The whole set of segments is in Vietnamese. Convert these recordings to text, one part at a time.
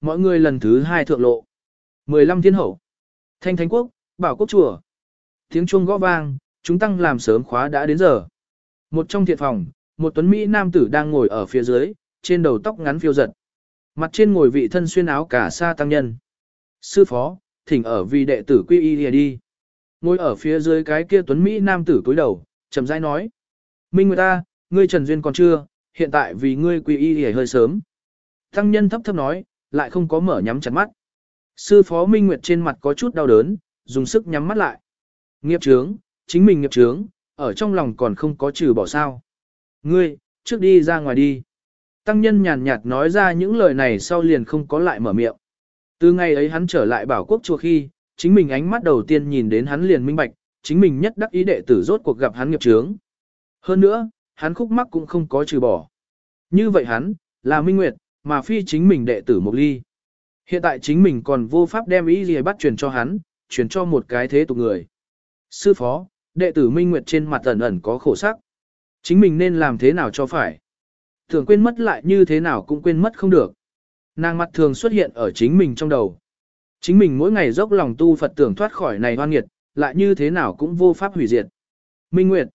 mọi người lần thứ hai thượng lộ. 15 thiên hậu. Thanh Thánh Quốc, Bảo Quốc Chùa. Tiếng chuông gõ vang, chúng tăng làm sớm khóa đã đến giờ. Một trong thiện phòng, một tuấn Mỹ nam tử đang ngồi ở phía dưới, trên đầu tóc ngắn phiêu giật. Mặt trên ngồi vị thân xuyên áo cả sa tăng nhân. Sư phó, thỉnh ở vì đệ tử quy y đi. Ngồi ở phía dưới cái kia tuấn Mỹ nam tử cúi đầu, chậm rãi nói. Minh người ta, ngươi Trần Duyên còn chưa, hiện tại vì ngươi quy y thì hơi sớm. Tăng nhân thấp thấp nói, lại không có mở nhắm chặt mắt. Sư phó Minh Nguyệt trên mặt có chút đau đớn, dùng sức nhắm mắt lại. Nghiệp trướng, chính mình nghiệp trướng, ở trong lòng còn không có trừ bỏ sao. Ngươi, trước đi ra ngoài đi. Tăng nhân nhàn nhạt nói ra những lời này sau liền không có lại mở miệng. Từ ngày ấy hắn trở lại bảo quốc chùa khi, chính mình ánh mắt đầu tiên nhìn đến hắn liền minh bạch, chính mình nhất đắc ý đệ tử rốt cuộc gặp hắn nghiệp trướng. Hơn nữa, hắn khúc mắc cũng không có trừ bỏ. Như vậy hắn, là minh nguyệt, mà phi chính mình đệ tử một ly. Hiện tại chính mình còn vô pháp đem ý gì bắt truyền cho hắn, truyền cho một cái thế tục người. Sư phó, đệ tử minh nguyệt trên mặt ẩn ẩn có khổ sắc. Chính mình nên làm thế nào cho phải. Thường quên mất lại như thế nào cũng quên mất không được. Nàng mặt thường xuất hiện ở chính mình trong đầu. Chính mình mỗi ngày dốc lòng tu Phật tưởng thoát khỏi này hoan nghiệt, lại như thế nào cũng vô pháp hủy diệt. Minh Nguyệt.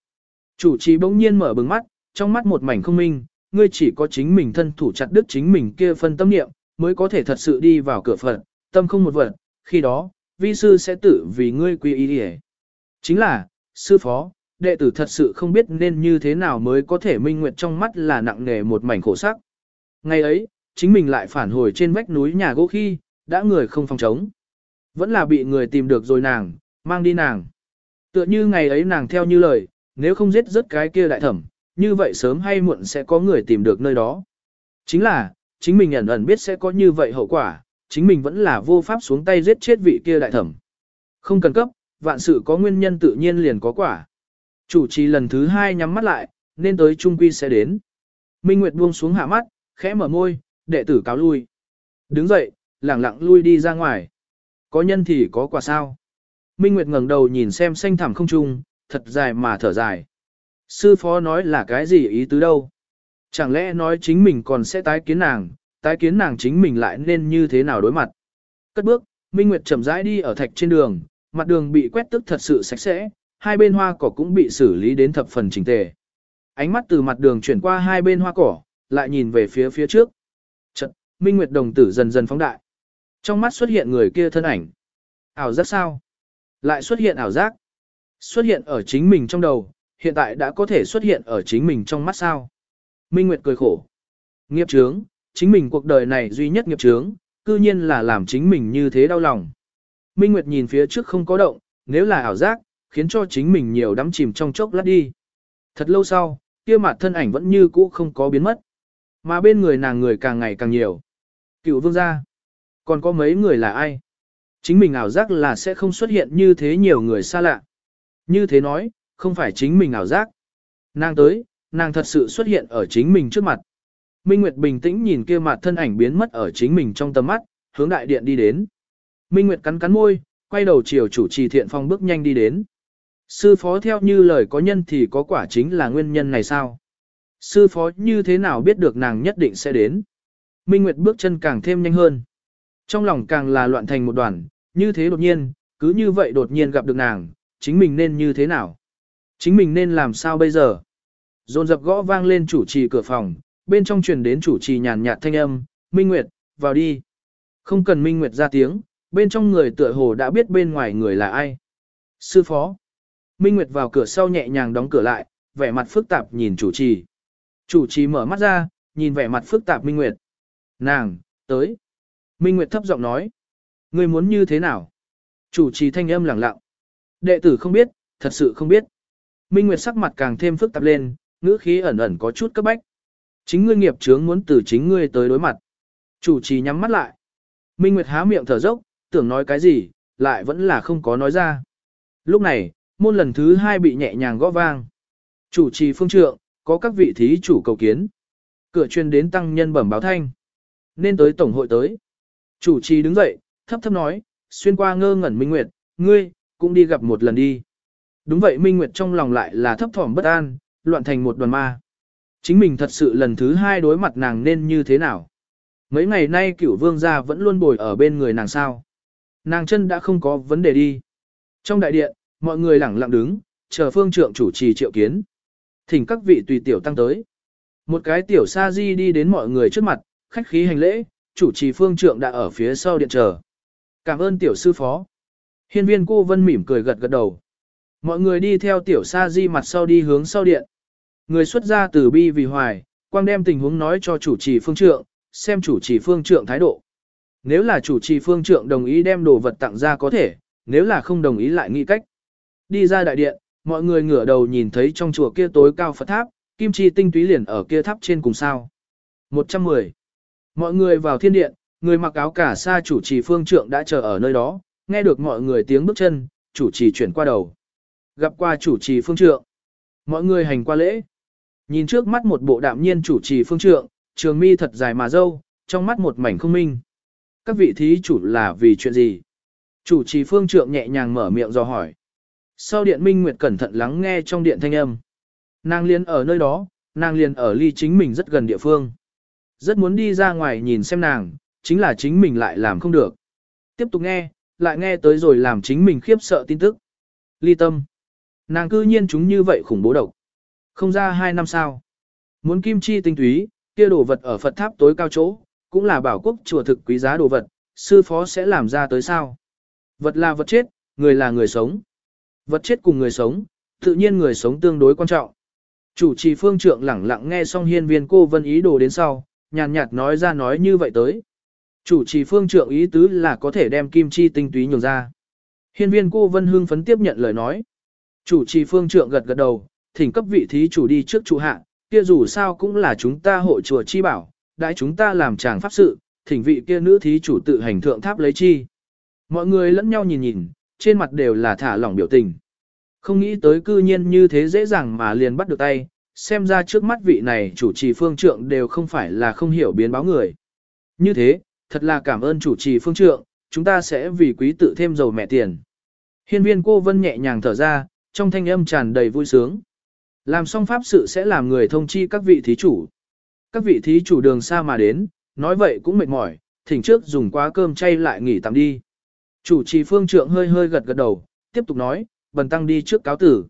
Chủ trì bỗng nhiên mở bừng mắt, trong mắt một mảnh không minh, ngươi chỉ có chính mình thân thủ chặt đứt chính mình kia phân tâm niệm, mới có thể thật sự đi vào cửa Phật, tâm không một vật, khi đó, vi sư sẽ tự vì ngươi quy y đi Chính là, sư phó, đệ tử thật sự không biết nên như thế nào mới có thể minh nguyệt trong mắt là nặng nề một mảnh khổ sắc. Ngày ấy, chính mình lại phản hồi trên vách núi nhà gỗ khi, đã người không phòng chống. Vẫn là bị người tìm được rồi nàng, mang đi nàng. Tựa như ngày ấy nàng theo như lời, nếu không giết rớt cái kia đại thẩm, như vậy sớm hay muộn sẽ có người tìm được nơi đó. Chính là, chính mình ẩn ẩn biết sẽ có như vậy hậu quả, chính mình vẫn là vô pháp xuống tay giết chết vị kia đại thẩm. Không cần cấp, vạn sự có nguyên nhân tự nhiên liền có quả. Chủ trì lần thứ hai nhắm mắt lại, nên tới trung quy sẽ đến. Minh Nguyệt buông xuống hạ mắt, khẽ mở môi, đệ tử cáo lui. Đứng dậy, lẳng lặng lui đi ra ngoài. Có nhân thì có quả sao. Minh Nguyệt ngẩng đầu nhìn xem xanh thẳm không trung, thật dài mà thở dài. Sư phó nói là cái gì ý tứ đâu? Chẳng lẽ nói chính mình còn sẽ tái kiến nàng, tái kiến nàng chính mình lại nên như thế nào đối mặt? Cất bước, Minh Nguyệt chậm rãi đi ở thạch trên đường, mặt đường bị quét tức thật sự sạch sẽ, hai bên hoa cỏ cũng bị xử lý đến thập phần chỉnh tề. Ánh mắt từ mặt đường chuyển qua hai bên hoa cỏ, lại nhìn về phía phía trước. Chật, Minh Nguyệt đồng tử dần dần phóng đại. Trong mắt xuất hiện người kia thân ảnh. Ảo giác sao? Lại xuất hiện ảo giác. Xuất hiện ở chính mình trong đầu, hiện tại đã có thể xuất hiện ở chính mình trong mắt sao. Minh Nguyệt cười khổ. Nghiệp chướng, chính mình cuộc đời này duy nhất nghiệp chướng, cư nhiên là làm chính mình như thế đau lòng. Minh Nguyệt nhìn phía trước không có động, nếu là ảo giác, khiến cho chính mình nhiều đắm chìm trong chốc lát đi. Thật lâu sau, kia mặt thân ảnh vẫn như cũ không có biến mất. Mà bên người nàng người càng ngày càng nhiều. Cựu vương gia. Còn có mấy người là ai? Chính mình ảo giác là sẽ không xuất hiện như thế nhiều người xa lạ. Như thế nói, không phải chính mình ảo giác. Nàng tới, nàng thật sự xuất hiện ở chính mình trước mặt. Minh Nguyệt bình tĩnh nhìn kia mặt thân ảnh biến mất ở chính mình trong tầm mắt, hướng đại điện đi đến. Minh Nguyệt cắn cắn môi, quay đầu chiều chủ trì thiện phong bước nhanh đi đến. Sư phó theo như lời có nhân thì có quả chính là nguyên nhân này sao? Sư phó như thế nào biết được nàng nhất định sẽ đến? Minh Nguyệt bước chân càng thêm nhanh hơn. Trong lòng càng là loạn thành một đoàn, như thế đột nhiên, cứ như vậy đột nhiên gặp được nàng, chính mình nên như thế nào? Chính mình nên làm sao bây giờ? Dồn dập gõ vang lên chủ trì cửa phòng, bên trong truyền đến chủ trì nhàn nhạt thanh âm, Minh Nguyệt, vào đi. Không cần Minh Nguyệt ra tiếng, bên trong người tựa hồ đã biết bên ngoài người là ai. Sư phó. Minh Nguyệt vào cửa sau nhẹ nhàng đóng cửa lại, vẻ mặt phức tạp nhìn chủ trì. Chủ trì mở mắt ra, nhìn vẻ mặt phức tạp Minh Nguyệt. Nàng, tới. Minh Nguyệt thấp giọng nói. Ngươi muốn như thế nào? Chủ trì thanh âm lẳng lặng. Đệ tử không biết, thật sự không biết. Minh Nguyệt sắc mặt càng thêm phức tạp lên, ngữ khí ẩn ẩn có chút cấp bách. Chính ngươi nghiệp chướng muốn từ chính ngươi tới đối mặt. Chủ trì nhắm mắt lại. Minh Nguyệt há miệng thở dốc, tưởng nói cái gì, lại vẫn là không có nói ra. Lúc này, môn lần thứ hai bị nhẹ nhàng gõ vang. Chủ trì phương trượng, có các vị thí chủ cầu kiến. Cửa chuyên đến tăng nhân bẩm báo thanh. Nên tới tổng hội tới. Chủ trì đứng dậy, thấp thấp nói, xuyên qua ngơ ngẩn Minh Nguyệt, ngươi, cũng đi gặp một lần đi. Đúng vậy Minh Nguyệt trong lòng lại là thấp thỏm bất an, loạn thành một đoàn ma. Chính mình thật sự lần thứ hai đối mặt nàng nên như thế nào? Mấy ngày nay cửu vương gia vẫn luôn bồi ở bên người nàng sao. Nàng chân đã không có vấn đề đi. Trong đại điện, mọi người lẳng lặng đứng, chờ phương trượng chủ trì triệu kiến. Thỉnh các vị tùy tiểu tăng tới. Một cái tiểu sa di đi đến mọi người trước mặt, khách khí hành lễ, chủ trì phương trượng đã ở phía sau điện chờ. Cảm ơn tiểu sư phó. Hiên viên cô vân mỉm cười gật gật đầu. Mọi người đi theo tiểu sa di mặt sau đi hướng sau điện. Người xuất ra từ bi vì hoài, quang đem tình huống nói cho chủ trì phương trượng, xem chủ trì phương trượng thái độ. Nếu là chủ trì phương trượng đồng ý đem đồ vật tặng ra có thể, nếu là không đồng ý lại nghĩ cách. Đi ra đại điện, mọi người ngửa đầu nhìn thấy trong chùa kia tối cao Phật tháp, kim chi tinh túy liền ở kia tháp trên cùng sao. 110. Mọi người vào thiên điện, người mặc áo cả sa chủ trì phương trượng đã chờ ở nơi đó, nghe được mọi người tiếng bước chân, chủ trì chuyển qua đầu. Gặp qua chủ trì phương trượng. Mọi người hành qua lễ. Nhìn trước mắt một bộ đạm nhiên chủ trì phương trượng, trường mi thật dài mà dâu, trong mắt một mảnh không minh. Các vị thí chủ là vì chuyện gì? Chủ trì phương trượng nhẹ nhàng mở miệng do hỏi. Sau điện minh nguyệt cẩn thận lắng nghe trong điện thanh âm. Nàng liền ở nơi đó, nàng liền ở ly chính mình rất gần địa phương. Rất muốn đi ra ngoài nhìn xem nàng, chính là chính mình lại làm không được. Tiếp tục nghe, lại nghe tới rồi làm chính mình khiếp sợ tin tức. Ly tâm. Nàng cư nhiên chúng như vậy khủng bố độc. Không ra hai năm sao. Muốn kim chi tinh túy, kia đồ vật ở Phật tháp tối cao chỗ, cũng là bảo quốc chùa thực quý giá đồ vật, sư phó sẽ làm ra tới sao. Vật là vật chết, người là người sống. Vật chết cùng người sống, tự nhiên người sống tương đối quan trọng. Chủ trì phương trượng lẳng lặng nghe xong hiên viên cô vân ý đồ đến sau, nhàn nhạt nói ra nói như vậy tới. Chủ trì phương trượng ý tứ là có thể đem kim chi tinh túy nhường ra. Hiên viên cô vân hưng phấn tiếp nhận lời nói. Chủ trì phương trượng gật gật đầu, thỉnh cấp vị thí chủ đi trước chủ hạ, kia dù sao cũng là chúng ta hội chùa chi bảo, đãi chúng ta làm chàng pháp sự, thỉnh vị kia nữ thí chủ tự hành thượng tháp lấy chi. Mọi người lẫn nhau nhìn nhìn, trên mặt đều là thả lỏng biểu tình. Không nghĩ tới cư nhiên như thế dễ dàng mà liền bắt được tay, xem ra trước mắt vị này chủ trì phương trượng đều không phải là không hiểu biến báo người. Như thế, thật là cảm ơn chủ trì phương trượng, chúng ta sẽ vì quý tự thêm dầu mẹ tiền. Hiên viên cô vân nhẹ nhàng thở ra, trong thanh âm tràn đầy vui sướng. Làm xong pháp sự sẽ làm người thông chi các vị thí chủ. Các vị thí chủ đường xa mà đến, nói vậy cũng mệt mỏi, thỉnh trước dùng quá cơm chay lại nghỉ tạm đi. Chủ trì phương trượng hơi hơi gật gật đầu, tiếp tục nói, bần tăng đi trước cáo tử.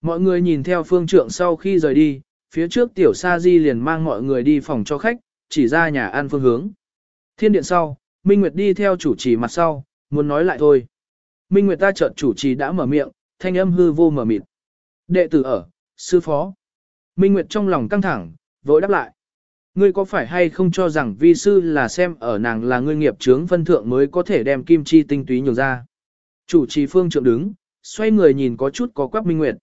Mọi người nhìn theo phương trượng sau khi rời đi, phía trước tiểu sa di liền mang mọi người đi phòng cho khách, chỉ ra nhà ăn phương hướng. Thiên điện sau, Minh Nguyệt đi theo chủ trì mặt sau, muốn nói lại thôi. Minh Nguyệt ta chợt chủ trì đã mở miệng, thanh âm hư vô mờ mịt. Đệ tử ở, sư phó. Minh Nguyệt trong lòng căng thẳng, vội đáp lại. Ngươi có phải hay không cho rằng vi sư là xem ở nàng là ngươi nghiệp chướng phân thượng mới có thể đem kim chi tinh túy nhường ra. Chủ trì phương trượng đứng, xoay người nhìn có chút có quắc Minh Nguyệt.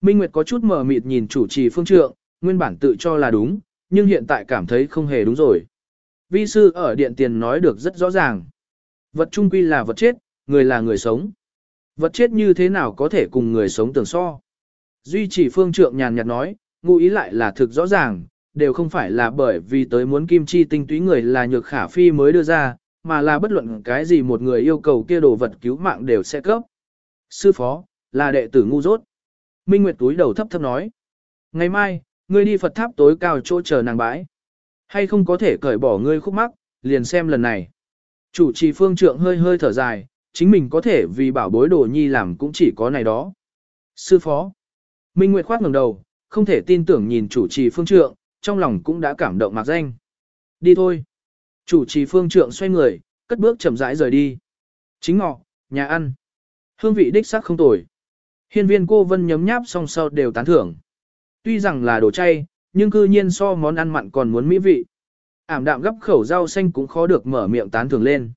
Minh Nguyệt có chút mờ mịt nhìn chủ trì phương trượng, nguyên bản tự cho là đúng, nhưng hiện tại cảm thấy không hề đúng rồi. Vi sư ở điện tiền nói được rất rõ ràng. Vật trung quy là vật chết, người là người sống. Vật chết như thế nào có thể cùng người sống tưởng so. Duy chỉ phương trượng nhàn nhạt nói, ngụ ý lại là thực rõ ràng, đều không phải là bởi vì tới muốn kim chi tinh túy người là nhược khả phi mới đưa ra, mà là bất luận cái gì một người yêu cầu kia đồ vật cứu mạng đều sẽ cấp. Sư phó, là đệ tử ngu dốt. Minh Nguyệt túi đầu thấp thấp nói. Ngày mai, ngươi đi Phật tháp tối cao chỗ chờ nàng bãi. Hay không có thể cởi bỏ ngươi khúc mắc, liền xem lần này. Chủ trì phương trượng hơi hơi thở dài, chính mình có thể vì bảo bối đồ nhi làm cũng chỉ có này đó. Sư phó. Minh Nguyệt khoát ngẩng đầu, không thể tin tưởng nhìn chủ trì phương trượng, trong lòng cũng đã cảm động mạc danh. Đi thôi. Chủ trì phương trượng xoay người, cất bước chậm rãi rời đi. Chính ngọ, nhà ăn. Hương vị đích sắc không tồi. Hiên viên cô vân nhấm nháp song sau đều tán thưởng. Tuy rằng là đồ chay, nhưng cư nhiên so món ăn mặn còn muốn mỹ vị. Ảm đạm gấp khẩu rau xanh cũng khó được mở miệng tán thưởng lên.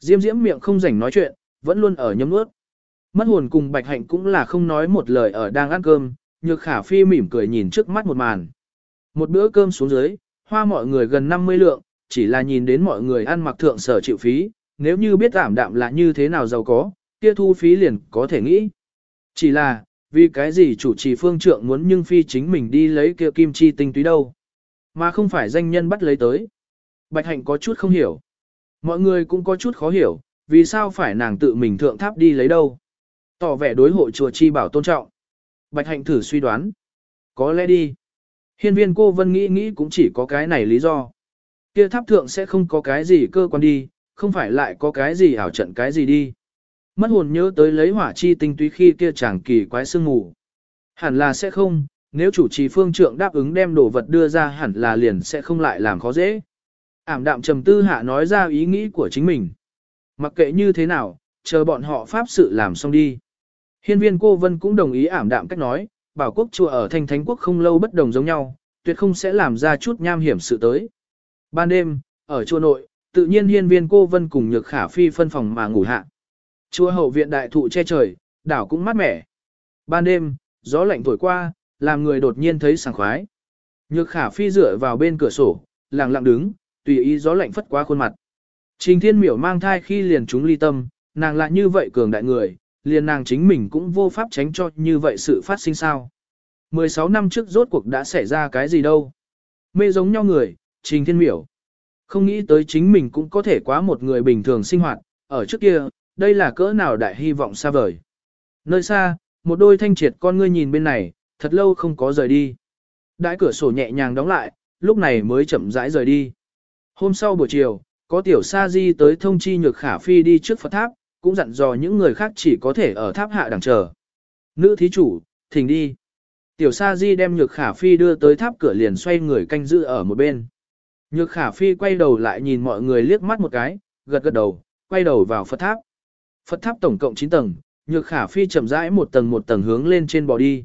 Diêm diễm miệng không rảnh nói chuyện, vẫn luôn ở nhấm nuốt. Mất hồn cùng bạch hạnh cũng là không nói một lời ở đang ăn cơm, nhược khả phi mỉm cười nhìn trước mắt một màn. Một bữa cơm xuống dưới, hoa mọi người gần 50 lượng, chỉ là nhìn đến mọi người ăn mặc thượng sở chịu phí, nếu như biết ảm đạm là như thế nào giàu có, kia thu phí liền có thể nghĩ. Chỉ là, vì cái gì chủ trì phương trượng muốn nhưng phi chính mình đi lấy kia kim chi tinh túy đâu, mà không phải danh nhân bắt lấy tới. Bạch hạnh có chút không hiểu. Mọi người cũng có chút khó hiểu, vì sao phải nàng tự mình thượng tháp đi lấy đâu. Tỏ vẻ đối hội chùa chi bảo tôn trọng. Bạch hạnh thử suy đoán. Có lẽ đi. Hiên viên cô vân nghĩ nghĩ cũng chỉ có cái này lý do. Kia tháp thượng sẽ không có cái gì cơ quan đi, không phải lại có cái gì ảo trận cái gì đi. Mất hồn nhớ tới lấy hỏa chi tinh túy khi kia chẳng kỳ quái sương ngủ. Hẳn là sẽ không, nếu chủ trì phương trượng đáp ứng đem đồ vật đưa ra hẳn là liền sẽ không lại làm khó dễ. Ảm đạm trầm tư hạ nói ra ý nghĩ của chính mình. Mặc kệ như thế nào, chờ bọn họ pháp sự làm xong đi. Hiên viên cô Vân cũng đồng ý ảm đạm cách nói, bảo quốc chùa ở thanh thánh quốc không lâu bất đồng giống nhau, tuyệt không sẽ làm ra chút nham hiểm sự tới. Ban đêm, ở chùa nội, tự nhiên hiên viên cô Vân cùng nhược khả phi phân phòng mà ngủ hạ. Chùa hậu viện đại thụ che trời, đảo cũng mát mẻ. Ban đêm, gió lạnh thổi qua, làm người đột nhiên thấy sảng khoái. Nhược khả phi dựa vào bên cửa sổ, lặng lặng đứng, tùy ý gió lạnh phất qua khuôn mặt. Trình thiên miểu mang thai khi liền chúng ly tâm, nàng lại như vậy cường đại người, liền nàng chính mình cũng vô pháp tránh cho như vậy sự phát sinh sao. 16 năm trước rốt cuộc đã xảy ra cái gì đâu. Mê giống nhau người, trình thiên miểu. Không nghĩ tới chính mình cũng có thể quá một người bình thường sinh hoạt, ở trước kia, đây là cỡ nào đại hy vọng xa vời. Nơi xa, một đôi thanh triệt con ngươi nhìn bên này, thật lâu không có rời đi. Đãi cửa sổ nhẹ nhàng đóng lại, lúc này mới chậm rãi rời đi. Hôm sau buổi chiều, có tiểu sa di tới thông chi nhược khả phi đi trước Phật tháp, cũng dặn dò những người khác chỉ có thể ở tháp hạ đằng chờ. Nữ thí chủ, thỉnh đi. Tiểu sa di đem nhược khả phi đưa tới tháp cửa liền xoay người canh giữ ở một bên. Nhược khả phi quay đầu lại nhìn mọi người liếc mắt một cái, gật gật đầu, quay đầu vào Phật tháp. Phật tháp tổng cộng 9 tầng, nhược khả phi chậm rãi một tầng một tầng hướng lên trên bò đi.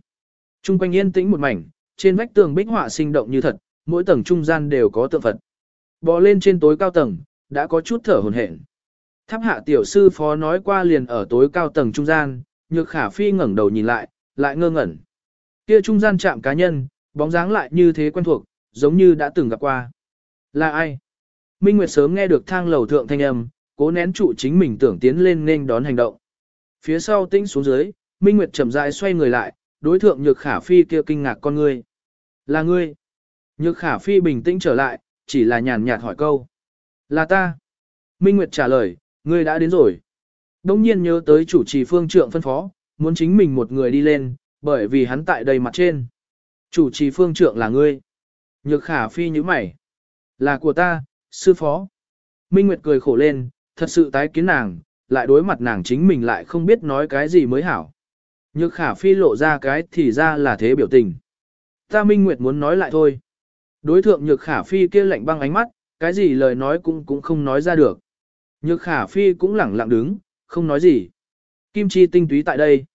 Trung quanh yên tĩnh một mảnh, trên vách tường bích họa sinh động như thật, mỗi tầng trung gian đều có tượng Phật. Bò lên trên tối cao tầng, đã có chút thở hổn hển. Tháp hạ tiểu sư phó nói qua liền ở tối cao tầng trung gian, nhược khả phi ngẩng đầu nhìn lại, lại ngơ ngẩn. Kia trung gian chạm cá nhân, bóng dáng lại như thế quen thuộc, giống như đã từng gặp qua. Là ai? Minh Nguyệt sớm nghe được thang lầu thượng thanh âm, cố nén trụ chính mình tưởng tiến lên nên đón hành động. Phía sau tĩnh xuống dưới, Minh Nguyệt chậm rãi xoay người lại, đối thượng Nhược Khả Phi kia kinh ngạc con ngươi. Là ngươi. Nhược Khả Phi bình tĩnh trở lại, chỉ là nhàn nhạt hỏi câu. Là ta. Minh Nguyệt trả lời, ngươi đã đến rồi. Đông nhiên nhớ tới chủ trì phương trượng phân phó, muốn chính mình một người đi lên, bởi vì hắn tại đây mặt trên. Chủ trì phương trượng là ngươi. Nhược Khả Phi như mày. Là của ta, sư phó. Minh Nguyệt cười khổ lên, thật sự tái kiến nàng, lại đối mặt nàng chính mình lại không biết nói cái gì mới hảo. Nhược khả phi lộ ra cái thì ra là thế biểu tình. Ta Minh Nguyệt muốn nói lại thôi. Đối thượng nhược khả phi kia lạnh băng ánh mắt, cái gì lời nói cũng cũng không nói ra được. Nhược khả phi cũng lẳng lặng đứng, không nói gì. Kim chi tinh túy tại đây.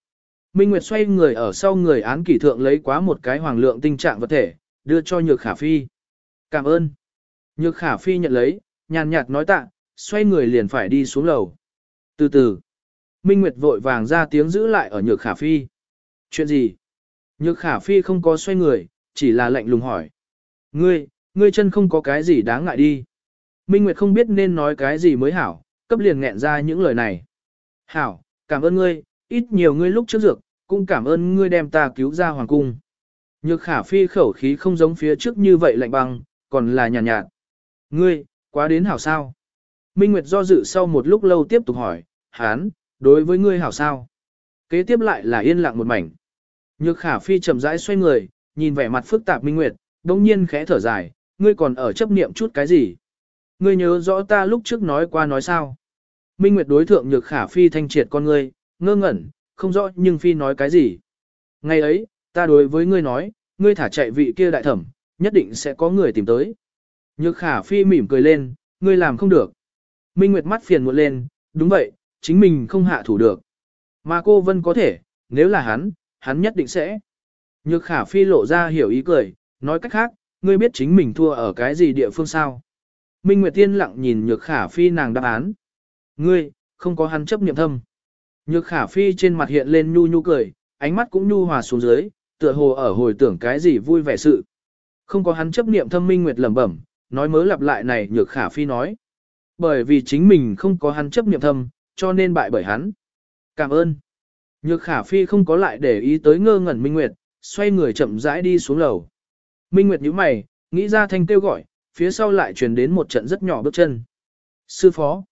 Minh Nguyệt xoay người ở sau người án kỷ thượng lấy quá một cái hoàng lượng tinh trạng vật thể, đưa cho nhược khả phi. Cảm ơn. Nhược khả phi nhận lấy, nhàn nhạt nói tạ, xoay người liền phải đi xuống lầu. Từ từ, Minh Nguyệt vội vàng ra tiếng giữ lại ở nhược khả phi. Chuyện gì? Nhược khả phi không có xoay người, chỉ là lạnh lùng hỏi. Ngươi, ngươi chân không có cái gì đáng ngại đi. Minh Nguyệt không biết nên nói cái gì mới hảo, cấp liền nghẹn ra những lời này. Hảo, cảm ơn ngươi, ít nhiều ngươi lúc trước dược, cũng cảm ơn ngươi đem ta cứu ra hoàng cung. Nhược khả phi khẩu khí không giống phía trước như vậy lạnh băng, còn là nhàn nhạt, nhạt. Ngươi, quá đến hảo sao? Minh Nguyệt do dự sau một lúc lâu tiếp tục hỏi, hán, đối với ngươi hảo sao? Kế tiếp lại là yên lặng một mảnh. Nhược khả phi chậm rãi xoay người, nhìn vẻ mặt phức tạp Minh Nguyệt, đông nhiên khẽ thở dài, ngươi còn ở chấp niệm chút cái gì? Ngươi nhớ rõ ta lúc trước nói qua nói sao? Minh Nguyệt đối thượng nhược khả phi thanh triệt con ngươi, ngơ ngẩn, không rõ nhưng phi nói cái gì. Ngày ấy, ta đối với ngươi nói, ngươi thả chạy vị kia đại thẩm, nhất định sẽ có người tìm tới. Nhược khả phi mỉm cười lên, ngươi làm không được. Minh Nguyệt mắt phiền muộn lên, đúng vậy, chính mình không hạ thủ được. Mà cô Vân có thể, nếu là hắn, hắn nhất định sẽ. Nhược khả phi lộ ra hiểu ý cười, nói cách khác, ngươi biết chính mình thua ở cái gì địa phương sao. Minh Nguyệt tiên lặng nhìn nhược khả phi nàng đáp án. Ngươi, không có hắn chấp niệm thâm. Nhược khả phi trên mặt hiện lên nhu nhu cười, ánh mắt cũng nhu hòa xuống dưới, tựa hồ ở hồi tưởng cái gì vui vẻ sự. Không có hắn chấp niệm thâm Minh Nguyệt lẩm bẩm, nói mớ lặp lại này nhược khả phi nói. Bởi vì chính mình không có hắn chấp niệm thâm, cho nên bại bởi hắn. Cảm ơn. Nhược khả phi không có lại để ý tới ngơ ngẩn Minh Nguyệt, xoay người chậm rãi đi xuống lầu. Minh Nguyệt nhíu mày, nghĩ ra thanh kêu gọi, phía sau lại truyền đến một trận rất nhỏ bước chân. Sư phó.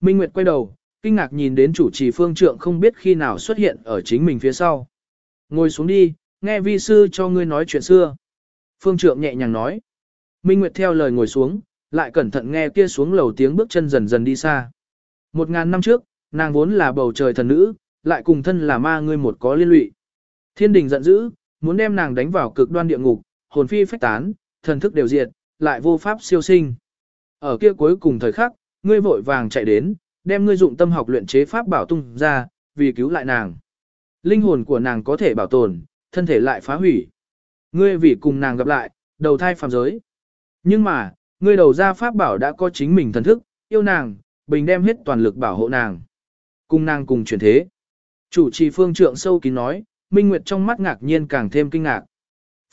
Minh Nguyệt quay đầu, kinh ngạc nhìn đến chủ trì phương trượng không biết khi nào xuất hiện ở chính mình phía sau. Ngồi xuống đi, nghe vi sư cho ngươi nói chuyện xưa. Phương trượng nhẹ nhàng nói. Minh Nguyệt theo lời ngồi xuống, lại cẩn thận nghe kia xuống lầu tiếng bước chân dần dần đi xa. Một ngàn năm trước, nàng vốn là bầu trời thần nữ, lại cùng thân là ma ngươi một có liên lụy. Thiên đình giận dữ, muốn đem nàng đánh vào cực đoan địa ngục, hồn phi phách tán, thần thức đều diệt, lại vô pháp siêu sinh. Ở kia cuối cùng thời khắc, ngươi vội vàng chạy đến, đem ngươi dụng tâm học luyện chế pháp bảo tung ra, vì cứu lại nàng. Linh hồn của nàng có thể bảo tồn, thân thể lại phá hủy. Ngươi vì cùng nàng gặp lại, đầu thai phàm giới. Nhưng mà, ngươi đầu ra pháp bảo đã có chính mình thần thức, yêu nàng, bình đem hết toàn lực bảo hộ nàng. Cùng nàng cùng chuyển thế. Chủ trì phương trượng sâu kín nói, Minh Nguyệt trong mắt ngạc nhiên càng thêm kinh ngạc.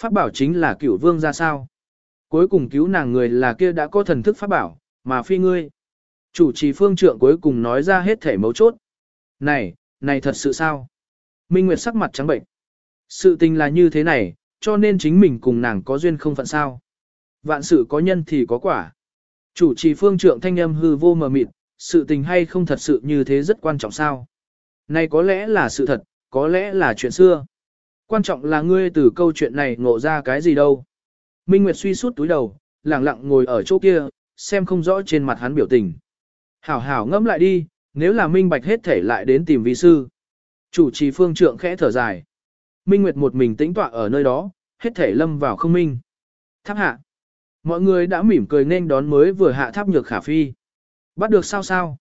Pháp bảo chính là cửu vương ra sao? Cuối cùng cứu nàng người là kia đã có thần thức pháp bảo, mà phi ngươi. Chủ trì phương trượng cuối cùng nói ra hết thể mấu chốt. Này, này thật sự sao? Minh Nguyệt sắc mặt trắng bệnh. Sự tình là như thế này, cho nên chính mình cùng nàng có duyên không phận sao. Vạn sự có nhân thì có quả. Chủ trì phương trượng thanh âm hư vô mờ mịt, sự tình hay không thật sự như thế rất quan trọng sao. Này có lẽ là sự thật, có lẽ là chuyện xưa. Quan trọng là ngươi từ câu chuyện này ngộ ra cái gì đâu. Minh Nguyệt suy suốt túi đầu, lặng lặng ngồi ở chỗ kia, xem không rõ trên mặt hắn biểu tình. Hảo hảo ngẫm lại đi, nếu là Minh Bạch hết thể lại đến tìm vi sư. Chủ trì phương trượng khẽ thở dài. Minh Nguyệt một mình tĩnh tọa ở nơi đó, hết thể lâm vào không minh. Tháp hạ. Mọi người đã mỉm cười nên đón mới vừa hạ tháp nhược khả phi. Bắt được sao sao.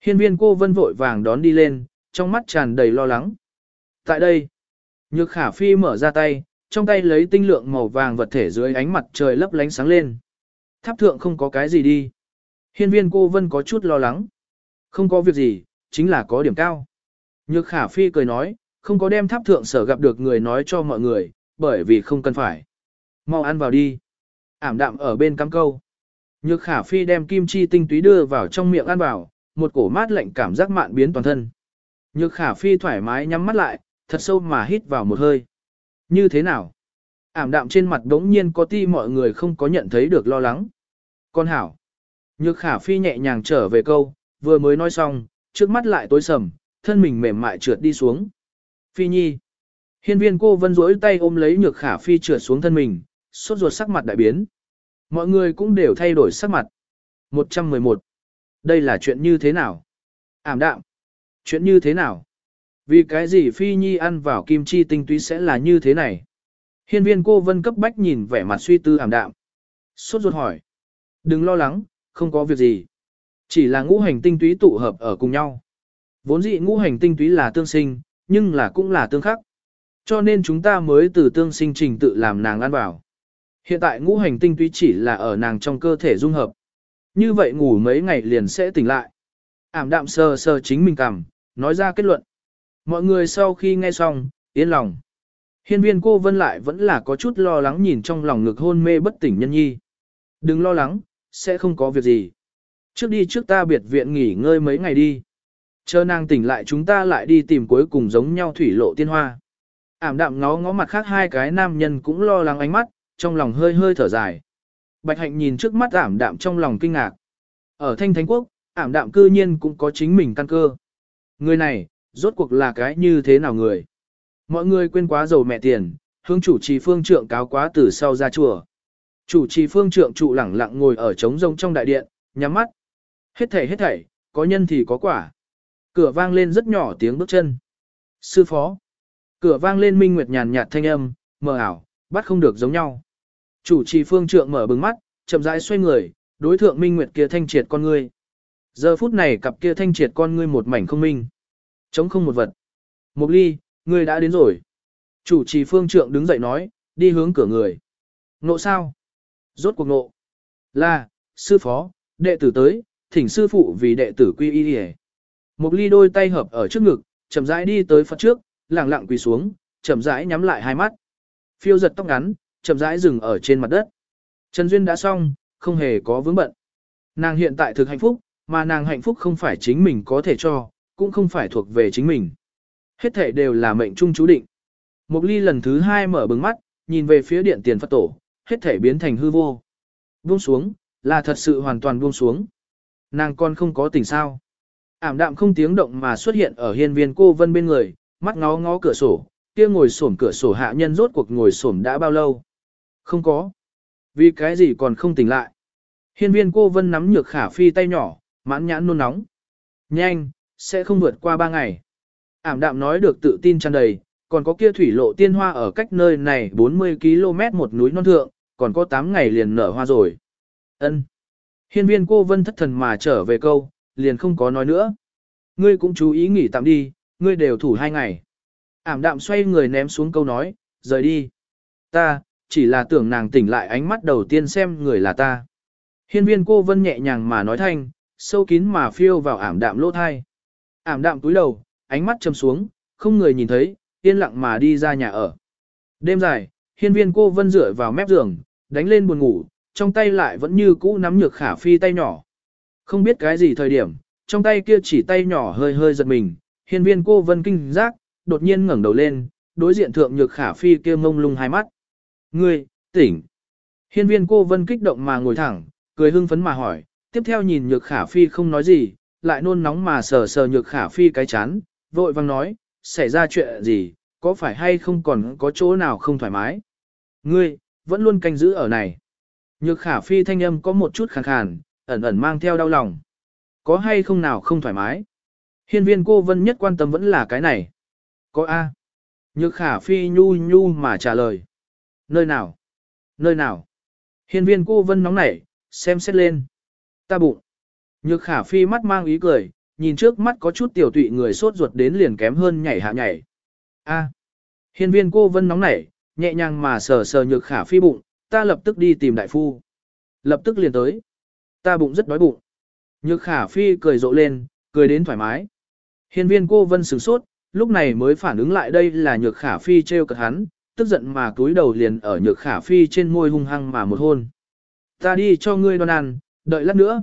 Hiên viên cô vân vội vàng đón đi lên, trong mắt tràn đầy lo lắng. Tại đây, nhược khả phi mở ra tay, trong tay lấy tinh lượng màu vàng vật thể dưới ánh mặt trời lấp lánh sáng lên. Tháp thượng không có cái gì đi. Hiên viên cô vân có chút lo lắng. Không có việc gì, chính là có điểm cao. Nhược khả phi cười nói, không có đem tháp thượng sở gặp được người nói cho mọi người, bởi vì không cần phải. Mau ăn vào đi. Ảm đạm ở bên cắm câu. Nhược khả phi đem kim chi tinh túy đưa vào trong miệng ăn vào, một cổ mát lạnh cảm giác mạn biến toàn thân. Nhược khả phi thoải mái nhắm mắt lại, thật sâu mà hít vào một hơi. Như thế nào? Ảm đạm trên mặt đống nhiên có ti mọi người không có nhận thấy được lo lắng. Con hảo. Nhược khả phi nhẹ nhàng trở về câu, vừa mới nói xong, trước mắt lại tối sầm, thân mình mềm mại trượt đi xuống. Phi nhi. Hiên viên cô vân rỗi tay ôm lấy nhược khả phi trượt xuống thân mình, sốt ruột sắc mặt đại biến. Mọi người cũng đều thay đổi sắc mặt. 111. Đây là chuyện như thế nào? Ảm đạm. Chuyện như thế nào? Vì cái gì Phi Nhi ăn vào kim chi tinh túy sẽ là như thế này? Hiên viên cô vân cấp bách nhìn vẻ mặt suy tư ảm đạm. Sốt ruột hỏi. Đừng lo lắng, không có việc gì. Chỉ là ngũ hành tinh túy tụ hợp ở cùng nhau. Vốn dĩ ngũ hành tinh túy là tương sinh, nhưng là cũng là tương khắc. Cho nên chúng ta mới từ tương sinh trình tự làm nàng ăn vào. Hiện tại ngũ hành tinh túy chỉ là ở nàng trong cơ thể dung hợp. Như vậy ngủ mấy ngày liền sẽ tỉnh lại. Ảm đạm sờ sờ chính mình cảm, nói ra kết luận. Mọi người sau khi nghe xong, yên lòng. Hiên viên cô vân lại vẫn là có chút lo lắng nhìn trong lòng ngực hôn mê bất tỉnh nhân nhi. Đừng lo lắng, sẽ không có việc gì. Trước đi trước ta biệt viện nghỉ ngơi mấy ngày đi. Chờ nàng tỉnh lại chúng ta lại đi tìm cuối cùng giống nhau thủy lộ tiên hoa. Ảm đạm ngó ngó mặt khác hai cái nam nhân cũng lo lắng ánh mắt, trong lòng hơi hơi thở dài. Bạch hạnh nhìn trước mắt ảm đạm trong lòng kinh ngạc. Ở thanh thánh quốc, ảm đạm cư nhiên cũng có chính mình căn cơ. Người này, rốt cuộc là cái như thế nào người? Mọi người quên quá giàu mẹ tiền, hướng chủ trì phương trượng cáo quá từ sau ra chùa. Chủ trì phương trượng trụ lẳng lặng ngồi ở trống rông trong đại điện, nhắm mắt. Hết thảy hết thảy, có nhân thì có quả. Cửa vang lên rất nhỏ tiếng bước chân. Sư phó. Cửa vang lên minh nguyệt nhàn nhạt thanh âm, mờ ảo, bắt không được giống nhau. Chủ trì phương trượng mở bừng mắt, chậm rãi xoay người, đối thượng minh nguyệt kia thanh triệt con ngươi. Giờ phút này cặp kia thanh triệt con ngươi một mảnh không minh. Chống không một vật. Mục ly, ngươi đã đến rồi. Chủ trì phương trượng đứng dậy nói, đi hướng cửa người. Nộ sao? Rốt cuộc nộ. Là, sư phó, đệ tử tới, thỉnh sư phụ vì đệ tử quy y đi Mục ly đôi tay hợp ở trước ngực, chậm rãi đi tới Phật trước, lặng lặng quỳ xuống, chậm rãi nhắm lại hai mắt. Phiêu giật tóc ngắn, chậm rãi dừng ở trên mặt đất. Trần Duyên đã xong, không hề có vướng bận. Nàng hiện tại thực hạnh phúc, mà nàng hạnh phúc không phải chính mình có thể cho, cũng không phải thuộc về chính mình. Hết thể đều là mệnh trung chú định. Mục ly lần thứ hai mở bừng mắt, nhìn về phía điện tiền Phật tổ, hết thể biến thành hư vô. Buông xuống, là thật sự hoàn toàn buông xuống. Nàng con không có tình sao. Ảm đạm không tiếng động mà xuất hiện ở hiên viên cô vân bên người, mắt ngó ngó cửa sổ, kia ngồi xổm cửa sổ hạ nhân rốt cuộc ngồi xổm đã bao lâu. Không có. Vì cái gì còn không tỉnh lại. Hiên viên cô vân nắm nhược khả phi tay nhỏ, mãn nhãn nôn nóng. Nhanh, sẽ không vượt qua ba ngày. Ảm đạm nói được tự tin tràn đầy, còn có kia thủy lộ tiên hoa ở cách nơi này 40 km một núi non thượng, còn có 8 ngày liền nở hoa rồi. Ân. Hiên viên cô vân thất thần mà trở về câu, liền không có nói nữa. Ngươi cũng chú ý nghỉ tạm đi, ngươi đều thủ hai ngày. Ảm đạm xoay người ném xuống câu nói, rời đi. Ta, chỉ là tưởng nàng tỉnh lại ánh mắt đầu tiên xem người là ta. Hiên viên cô vân nhẹ nhàng mà nói thanh, sâu kín mà phiêu vào ảm đạm lỗ thai. Ảm đạm túi đầu, ánh mắt chầm xuống, không người nhìn thấy, yên lặng mà đi ra nhà ở. Đêm dài, hiên viên cô vân dựa vào mép giường, đánh lên buồn ngủ, trong tay lại vẫn như cũ nắm nhược khả phi tay nhỏ. Không biết cái gì thời điểm, trong tay kia chỉ tay nhỏ hơi hơi giật mình, hiên viên cô vân kinh giác, đột nhiên ngẩng đầu lên, đối diện thượng nhược khả phi kia mông lung hai mắt. Ngươi, tỉnh. Hiên viên cô vân kích động mà ngồi thẳng, cười hưng phấn mà hỏi, tiếp theo nhìn nhược khả phi không nói gì, lại nôn nóng mà sờ sờ nhược khả phi cái chán, vội vang nói, xảy ra chuyện gì, có phải hay không còn có chỗ nào không thoải mái. Ngươi, vẫn luôn canh giữ ở này. Nhược khả phi thanh âm có một chút khàn khàn, ẩn ẩn mang theo đau lòng. Có hay không nào không thoải mái? Hiên viên cô vân nhất quan tâm vẫn là cái này. Có A. Nhược khả phi nhu nhu mà trả lời. Nơi nào? Nơi nào? Hiên viên cô vân nóng nảy, xem xét lên. Ta bụng. Nhược khả phi mắt mang ý cười, nhìn trước mắt có chút tiểu tụy người sốt ruột đến liền kém hơn nhảy hạ nhảy. A. Hiên viên cô vân nóng nảy, nhẹ nhàng mà sờ sờ nhược khả phi bụng, ta lập tức đi tìm đại phu. Lập tức liền tới. Ta bụng rất đói bụng. Nhược khả phi cười rộ lên, cười đến thoải mái. Hiên viên cô vân sửng sốt, lúc này mới phản ứng lại đây là nhược khả phi treo cợt hắn, tức giận mà túi đầu liền ở nhược khả phi trên môi hung hăng mà một hôn. Ta đi cho ngươi đoan ăn, đợi lát nữa.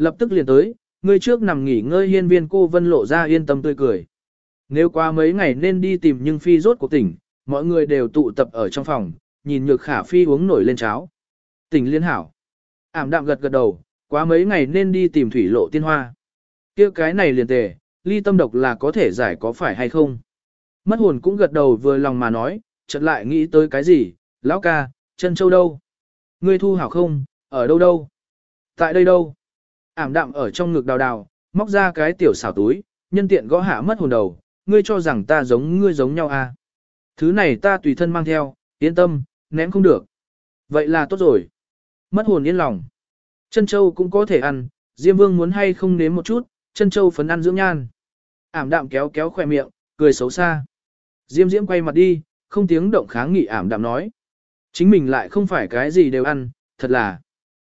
Lập tức liền tới, ngươi trước nằm nghỉ ngơi hiên viên cô vân lộ ra yên tâm tươi cười. Nếu qua mấy ngày nên đi tìm nhưng phi rốt cuộc tỉnh, mọi người đều tụ tập ở trong phòng, nhìn nhược khả phi uống nổi lên cháo. Tỉnh liên hảo. Ảm đạm gật gật đầu, quá mấy ngày nên đi tìm thủy lộ tiên hoa. kia cái này liền tề, ly tâm độc là có thể giải có phải hay không. Mất hồn cũng gật đầu vừa lòng mà nói, chợt lại nghĩ tới cái gì, lão ca, chân châu đâu? Ngươi thu hảo không, ở đâu đâu? Tại đây đâu? Ảm đạm ở trong ngực đào đào, móc ra cái tiểu xảo túi, nhân tiện gõ hạ mất hồn đầu, ngươi cho rằng ta giống ngươi giống nhau à? Thứ này ta tùy thân mang theo, yên tâm, ném không được. Vậy là tốt rồi. Mất hồn yên lòng. Chân châu cũng có thể ăn, Diêm Vương muốn hay không nếm một chút, chân châu phấn ăn dưỡng nhan. Ảm đạm kéo kéo khỏe miệng, cười xấu xa. Diêm Diễm quay mặt đi, không tiếng động kháng nghị ảm đạm nói. Chính mình lại không phải cái gì đều ăn, thật là.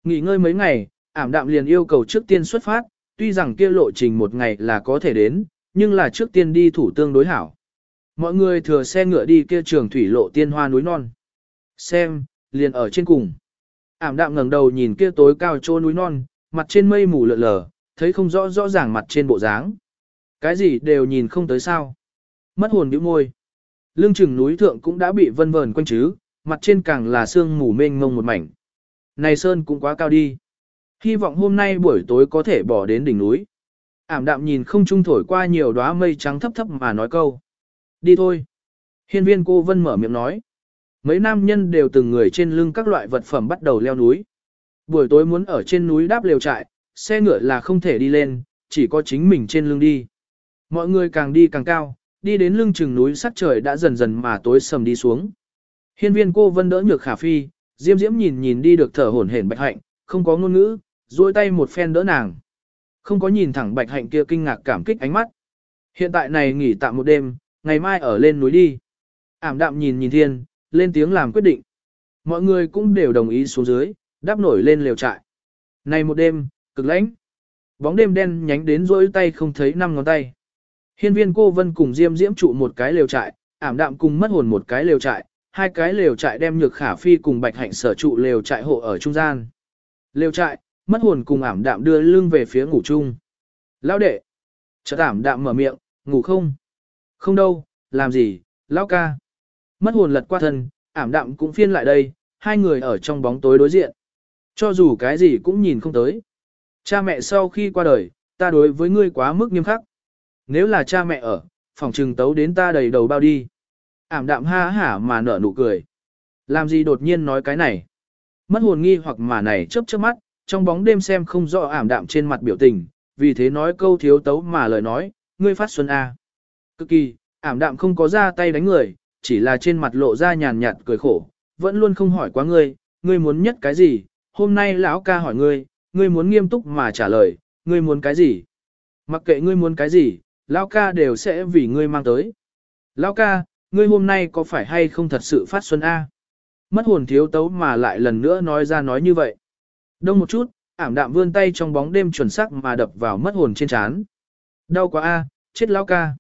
Nghỉ ngơi mấy ngày, ảm đạm liền yêu cầu trước tiên xuất phát, tuy rằng kia lộ trình một ngày là có thể đến, nhưng là trước tiên đi thủ tương đối hảo. Mọi người thừa xe ngựa đi kia trường thủy lộ tiên hoa núi non. Xem, liền ở trên cùng. Ảm đạm ngẩng đầu nhìn kia tối cao chỗ núi non, mặt trên mây mù lợn lờ, thấy không rõ rõ ràng mặt trên bộ dáng. Cái gì đều nhìn không tới sao. Mất hồn bĩu môi. Lương chừng núi thượng cũng đã bị vân vờn quanh chứ, mặt trên càng là sương mù mênh mông một mảnh. Này sơn cũng quá cao đi. Hy vọng hôm nay buổi tối có thể bỏ đến đỉnh núi. Ảm đạm nhìn không trung thổi qua nhiều đóa mây trắng thấp thấp mà nói câu. Đi thôi. Hiên viên cô vân mở miệng nói. Mấy nam nhân đều từng người trên lưng các loại vật phẩm bắt đầu leo núi. Buổi tối muốn ở trên núi đáp lều trại, xe ngựa là không thể đi lên, chỉ có chính mình trên lưng đi. Mọi người càng đi càng cao, đi đến lưng chừng núi sắc trời đã dần dần mà tối sầm đi xuống. Hiên viên cô vân đỡ nhược khả phi, diêm diễm nhìn nhìn đi được thở hổn hển bạch hạnh, không có ngôn ngữ, duỗi tay một phen đỡ nàng. Không có nhìn thẳng bạch hạnh kia kinh ngạc cảm kích ánh mắt. Hiện tại này nghỉ tạm một đêm, ngày mai ở lên núi đi. Ảm đạm nhìn nhìn thiên, lên tiếng làm quyết định. Mọi người cũng đều đồng ý xuống dưới, đáp nổi lên lều trại. Này một đêm, cực lãnh. Bóng đêm đen nhánh đến rỗi tay không thấy năm ngón tay. Hiên viên cô vân cùng diêm diễm trụ một cái lều trại, ảm đạm cùng mất hồn một cái lều trại, hai cái lều trại đem nhược khả phi cùng bạch hạnh sở trụ lều trại hộ ở trung gian. Lều trại, mất hồn cùng ảm đạm đưa lưng về phía ngủ chung. Lão đệ. Chợt ảm đạm mở miệng, ngủ không? Không đâu, làm gì, lão ca. Mất hồn lật qua thân, ảm đạm cũng phiên lại đây, hai người ở trong bóng tối đối diện. Cho dù cái gì cũng nhìn không tới. Cha mẹ sau khi qua đời, ta đối với ngươi quá mức nghiêm khắc. Nếu là cha mẹ ở, phòng trừng tấu đến ta đầy đầu bao đi. Ảm đạm ha hả mà nở nụ cười. Làm gì đột nhiên nói cái này? Mất hồn nghi hoặc mà này chớp chớp mắt, trong bóng đêm xem không rõ ảm đạm trên mặt biểu tình, vì thế nói câu thiếu tấu mà lời nói, ngươi phát xuân A. Cực kỳ, ảm đạm không có ra tay đánh người, chỉ là trên mặt lộ ra nhàn nhạt cười khổ, vẫn luôn không hỏi quá ngươi, ngươi muốn nhất cái gì, hôm nay lão ca hỏi ngươi, ngươi muốn nghiêm túc mà trả lời, ngươi muốn cái gì. Mặc kệ ngươi muốn cái gì, lão ca đều sẽ vì ngươi mang tới. Lão ca, ngươi hôm nay có phải hay không thật sự phát xuân A? Mất hồn thiếu tấu mà lại lần nữa nói ra nói như vậy. Đông một chút, ảm đạm vươn tay trong bóng đêm chuẩn xác mà đập vào mất hồn trên chán. Đau quá A, chết lão ca.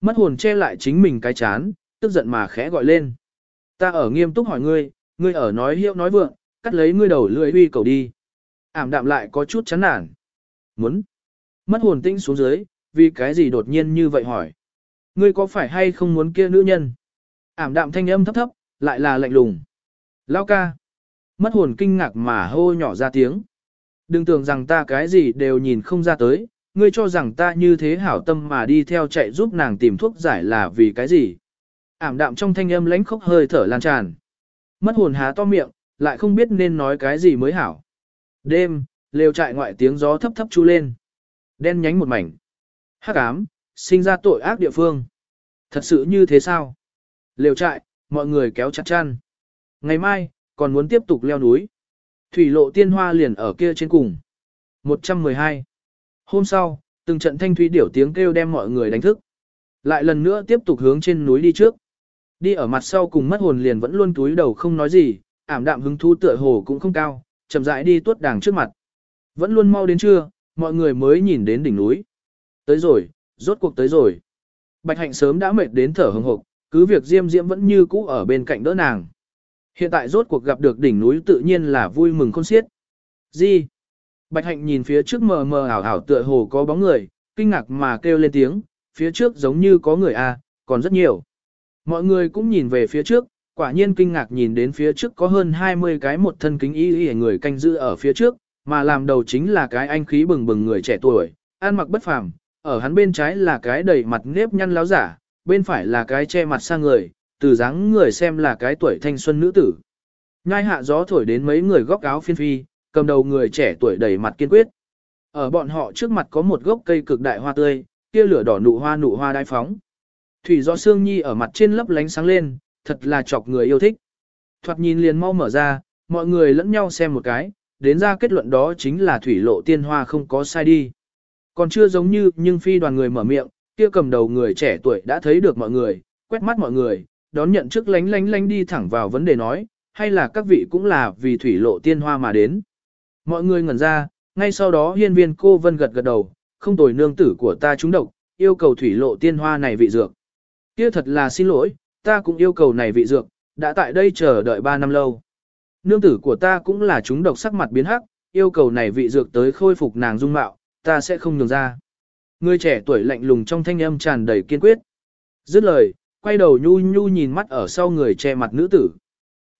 Mất hồn che lại chính mình cái chán, tức giận mà khẽ gọi lên. Ta ở nghiêm túc hỏi ngươi, ngươi ở nói hiệu nói vượng, cắt lấy ngươi đầu lưỡi uy cầu đi. Ảm đạm lại có chút chán nản. Muốn. Mất hồn tinh xuống dưới, vì cái gì đột nhiên như vậy hỏi. Ngươi có phải hay không muốn kia nữ nhân? Ảm đạm thanh âm thấp thấp, lại là lạnh lùng. Lao ca. Mất hồn kinh ngạc mà hô nhỏ ra tiếng. Đừng tưởng rằng ta cái gì đều nhìn không ra tới, ngươi cho rằng ta như thế hảo tâm mà đi theo chạy giúp nàng tìm thuốc giải là vì cái gì. Ảm đạm trong thanh âm lãnh khốc hơi thở lan tràn. Mất hồn há to miệng, lại không biết nên nói cái gì mới hảo. Đêm, lều trại ngoại tiếng gió thấp thấp chu lên. Đen nhánh một mảnh. Hắc ám, sinh ra tội ác địa phương. Thật sự như thế sao? Lều trại, mọi người kéo chặt chăn. Ngày mai, còn muốn tiếp tục leo núi. Thủy lộ tiên hoa liền ở kia trên cùng. 112. Hôm sau, từng trận thanh thủy điểu tiếng kêu đem mọi người đánh thức. Lại lần nữa tiếp tục hướng trên núi đi trước. Đi ở mặt sau cùng mất hồn liền vẫn luôn túi đầu không nói gì, ảm đạm hứng thú tựa hồ cũng không cao, chậm rãi đi tuốt đàng trước mặt. Vẫn luôn mau đến trưa, mọi người mới nhìn đến đỉnh núi. Tới rồi, rốt cuộc tới rồi. Bạch hạnh sớm đã mệt đến thở hừng hực, cứ việc diêm diễm vẫn như cũ ở bên cạnh đỡ nàng. Hiện tại rốt cuộc gặp được đỉnh núi tự nhiên là vui mừng khôn xiết. Gì? Bạch hạnh nhìn phía trước mờ mờ ảo ảo tựa hồ có bóng người, kinh ngạc mà kêu lên tiếng, phía trước giống như có người à, còn rất nhiều. Mọi người cũng nhìn về phía trước, quả nhiên kinh ngạc nhìn đến phía trước có hơn 20 cái một thân kính y y người canh giữ ở phía trước, mà làm đầu chính là cái anh khí bừng bừng người trẻ tuổi, ăn mặc bất phàm, ở hắn bên trái là cái đầy mặt nếp nhăn láo giả, bên phải là cái che mặt sang người, từ dáng người xem là cái tuổi thanh xuân nữ tử. Nhai hạ gió thổi đến mấy người góc áo phiên phi, cầm đầu người trẻ tuổi đầy mặt kiên quyết. Ở bọn họ trước mặt có một gốc cây cực đại hoa tươi, kia lửa đỏ nụ hoa nụ hoa đai phóng. Thủy do xương nhi ở mặt trên lấp lánh sáng lên, thật là chọc người yêu thích. Thoạt nhìn liền mau mở ra, mọi người lẫn nhau xem một cái, đến ra kết luận đó chính là thủy lộ tiên hoa không có sai đi. Còn chưa giống như nhưng phi đoàn người mở miệng, kia cầm đầu người trẻ tuổi đã thấy được mọi người, quét mắt mọi người, đón nhận trước lánh lánh lánh đi thẳng vào vấn đề nói, hay là các vị cũng là vì thủy lộ tiên hoa mà đến. Mọi người ngẩn ra, ngay sau đó hiên viên cô vân gật gật đầu, không tồi nương tử của ta trúng độc, yêu cầu thủy lộ tiên hoa này vị dược. Kia thật là xin lỗi, ta cũng yêu cầu này vị dược, đã tại đây chờ đợi 3 năm lâu. Nương tử của ta cũng là chúng độc sắc mặt biến hắc, yêu cầu này vị dược tới khôi phục nàng dung mạo, ta sẽ không nhường ra. Người trẻ tuổi lạnh lùng trong thanh âm tràn đầy kiên quyết. Dứt lời, quay đầu nhu nhu nhìn mắt ở sau người che mặt nữ tử.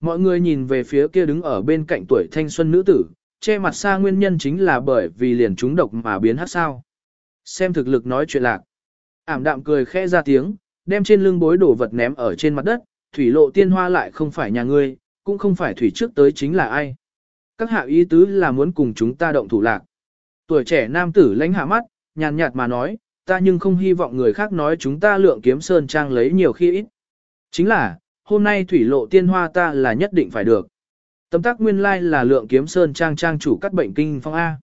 Mọi người nhìn về phía kia đứng ở bên cạnh tuổi thanh xuân nữ tử, che mặt xa nguyên nhân chính là bởi vì liền chúng độc mà biến hát sao. Xem thực lực nói chuyện lạc. Ảm đạm cười khẽ ra tiếng, đem trên lưng bối đổ vật ném ở trên mặt đất, thủy lộ tiên hoa lại không phải nhà ngươi, cũng không phải thủy trước tới chính là ai. Các hạ ý tứ là muốn cùng chúng ta động thủ lạc. Tuổi trẻ nam tử lánh hạ mắt, nhàn nhạt mà nói, ta nhưng không hy vọng người khác nói chúng ta lượng kiếm sơn trang lấy nhiều khi ít. Chính là, hôm nay thủy lộ tiên hoa ta là nhất định phải được. Tấm tác nguyên lai là lượng kiếm sơn trang trang chủ cắt bệnh kinh phong A.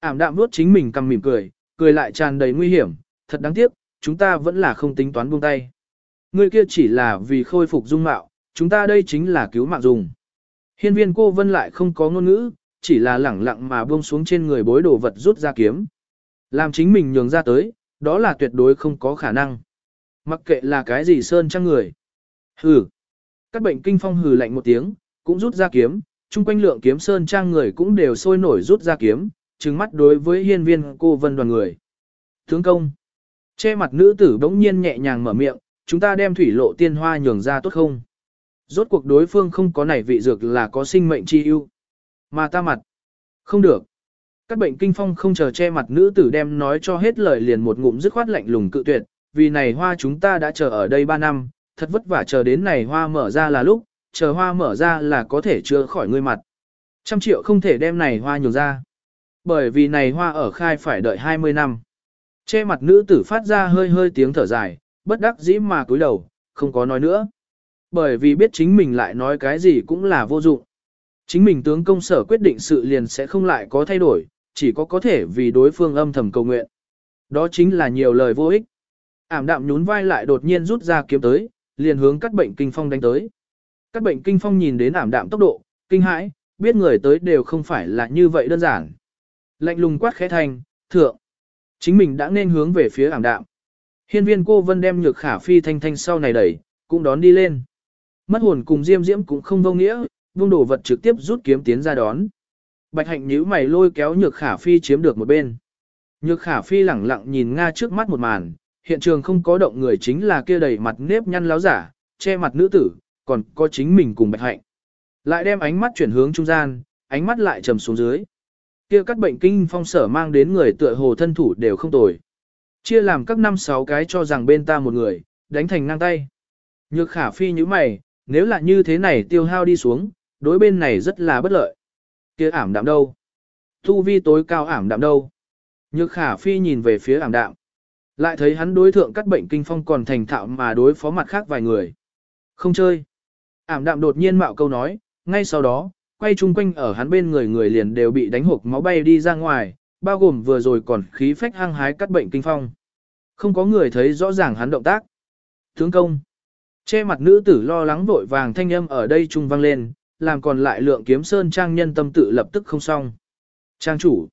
Ảm đạm vuốt chính mình cầm mỉm cười, cười lại tràn đầy nguy hiểm, thật đáng tiếc, chúng ta vẫn là không tính toán buông tay. Người kia chỉ là vì khôi phục dung mạo, chúng ta đây chính là cứu mạng dùng. Hiên viên cô vân lại không có ngôn ngữ, chỉ là lẳng lặng mà buông xuống trên người bối đồ vật rút ra kiếm. Làm chính mình nhường ra tới, đó là tuyệt đối không có khả năng. Mặc kệ là cái gì sơn trang người. Hừ. Các bệnh kinh phong hừ lạnh một tiếng, cũng rút ra kiếm, chung quanh lượng kiếm sơn trang người cũng đều sôi nổi rút ra kiếm, trừng mắt đối với hiên viên cô vân đoàn người. Tướng công. Che mặt nữ tử bỗng nhiên nhẹ nhàng mở miệng, chúng ta đem thủy lộ tiên hoa nhường ra tốt không? Rốt cuộc đối phương không có nảy vị dược là có sinh mệnh chi ưu. Mà ta mặt. Không được. Các bệnh kinh phong không chờ che mặt nữ tử đem nói cho hết lời liền một ngụm dứt khoát lạnh lùng cự tuyệt, vì này hoa chúng ta đã chờ ở đây 3 năm, thật vất vả chờ đến này hoa mở ra là lúc, chờ hoa mở ra là có thể chữa khỏi ngươi mặt. Trăm triệu không thể đem này hoa nhường ra. Bởi vì này hoa ở khai phải đợi 20 năm. Che mặt nữ tử phát ra hơi hơi tiếng thở dài, bất đắc dĩ mà cúi đầu, không có nói nữa. Bởi vì biết chính mình lại nói cái gì cũng là vô dụng. Chính mình tướng công sở quyết định sự liền sẽ không lại có thay đổi, chỉ có có thể vì đối phương âm thầm cầu nguyện. Đó chính là nhiều lời vô ích. Ảm đạm nhún vai lại đột nhiên rút ra kiếm tới, liền hướng cắt bệnh kinh phong đánh tới. Cắt bệnh kinh phong nhìn đến ảm đạm tốc độ, kinh hãi, biết người tới đều không phải là như vậy đơn giản. Lạnh lùng quát khẽ thành, thượng. Chính mình đã nên hướng về phía ảm đạm. Hiên viên cô vân đem nhược khả phi thanh thanh sau này đẩy, cũng đón đi lên. Mất hồn cùng diêm diễm cũng không vô nghĩa, vung đổ vật trực tiếp rút kiếm tiến ra đón. Bạch hạnh nhíu mày lôi kéo nhược khả phi chiếm được một bên. Nhược khả phi lẳng lặng nhìn Nga trước mắt một màn, hiện trường không có động người chính là kia đầy mặt nếp nhăn láo giả, che mặt nữ tử, còn có chính mình cùng bạch hạnh. Lại đem ánh mắt chuyển hướng trung gian, ánh mắt lại trầm xuống dưới. Kia các bệnh kinh phong sở mang đến người tựa hồ thân thủ đều không tồi. Chia làm các năm sáu cái cho rằng bên ta một người, đánh thành ngang tay. Nhược khả phi như mày, nếu là như thế này tiêu hao đi xuống, đối bên này rất là bất lợi. Kia ảm đạm đâu? Thu vi tối cao ảm đạm đâu? Nhược khả phi nhìn về phía ảm đạm. Lại thấy hắn đối thượng cắt bệnh kinh phong còn thành thạo mà đối phó mặt khác vài người. Không chơi. Ảm đạm đột nhiên mạo câu nói, ngay sau đó, quay chung quanh ở hắn bên người người liền đều bị đánh hộp máu bay đi ra ngoài, bao gồm vừa rồi còn khí phách hăng hái cắt bệnh kinh phong. Không có người thấy rõ ràng hắn động tác. Tướng công. Che mặt nữ tử lo lắng vội vàng thanh âm ở đây trung vang lên, làm còn lại lượng kiếm sơn trang nhân tâm tự lập tức không xong. Trang chủ.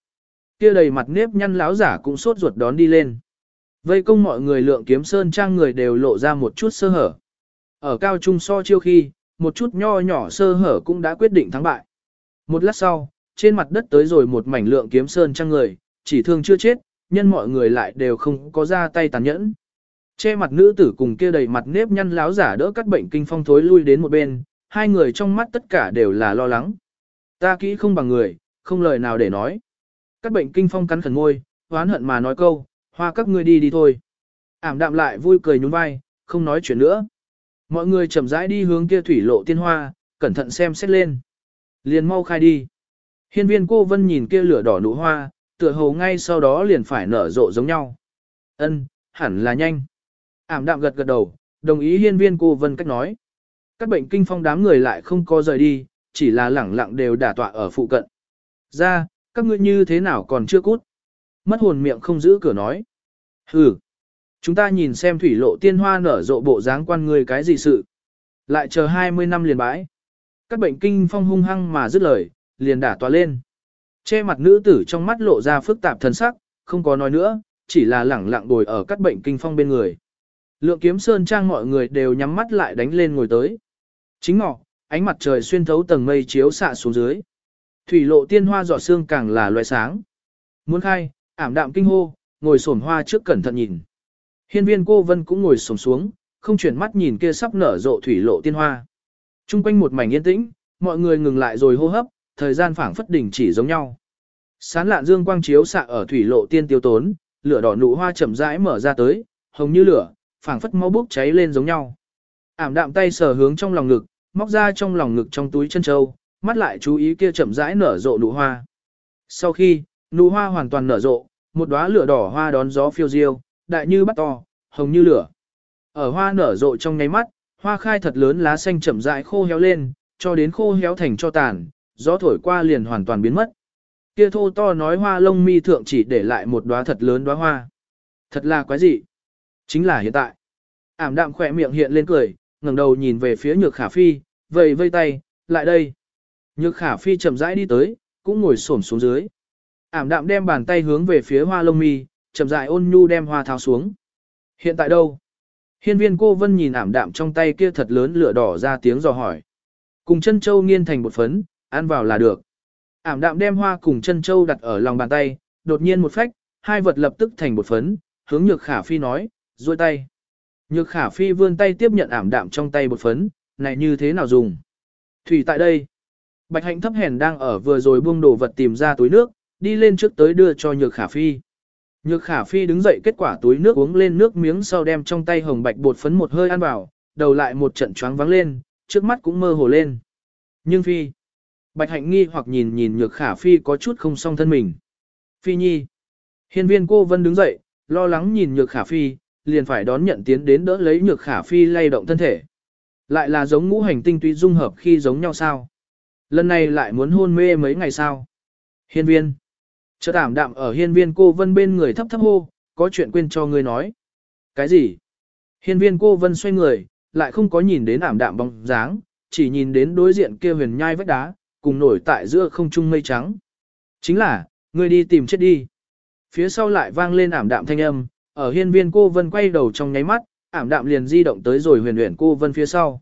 kia đầy mặt nếp nhăn lão giả cũng sốt ruột đón đi lên. Vây công mọi người lượng kiếm sơn trang người đều lộ ra một chút sơ hở. Ở cao trung so chiêu khi, một chút nho nhỏ sơ hở cũng đã quyết định thắng bại. Một lát sau, trên mặt đất tới rồi một mảnh lượng kiếm sơn trang người, chỉ thương chưa chết, nhân mọi người lại đều không có ra tay tàn nhẫn. Che mặt nữ tử cùng kia đầy mặt nếp nhăn láo giả đỡ cắt bệnh kinh phong thối lui đến một bên, hai người trong mắt tất cả đều là lo lắng. Ta kỹ không bằng người, không lời nào để nói. các bệnh kinh phong cắn khẩn ngôi, hoán hận mà nói câu, hoa các ngươi đi đi thôi. Ảm đạm lại vui cười nhún vai, không nói chuyện nữa. Mọi người chậm rãi đi hướng kia thủy lộ tiên hoa, cẩn thận xem xét lên. Liền mau khai đi. Hiên viên cô vân nhìn kia lửa đỏ nụ hoa, tựa hồ ngay sau đó liền phải nở rộ giống nhau. Ân, hẳn là nhanh. Ảm đạm gật gật đầu, đồng ý hiên viên cô vân cách nói. Các bệnh kinh phong đám người lại không có rời đi, chỉ là lẳng lặng đều đả tọa ở phụ cận. Ra, các ngươi như thế nào còn chưa cút. Mất hồn miệng không giữ cửa nói. Hừ. Chúng ta nhìn xem thủy lộ tiên hoa nở rộ bộ dáng quan người cái gì sự. Lại chờ 20 năm liền bãi. Các bệnh kinh phong hung hăng mà dứt lời, liền đả tọa lên. Che mặt nữ tử trong mắt lộ ra phức tạp thần sắc, không có nói nữa, chỉ là lẳng lặng ngồi ở các bệnh kinh phong bên người. Lượng kiếm sơn trang mọi người đều nhắm mắt lại đánh lên ngồi tới. Chính ngọ, ánh mặt trời xuyên thấu tầng mây chiếu xạ xuống dưới. Thủy lộ tiên hoa giọt sương càng là loại sáng. Muốn khai, ảm đạm kinh hô, ngồi xổm hoa trước cẩn thận nhìn. Hiên viên cô vân cũng ngồi xổm xuống, không chuyển mắt nhìn kia sắp nở rộ thủy lộ tiên hoa. Trung quanh một mảnh yên tĩnh, mọi người ngừng lại rồi hô hấp, thời gian phảng phất đỉnh chỉ giống nhau. Sán lạn dương quang chiếu xạ ở thủy lộ tiên tiêu tốn, lửa đỏ nụ hoa chậm rãi mở ra tới, hồng như lửa, phảng phất mau bốc cháy lên giống nhau. Ảm đạm tay sờ hướng trong lòng ngực, móc ra trong lòng ngực trong túi chân châu, mắt lại chú ý kia chậm rãi nở rộ nụ hoa. Sau khi, nụ hoa hoàn toàn nở rộ, một đóa lửa đỏ hoa đón gió phiêu diêu, đại như bắt to, hồng như lửa. Ở hoa nở rộ trong nháy mắt, hoa khai thật lớn lá xanh chậm rãi khô héo lên, cho đến khô héo thành cho tàn, gió thổi qua liền hoàn toàn biến mất. Kia thô to nói hoa lông mi thượng chỉ để lại một đóa thật lớn đóa hoa. Thật là quái gì? Chính là hiện tại. Ảm đạm khỏe miệng hiện lên cười, ngẩng đầu nhìn về phía nhược khả phi, vầy vây tay, lại đây. Nhược khả phi chậm rãi đi tới, cũng ngồi xổm xuống dưới. Ảm đạm đem bàn tay hướng về phía hoa lông mi, chậm rãi ôn nhu đem hoa tháo xuống. Hiện tại đâu? Hiên viên cô vân nhìn ảm đạm trong tay kia thật lớn lửa đỏ ra tiếng dò hỏi. Cùng chân châu nghiên thành một phấn, ăn vào là được. Ảm đạm đem hoa cùng chân châu đặt ở lòng bàn tay, đột nhiên một phách, hai vật lập tức thành một phấn, hướng nhược khả phi nói, duỗi tay. Nhược khả phi vươn tay tiếp nhận ảm đạm trong tay bột phấn, này như thế nào dùng? Thủy tại đây. Bạch hạnh thấp hèn đang ở vừa rồi buông đồ vật tìm ra túi nước, đi lên trước tới đưa cho nhược khả phi. Nhược khả phi đứng dậy kết quả túi nước uống lên nước miếng sau đem trong tay hồng bạch bột phấn một hơi ăn vào, đầu lại một trận choáng vắng lên, trước mắt cũng mơ hồ lên. Nhưng phi, Bạch hạnh nghi hoặc nhìn nhìn nhược khả phi có chút không song thân mình. Phi nhi. Hiên viên cô vân đứng dậy, lo lắng nhìn nhược khả phi, liền phải đón nhận tiến đến đỡ lấy nhược khả phi lay động thân thể. Lại là giống ngũ hành tinh túy dung hợp khi giống nhau sao? Lần này lại muốn hôn mê mấy ngày sao? Hiên viên. Chợt ảm đạm ở hiên viên cô vân bên người thấp thấp hô, có chuyện quên cho ngươi nói. Cái gì? Hiên viên cô vân xoay người, lại không có nhìn đến ảm đạm bóng dáng, chỉ nhìn đến đối diện kia huyền nhai vách đá, cùng nổi tại giữa không trung mây trắng. Chính là, ngươi đi tìm chết đi. Phía sau lại vang lên ảm đạm thanh âm, ở hiên viên cô vân quay đầu trong nháy mắt, ảm đạm liền di động tới rồi huyền huyền cô vân phía sau.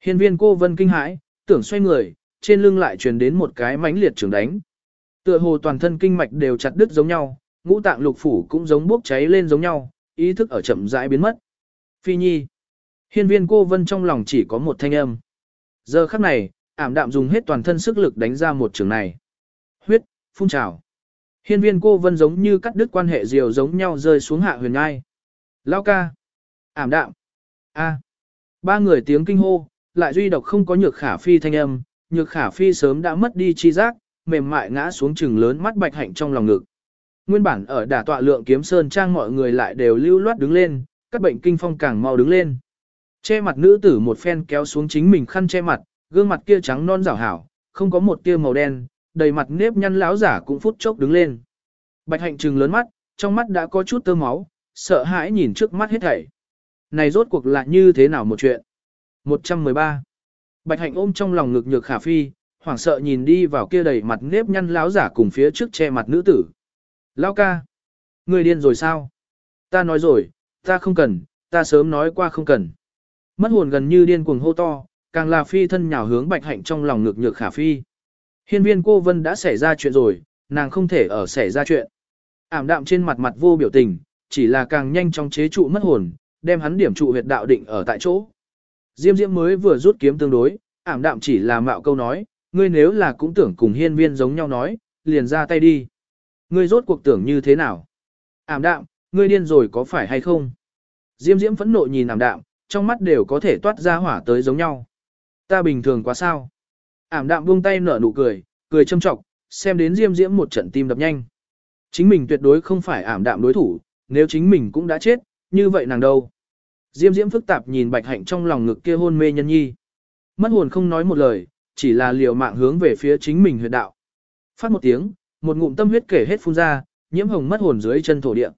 Hiên viên cô vân kinh hãi, tưởng xoay người, trên lưng lại truyền đến một cái mãnh liệt trường đánh. Tựa hồ toàn thân kinh mạch đều chặt đứt giống nhau, ngũ tạng lục phủ cũng giống bốc cháy lên giống nhau, ý thức ở chậm rãi biến mất. Phi nhi. Hiên viên cô vân trong lòng chỉ có một thanh âm. Giờ khắc này, ảm đạm dùng hết toàn thân sức lực đánh ra một trường này. Huyết, phun trào. Hiên viên cô vân giống như cắt đứt quan hệ diều giống nhau rơi xuống hạ huyền ngai. Lao ca. Ảm đạm. A. Ba người tiếng kinh hô, lại duy độc không có nhược khả phi thanh âm, nhược khả phi sớm đã mất đi chi giác, mềm mại ngã xuống chừng lớn mắt bạch hạnh trong lòng ngực. Nguyên bản ở đả tọa lượng kiếm sơn trang mọi người lại đều lưu loát đứng lên, các bệnh kinh phong càng mau đứng lên. Che mặt nữ tử một phen kéo xuống chính mình khăn che mặt, gương mặt kia trắng non rảo hảo, không có một tia màu đen, đầy mặt nếp nhăn lão giả cũng phút chốc đứng lên. Bạch hạnh trừng lớn mắt, trong mắt đã có chút tơ máu, sợ hãi nhìn trước mắt hết thảy. Này rốt cuộc là như thế nào một chuyện? 113. Bạch hạnh ôm trong lòng ngực nhược khả phi, hoảng sợ nhìn đi vào kia đầy mặt nếp nhăn lão giả cùng phía trước che mặt nữ tử. Lão ca, người điên rồi sao? Ta nói rồi, ta không cần, ta sớm nói qua không cần. Mất hồn gần như điên cuồng hô to, càng là phi thân nhào hướng bạch hạnh trong lòng ngực nhược khả phi. Hiên viên cô vân đã xảy ra chuyện rồi, nàng không thể ở xảy ra chuyện. Ảm đạm trên mặt mặt vô biểu tình, chỉ là càng nhanh trong chế trụ mất hồn, đem hắn điểm trụ huyệt đạo định ở tại chỗ. Diêm Diễm mới vừa rút kiếm tương đối, ảm đạm chỉ là mạo câu nói, ngươi nếu là cũng tưởng cùng hiên viên giống nhau nói, liền ra tay đi. Ngươi rốt cuộc tưởng như thế nào? Ảm đạm, ngươi điên rồi có phải hay không? Diêm Diễm phẫn nộ nhìn ảm đạm, trong mắt đều có thể toát ra hỏa tới giống nhau. Ta bình thường quá sao? Ảm đạm buông tay nở nụ cười, cười châm trọng, xem đến Diêm Diễm một trận tim đập nhanh. Chính mình tuyệt đối không phải ảm đạm đối thủ, nếu chính mình cũng đã chết, như vậy nàng đâu? Diêm Diễm phức tạp nhìn Bạch Hạnh trong lòng ngực kia hôn mê nhân nhi. Mất hồn không nói một lời, chỉ là liều mạng hướng về phía chính mình huyệt đạo. Phát một tiếng, một ngụm tâm huyết kể hết phun ra, nhiễm hồng mất hồn dưới chân thổ địa.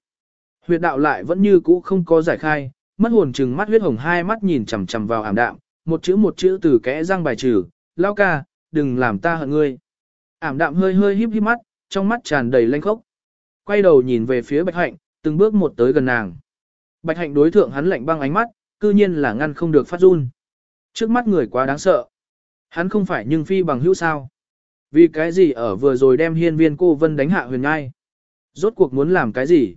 Huyệt đạo lại vẫn như cũ không có giải khai, mất hồn trừng mắt huyết hồng hai mắt nhìn chằm chằm vào ảm đạm, một chữ một chữ từ kẽ răng bài trừ, lao ca, đừng làm ta hận ngươi. Ảm đạm hơi hơi híp híp mắt, trong mắt tràn đầy lanh khốc. Quay đầu nhìn về phía bạch hạnh, từng bước một tới gần nàng. Bạch hạnh đối thượng hắn lạnh băng ánh mắt, cư nhiên là ngăn không được phát run. Trước mắt người quá đáng sợ. Hắn không phải nhưng phi bằng hữu sao. Vì cái gì ở vừa rồi đem hiên viên cô vân đánh hạ huyền ngai. Rốt cuộc muốn làm cái gì?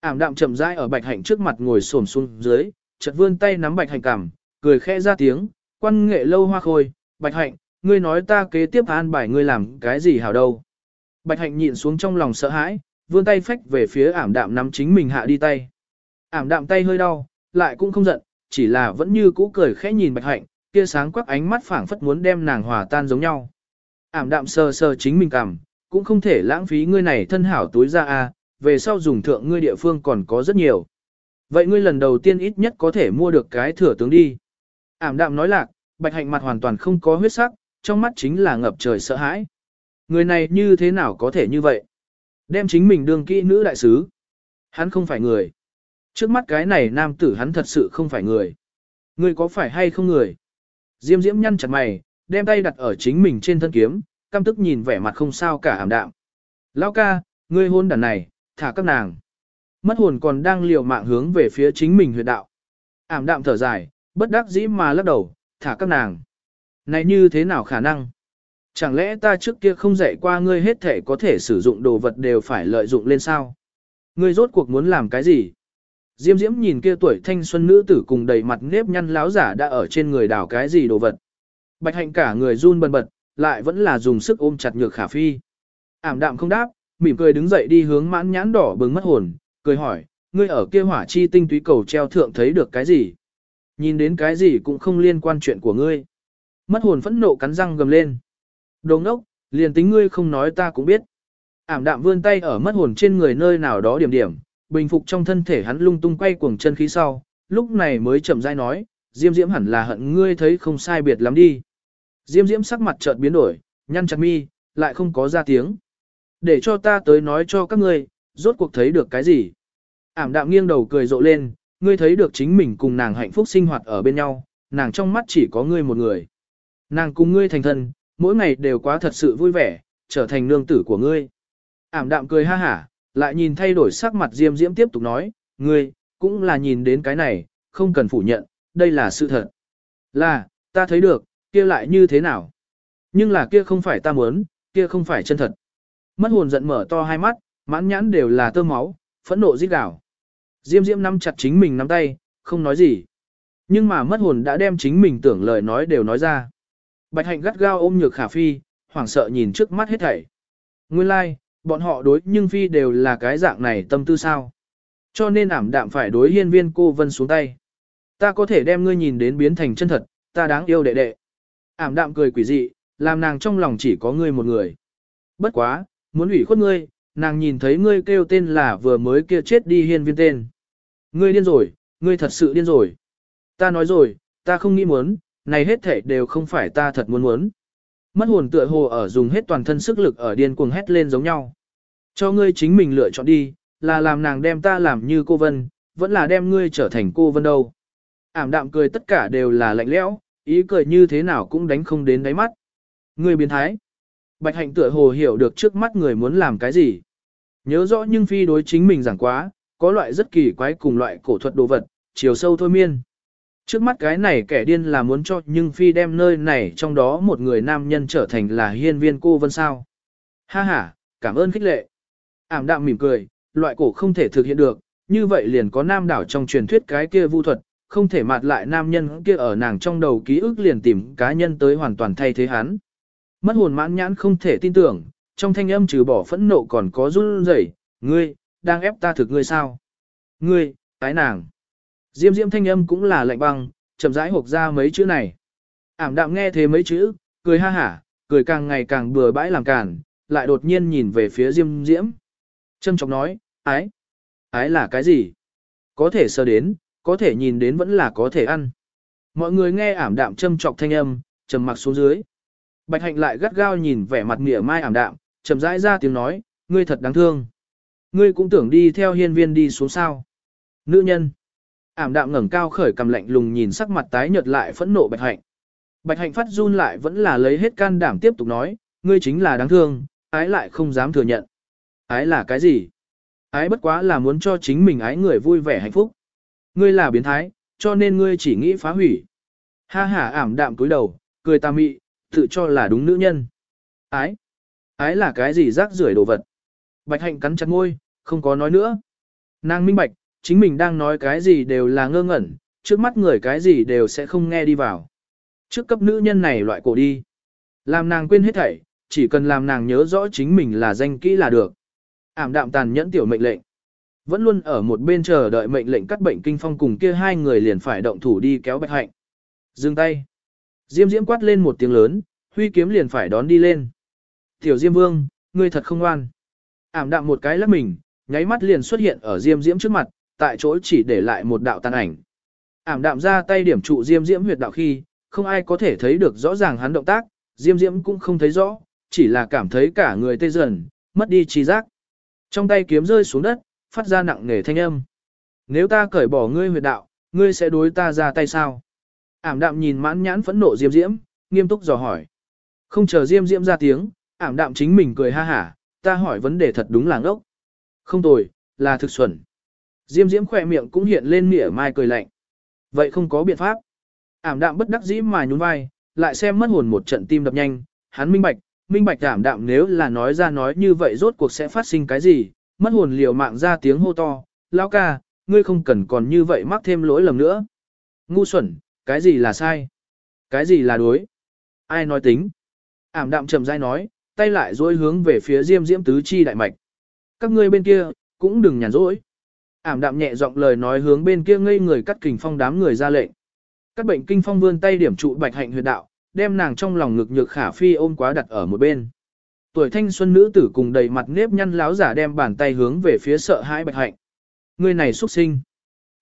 Ảm đạm chậm rãi ở bạch hạnh trước mặt ngồi xổm xuống dưới, chợt vươn tay nắm bạch hạnh cằm, cười khẽ ra tiếng, quan nghệ lâu hoa khôi, bạch hạnh, ngươi nói ta kế tiếp an bài ngươi làm cái gì hảo đâu. Bạch hạnh nhịn xuống trong lòng sợ hãi, vươn tay phách về phía ảm đạm nắm chính mình hạ đi tay. Ảm đạm tay hơi đau, lại cũng không giận, chỉ là vẫn như cũ cười khẽ nhìn bạch hạnh, kia sáng quắc ánh mắt phảng phất muốn đem nàng hòa tan giống nhau. Ảm đạm sờ sờ chính mình cảm, cũng không thể lãng phí ngươi này thân hảo túi ra a, về sau dùng thượng ngươi địa phương còn có rất nhiều. Vậy ngươi lần đầu tiên ít nhất có thể mua được cái thừa tướng đi. Ảm đạm nói lạc, bạch hạnh mặt hoàn toàn không có huyết sắc, trong mắt chính là ngập trời sợ hãi. Người này như thế nào có thể như vậy? Đem chính mình đương kỹ nữ đại sứ. Hắn không phải người. Trước mắt cái này nam tử hắn thật sự không phải người. Người có phải hay không người? Diêm diễm nhăn chặt mày, đem tay đặt ở chính mình trên thân kiếm, căm tức nhìn vẻ mặt không sao cả ảm đạm. Lão ca, ngươi hôn đàn này, thả các nàng. Mất hồn còn đang liều mạng hướng về phía chính mình huyệt đạo. Ảm đạm thở dài, bất đắc dĩ mà lắc đầu, thả các nàng. Này như thế nào khả năng? Chẳng lẽ ta trước kia không dạy qua ngươi hết thể có thể sử dụng đồ vật đều phải lợi dụng lên sao? Ngươi rốt cuộc muốn làm cái gì? Diêm diễm nhìn kia tuổi thanh xuân nữ tử cùng đầy mặt nếp nhăn láo giả đã ở trên người đảo cái gì đồ vật. Bạch hạnh cả người run bần bật, lại vẫn là dùng sức ôm chặt nhược khả phi. Ảm đạm không đáp, mỉm cười đứng dậy đi hướng mãn nhãn đỏ bừng mất hồn, cười hỏi, ngươi ở kia hỏa chi tinh túy cầu treo thượng thấy được cái gì? Nhìn đến cái gì cũng không liên quan chuyện của ngươi. Mất hồn phẫn nộ cắn răng gầm lên. Đồ ngốc, liền tính ngươi không nói ta cũng biết. Ảm đạm vươn tay ở mất hồn trên người nơi nào đó điểm điểm, bình phục trong thân thể hắn lung tung quay cuồng chân khí sau, lúc này mới chậm rãi nói, Diêm Diễm hẳn là hận ngươi thấy không sai biệt lắm đi. Diêm Diễm sắc mặt chợt biến đổi, nhăn chặt mi, lại không có ra tiếng. Để cho ta tới nói cho các ngươi, rốt cuộc thấy được cái gì. Ảm đạm nghiêng đầu cười rộ lên, ngươi thấy được chính mình cùng nàng hạnh phúc sinh hoạt ở bên nhau, nàng trong mắt chỉ có ngươi một người. Nàng cùng ngươi thành thân, mỗi ngày đều quá thật sự vui vẻ, trở thành nương tử của ngươi. Ảm đạm cười ha hả, lại nhìn thay đổi sắc mặt Diêm Diễm tiếp tục nói, ngươi, cũng là nhìn đến cái này, không cần phủ nhận, đây là sự thật. Là, ta thấy được, kia lại như thế nào? Nhưng là kia không phải ta muốn, kia không phải chân thật. Mất hồn giận mở to hai mắt, mãn nhãn đều là tơ máu, phẫn nộ giết gào. Diêm Diễm nắm chặt chính mình nắm tay, không nói gì. Nhưng mà mất hồn đã đem chính mình tưởng lời nói đều nói ra. Bạch hạnh gắt gao ôm nhược khả phi, hoảng sợ nhìn trước mắt hết thảy. Nguyên lai, like, bọn họ đối nhưng phi đều là cái dạng này tâm tư sao. Cho nên ảm đạm phải đối hiên viên cô vân xuống tay. Ta có thể đem ngươi nhìn đến biến thành chân thật, ta đáng yêu đệ đệ. Ảm đạm cười quỷ dị, làm nàng trong lòng chỉ có ngươi một người. Bất quá, muốn ủy khuất ngươi, nàng nhìn thấy ngươi kêu tên là vừa mới kia chết đi hiên viên tên. Ngươi điên rồi, ngươi thật sự điên rồi. Ta nói rồi, ta không nghĩ muốn, này hết thể đều không phải ta thật muốn muốn. Mất hồn tựa hồ ở dùng hết toàn thân sức lực ở điên cuồng hét lên giống nhau. Cho ngươi chính mình lựa chọn đi, là làm nàng đem ta làm như cô Vân, vẫn là đem ngươi trở thành cô Vân đâu. Ảm đạm cười tất cả đều là lạnh lẽo, ý cười như thế nào cũng đánh không đến đáy mắt. Ngươi biến thái. Bạch hạnh tựa hồ hiểu được trước mắt người muốn làm cái gì. Nhớ rõ nhưng phi đối chính mình giảng quá, có loại rất kỳ quái cùng loại cổ thuật đồ vật, chiều sâu thôi miên. Trước mắt cái này kẻ điên là muốn cho nhưng phi đem nơi này trong đó một người nam nhân trở thành là hiên viên cô vân sao. Ha ha, cảm ơn khích lệ. Ảm đạm mỉm cười, loại cổ không thể thực hiện được, như vậy liền có nam đảo trong truyền thuyết cái kia vu thuật, không thể mạt lại nam nhân kia ở nàng trong đầu ký ức liền tìm cá nhân tới hoàn toàn thay thế hắn. Mất hồn mãn nhãn không thể tin tưởng, trong thanh âm trừ bỏ phẫn nộ còn có run rẩy, ngươi, đang ép ta thực ngươi sao? Ngươi, tái nàng. Diêm diêm thanh âm cũng là lạnh băng, chậm rãi hộp ra mấy chữ này. Ảm đạm nghe thế mấy chữ, cười ha hả, cười càng ngày càng bừa bãi làm cản, lại đột nhiên nhìn về phía diêm diễm. Trâm trọng nói, ái. Ái là cái gì? Có thể sơ đến, có thể nhìn đến vẫn là có thể ăn. Mọi người nghe ảm đạm châm trọc thanh âm, trầm mặc xuống dưới. Bạch hạnh lại gắt gao nhìn vẻ mặt mỉa mai ảm đạm, chậm rãi ra tiếng nói, ngươi thật đáng thương. Ngươi cũng tưởng đi theo hiên viên đi xuống sao. Nữ nhân. Ảm đạm ngẩng cao khởi cầm lạnh lùng nhìn sắc mặt tái nhợt lại phẫn nộ bạch hạnh. Bạch hạnh phát run lại vẫn là lấy hết can đảm tiếp tục nói, ngươi chính là đáng thương, ái lại không dám thừa nhận. Ái là cái gì? Ái bất quá là muốn cho chính mình ái người vui vẻ hạnh phúc. Ngươi là biến thái, cho nên ngươi chỉ nghĩ phá hủy. Ha ha ảm đạm cúi đầu, cười ta mị, tự cho là đúng nữ nhân. Ái. Ái là cái gì rác rưởi đồ vật. Bạch hạnh cắn chặt môi, không có nói nữa. Nàng minh bạch, chính mình đang nói cái gì đều là ngơ ngẩn, trước mắt người cái gì đều sẽ không nghe đi vào. Trước cấp nữ nhân này loại cổ đi. Làm nàng quên hết thảy, chỉ cần làm nàng nhớ rõ chính mình là danh kỹ là được. Ảm đạm tàn nhẫn tiểu mệnh lệnh. Vẫn luôn ở một bên chờ đợi mệnh lệnh cắt bệnh kinh phong cùng kia hai người liền phải động thủ đi kéo bạch hạnh. Dừng tay. Diêm diễm quát lên một tiếng lớn, huy kiếm liền phải đón đi lên. Tiểu Diêm Vương, ngươi thật không ngoan. Ảm đạm một cái lắc mình, nháy mắt liền xuất hiện ở Diêm Diễm trước mặt, tại chỗ chỉ để lại một đạo tàn ảnh. Ảm đạm ra tay điểm trụ Diêm Diễm huyệt đạo khi, không ai có thể thấy được rõ ràng hắn động tác, Diêm Diễm cũng không thấy rõ, chỉ là cảm thấy cả người tê dần, mất đi trí giác. Trong tay kiếm rơi xuống đất, phát ra nặng nề thanh âm. Nếu ta cởi bỏ ngươi huyệt đạo, ngươi sẽ đối ta ra tay sao? Ảm đạm nhìn mãn nhãn phẫn nộ Diêm Diễm, nghiêm túc dò hỏi. Không chờ Diêm Diễm ra tiếng, ảm đạm chính mình cười ha hả, ta hỏi vấn đề thật đúng là ngốc. Không tồi, là thực xuẩn. Diêm Diễm khỏe miệng cũng hiện lên mỉa mai cười lạnh. Vậy không có biện pháp. Ảm đạm bất đắc dĩ mà nhún vai, lại xem mất hồn một trận tim đập nhanh, hắn minh bạch, minh bạch ảm đạm nếu là nói ra nói như vậy rốt cuộc sẽ phát sinh cái gì, mất hồn liều mạng ra tiếng hô to, lão ca, ngươi không cần còn như vậy mắc thêm lỗi lầm nữa. Ngu xuẩn, cái gì là sai? Cái gì là đối? Ai nói tính? Ảm đạm trầm dai nói, tay lại dối hướng về phía diêm diễm tứ chi đại mạch. Các ngươi bên kia, cũng đừng nhàn rỗi. Ảm đạm nhẹ giọng lời nói hướng bên kia ngây người cắt kình phong đám người ra lệnh. Các bệnh kinh phong vươn tay điểm trụ bạch hạnh huyệt đạo, đem nàng trong lòng ngực nhược khả phi ôm quá đặt ở một bên. Tuổi thanh xuân nữ tử cùng đầy mặt nếp nhăn láo giả đem bàn tay hướng về phía sợ hãi bạch hạnh. Người này xuất sinh.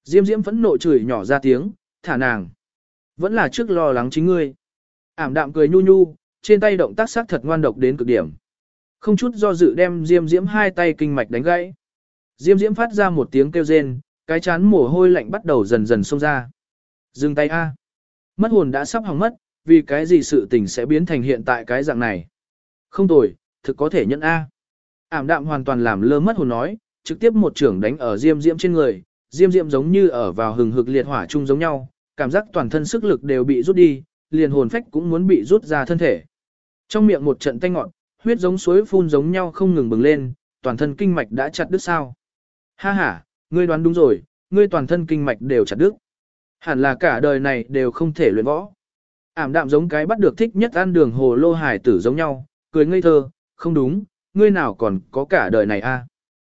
Diêm diễm vẫn nộ chửi nhỏ ra tiếng, thả nàng. Vẫn là trước lo lắng chính ngươi. Ảm đạm cười nhu nhu, trên tay động tác sắc thật ngoan độc đến cực điểm. Không chút do dự đem diêm diễm hai tay kinh mạch đánh gãy. Diêm diễm phát ra một tiếng kêu rên, cái chán mồ hôi lạnh bắt đầu dần dần xông ra. Dừng tay A. Mất hồn đã sắp hỏng mất, vì cái gì sự tình sẽ biến thành hiện tại cái dạng này. Không tồi, thực có thể nhận A. Ảm đạm hoàn toàn làm lơ mất hồn nói, trực tiếp một trưởng đánh ở diêm diễm trên người, diêm diễm giống như ở vào hừng hực liệt hỏa chung giống nhau, cảm giác toàn thân sức lực đều bị rút đi, liền hồn phách cũng muốn bị rút ra thân thể. Trong miệng một trận tanh ngọn, huyết giống suối phun giống nhau không ngừng bừng lên, toàn thân kinh mạch đã chặt đứt sao. Ha ha, ngươi đoán đúng rồi, ngươi toàn thân kinh mạch đều chặt đứt. Hẳn là cả đời này đều không thể luyện võ. Ảm đạm giống cái bắt được thích nhất ăn đường hồ lô hải tử giống nhau, cười ngây thơ, không đúng, ngươi nào còn có cả đời này a? À?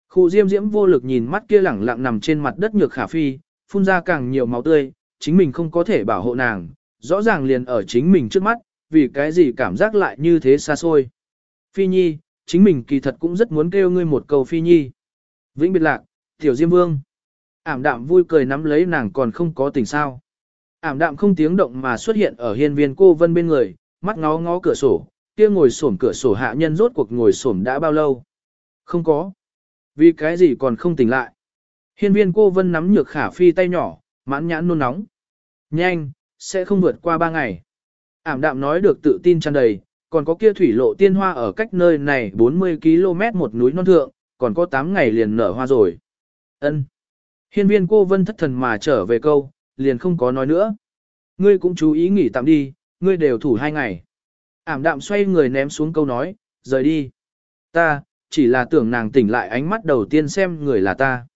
Khu diêm diễm vô lực nhìn mắt kia lẳng lặng nằm trên mặt đất nhược khả phi, phun ra càng nhiều máu tươi, chính mình không có thể bảo hộ nàng, rõ ràng liền ở chính mình trước mắt, vì cái gì cảm giác lại như thế xa xôi. Phi Nhi, chính mình kỳ thật cũng rất muốn kêu ngươi một câu Phi Nhi. Vĩnh biệt lạc, tiểu Diêm Vương. Ảm đạm vui cười nắm lấy nàng còn không có tình sao. Ảm đạm không tiếng động mà xuất hiện ở hiên viên cô vân bên người, mắt ngó ngó cửa sổ, kia ngồi xổm cửa sổ hạ nhân rốt cuộc ngồi xổm đã bao lâu. Không có. Vì cái gì còn không tỉnh lại. Hiên viên cô vân nắm nhược khả phi tay nhỏ, mãn nhãn nôn nóng. Nhanh, sẽ không vượt qua ba ngày. Ảm đạm nói được tự tin tràn đầy, còn có kia thủy lộ tiên hoa ở cách nơi này 40 km một núi non thượng, còn có 8 ngày liền nở hoa rồi. Ân. Hiên viên cô vân thất thần mà trở về câu, liền không có nói nữa. Ngươi cũng chú ý nghỉ tạm đi, ngươi đều thủ hai ngày. Ảm đạm xoay người ném xuống câu nói, rời đi. Ta, chỉ là tưởng nàng tỉnh lại ánh mắt đầu tiên xem người là ta.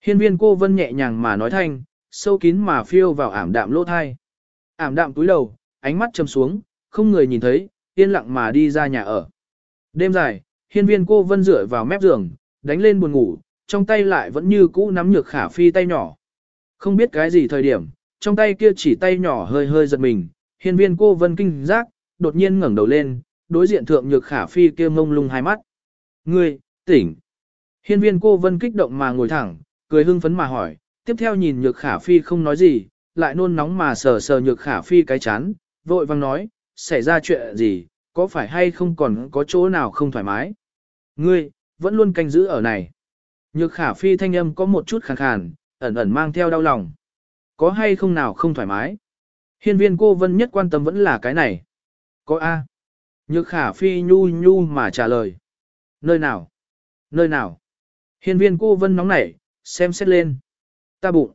Hiên viên cô vân nhẹ nhàng mà nói thanh, sâu kín mà phiêu vào ảm đạm lỗ thai. Ảm đạm túi đầu, ánh mắt chầm xuống, không người nhìn thấy, yên lặng mà đi ra nhà ở. Đêm dài, hiên viên cô vân dựa vào mép giường, đánh lên buồn ngủ, trong tay lại vẫn như cũ nắm nhược khả phi tay nhỏ. Không biết cái gì thời điểm, trong tay kia chỉ tay nhỏ hơi hơi giật mình, hiên viên cô vân kinh giác, đột nhiên ngẩng đầu lên, đối diện thượng nhược khả phi kia mông lung hai mắt. Ngươi, tỉnh. Hiên viên cô vân kích động mà ngồi thẳng, cười hưng phấn mà hỏi, tiếp theo nhìn nhược khả phi không nói gì, lại nôn nóng mà sờ sờ nhược khả phi cái chán, vội vang nói, xảy ra chuyện gì, có phải hay không còn có chỗ nào không thoải mái. Ngươi, vẫn luôn canh giữ ở này. Nhược khả phi thanh âm có một chút khàn khàn, ẩn ẩn mang theo đau lòng. Có hay không nào không thoải mái? Hiên viên cô vân nhất quan tâm vẫn là cái này. Có A. Nhược khả phi nhu nhu mà trả lời. Nơi nào? Nơi nào? Hiên viên cô vân nóng nảy, xem xét lên. Ta bụng.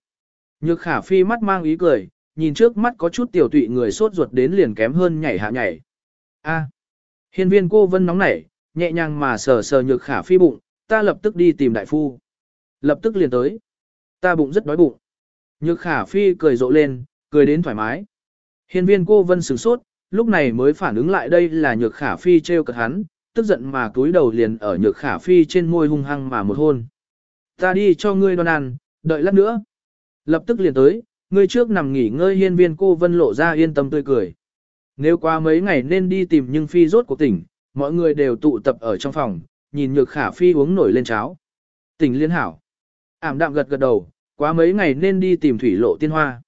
Nhược khả phi mắt mang ý cười, nhìn trước mắt có chút tiểu tụy người sốt ruột đến liền kém hơn nhảy hạ nhảy. A. Hiên viên cô vân nóng nảy, nhẹ nhàng mà sờ sờ nhược khả phi bụng, ta lập tức đi tìm đại phu. Lập tức liền tới. Ta bụng rất đói bụng. Nhược khả phi cười rộ lên, cười đến thoải mái. Hiên viên cô vân sửng sốt, lúc này mới phản ứng lại đây là nhược khả phi treo cật hắn, tức giận mà túi đầu liền ở nhược khả phi trên môi hung hăng mà một hôn. Ta đi cho ngươi đoan ăn, đợi lát nữa. Lập tức liền tới, ngươi trước nằm nghỉ ngơi hiên viên cô vân lộ ra yên tâm tươi cười. Nếu qua mấy ngày nên đi tìm nhưng phi rốt cuộc tỉnh, mọi người đều tụ tập ở trong phòng, nhìn nhược khả phi uống nổi lên cháo. Tỉnh liên hảo. Ảm đạm gật gật đầu, quá mấy ngày nên đi tìm thủy lộ tiên hoa.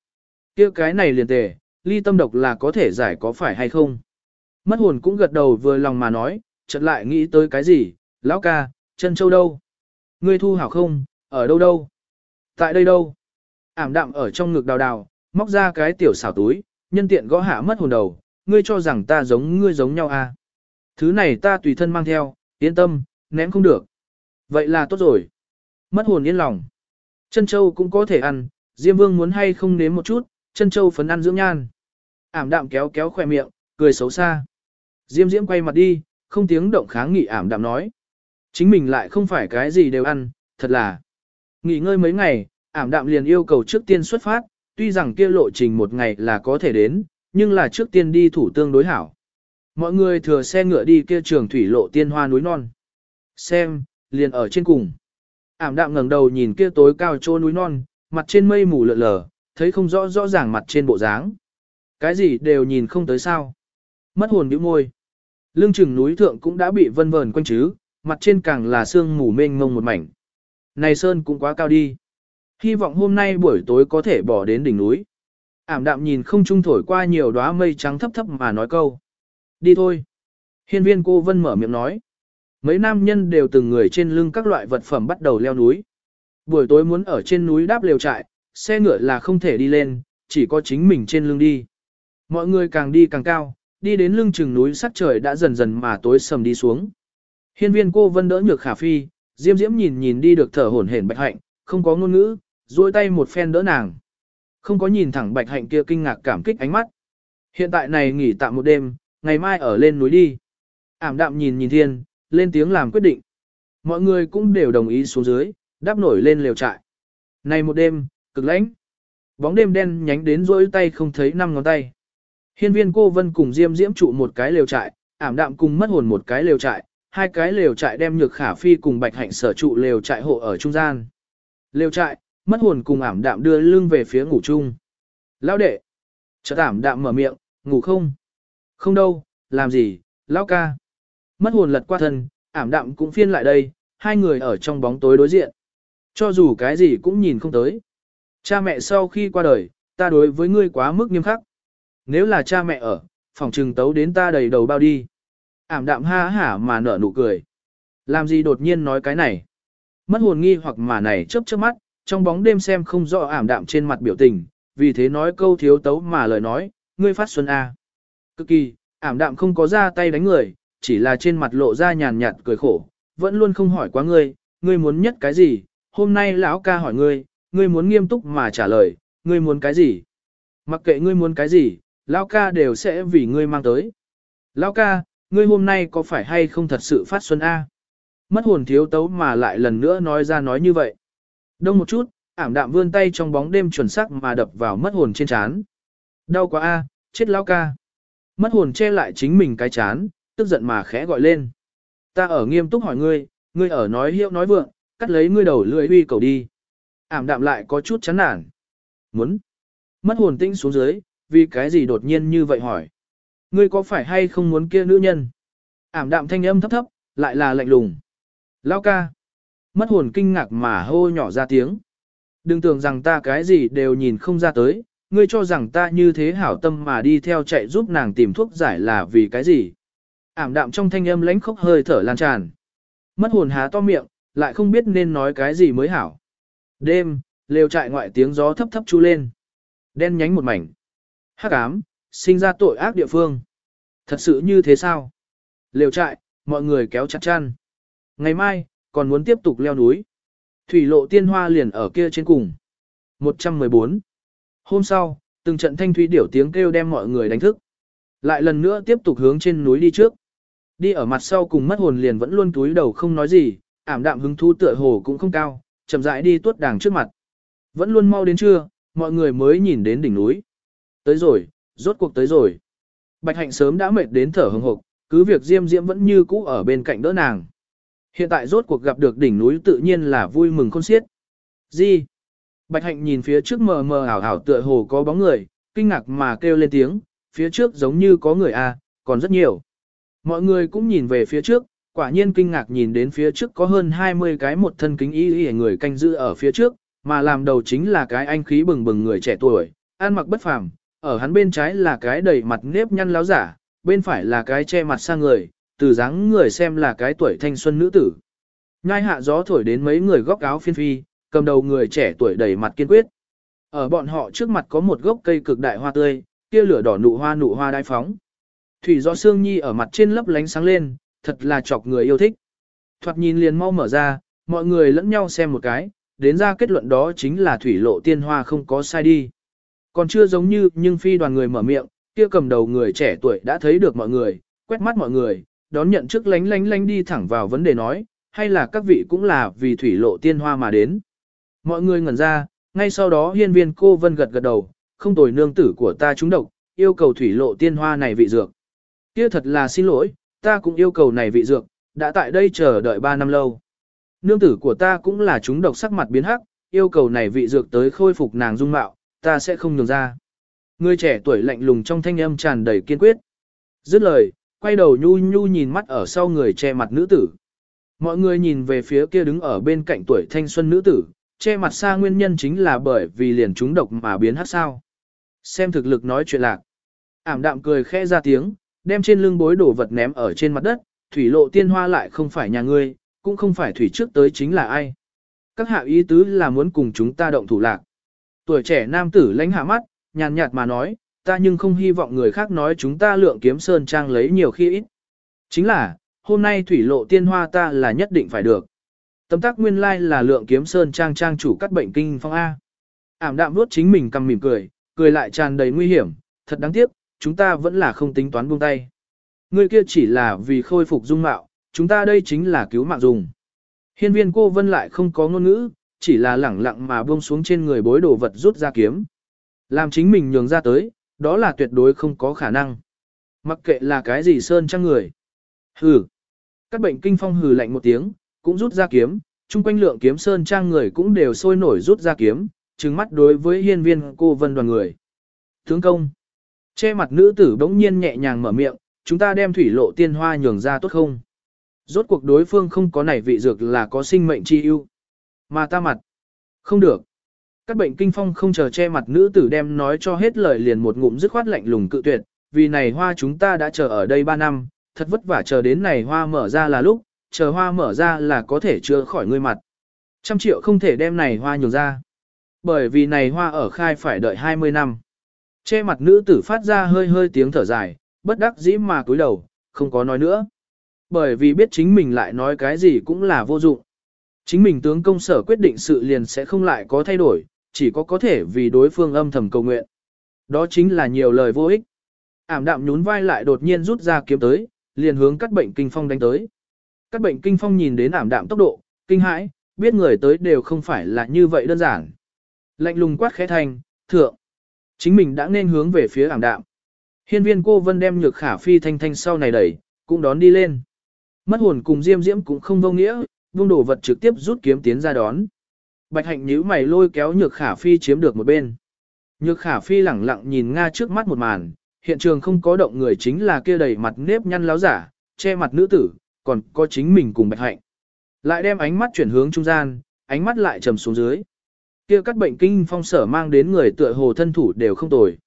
kia cái này liền tề, ly tâm độc là có thể giải có phải hay không. Mất hồn cũng gật đầu vừa lòng mà nói, chợt lại nghĩ tới cái gì, lão ca, chân châu đâu? Ngươi thu hảo không, ở đâu đâu? Tại đây đâu? Ảm đạm ở trong ngực đào đào, móc ra cái tiểu xảo túi, nhân tiện gõ hạ mất hồn đầu, ngươi cho rằng ta giống ngươi giống nhau à? Thứ này ta tùy thân mang theo, yên tâm, ném không được. Vậy là tốt rồi. Mất hồn yên lòng. Chân châu cũng có thể ăn, Diêm Vương muốn hay không nếm một chút, chân châu phấn ăn dưỡng nhan. Ảm đạm kéo kéo khỏe miệng, cười xấu xa. Diêm Diễm quay mặt đi, không tiếng động kháng nghị ảm đạm nói. Chính mình lại không phải cái gì đều ăn, thật là. Nghỉ ngơi mấy ngày, ảm đạm liền yêu cầu trước tiên xuất phát, tuy rằng kia lộ trình một ngày là có thể đến, nhưng là trước tiên đi thủ tương đối hảo. Mọi người thừa xe ngựa đi kia trường thủy lộ tiên hoa núi non. Xem, liền ở trên cùng. Ảm đạm ngẩng đầu nhìn kia tối cao chỗ núi non, mặt trên mây mù lợn lờ, thấy không rõ rõ ràng mặt trên bộ dáng. Cái gì đều nhìn không tới sao. mất hồn bĩu môi. Lương chừng núi thượng cũng đã bị vân vờn quanh chứ, mặt trên càng là sương mù mênh mông một mảnh. Này sơn cũng quá cao đi. Hy vọng hôm nay buổi tối có thể bỏ đến đỉnh núi. Ảm đạm nhìn không trung thổi qua nhiều đóa mây trắng thấp thấp mà nói câu. Đi thôi. Hiên viên cô vân mở miệng nói. Mấy nam nhân đều từng người trên lưng các loại vật phẩm bắt đầu leo núi. Buổi tối muốn ở trên núi đáp lều trại, xe ngựa là không thể đi lên, chỉ có chính mình trên lưng đi. Mọi người càng đi càng cao, đi đến lưng chừng núi sắc trời đã dần dần mà tối sầm đi xuống. Hiên viên cô vân đỡ nhược khả phi, diêm diễm nhìn nhìn đi được thở hổn hển bạch hạnh, không có ngôn ngữ, duỗi tay một phen đỡ nàng. Không có nhìn thẳng bạch hạnh kia kinh ngạc cảm kích ánh mắt. Hiện tại này nghỉ tạm một đêm, ngày mai ở lên núi đi. Ảm đạm nhìn nhìn thiên, lên tiếng làm quyết định. Mọi người cũng đều đồng ý xuống dưới, đáp nổi lên lều trại. Này một đêm, cực lãnh. Bóng đêm đen nhánh đến rỗi tay không thấy năm ngón tay. Hiên viên cô vân cùng diêm diễm trụ một cái lều trại, ảm đạm cùng mất hồn một cái lều trại, hai cái lều trại đem nhược khả phi cùng bạch hạnh sở trụ lều trại hộ ở trung gian. Lều trại, mất hồn cùng ảm đạm đưa lưng về phía ngủ chung. Lão đệ. Chợt ảm đạm mở miệng, ngủ không? Không đâu, làm gì, lão ca. Mất hồn lật qua thân, ảm đạm cũng phiên lại đây, hai người ở trong bóng tối đối diện. Cho dù cái gì cũng nhìn không tới. Cha mẹ sau khi qua đời, ta đối với ngươi quá mức nghiêm khắc. Nếu là cha mẹ ở, phòng trừng tấu đến ta đầy đầu bao đi. Ảm đạm ha hả mà nở nụ cười. Làm gì đột nhiên nói cái này? Mất hồn nghi hoặc mà này chớp chớp mắt, trong bóng đêm xem không rõ ảm đạm trên mặt biểu tình, vì thế nói câu thiếu tấu mà lời nói, ngươi phát xuân A. Cực kỳ, ảm đạm không có ra tay đánh người, chỉ là trên mặt lộ ra nhàn nhạt cười khổ, vẫn luôn không hỏi quá ngươi, ngươi muốn nhất cái gì, hôm nay lão ca hỏi ngươi, ngươi muốn nghiêm túc mà trả lời, ngươi muốn cái gì. Mặc kệ ngươi muốn cái gì, lão ca đều sẽ vì ngươi mang tới. Lão ca, ngươi hôm nay có phải hay không thật sự phát xuân A? Mất hồn thiếu tấu mà lại lần nữa nói ra nói như vậy. Đông một chút, ảm đạm vươn tay trong bóng đêm chuẩn xác mà đập vào mất hồn trên chán. Đau quá A, chết lão ca. Mất hồn che lại chính mình cái chán, tức giận mà khẽ gọi lên. Ta ở nghiêm túc hỏi ngươi, ngươi ở nói hiệu nói vượng, cắt lấy ngươi đầu lưỡi huy cầu đi. Ảm đạm lại có chút chán nản. Muốn. Mất hồn tinh xuống dưới, vì cái gì đột nhiên như vậy hỏi. Ngươi có phải hay không muốn kia nữ nhân? Ảm đạm thanh âm thấp thấp, lại là lạnh lùng. Lao ca. Mất hồn kinh ngạc mà hô nhỏ ra tiếng. Đừng tưởng rằng ta cái gì đều nhìn không ra tới, ngươi cho rằng ta như thế hảo tâm mà đi theo chạy giúp nàng tìm thuốc giải là vì cái gì. Ảm đạm trong thanh âm lãnh khốc hơi thở lan tràn. Mất hồn há to miệng, lại không biết nên nói cái gì mới hảo. Đêm, lều trại ngoại tiếng gió thấp thấp chu lên. Đen nhánh một mảnh. Hắc ám, sinh ra tội ác địa phương. Thật sự như thế sao? Lều trại, mọi người kéo chặt chăn. Ngày mai, còn muốn tiếp tục leo núi. Thủy lộ tiên hoa liền ở kia trên cùng. 114. Hôm sau, từng trận thanh thủy điểu tiếng kêu đem mọi người đánh thức. Lại lần nữa tiếp tục hướng trên núi đi trước. Đi ở mặt sau cùng mất hồn liền vẫn luôn túi đầu không nói gì, ảm đạm hứng thú tựa hồ cũng không cao, chậm rãi đi tuốt đàng trước mặt. Vẫn luôn mau đến trưa, mọi người mới nhìn đến đỉnh núi. Tới rồi, rốt cuộc tới rồi. Bạch hạnh sớm đã mệt đến thở hừng hực, cứ việc diêm diễm vẫn như cũ ở bên cạnh đỡ nàng. Hiện tại rốt cuộc gặp được đỉnh núi tự nhiên là vui mừng khôn xiết. Gì? Bạch hạnh nhìn phía trước mờ mờ ảo ảo tựa hồ có bóng người, kinh ngạc mà kêu lên tiếng, phía trước giống như có người à, còn rất nhiều. Mọi người cũng nhìn về phía trước, quả nhiên kinh ngạc nhìn đến phía trước có hơn 20 cái một thân kính y y người canh giữ ở phía trước, mà làm đầu chính là cái anh khí bừng bừng người trẻ tuổi, ăn mặc bất phàm, ở hắn bên trái là cái đầy mặt nếp nhăn láo giả, bên phải là cái che mặt sang người, từ dáng người xem là cái tuổi thanh xuân nữ tử. Nhai hạ gió thổi đến mấy người góc áo phiên phi, cầm đầu người trẻ tuổi đầy mặt kiên quyết. Ở bọn họ trước mặt có một gốc cây cực đại hoa tươi, kia lửa đỏ nụ hoa nụ hoa đai phóng. Thủy do Sương Nhi ở mặt trên lấp lánh sáng lên, thật là chọc người yêu thích. Thoạt nhìn liền mau mở ra, mọi người lẫn nhau xem một cái, đến ra kết luận đó chính là thủy lộ tiên hoa không có sai đi. Còn chưa giống như nhưng phi đoàn người mở miệng, kia cầm đầu người trẻ tuổi đã thấy được mọi người, quét mắt mọi người, đón nhận trước lánh lánh lánh đi thẳng vào vấn đề nói, hay là các vị cũng là vì thủy lộ tiên hoa mà đến. Mọi người ngẩn ra, ngay sau đó hiên viên cô vân gật gật đầu, không tồi nương tử của ta trúng độc, yêu cầu thủy lộ tiên hoa này vị dược. Kia thật là xin lỗi, ta cũng yêu cầu này vị dược, đã tại đây chờ đợi 3 năm lâu. Nương tử của ta cũng là trúng độc sắc mặt biến hắc, yêu cầu này vị dược tới khôi phục nàng dung mạo, ta sẽ không nhường ra. Người trẻ tuổi lạnh lùng trong thanh âm tràn đầy kiên quyết. Dứt lời, quay đầu nhu nhu nhìn mắt ở sau người che mặt nữ tử. Mọi người nhìn về phía kia đứng ở bên cạnh tuổi thanh xuân nữ tử, che mặt xa nguyên nhân chính là bởi vì liền trúng độc mà biến hát sao. Xem thực lực nói chuyện lạc. Ảm đạm cười khẽ ra tiếng, đem trên lưng bối đổ vật ném ở trên mặt đất, thủy lộ tiên hoa lại không phải nhà ngươi, cũng không phải thủy trước tới chính là ai. Các hạ ý tứ là muốn cùng chúng ta động thủ lạc. Tuổi trẻ nam tử lãnh hạ mắt, nhàn nhạt mà nói, ta nhưng không hy vọng người khác nói chúng ta lượng kiếm sơn trang lấy nhiều khi ít. Chính là, hôm nay thủy lộ tiên hoa ta là nhất định phải được. Tấm tác nguyên lai là lượng kiếm sơn trang trang chủ cắt bệnh kinh phong A. Ảm đạm vuốt chính mình cầm mỉm cười, cười lại tràn đầy nguy hiểm, thật đáng tiếc, chúng ta vẫn là không tính toán buông tay. Người kia chỉ là vì khôi phục dung mạo, chúng ta đây chính là cứu mạng dùng. Hiên viên cô vân lại không có ngôn ngữ, chỉ là lẳng lặng mà buông xuống trên người bối đồ vật rút ra kiếm. Làm chính mình nhường ra tới, đó là tuyệt đối không có khả năng. Mặc kệ là cái gì sơn trang người. Hừ. Các bệnh kinh phong hừ lạnh một tiếng, cũng rút ra kiếm, chung quanh lượng kiếm sơn trang người cũng đều sôi nổi rút ra kiếm, trừng mắt đối với hiên viên cô vân đoàn người. Tướng công. Che mặt nữ tử bỗng nhiên nhẹ nhàng mở miệng, chúng ta đem thủy lộ tiên hoa nhường ra tốt không? Rốt cuộc đối phương không có nảy vị dược là có sinh mệnh chi ưu. Mà ta mặt. Không được. Các bệnh kinh phong không chờ che mặt nữ tử đem nói cho hết lời liền một ngụm dứt khoát lạnh lùng cự tuyệt, vì này hoa chúng ta đã chờ ở đây 3 năm, thật vất vả chờ đến này hoa mở ra là lúc, chờ hoa mở ra là có thể chữa khỏi ngươi mặt. Trăm triệu không thể đem này hoa nhường ra. Bởi vì này hoa ở khai phải đợi 20 năm. Che mặt nữ tử phát ra hơi hơi tiếng thở dài, bất đắc dĩ mà cúi đầu, không có nói nữa. Bởi vì biết chính mình lại nói cái gì cũng là vô dụng. Chính mình tướng công sở quyết định sự liền sẽ không lại có thay đổi, chỉ có có thể vì đối phương âm thầm cầu nguyện. Đó chính là nhiều lời vô ích. Ảm đạm nhún vai lại đột nhiên rút ra kiếm tới, liền hướng cắt bệnh kinh phong đánh tới. Cắt bệnh kinh phong nhìn đến ảm đạm tốc độ, kinh hãi, biết người tới đều không phải là như vậy đơn giản. Lạnh lùng quát khẽ thành, thượng. Chính mình đã nên hướng về phía ảm đạm. Hiên viên cô vân đem nhược khả phi thanh thanh sau này đẩy, cũng đón đi lên. Mất hồn cùng diêm diễm cũng không vô nghĩa, vương đổ vật trực tiếp rút kiếm tiến ra đón. Bạch hạnh nhíu mày lôi kéo nhược khả phi chiếm được một bên. Nhược khả phi lẳng lặng nhìn Nga trước mắt một màn, hiện trường không có động người chính là kia đầy mặt nếp nhăn láo giả, che mặt nữ tử, còn có chính mình cùng bạch hạnh. Lại đem ánh mắt chuyển hướng trung gian, ánh mắt lại trầm xuống dưới. Kia các bệnh kinh phong sở mang đến người tựa hồ thân thủ đều không tồi.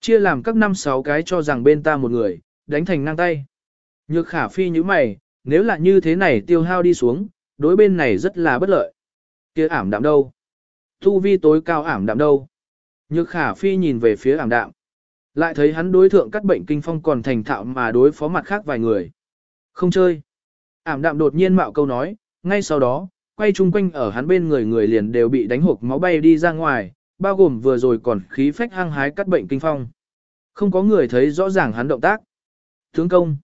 Chia làm các năm sáu cái cho rằng bên ta một người, đánh thành ngang tay. Nhược khả phi như mày, nếu là như thế này tiêu hao đi xuống, đối bên này rất là bất lợi kia ảm đạm đâu? Thu vi tối cao ảm đạm đâu? Nhược khả phi nhìn về phía ảm đạm. Lại thấy hắn đối thượng các bệnh kinh phong còn thành thạo mà đối phó mặt khác vài người. Không chơi. Ảm đạm đột nhiên mạo câu nói, ngay sau đó, quay chung quanh ở hắn bên người người liền đều bị đánh hộp máu bay đi ra ngoài, bao gồm vừa rồi còn khí phách hăng hái cắt bệnh kinh phong. Không có người thấy rõ ràng hắn động tác. Tướng công.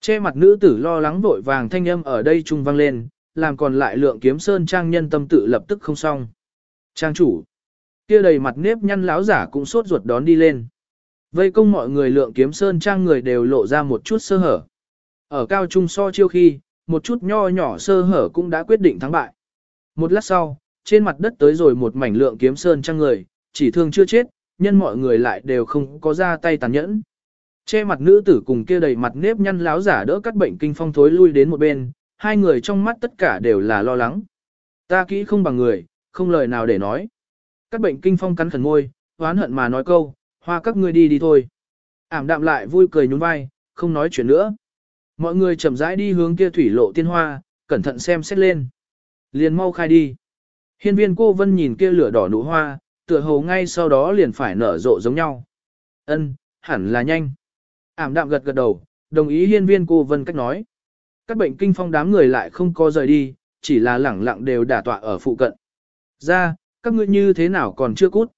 Che mặt nữ tử lo lắng vội vàng thanh âm ở đây trung vang lên, làm còn lại lượng kiếm sơn trang nhân tâm tự lập tức không xong. Trang chủ. kia đầy mặt nếp nhăn láo giả cũng sốt ruột đón đi lên. Vây công mọi người lượng kiếm sơn trang người đều lộ ra một chút sơ hở. Ở cao trung so chiêu khi, một chút nho nhỏ sơ hở cũng đã quyết định thắng bại. Một lát sau, trên mặt đất tới rồi một mảnh lượng kiếm sơn trang người, chỉ thương chưa chết, nhân mọi người lại đều không có ra tay tàn nhẫn. Che mặt nữ tử cùng kia đầy mặt nếp nhăn láo giả đỡ cắt bệnh kinh phong thối lui đến một bên, hai người trong mắt tất cả đều là lo lắng. Ta kỹ không bằng người, không lời nào để nói. các bệnh kinh phong cắn khẩn môi, oán hận mà nói câu, hoa các ngươi đi đi thôi. Ảm đạm lại vui cười nhún vai, không nói chuyện nữa. Mọi người chậm rãi đi hướng kia thủy lộ tiên hoa, cẩn thận xem xét lên. Liền mau khai đi. Hiên viên cô vân nhìn kia lửa đỏ nụ hoa, tựa hồ ngay sau đó liền phải nở rộ giống nhau. Ân, hẳn là nhanh. Ảm đạm gật gật đầu, đồng ý hiên viên cô vân cách nói. Các bệnh kinh phong đám người lại không có rời đi, chỉ là lẳng lặng đều đả tọa ở phụ cận. Ra, các ngươi như thế nào còn chưa cút.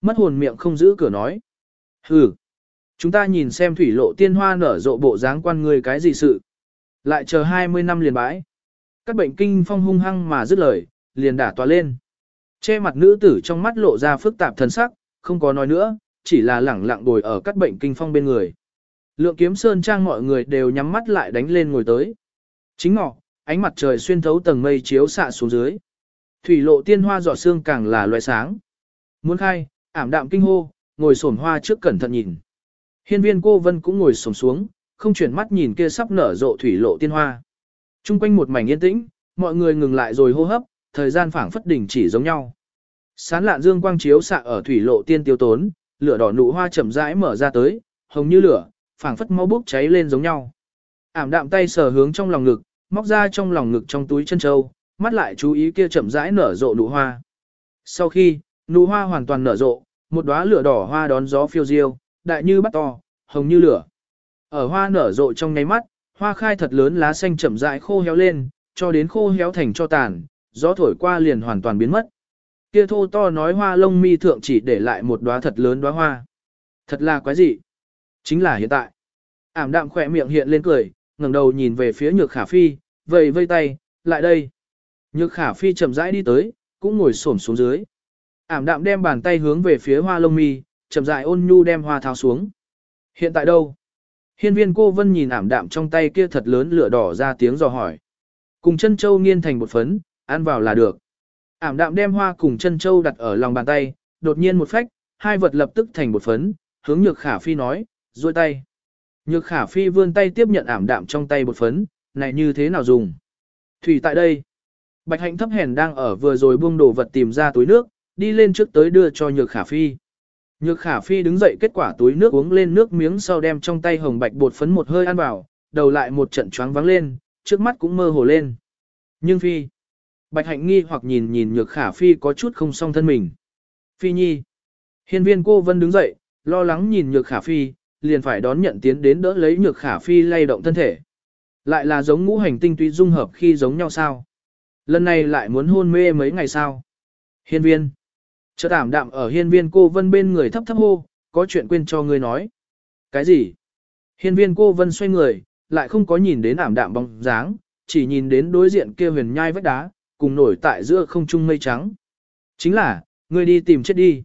Mất hồn miệng không giữ cửa nói. Hừ. Chúng ta nhìn xem thủy lộ tiên hoa nở rộ bộ dáng quan người cái gì sự. Lại chờ 20 năm liền bãi. Các bệnh kinh phong hung hăng mà dứt lời, liền đả tọa lên. Che mặt nữ tử trong mắt lộ ra phức tạp thần sắc, không có nói nữa, chỉ là lẳng lặng ngồi ở các bệnh kinh phong bên người. Lượng kiếm sơn trang mọi người đều nhắm mắt lại đánh lên ngồi tới. Chính ngọ, ánh mặt trời xuyên thấu tầng mây chiếu xạ xuống dưới. Thủy lộ tiên hoa giọt xương càng là loại sáng. Muốn khai, ảm đạm kinh hô, ngồi sổn hoa trước cẩn thận nhìn. Hiên viên cô vân cũng ngồi sổm xuống, không chuyển mắt nhìn kia sắp nở rộ thủy lộ tiên hoa. Trung quanh một mảnh yên tĩnh, mọi người ngừng lại rồi hô hấp, thời gian phảng phất đỉnh chỉ giống nhau. Sán lạn dương quang chiếu xạ ở thủy lộ tiên tiêu tốn, lửa đỏ nụ hoa chậm rãi mở ra tới, hồng như lửa, phảng phất mau bốc cháy lên giống nhau. Ảm đạm tay sờ hướng trong lòng ngực, móc ra trong lòng ngực trong túi chân châu, mắt lại chú ý kia chậm rãi nở rộ nụ hoa. Sau khi, nụ hoa hoàn toàn nở rộ, một đóa lửa đỏ hoa đón gió phiêu diêu, đại như bắt to, hồng như lửa. Ở hoa nở rộ trong nháy mắt, hoa khai thật lớn lá xanh chậm rãi khô héo lên, cho đến khô héo thành cho tàn, gió thổi qua liền hoàn toàn biến mất. Kia thô to nói hoa lông mi thượng chỉ để lại một đóa thật lớn đóa hoa. Thật là quái gì? Chính là hiện tại. Ảm đạm khỏe miệng hiện lên cười, ngẩng đầu nhìn về phía nhược khả phi, vầy vây tay, lại đây. Nhược khả phi chậm rãi đi tới, cũng ngồi xổm xuống dưới. Ảm đạm đem bàn tay hướng về phía hoa lông mi, chậm rãi ôn nhu đem hoa tháo xuống. Hiện tại đâu? Hiên viên cô vân nhìn ảm đạm trong tay kia thật lớn lửa đỏ ra tiếng dò hỏi. Cùng chân châu nghiên thành một phấn, ăn vào là được. Ảm đạm đem hoa cùng chân châu đặt ở lòng bàn tay, đột nhiên một phách, hai vật lập tức thành một phấn, hướng nhược khả phi nói, duỗi tay. Nhược khả phi vươn tay tiếp nhận ảm đạm trong tay bột phấn, này như thế nào dùng? Thủy tại đây. Bạch hạnh thấp hèn đang ở vừa rồi buông đồ vật tìm ra túi nước, đi lên trước tới đưa cho nhược khả phi. Nhược khả phi đứng dậy kết quả túi nước uống lên nước miếng sau đem trong tay hồng bạch bột phấn một hơi ăn vào, đầu lại một trận choáng vắng lên, trước mắt cũng mơ hồ lên. Nhưng phi, bạch hạnh nghi hoặc nhìn nhìn nhược khả phi có chút không song thân mình. Phi nhi, hiên viên cô vân đứng dậy, lo lắng nhìn nhược khả phi, liền phải đón nhận tiến đến đỡ lấy nhược khả phi lay động thân thể. Lại là giống ngũ hành tinh túy dung hợp khi giống nhau sao? Lần này lại muốn hôn mê mấy ngày sao? Hiên viên. Chợt ảm đạm ở hiên viên cô vân bên người thấp thấp hô, có chuyện quên cho ngươi nói. Cái gì? Hiên viên cô vân xoay người, lại không có nhìn đến ảm đạm bóng dáng, chỉ nhìn đến đối diện kia huyền nhai vách đá, cùng nổi tại giữa không trung mây trắng. Chính là, ngươi đi tìm chết đi.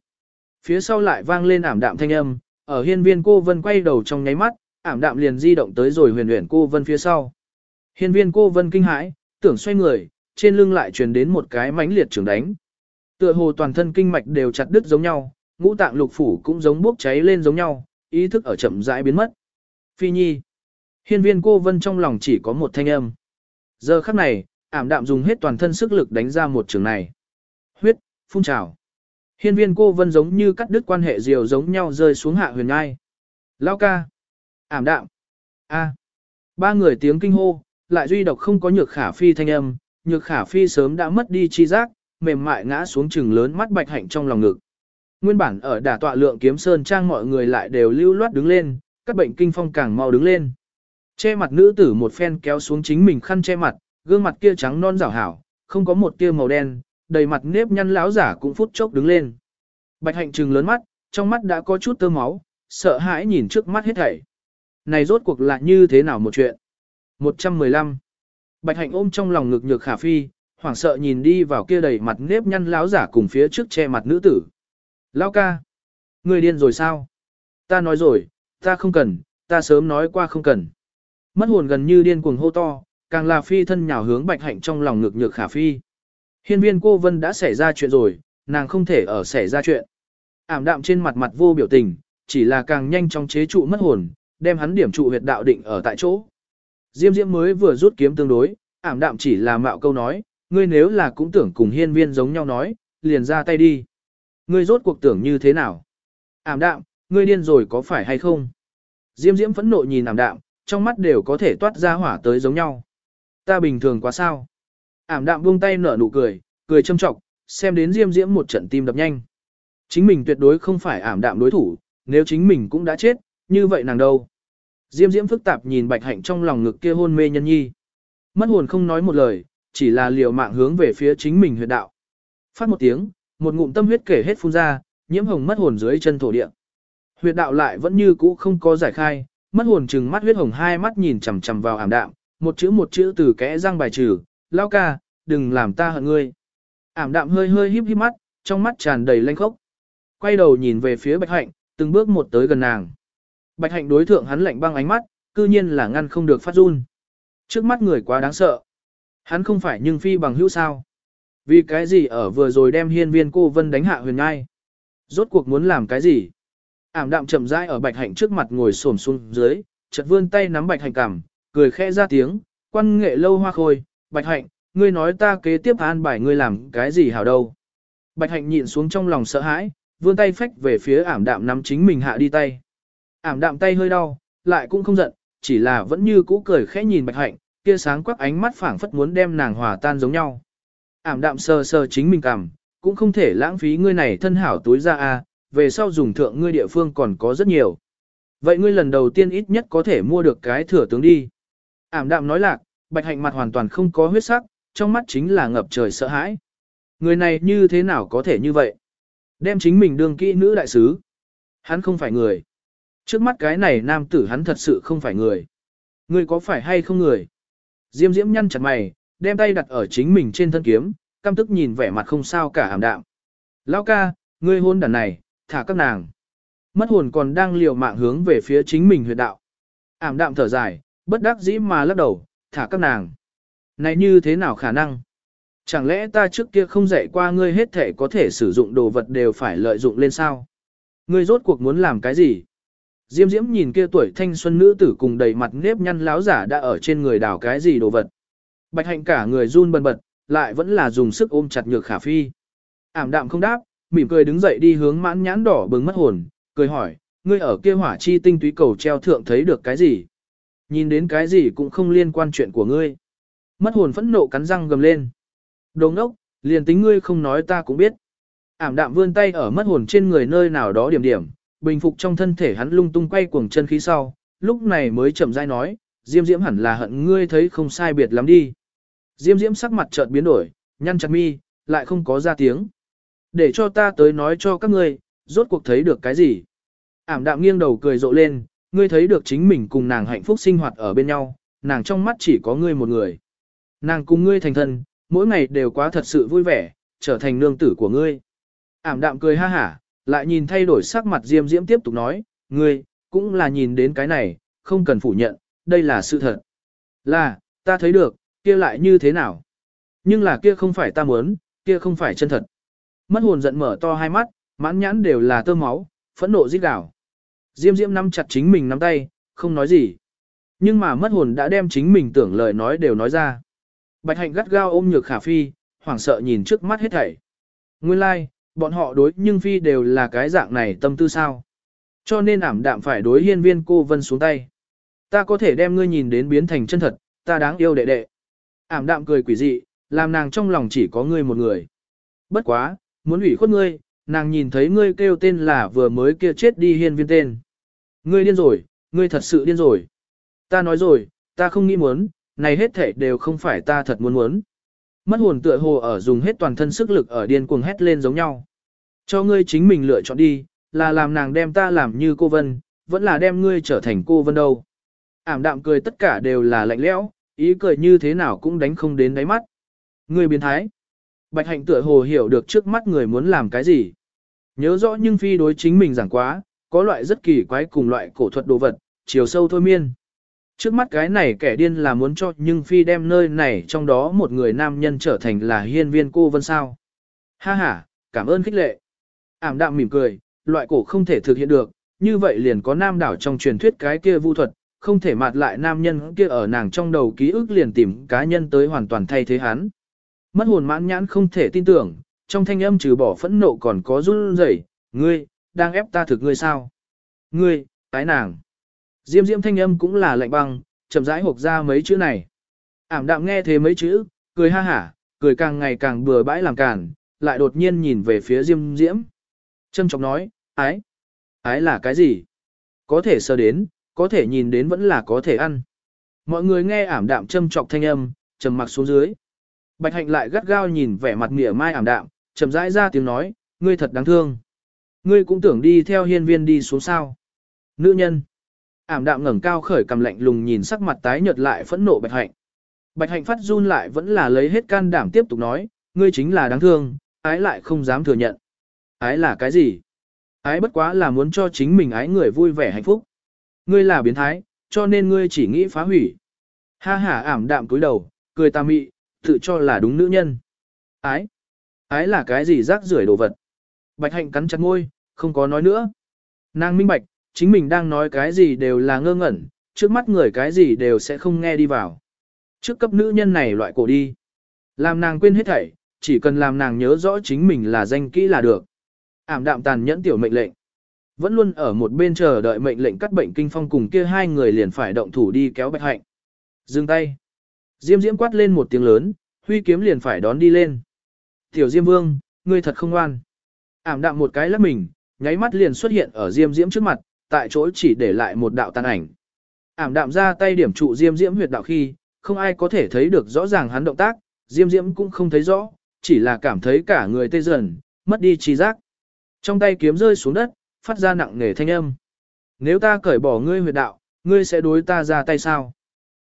Phía sau lại vang lên ảm đạm thanh âm, ở hiên viên cô vân quay đầu trong nháy mắt, ảm đạm liền di động tới rồi huyền huyền cô vân phía sau. Hiên viên cô vân kinh hãi, tưởng xoay người, trên lưng lại truyền đến một cái mãnh liệt trường đánh. Tựa hồ toàn thân kinh mạch đều chặt đứt giống nhau, ngũ tạng lục phủ cũng giống bốc cháy lên giống nhau, ý thức ở chậm rãi biến mất. Phi nhi. Hiên viên cô vân trong lòng chỉ có một thanh âm. Giờ khắc này, ảm đạm dùng hết toàn thân sức lực đánh ra một trường này. Huyết, phun trào. Hiên viên cô vân giống như cắt đứt quan hệ diều giống nhau rơi xuống hạ huyền ngai. Lao ca. Ảm đạm. A. Ba người tiếng kinh hô, lại duy độc không có nhược khả phi thanh âm, nhược khả phi sớm đã mất đi chi giác, mềm mại ngã xuống chừng lớn mắt bạch hạnh trong lòng ngực. Nguyên bản ở đả tọa lượng kiếm sơn trang mọi người lại đều lưu loát đứng lên, các bệnh kinh phong càng mau đứng lên. Che mặt nữ tử một phen kéo xuống chính mình khăn che mặt, gương mặt kia trắng non rảo hảo, không có một tia màu đen, đầy mặt nếp nhăn lão giả cũng phút chốc đứng lên. Bạch hạnh trừng lớn mắt, trong mắt đã có chút tơ máu, sợ hãi nhìn trước mắt hết thảy. Này rốt cuộc là như thế nào một chuyện? 115. Bạch hạnh ôm trong lòng ngực nhược khả phi, hoảng sợ nhìn đi vào kia đầy mặt nếp nhăn lão giả cùng phía trước che mặt nữ tử. Lão ca, người điên rồi sao? Ta nói rồi, ta không cần, ta sớm nói qua không cần. Mất hồn gần như điên cuồng hô to, càng là phi thân nhào hướng bạch hạnh trong lòng ngực nhược khả phi. Hiên viên cô vân đã xảy ra chuyện rồi, nàng không thể ở xảy ra chuyện. Ảm đạm trên mặt mặt vô biểu tình, chỉ là càng nhanh trong chế trụ mất hồn, đem hắn điểm trụ huyệt đạo định ở tại chỗ. Diêm Diễm mới vừa rút kiếm tương đối, ảm đạm chỉ là mạo câu nói, ngươi nếu là cũng tưởng cùng hiên viên giống nhau nói, liền ra tay đi. Ngươi rốt cuộc tưởng như thế nào? Ảm đạm, ngươi điên rồi có phải hay không? Diêm Diễm phẫn nộ nhìn ảm đạm, trong mắt đều có thể toát ra hỏa tới giống nhau. Ta bình thường quá sao? Ảm đạm buông tay nở nụ cười, cười châm trọng, xem đến Diêm Diễm một trận tim đập nhanh. Chính mình tuyệt đối không phải ảm đạm đối thủ, nếu chính mình cũng đã chết, như vậy nàng đâu? Diêm Diễm phức tạp nhìn Bạch Hạnh trong lòng ngực kia hôn mê nhân nhi. Mất hồn không nói một lời, chỉ là liều mạng hướng về phía chính mình huyệt đạo. Phát một tiếng, một ngụm tâm huyết kể hết phun ra, nhiễm hồng mất hồn dưới chân thổ địa. Huyệt đạo lại vẫn như cũ không có giải khai, mất hồn trừng mắt huyết hồng hai mắt nhìn chằm chằm vào ảm đạm, một chữ một chữ từ kẽ răng bài trừ, lao ca, đừng làm ta hận ngươi. Ảm đạm hơi hơi híp híp mắt, trong mắt tràn đầy lanh khốc. Quay đầu nhìn về phía bạch hạnh, từng bước một tới gần nàng. Bạch hạnh đối thượng hắn lạnh băng ánh mắt, cư nhiên là ngăn không được phát run. Trước mắt người quá đáng sợ. Hắn không phải nhưng phi bằng hữu sao. Vì cái gì ở vừa rồi đem hiên viên cô vân đánh hạ huyền ngai. Rốt cuộc muốn làm cái gì? Ảm đạm chậm rãi ở bạch hạnh trước mặt ngồi xổm xuống dưới, chợt vươn tay nắm bạch hạnh cằm, cười khẽ ra tiếng, quan nghệ lâu hoa khôi, bạch hạnh, ngươi nói ta kế tiếp an bài ngươi làm cái gì hảo đâu. Bạch hạnh nhịn xuống trong lòng sợ hãi, vươn tay phách về phía ảm đạm nắm chính mình hạ đi tay. Ảm đạm tay hơi đau, lại cũng không giận, chỉ là vẫn như cũ cười khẽ nhìn bạch hạnh, kia sáng quắc ánh mắt phảng phất muốn đem nàng hòa tan giống nhau. Ảm đạm sờ sờ chính mình cằm, cũng không thể lãng phí ngươi này thân hảo túi ra a, về sau dùng thượng ngươi địa phương còn có rất nhiều. Vậy ngươi lần đầu tiên ít nhất có thể mua được cái thừa tướng đi. Ảm đạm nói lạc, bạch hạnh mặt hoàn toàn không có huyết sắc, trong mắt chính là ngập trời sợ hãi. Người này như thế nào có thể như vậy? Đem chính mình đương kỹ nữ đại sứ. Hắn không phải người. Trước mắt cái này nam tử hắn thật sự không phải người. Người có phải hay không người? Diêm diễm nhăn chặt mày, đem tay đặt ở chính mình trên thân kiếm, căm tức nhìn vẻ mặt không sao cả hàm đạm. Lão ca, ngươi hôn đàn này, thả các nàng. Mất hồn còn đang liều mạng hướng về phía chính mình huyệt đạo. Ảm đạm thở dài, bất đắc dĩ mà lắc đầu, thả các nàng. Này như thế nào khả năng? Chẳng lẽ ta trước kia không dạy qua ngươi hết thể có thể sử dụng đồ vật đều phải lợi dụng lên sao? Ngươi rốt cuộc muốn làm cái gì? Diêm diễm nhìn kia tuổi thanh xuân nữ tử cùng đầy mặt nếp nhăn láo giả đã ở trên người đào cái gì đồ vật. Bạch hạnh cả người run bần bật, lại vẫn là dùng sức ôm chặt nhược khả phi. Ảm đạm không đáp, mỉm cười đứng dậy đi hướng mãn nhãn đỏ bừng mất hồn, cười hỏi, ngươi ở kia hỏa chi tinh túy cầu treo thượng thấy được cái gì? Nhìn đến cái gì cũng không liên quan chuyện của ngươi. Mất hồn phẫn nộ cắn răng gầm lên. Đồ ngốc, liền tính ngươi không nói ta cũng biết. Ảm đạm vươn tay ở mất hồn trên người nơi nào đó điểm điểm, bình phục trong thân thể hắn lung tung quay cuồng chân khí sau, lúc này mới chậm rãi nói, Diêm Diễm hẳn là hận ngươi thấy không sai biệt lắm đi. Diêm Diễm sắc mặt chợt biến đổi, nhăn chặt mi, lại không có ra tiếng. Để cho ta tới nói cho các ngươi, rốt cuộc thấy được cái gì. Ảm đạm nghiêng đầu cười rộ lên, ngươi thấy được chính mình cùng nàng hạnh phúc sinh hoạt ở bên nhau, nàng trong mắt chỉ có ngươi một người. Nàng cùng ngươi thành thân, mỗi ngày đều quá thật sự vui vẻ, trở thành nương tử của ngươi. Ảm đạm cười ha hả, lại nhìn thay đổi sắc mặt Diêm Diễm tiếp tục nói, ngươi, cũng là nhìn đến cái này, không cần phủ nhận, đây là sự thật. Là, ta thấy được, kia lại như thế nào? Nhưng là kia không phải ta muốn, kia không phải chân thật. Mất hồn giận mở to hai mắt, mãn nhãn đều là tơ máu, phẫn nộ giết gào. Diêm Diễm nắm chặt chính mình nắm tay, không nói gì. Nhưng mà mất hồn đã đem chính mình tưởng lời nói đều nói ra. Bạch hạnh gắt gao ôm nhược khả phi, hoảng sợ nhìn trước mắt hết thảy. Nguyên lai, like, bọn họ đối nhưng phi đều là cái dạng này tâm tư sao. Cho nên ảm đạm phải đối hiên viên cô vân xuống tay. Ta có thể đem ngươi nhìn đến biến thành chân thật, ta đáng yêu đệ đệ. Ảm đạm cười quỷ dị, làm nàng trong lòng chỉ có ngươi một người. Bất quá, muốn ủy khuất ngươi, nàng nhìn thấy ngươi kêu tên là vừa mới kia chết đi hiên viên tên. Ngươi điên rồi, ngươi thật sự điên rồi. Ta nói rồi, ta không nghĩ muốn, này hết thể đều không phải ta thật muốn muốn. Mất hồn tựa hồ ở dùng hết toàn thân sức lực ở điên cuồng hét lên giống nhau. Cho ngươi chính mình lựa chọn đi, là làm nàng đem ta làm như cô Vân, vẫn là đem ngươi trở thành cô Vân đâu. Ảm đạm cười tất cả đều là lạnh lẽo, ý cười như thế nào cũng đánh không đến đáy mắt. Ngươi biến thái. Bạch hạnh tựa hồ hiểu được trước mắt người muốn làm cái gì. Nhớ rõ nhưng phi đối chính mình giảng quá, có loại rất kỳ quái cùng loại cổ thuật đồ vật, chiều sâu thôi miên. Trước mắt cái này kẻ điên là muốn cho nhưng phi đem nơi này trong đó một người nam nhân trở thành là hiên viên cô vân sao. Ha ha, cảm ơn khích lệ. Ảm đạm mỉm cười, loại cổ không thể thực hiện được, như vậy liền có nam đảo trong truyền thuyết cái kia vu thuật, không thể mạt lại nam nhân kia ở nàng trong đầu ký ức liền tìm cá nhân tới hoàn toàn thay thế hắn. Mất hồn mãn nhãn không thể tin tưởng, trong thanh âm trừ bỏ phẫn nộ còn có run rẩy, ngươi, đang ép ta thực ngươi sao? Ngươi, tái nàng. Diêm diêm thanh âm cũng là lạnh băng, chậm rãi hộp ra mấy chữ này. Ảm đạm nghe thế mấy chữ, cười ha hả, cười càng ngày càng bừa bãi làm càn, lại đột nhiên nhìn về phía diêm diễm. Trâm trọng nói, ái, ái là cái gì? Có thể sơ đến, có thể nhìn đến vẫn là có thể ăn. Mọi người nghe ảm đạm châm trọng thanh âm, trầm mặc xuống dưới. Bạch hạnh lại gắt gao nhìn vẻ mặt mỉa mai ảm đạm, chậm rãi ra tiếng nói, ngươi thật đáng thương. Ngươi cũng tưởng đi theo hiên viên đi xuống sao. Nữ nhân. Ảm đạm ngẩng cao khởi cầm lạnh lùng nhìn sắc mặt tái nhợt lại phẫn nộ bạch hạnh. Bạch hạnh phát run lại vẫn là lấy hết can đảm tiếp tục nói, ngươi chính là đáng thương, ái lại không dám thừa nhận. Ái là cái gì? Ái bất quá là muốn cho chính mình ái người vui vẻ hạnh phúc. Ngươi là biến thái, cho nên ngươi chỉ nghĩ phá hủy. Ha ha ảm đạm cúi đầu, cười tà mị, tự cho là đúng nữ nhân. Ái. Ái là cái gì rác rưởi đồ vật. Bạch hạnh cắn chặt ngôi, không có nói nữa. Nàng minh bạch, chính mình đang nói cái gì đều là ngơ ngẩn, trước mắt người cái gì đều sẽ không nghe đi vào. Trước cấp nữ nhân này loại cổ đi. Làm nàng quên hết thảy, chỉ cần làm nàng nhớ rõ chính mình là danh kỹ là được. Ảm đạm tàn nhẫn tiểu mệnh lệnh. Vẫn luôn ở một bên chờ đợi mệnh lệnh cắt bệnh kinh phong cùng kia hai người liền phải động thủ đi kéo bạch hạnh. Dừng tay. Diêm diễm quát lên một tiếng lớn, huy kiếm liền phải đón đi lên. Tiểu Diêm Vương, ngươi thật không ngoan. Ảm đạm một cái lắc mình, nháy mắt liền xuất hiện ở Diêm Diễm trước mặt, tại chỗ chỉ để lại một đạo tàn ảnh. Ảm đạm ra tay điểm trụ Diêm Diễm huyệt đạo khi, không ai có thể thấy được rõ ràng hắn động tác, Diêm Diễm cũng không thấy rõ, chỉ là cảm thấy cả người tê dần, mất đi trí giác. Trong tay kiếm rơi xuống đất, phát ra nặng nề thanh âm. Nếu ta cởi bỏ ngươi huyệt đạo, ngươi sẽ đối ta ra tay sao?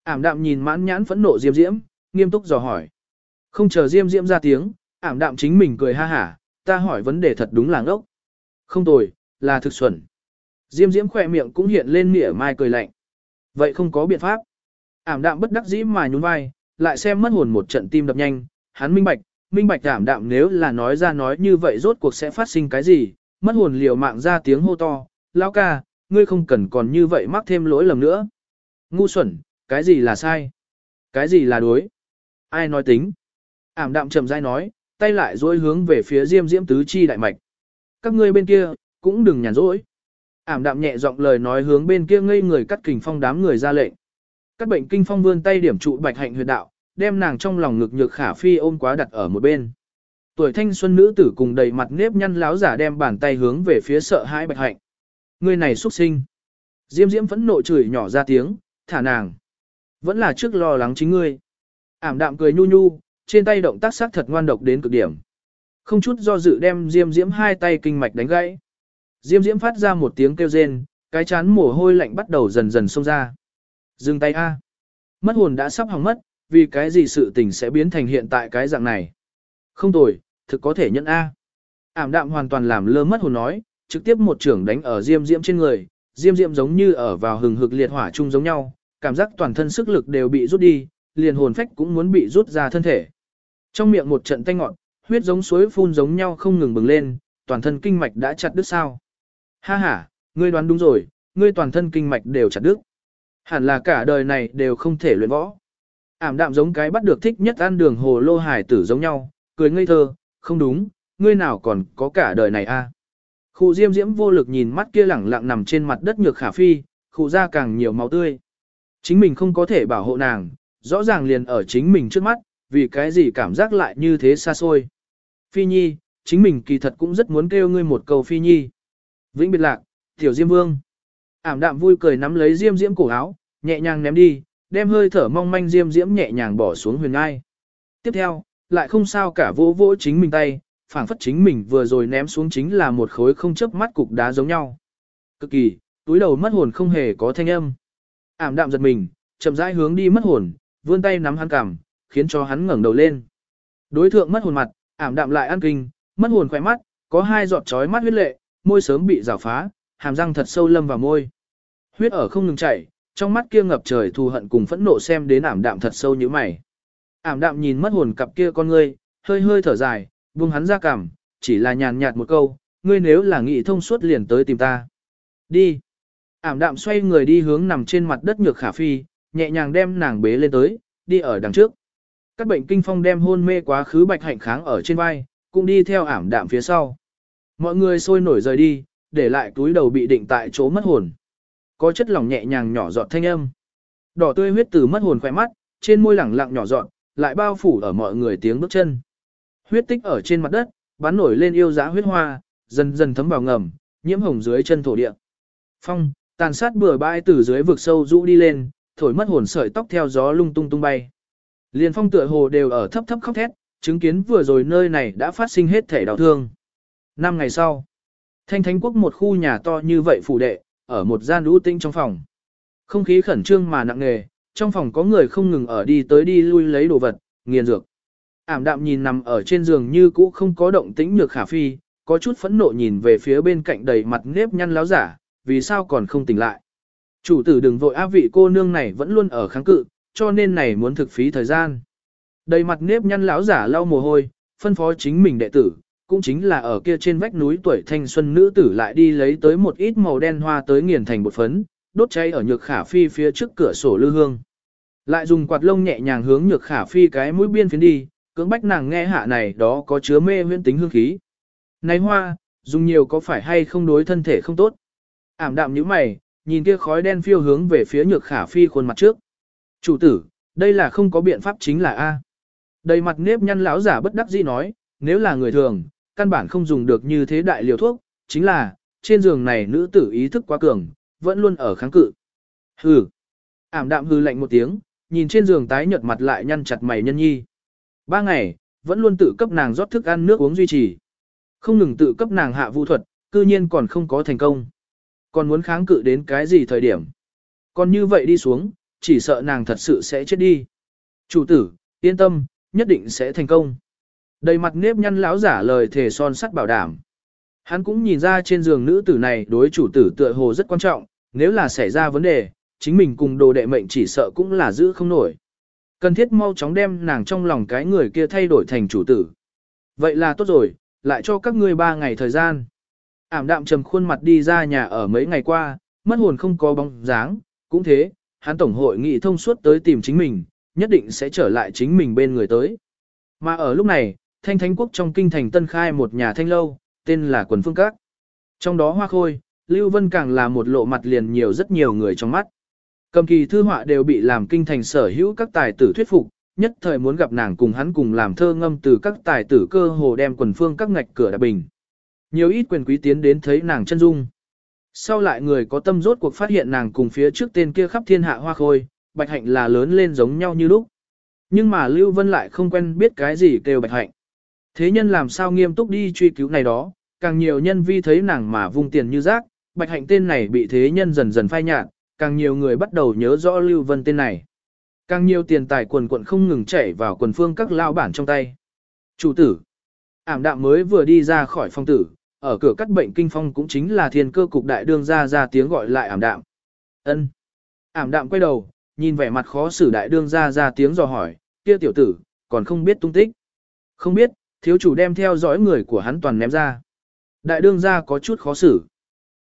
Ảm đạm nhìn mãn nhãn phẫn nộ Diêm Diễm, nghiêm túc dò hỏi. Không chờ Diêm Diễm ra tiếng, ảm đạm chính mình cười ha hả, ta hỏi vấn đề thật đúng là ngốc. Không tồi, là thực xuẩn. Diêm Diễm khỏe miệng cũng hiện lên mỉa mai cười lạnh. Vậy không có biện pháp. Ảm đạm bất đắc dĩ mà nhún vai, lại xem mất hồn một trận tim đập nhanh, hắn minh bạch, minh bạch ảm đạm nếu là nói ra nói như vậy rốt cuộc sẽ phát sinh cái gì, mất hồn liều mạng ra tiếng hô to, lão ca, ngươi không cần còn như vậy mắc thêm lỗi lầm nữa. Ngu xuẩn, cái gì là sai? Cái gì là đối? Ai nói tính? Ảm đạm chậm rãi nói, tay lại dối hướng về phía Diêm Diễm tứ chi đại mạch. Các ngươi bên kia, cũng đừng nhàn rỗi. Ảm đạm nhẹ giọng lời nói hướng bên kia ngây người cắt kình phong đám người ra lệnh. Các bệnh kinh phong vươn tay điểm trụ bạch hạnh huyệt đạo, đem nàng trong lòng ngực nhược khả phi ôm quá đặt ở một bên. Tuổi thanh xuân nữ tử cùng đầy mặt nếp nhăn láo giả đem bàn tay hướng về phía sợ hãi bạch hạnh. Người này xuất sinh. Diêm diễm phẫn nộ chửi nhỏ ra tiếng, thả nàng. Vẫn là trước lo lắng chính ngươi. Ảm đạm cười nhu nhu, trên tay động tác sắc thật ngoan độc đến cực điểm. Không chút do dự đem Diêm Diễm hai tay kinh mạch đánh gãy. Diêm Diễm phát ra một tiếng kêu rên, cái chán mồ hôi lạnh bắt đầu dần dần xông ra. Dừng tay a. Mất hồn đã sắp hỏng mất, vì cái gì sự tình sẽ biến thành hiện tại cái dạng này. Không tồi, thực có thể nhận a. Ảm đạm hoàn toàn làm lơ mất hồn nói, trực tiếp một trưởng đánh ở Diêm Diễm trên người, Diêm Diễm giống như ở vào hừng hực liệt hỏa chung giống nhau, cảm giác toàn thân sức lực đều bị rút đi, liền hồn phách cũng muốn bị rút ra thân thể. Trong miệng một trận tanh ngọn, huyết giống suối phun giống nhau không ngừng bừng lên, toàn thân kinh mạch đã chặt đứt sao. Ha ha, ngươi đoán đúng rồi, ngươi toàn thân kinh mạch đều chặt đứt. Hẳn là cả đời này đều không thể luyện võ. Ảm đạm giống cái bắt được thích nhất ăn đường hồ lô hải tử giống nhau, cười ngây thơ, không đúng, ngươi nào còn có cả đời này a? À? Khụ diêm diễm vô lực nhìn mắt kia lẳng lặng nằm trên mặt đất nhược khả phi, khụ ra càng nhiều máu tươi. Chính mình không có thể bảo hộ nàng, rõ ràng liền ở chính mình trước mắt, vì cái gì cảm giác lại như thế xa xôi. Phi Nhi, chính mình kỳ thật cũng rất muốn kêu ngươi một câu Phi Nhi. Vĩnh biệt lạc, tiểu Diêm Vương. Ảm đạm vui cười nắm lấy Diêm Diễm cổ áo, nhẹ nhàng ném đi, đem hơi thở mong manh Diêm Diễm nhẹ nhàng bỏ xuống huyền ngai. Tiếp theo, lại không sao cả vỗ vỗ chính mình tay, phảng phất chính mình vừa rồi ném xuống chính là một khối không chớp mắt cục đá giống nhau. Cực kỳ, túi đầu mất hồn không hề có thanh âm. Ảm đạm giật mình, chậm rãi hướng đi mất hồn, vươn tay nắm hắn cằm, khiến cho hắn ngẩng đầu lên. Đối thượng mất hồn mặt, ảm đạm lại ăn kinh, mất hồn khỏe mắt, có hai giọt chói mắt huyết lệ, môi sớm bị rào phá, hàm răng thật sâu lâm vào môi. Huyết ở không ngừng chảy, trong mắt kia ngập trời thù hận cùng phẫn nộ xem đến ảm đạm thật sâu như mày. Ảm đạm nhìn mất hồn cặp kia con ngươi, hơi hơi thở dài, buông hắn ra cằm, chỉ là nhàn nhạt một câu, ngươi nếu là nghị thông suốt liền tới tìm ta. Đi. Ảm đạm xoay người đi hướng nằm trên mặt đất nhược khả phi, nhẹ nhàng đem nàng bế lên tới, đi ở đằng trước. Các bệnh kinh phong đem hôn mê quá khứ bạch hạnh kháng ở trên vai, cũng đi theo ảm đạm phía sau. Mọi người sôi nổi rời đi, để lại túi đầu bị định tại chỗ mất hồn. Có chất lỏng nhẹ nhàng nhỏ giọt thanh âm. Đỏ tươi huyết từ mất hồn khỏe mắt, trên môi lẳng lặng nhỏ giọt, lại bao phủ ở mọi người tiếng bước chân. Huyết tích ở trên mặt đất, bắn nổi lên yêu dã huyết hoa, dần dần thấm vào ngầm, nhiễm hồng dưới chân thổ địa. Phong, tàn sát bừa bãi từ dưới vực sâu rũ đi lên, thổi mất hồn sợi tóc theo gió lung tung tung bay. Liên phong tựa hồ đều ở thấp thấp khóc thét, chứng kiến vừa rồi nơi này đã phát sinh hết thể đau thương. Năm ngày sau, thanh thánh quốc một khu nhà to như vậy phủ đệ, ở một gian lũ tinh trong phòng. Không khí khẩn trương mà nặng nề, trong phòng có người không ngừng ở đi tới đi lui lấy đồ vật, nghiền dược. Ảm đạm nhìn nằm ở trên giường như cũ không có động tĩnh nhược khả phi, có chút phẫn nộ nhìn về phía bên cạnh đầy mặt nếp nhăn láo giả, vì sao còn không tỉnh lại. Chủ tử đừng vội áp vị cô nương này vẫn luôn ở kháng cự, cho nên này muốn thực phí thời gian. Đầy mặt nếp nhăn lão giả lau mồ hôi, phân phó chính mình đệ tử, cũng chính là ở kia trên vách núi tuổi thanh xuân nữ tử lại đi lấy tới một ít màu đen hoa tới nghiền thành bột phấn, đốt cháy ở nhược khả phi phía trước cửa sổ lư hương. Lại dùng quạt lông nhẹ nhàng hướng nhược khả phi cái mũi biên phiến đi, cưỡng bách nàng nghe hạ này đó có chứa mê huyễn tính hương khí. Này hoa, dùng nhiều có phải hay không đối thân thể không tốt? Ảm đạm như mày, nhìn kia khói đen phiêu hướng về phía nhược khả phi khuôn mặt trước. Chủ tử, đây là không có biện pháp chính là A. Đầy mặt nếp nhăn lão giả bất đắc dĩ nói, nếu là người thường, căn bản không dùng được như thế đại liều thuốc, chính là, trên giường này nữ tử ý thức quá cường, vẫn luôn ở kháng cự. Hừ. Ảm đạm hư lạnh một tiếng, nhìn trên giường tái nhợt mặt lại nhăn chặt mày nhân nhi. Ba ngày, vẫn luôn tự cấp nàng rót thức ăn nước uống duy trì. Không ngừng tự cấp nàng hạ vu thuật, cư nhiên còn không có thành công. Còn muốn kháng cự đến cái gì thời điểm. Còn như vậy đi xuống, chỉ sợ nàng thật sự sẽ chết đi. Chủ tử, yên tâm, nhất định sẽ thành công. Đầy mặt nếp nhăn lão giả lời thề son sắt bảo đảm. Hắn cũng nhìn ra trên giường nữ tử này đối chủ tử tựa hồ rất quan trọng, nếu là xảy ra vấn đề, chính mình cùng đồ đệ mệnh chỉ sợ cũng là giữ không nổi. Cần thiết mau chóng đem nàng trong lòng cái người kia thay đổi thành chủ tử. Vậy là tốt rồi, lại cho các ngươi ba ngày thời gian. Ảm đạm trầm khuôn mặt đi ra nhà ở mấy ngày qua, mất hồn không có bóng dáng, cũng thế, hắn tổng hội nghị thông suốt tới tìm chính mình, nhất định sẽ trở lại chính mình bên người tới. Mà ở lúc này, thanh thánh quốc trong kinh thành tân khai một nhà thanh lâu, tên là quần phương các. Trong đó hoa khôi, Lưu Vân càng là một lộ mặt liền nhiều rất nhiều người trong mắt. Cầm kỳ thư họa đều bị làm kinh thành sở hữu các tài tử thuyết phục, nhất thời muốn gặp nàng cùng hắn cùng làm thơ ngâm từ các tài tử cơ hồ đem quần phương các ngạch cửa đã bình. Nhiều ít quyền quý tiến đến thấy nàng chân dung. Sau lại người có tâm rốt cuộc phát hiện nàng cùng phía trước tên kia khắp thiên hạ hoa khôi, bạch hạnh là lớn lên giống nhau như lúc. Nhưng mà Lưu Vân lại không quen biết cái gì kêu bạch hạnh. Thế nhân làm sao nghiêm túc đi truy cứu này đó, càng nhiều nhân vi thấy nàng mà vung tiền như rác, bạch hạnh tên này bị thế nhân dần dần phai nhạt, càng nhiều người bắt đầu nhớ rõ Lưu Vân tên này. Càng nhiều tiền tài quần quận không ngừng chảy vào quần phương các lao bản trong tay. Chủ tử, ảm đạm mới vừa đi ra khỏi phong tử, ở cửa cắt bệnh kinh phong cũng chính là thiên cơ cục đại đương ra ra tiếng gọi lại ảm đạm. ân Ảm đạm quay đầu, nhìn vẻ mặt khó xử đại đương ra ra tiếng dò hỏi, kia tiểu tử, còn không biết tung tích. Không biết, thiếu chủ đem theo dõi người của hắn toàn ném ra. Đại đương ra có chút khó xử.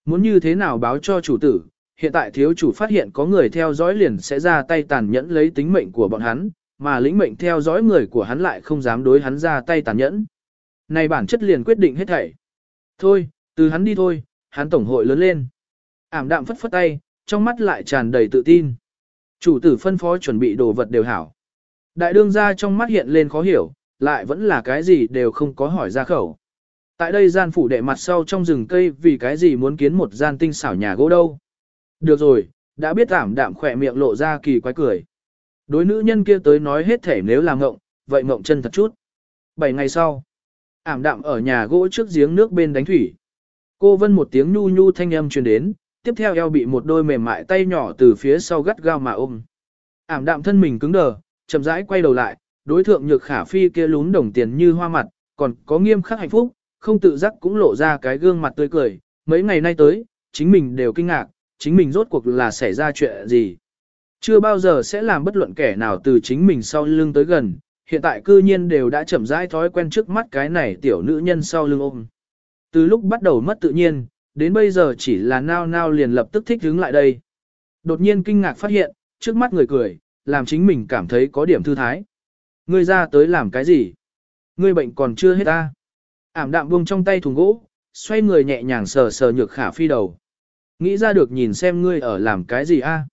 Muốn như thế nào báo cho chủ tử, hiện tại thiếu chủ phát hiện có người theo dõi liền sẽ ra tay tàn nhẫn lấy tính mệnh của bọn hắn, mà lĩnh mệnh theo dõi người của hắn lại không dám đối hắn ra tay tàn nhẫn. Này bản chất liền quyết định hết thảy. Thôi, từ hắn đi thôi, hắn tổng hội lớn lên. Ảm đạm phất phất tay, trong mắt lại tràn đầy tự tin. Chủ tử phân phó chuẩn bị đồ vật đều hảo. Đại đương gia trong mắt hiện lên khó hiểu, lại vẫn là cái gì đều không có hỏi ra khẩu. Tại đây gian phủ đệ mặt sau trong rừng cây vì cái gì muốn kiến một gian tinh xảo nhà gỗ đâu. Được rồi, đã biết ảm đạm khỏe miệng lộ ra kỳ quái cười. Đối nữ nhân kia tới nói hết thể nếu làm ngộng, vậy ngộng chân thật chút. Bảy ngày sau, ảm đạm ở nhà gỗ trước giếng nước bên đánh thủy. Cô vân một tiếng nhu nhu thanh âm truyền đến, tiếp theo eo bị một đôi mềm mại tay nhỏ từ phía sau gắt gao mà ôm. Ảm đạm thân mình cứng đờ, chậm rãi quay đầu lại, đối thượng nhược khả phi kia lún đồng tiền như hoa mặt, còn có nghiêm khắc hạnh phúc, không tự giác cũng lộ ra cái gương mặt tươi cười. Mấy ngày nay tới, chính mình đều kinh ngạc, chính mình rốt cuộc là xảy ra chuyện gì. Chưa bao giờ sẽ làm bất luận kẻ nào từ chính mình sau lưng tới gần, hiện tại cư nhiên đều đã chậm rãi thói quen trước mắt cái này tiểu nữ nhân sau lưng ôm. Từ lúc bắt đầu mất tự nhiên, đến bây giờ chỉ là nao nao liền lập tức thích hướng lại đây. Đột nhiên kinh ngạc phát hiện, trước mắt người cười, làm chính mình cảm thấy có điểm thư thái. Ngươi ra tới làm cái gì? Ngươi bệnh còn chưa hết ta. Ảm đạm buông trong tay thùng gỗ, xoay người nhẹ nhàng sờ sờ nhược khả phi đầu. Nghĩ ra được nhìn xem ngươi ở làm cái gì a?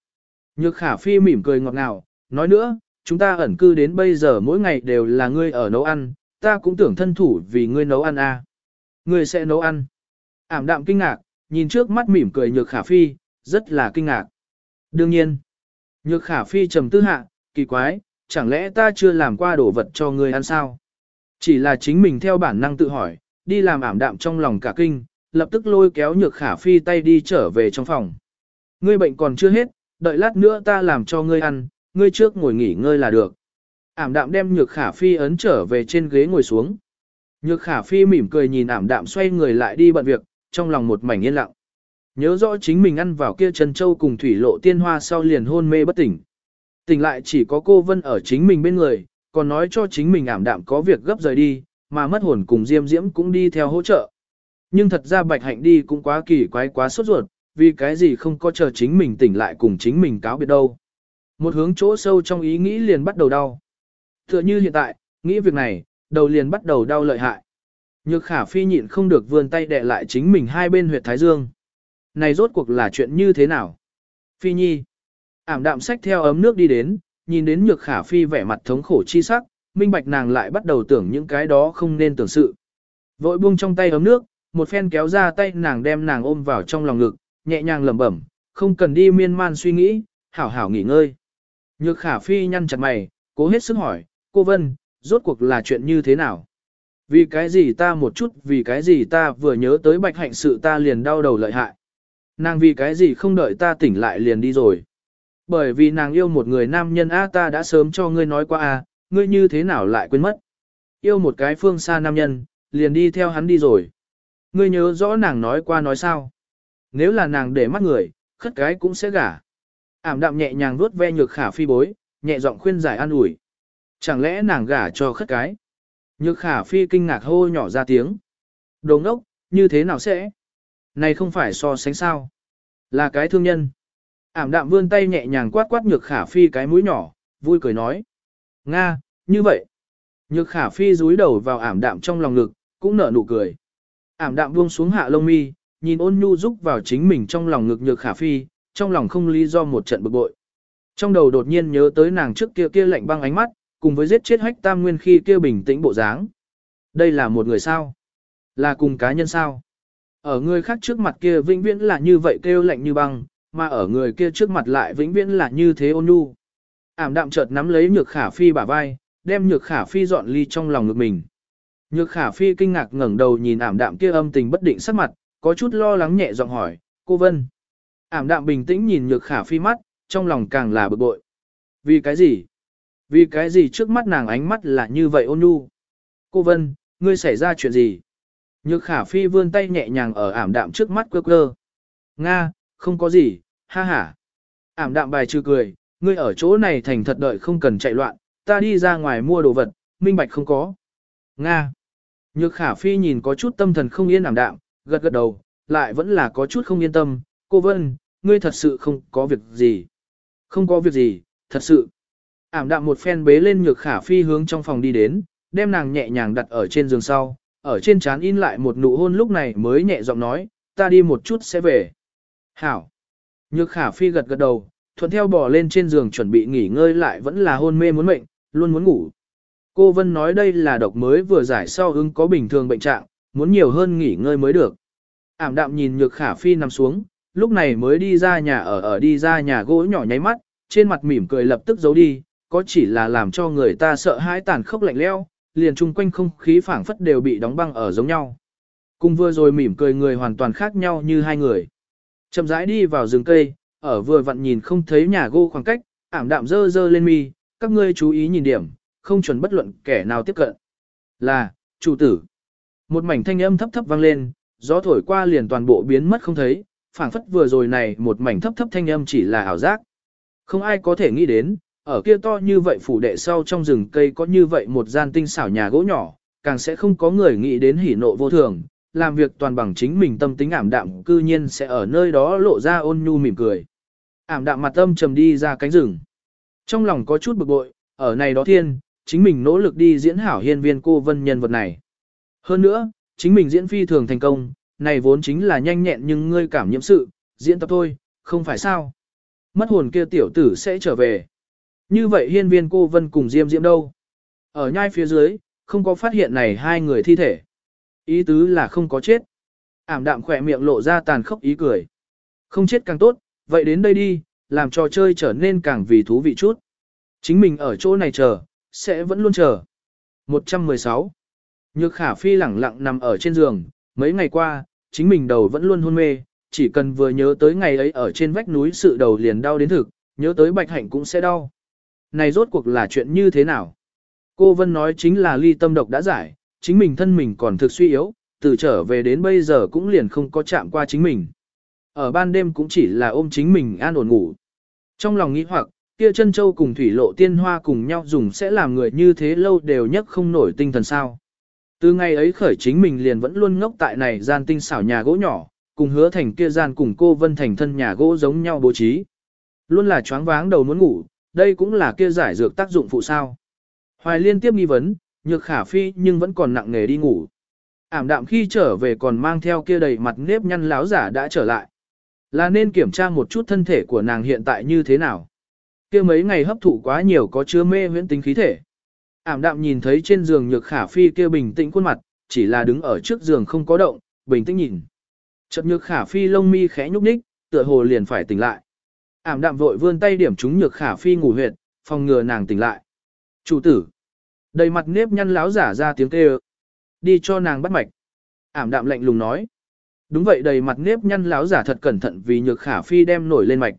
Nhược khả phi mỉm cười ngọt ngào, nói nữa, chúng ta ẩn cư đến bây giờ mỗi ngày đều là ngươi ở nấu ăn, ta cũng tưởng thân thủ vì ngươi nấu ăn à? Ngươi sẽ nấu ăn. Ảm đạm kinh ngạc, nhìn trước mắt mỉm cười nhược khả phi, rất là kinh ngạc. Đương nhiên, nhược khả phi trầm tư hạ, kỳ quái, chẳng lẽ ta chưa làm qua đồ vật cho ngươi ăn sao? Chỉ là chính mình theo bản năng tự hỏi, đi làm ảm đạm trong lòng cả kinh, lập tức lôi kéo nhược khả phi tay đi trở về trong phòng. Ngươi bệnh còn chưa hết, đợi lát nữa ta làm cho ngươi ăn, ngươi trước ngồi nghỉ ngơi là được. Ảm đạm đem nhược khả phi ấn trở về trên ghế ngồi xuống. Nhược khả phi mỉm cười nhìn ảm đạm xoay người lại đi bận việc, trong lòng một mảnh yên lặng. Nhớ rõ chính mình ăn vào kia Trần châu cùng thủy lộ tiên hoa sau liền hôn mê bất tỉnh. Tỉnh lại chỉ có cô Vân ở chính mình bên người, còn nói cho chính mình ảm đạm có việc gấp rời đi, mà mất hồn cùng Diêm Diễm cũng đi theo hỗ trợ. Nhưng thật ra Bạch Hạnh đi cũng quá kỳ quái quá sốt ruột, vì cái gì không có chờ chính mình tỉnh lại cùng chính mình cáo biệt đâu. Một hướng chỗ sâu trong ý nghĩ liền bắt đầu đau. Tựa như hiện tại, nghĩ việc này, đầu liền bắt đầu đau lợi hại. Nhược khả phi nhịn không được vươn tay đè lại chính mình hai bên huyệt thái dương. Này rốt cuộc là chuyện như thế nào? Phi nhi. Ảm đạm sách theo ấm nước đi đến, nhìn đến nhược khả phi vẻ mặt thống khổ chi sắc, minh bạch nàng lại bắt đầu tưởng những cái đó không nên tưởng sự. Vội buông trong tay ấm nước, một phen kéo ra tay nàng đem nàng ôm vào trong lòng ngực, nhẹ nhàng lẩm bẩm, không cần đi miên man suy nghĩ, hảo hảo nghỉ ngơi. Nhược khả phi nhăn chặt mày, cố hết sức hỏi, cô Vân, rốt cuộc là chuyện như thế nào? Vì cái gì ta một chút, vì cái gì ta vừa nhớ tới bạch hạnh sự ta liền đau đầu lợi hại. Nàng vì cái gì không đợi ta tỉnh lại liền đi rồi. Bởi vì nàng yêu một người nam nhân a ta đã sớm cho ngươi nói qua a, ngươi như thế nào lại quên mất. Yêu một cái phương xa nam nhân, liền đi theo hắn đi rồi. Ngươi nhớ rõ nàng nói qua nói sao. Nếu là nàng để mắt người, khất cái cũng sẽ gả. Ảm đạm nhẹ nhàng vuốt ve nhược khả phi bối, nhẹ giọng khuyên giải an ủi. Chẳng lẽ nàng gả cho khất cái? Nhược khả phi kinh ngạc hô nhỏ ra tiếng. Đồ ngốc, như thế nào sẽ? Này không phải so sánh sao? Là cái thương nhân. Ảm đạm vươn tay nhẹ nhàng quát quát nhược khả phi cái mũi nhỏ, vui cười nói. Nga, như vậy. Nhược khả phi rúi đầu vào ảm đạm trong lòng ngực, cũng nở nụ cười. Ảm đạm buông xuống hạ lông mi, nhìn ôn nhu rúc vào chính mình trong lòng ngực nhược khả phi, trong lòng không lý do một trận bực bội. Trong đầu đột nhiên nhớ tới nàng trước kia kia lạnh băng ánh mắt, cùng với giết chết hách tam nguyên khi kia bình tĩnh bộ dáng. Đây là một người sao? Là cùng cá nhân sao? Ở người khác trước mặt kia vĩnh viễn là như vậy kêu lạnh như băng, mà ở người kia trước mặt lại vĩnh viễn là như thế ôn nhu. Ảm đạm chợt nắm lấy nhược khả phi bả vai, đem nhược khả phi dọn ly trong lòng ngực mình. Nhược khả phi kinh ngạc ngẩng đầu nhìn ảm đạm kia âm tình bất định sắc mặt, có chút lo lắng nhẹ giọng hỏi, cô Vân. Ảm đạm bình tĩnh nhìn nhược khả phi mắt, trong lòng càng là bực bội. Vì cái gì? Vì cái gì trước mắt nàng ánh mắt là như vậy ôn nhu? Cô Vân, ngươi xảy ra chuyện gì? Nhược khả phi vươn tay nhẹ nhàng ở ảm đạm trước mắt quơ quơ. Nga, không có gì, ha ha. Ảm đạm bài trừ cười, ngươi ở chỗ này thành thật đợi không cần chạy loạn, ta đi ra ngoài mua đồ vật, minh bạch không có. Nga. Nhược khả phi nhìn có chút tâm thần không yên ảm đạm, gật gật đầu, lại vẫn là có chút không yên tâm. Cô Vân, ngươi thật sự không có việc gì. Không có việc gì, thật sự. Ảm đạm một phen bế lên nhược khả phi hướng trong phòng đi đến, đem nàng nhẹ nhàng đặt ở trên giường sau, ở trên trán in lại một nụ hôn lúc này mới nhẹ giọng nói, ta đi một chút sẽ về. Hảo. Nhược khả phi gật gật đầu, thuận theo bò lên trên giường chuẩn bị nghỉ ngơi lại vẫn là hôn mê muốn mệnh, luôn muốn ngủ. Cô Vân nói đây là độc mới vừa giải sau ứng có bình thường bệnh trạng, muốn nhiều hơn nghỉ ngơi mới được. Ảm đạm nhìn nhược khả phi nằm xuống, lúc này mới đi ra nhà ở ở đi ra nhà gỗ nhỏ nháy mắt, trên mặt mỉm cười lập tức giấu đi, có chỉ là làm cho người ta sợ hãi tàn khốc lạnh leo, liền chung quanh không khí phảng phất đều bị đóng băng ở giống nhau. Cùng vừa rồi mỉm cười người hoàn toàn khác nhau như hai người. Chậm rãi đi vào rừng cây, ở vừa vặn nhìn không thấy nhà gỗ khoảng cách, ảm đạm dơ dơ lên mi, các ngươi chú ý nhìn điểm, không chuẩn bất luận kẻ nào tiếp cận. Là, chủ tử. Một mảnh thanh âm thấp thấp vang lên, gió thổi qua liền toàn bộ biến mất không thấy, phảng phất vừa rồi này một mảnh thấp thấp thanh âm chỉ là ảo giác. Không ai có thể nghĩ đến, ở kia to như vậy phủ đệ sau trong rừng cây có như vậy một gian tinh xảo nhà gỗ nhỏ, càng sẽ không có người nghĩ đến hỉ nộ vô thường, làm việc toàn bằng chính mình tâm tính ảm đạm cư nhiên sẽ ở nơi đó lộ ra ôn nhu mỉm cười. Ảm đạm mặt âm trầm đi ra cánh rừng. Trong lòng có chút bực bội, ở này đó thiên, chính mình nỗ lực đi diễn hảo hiên viên cô vân nhân vật này. Hơn nữa, chính mình diễn phi thường thành công, này vốn chính là nhanh nhẹn nhưng ngươi cảm nhiễm sự, diễn tập thôi, không phải sao. Mất hồn kia tiểu tử sẽ trở về. Như vậy hiên viên cô vân cùng Diêm Diễm đâu? Ở nhai phía dưới, không có phát hiện này hai người thi thể. Ý tứ là không có chết. Ảm đạm khỏe miệng lộ ra tàn khốc ý cười. Không chết càng tốt, vậy đến đây đi, làm trò chơi trở nên càng vì thú vị chút. Chính mình ở chỗ này chờ, sẽ vẫn luôn chờ. 116. Nhược khả phi lẳng lặng nằm ở trên giường, mấy ngày qua, chính mình đầu vẫn luôn hôn mê, chỉ cần vừa nhớ tới ngày ấy ở trên vách núi sự đầu liền đau đến thực, nhớ tới bạch hạnh cũng sẽ đau. Này rốt cuộc là chuyện như thế nào? Cô Vân nói chính là ly tâm độc đã giải, chính mình thân mình còn thực suy yếu, từ trở về đến bây giờ cũng liền không có chạm qua chính mình. Ở ban đêm cũng chỉ là ôm chính mình an ổn ngủ. Trong lòng nghĩ hoặc, kia chân châu cùng thủy lộ tiên hoa cùng nhau dùng sẽ làm người như thế lâu đều nhất không nổi tinh thần sao. Từ ngày ấy khởi chính mình liền vẫn luôn ngốc tại này gian tinh xảo nhà gỗ nhỏ, cùng hứa thành kia gian cùng cô Vân Thành thân nhà gỗ giống nhau bố trí. Luôn là choáng váng đầu muốn ngủ, đây cũng là kia giải dược tác dụng phụ sao. Hoài liên tiếp nghi vấn, nhược khả phi nhưng vẫn còn nặng nghề đi ngủ. Ảm đạm khi trở về còn mang theo kia đầy mặt nếp nhăn láo giả đã trở lại. Là nên kiểm tra một chút thân thể của nàng hiện tại như thế nào. Kia mấy ngày hấp thụ quá nhiều có chứa mê huyễn tính khí thể. Ảm đạm nhìn thấy trên giường nhược khả phi kia bình tĩnh khuôn mặt, chỉ là đứng ở trước giường không có động, bình tĩnh nhìn. Chợt nhược khả phi lông mi khẽ nhúc nhích, tựa hồ liền phải tỉnh lại. Ảm đạm vội vươn tay điểm trúng nhược khả phi ngủ huyệt, phòng ngừa nàng tỉnh lại. Chủ tử. Đầy mặt nếp nhăn láo giả ra tiếng kêu. Đi cho nàng bắt mạch. Ảm đạm lạnh lùng nói. Đúng vậy đầy mặt nếp nhăn láo giả thật cẩn thận vì nhược khả phi đem nổi lên mạch.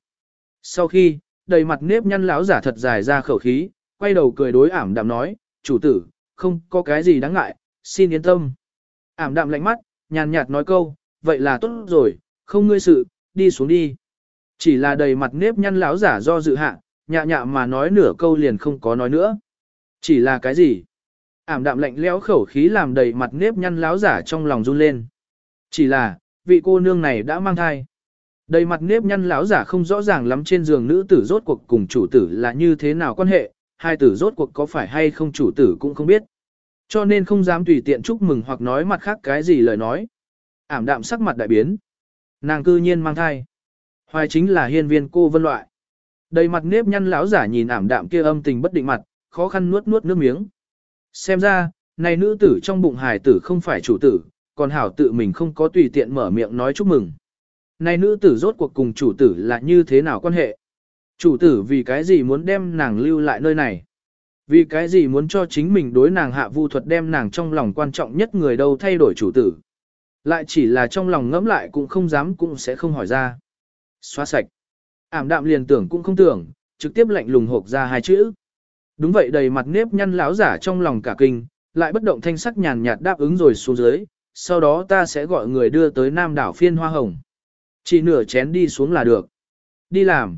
Sau khi, đầy mặt nếp nhăn láo giả thật dài ra khẩu khí, quay đầu cười đối ảm đạm nói, chủ tử, không có cái gì đáng ngại, xin yên tâm. Ảm đạm lạnh mắt, nhàn nhạt nói câu, vậy là tốt rồi, không ngươi sự, đi xuống đi. Chỉ là đầy mặt nếp nhăn lão giả do dự hạ, nhạ nhạ mà nói nửa câu liền không có nói nữa. Chỉ là cái gì? Ảm đạm lạnh lẽo khẩu khí làm đầy mặt nếp nhăn lão giả trong lòng run lên. Chỉ là, vị cô nương này đã mang thai. Đầy mặt nếp nhăn lão giả không rõ ràng lắm trên giường nữ tử rốt cuộc cùng chủ tử là như thế nào quan hệ, hai tử rốt cuộc có phải hay không chủ tử cũng không biết. Cho nên không dám tùy tiện chúc mừng hoặc nói mặt khác cái gì lời nói. Ảm đạm sắc mặt đại biến. Nàng cư nhiên mang thai. Hoài chính là hiên viên cô vân loại. Đầy mặt nếp nhăn lão giả nhìn ảm đạm kia âm tình bất định mặt, khó khăn nuốt nuốt nước miếng. Xem ra, này nữ tử trong bụng hài tử không phải chủ tử, còn hảo tự mình không có tùy tiện mở miệng nói chúc mừng. Này nữ tử rốt cuộc cùng chủ tử là như thế nào quan hệ? Chủ tử vì cái gì muốn đem nàng lưu lại nơi này? Vì cái gì muốn cho chính mình đối nàng hạ vu thuật đem nàng trong lòng quan trọng nhất người đâu thay đổi chủ tử? Lại chỉ là trong lòng ngẫm lại cũng không dám cũng sẽ không hỏi ra. Xóa sạch. Ảm đạm liền tưởng cũng không tưởng, trực tiếp lạnh lùng hộp ra hai chữ. Đúng vậy đầy mặt nếp nhăn láo giả trong lòng cả kinh, lại bất động thanh sắc nhàn nhạt đáp ứng rồi xuống dưới, sau đó ta sẽ gọi người đưa tới nam đảo phiên hoa hồng. Chỉ nửa chén đi xuống là được. Đi làm.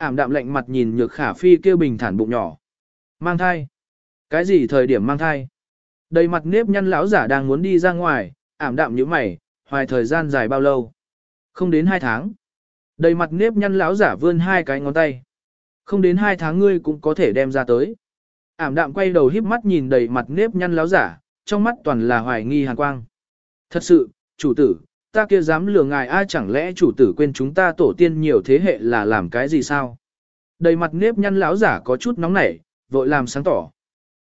Ảm đạm lạnh mặt nhìn nhược khả phi kêu bình thản bụng nhỏ. Mang thai. Cái gì thời điểm mang thai? Đầy mặt nếp nhăn lão giả đang muốn đi ra ngoài, ảm đạm như mày, hoài thời gian dài bao lâu? Không đến hai tháng. Đầy mặt nếp nhăn lão giả vươn hai cái ngón tay. Không đến hai tháng ngươi cũng có thể đem ra tới. Ảm đạm quay đầu híp mắt nhìn đầy mặt nếp nhăn lão giả, trong mắt toàn là hoài nghi hàn quang. Thật sự, chủ tử, ta kia dám lừa ngài ai chẳng lẽ chủ tử quên chúng ta tổ tiên nhiều thế hệ là làm cái gì sao? Đầy mặt nếp nhăn lão giả có chút nóng nảy, vội làm sáng tỏ.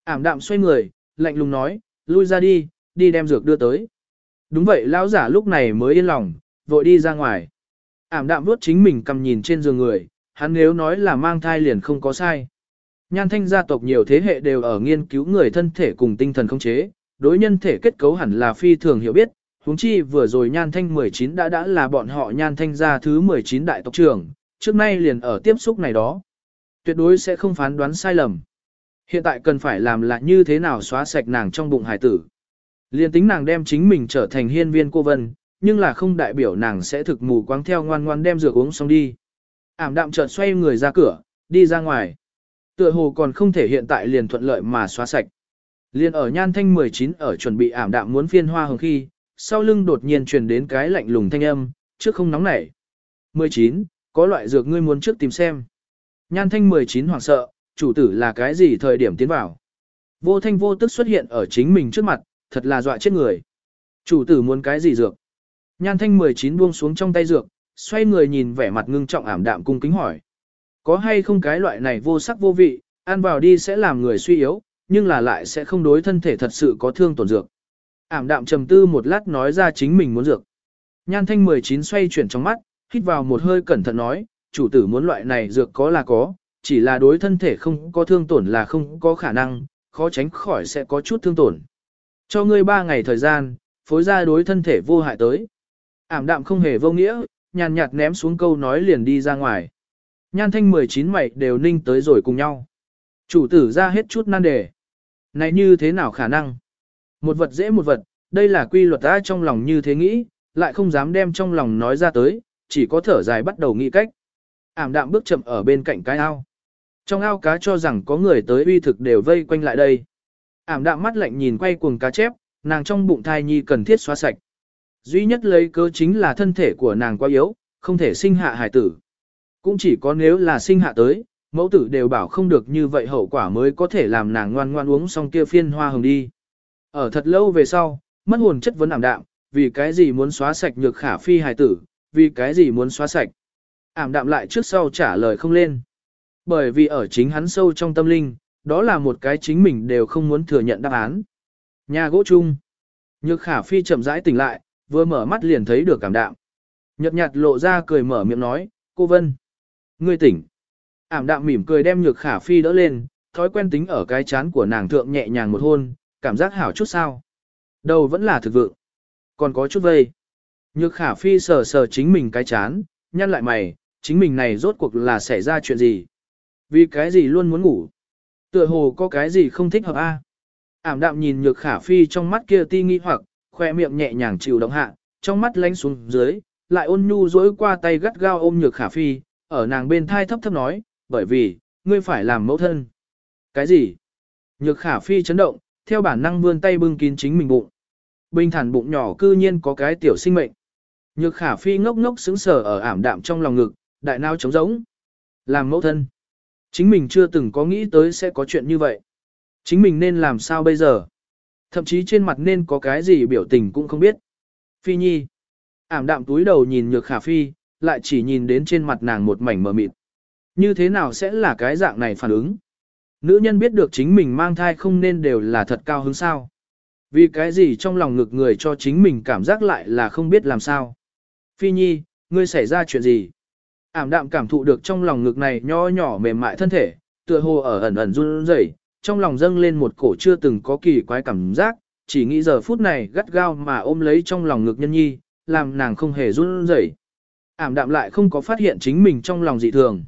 Ảm đạm xoay người, lạnh lùng nói, lui ra đi, đi đem dược đưa tới. Đúng vậy lão giả lúc này mới yên lòng, vội đi ra ngoài. Ảm đạm vuốt chính mình cầm nhìn trên giường người, hắn nếu nói là mang thai liền không có sai. Nhan thanh gia tộc nhiều thế hệ đều ở nghiên cứu người thân thể cùng tinh thần không chế, đối nhân thể kết cấu hẳn là phi thường hiểu biết, huống chi vừa rồi nhan thanh 19 đã đã là bọn họ nhan thanh gia thứ 19 đại tộc trưởng, trước nay liền ở tiếp xúc này đó. Tuyệt đối sẽ không phán đoán sai lầm. Hiện tại cần phải làm là như thế nào xóa sạch nàng trong bụng hải tử. Liên tính nàng đem chính mình trở thành hiên viên cô vân, nhưng là không đại biểu nàng sẽ thực mù quáng theo ngoan ngoan đem dược uống xong đi. Ảm đạm chợt xoay người ra cửa, đi ra ngoài. Tựa hồ còn không thể hiện tại liền thuận lợi mà xóa sạch. Liên ở nhan thanh 19 ở chuẩn bị ảm đạm muốn phiên hoa hồng khi, sau lưng đột nhiên truyền đến cái lạnh lùng thanh âm, trước không nóng nảy. 19, có loại dược ngươi muốn trước tìm xem. Nhan thanh 19 hoảng sợ, chủ tử là cái gì thời điểm tiến vào. Vô thanh vô tức xuất hiện ở chính mình trước mặt, thật là dọa chết người. Chủ tử muốn cái gì dược? Nhan thanh 19 buông xuống trong tay dược, xoay người nhìn vẻ mặt ngưng trọng ảm đạm cung kính hỏi. Có hay không cái loại này vô sắc vô vị, ăn vào đi sẽ làm người suy yếu, nhưng là lại sẽ không đối thân thể thật sự có thương tổn dược. Ảm đạm trầm tư một lát nói ra chính mình muốn dược. Nhan thanh 19 xoay chuyển trong mắt, hít vào một hơi cẩn thận nói, chủ tử muốn loại này dược có là có, chỉ là đối thân thể không có thương tổn là không có khả năng, khó tránh khỏi sẽ có chút thương tổn. Cho ngươi ba ngày thời gian, phối ra đối thân thể vô hại tới. Ảm đạm không hề vô nghĩa, nhàn nhạt ném xuống câu nói liền đi ra ngoài. Nhan thanh 19 mày đều ninh tới rồi cùng nhau. Chủ tử ra hết chút nan đề. Này như thế nào khả năng? Một vật dễ một vật, đây là quy luật ta trong lòng như thế nghĩ, lại không dám đem trong lòng nói ra tới, chỉ có thở dài bắt đầu nghĩ cách. Ảm đạm bước chậm ở bên cạnh cái ao. Trong ao cá cho rằng có người tới uy thực đều vây quanh lại đây. Ảm đạm mắt lạnh nhìn quay cuồng cá chép, nàng trong bụng thai nhi cần thiết xóa sạch. Duy nhất lấy cớ chính là thân thể của nàng quá yếu, không thể sinh hạ hài tử. Cũng chỉ có nếu là sinh hạ tới, mẫu tử đều bảo không được như vậy hậu quả mới có thể làm nàng ngoan ngoan uống xong kia phiên hoa hồng đi. Ở thật lâu về sau, mất hồn chất vấn ảm đạm, vì cái gì muốn xóa sạch nhược khả phi hài tử, vì cái gì muốn xóa sạch. Ảm đạm lại trước sau trả lời không lên. Bởi vì ở chính hắn sâu trong tâm linh, đó là một cái chính mình đều không muốn thừa nhận đáp án. Nhà gỗ chung. Nhược khả phi chậm rãi tỉnh lại, vừa mở mắt liền thấy được cảm đạm. Nhật nhạt lộ ra cười mở miệng nói, cô Vân. Ngươi tỉnh. Ảm đạm mỉm cười đem nhược khả phi đỡ lên, thói quen tính ở cái chán của nàng thượng nhẹ nhàng một hôn, cảm giác hảo chút sao. Đầu vẫn là thực vượng. Còn có chút vây. Nhược khả phi sờ sờ chính mình cái chán, nhăn lại mày, chính mình này rốt cuộc là xảy ra chuyện gì. Vì cái gì luôn muốn ngủ. Tựa hồ có cái gì không thích hợp a. Ảm đạm nhìn nhược khả phi trong mắt kia ti nghi hoặc, khoe miệng nhẹ nhàng chịu động hạ, trong mắt lánh xuống dưới, lại ôn nhu dối qua tay gắt gao ôm nhược khả phi, ở nàng bên thai thấp thấp nói, bởi vì, ngươi phải làm mẫu thân. Cái gì? Nhược khả phi chấn động, theo bản năng vươn tay bưng kín chính mình bụng. Bình thản bụng nhỏ cư nhiên có cái tiểu sinh mệnh. Nhược khả phi ngốc ngốc sững sờ ở ảm đạm trong lòng ngực, đại nao trống rỗng. Làm mẫu thân. Chính mình chưa từng có nghĩ tới sẽ có chuyện như vậy. Chính mình nên làm sao bây giờ? Thậm chí trên mặt nên có cái gì biểu tình cũng không biết. Phi nhi. Ảm đạm túi đầu nhìn nhược khả phi, lại chỉ nhìn đến trên mặt nàng một mảnh mờ mịt. Như thế nào sẽ là cái dạng này phản ứng? Nữ nhân biết được chính mình mang thai không nên đều là thật cao hứng sao. Vì cái gì trong lòng ngực người cho chính mình cảm giác lại là không biết làm sao. Phi nhi, ngươi xảy ra chuyện gì? Ảm đạm cảm thụ được trong lòng ngực này nho nhỏ mềm mại thân thể, tựa hồ ở ẩn ẩn run rẩy, trong lòng dâng lên một cổ chưa từng có kỳ quái cảm giác, chỉ nghĩ giờ phút này gắt gao mà ôm lấy trong lòng ngực nhân nhi, làm nàng không hề run rẩy. Ảm đạm lại không có phát hiện chính mình trong lòng dị thường.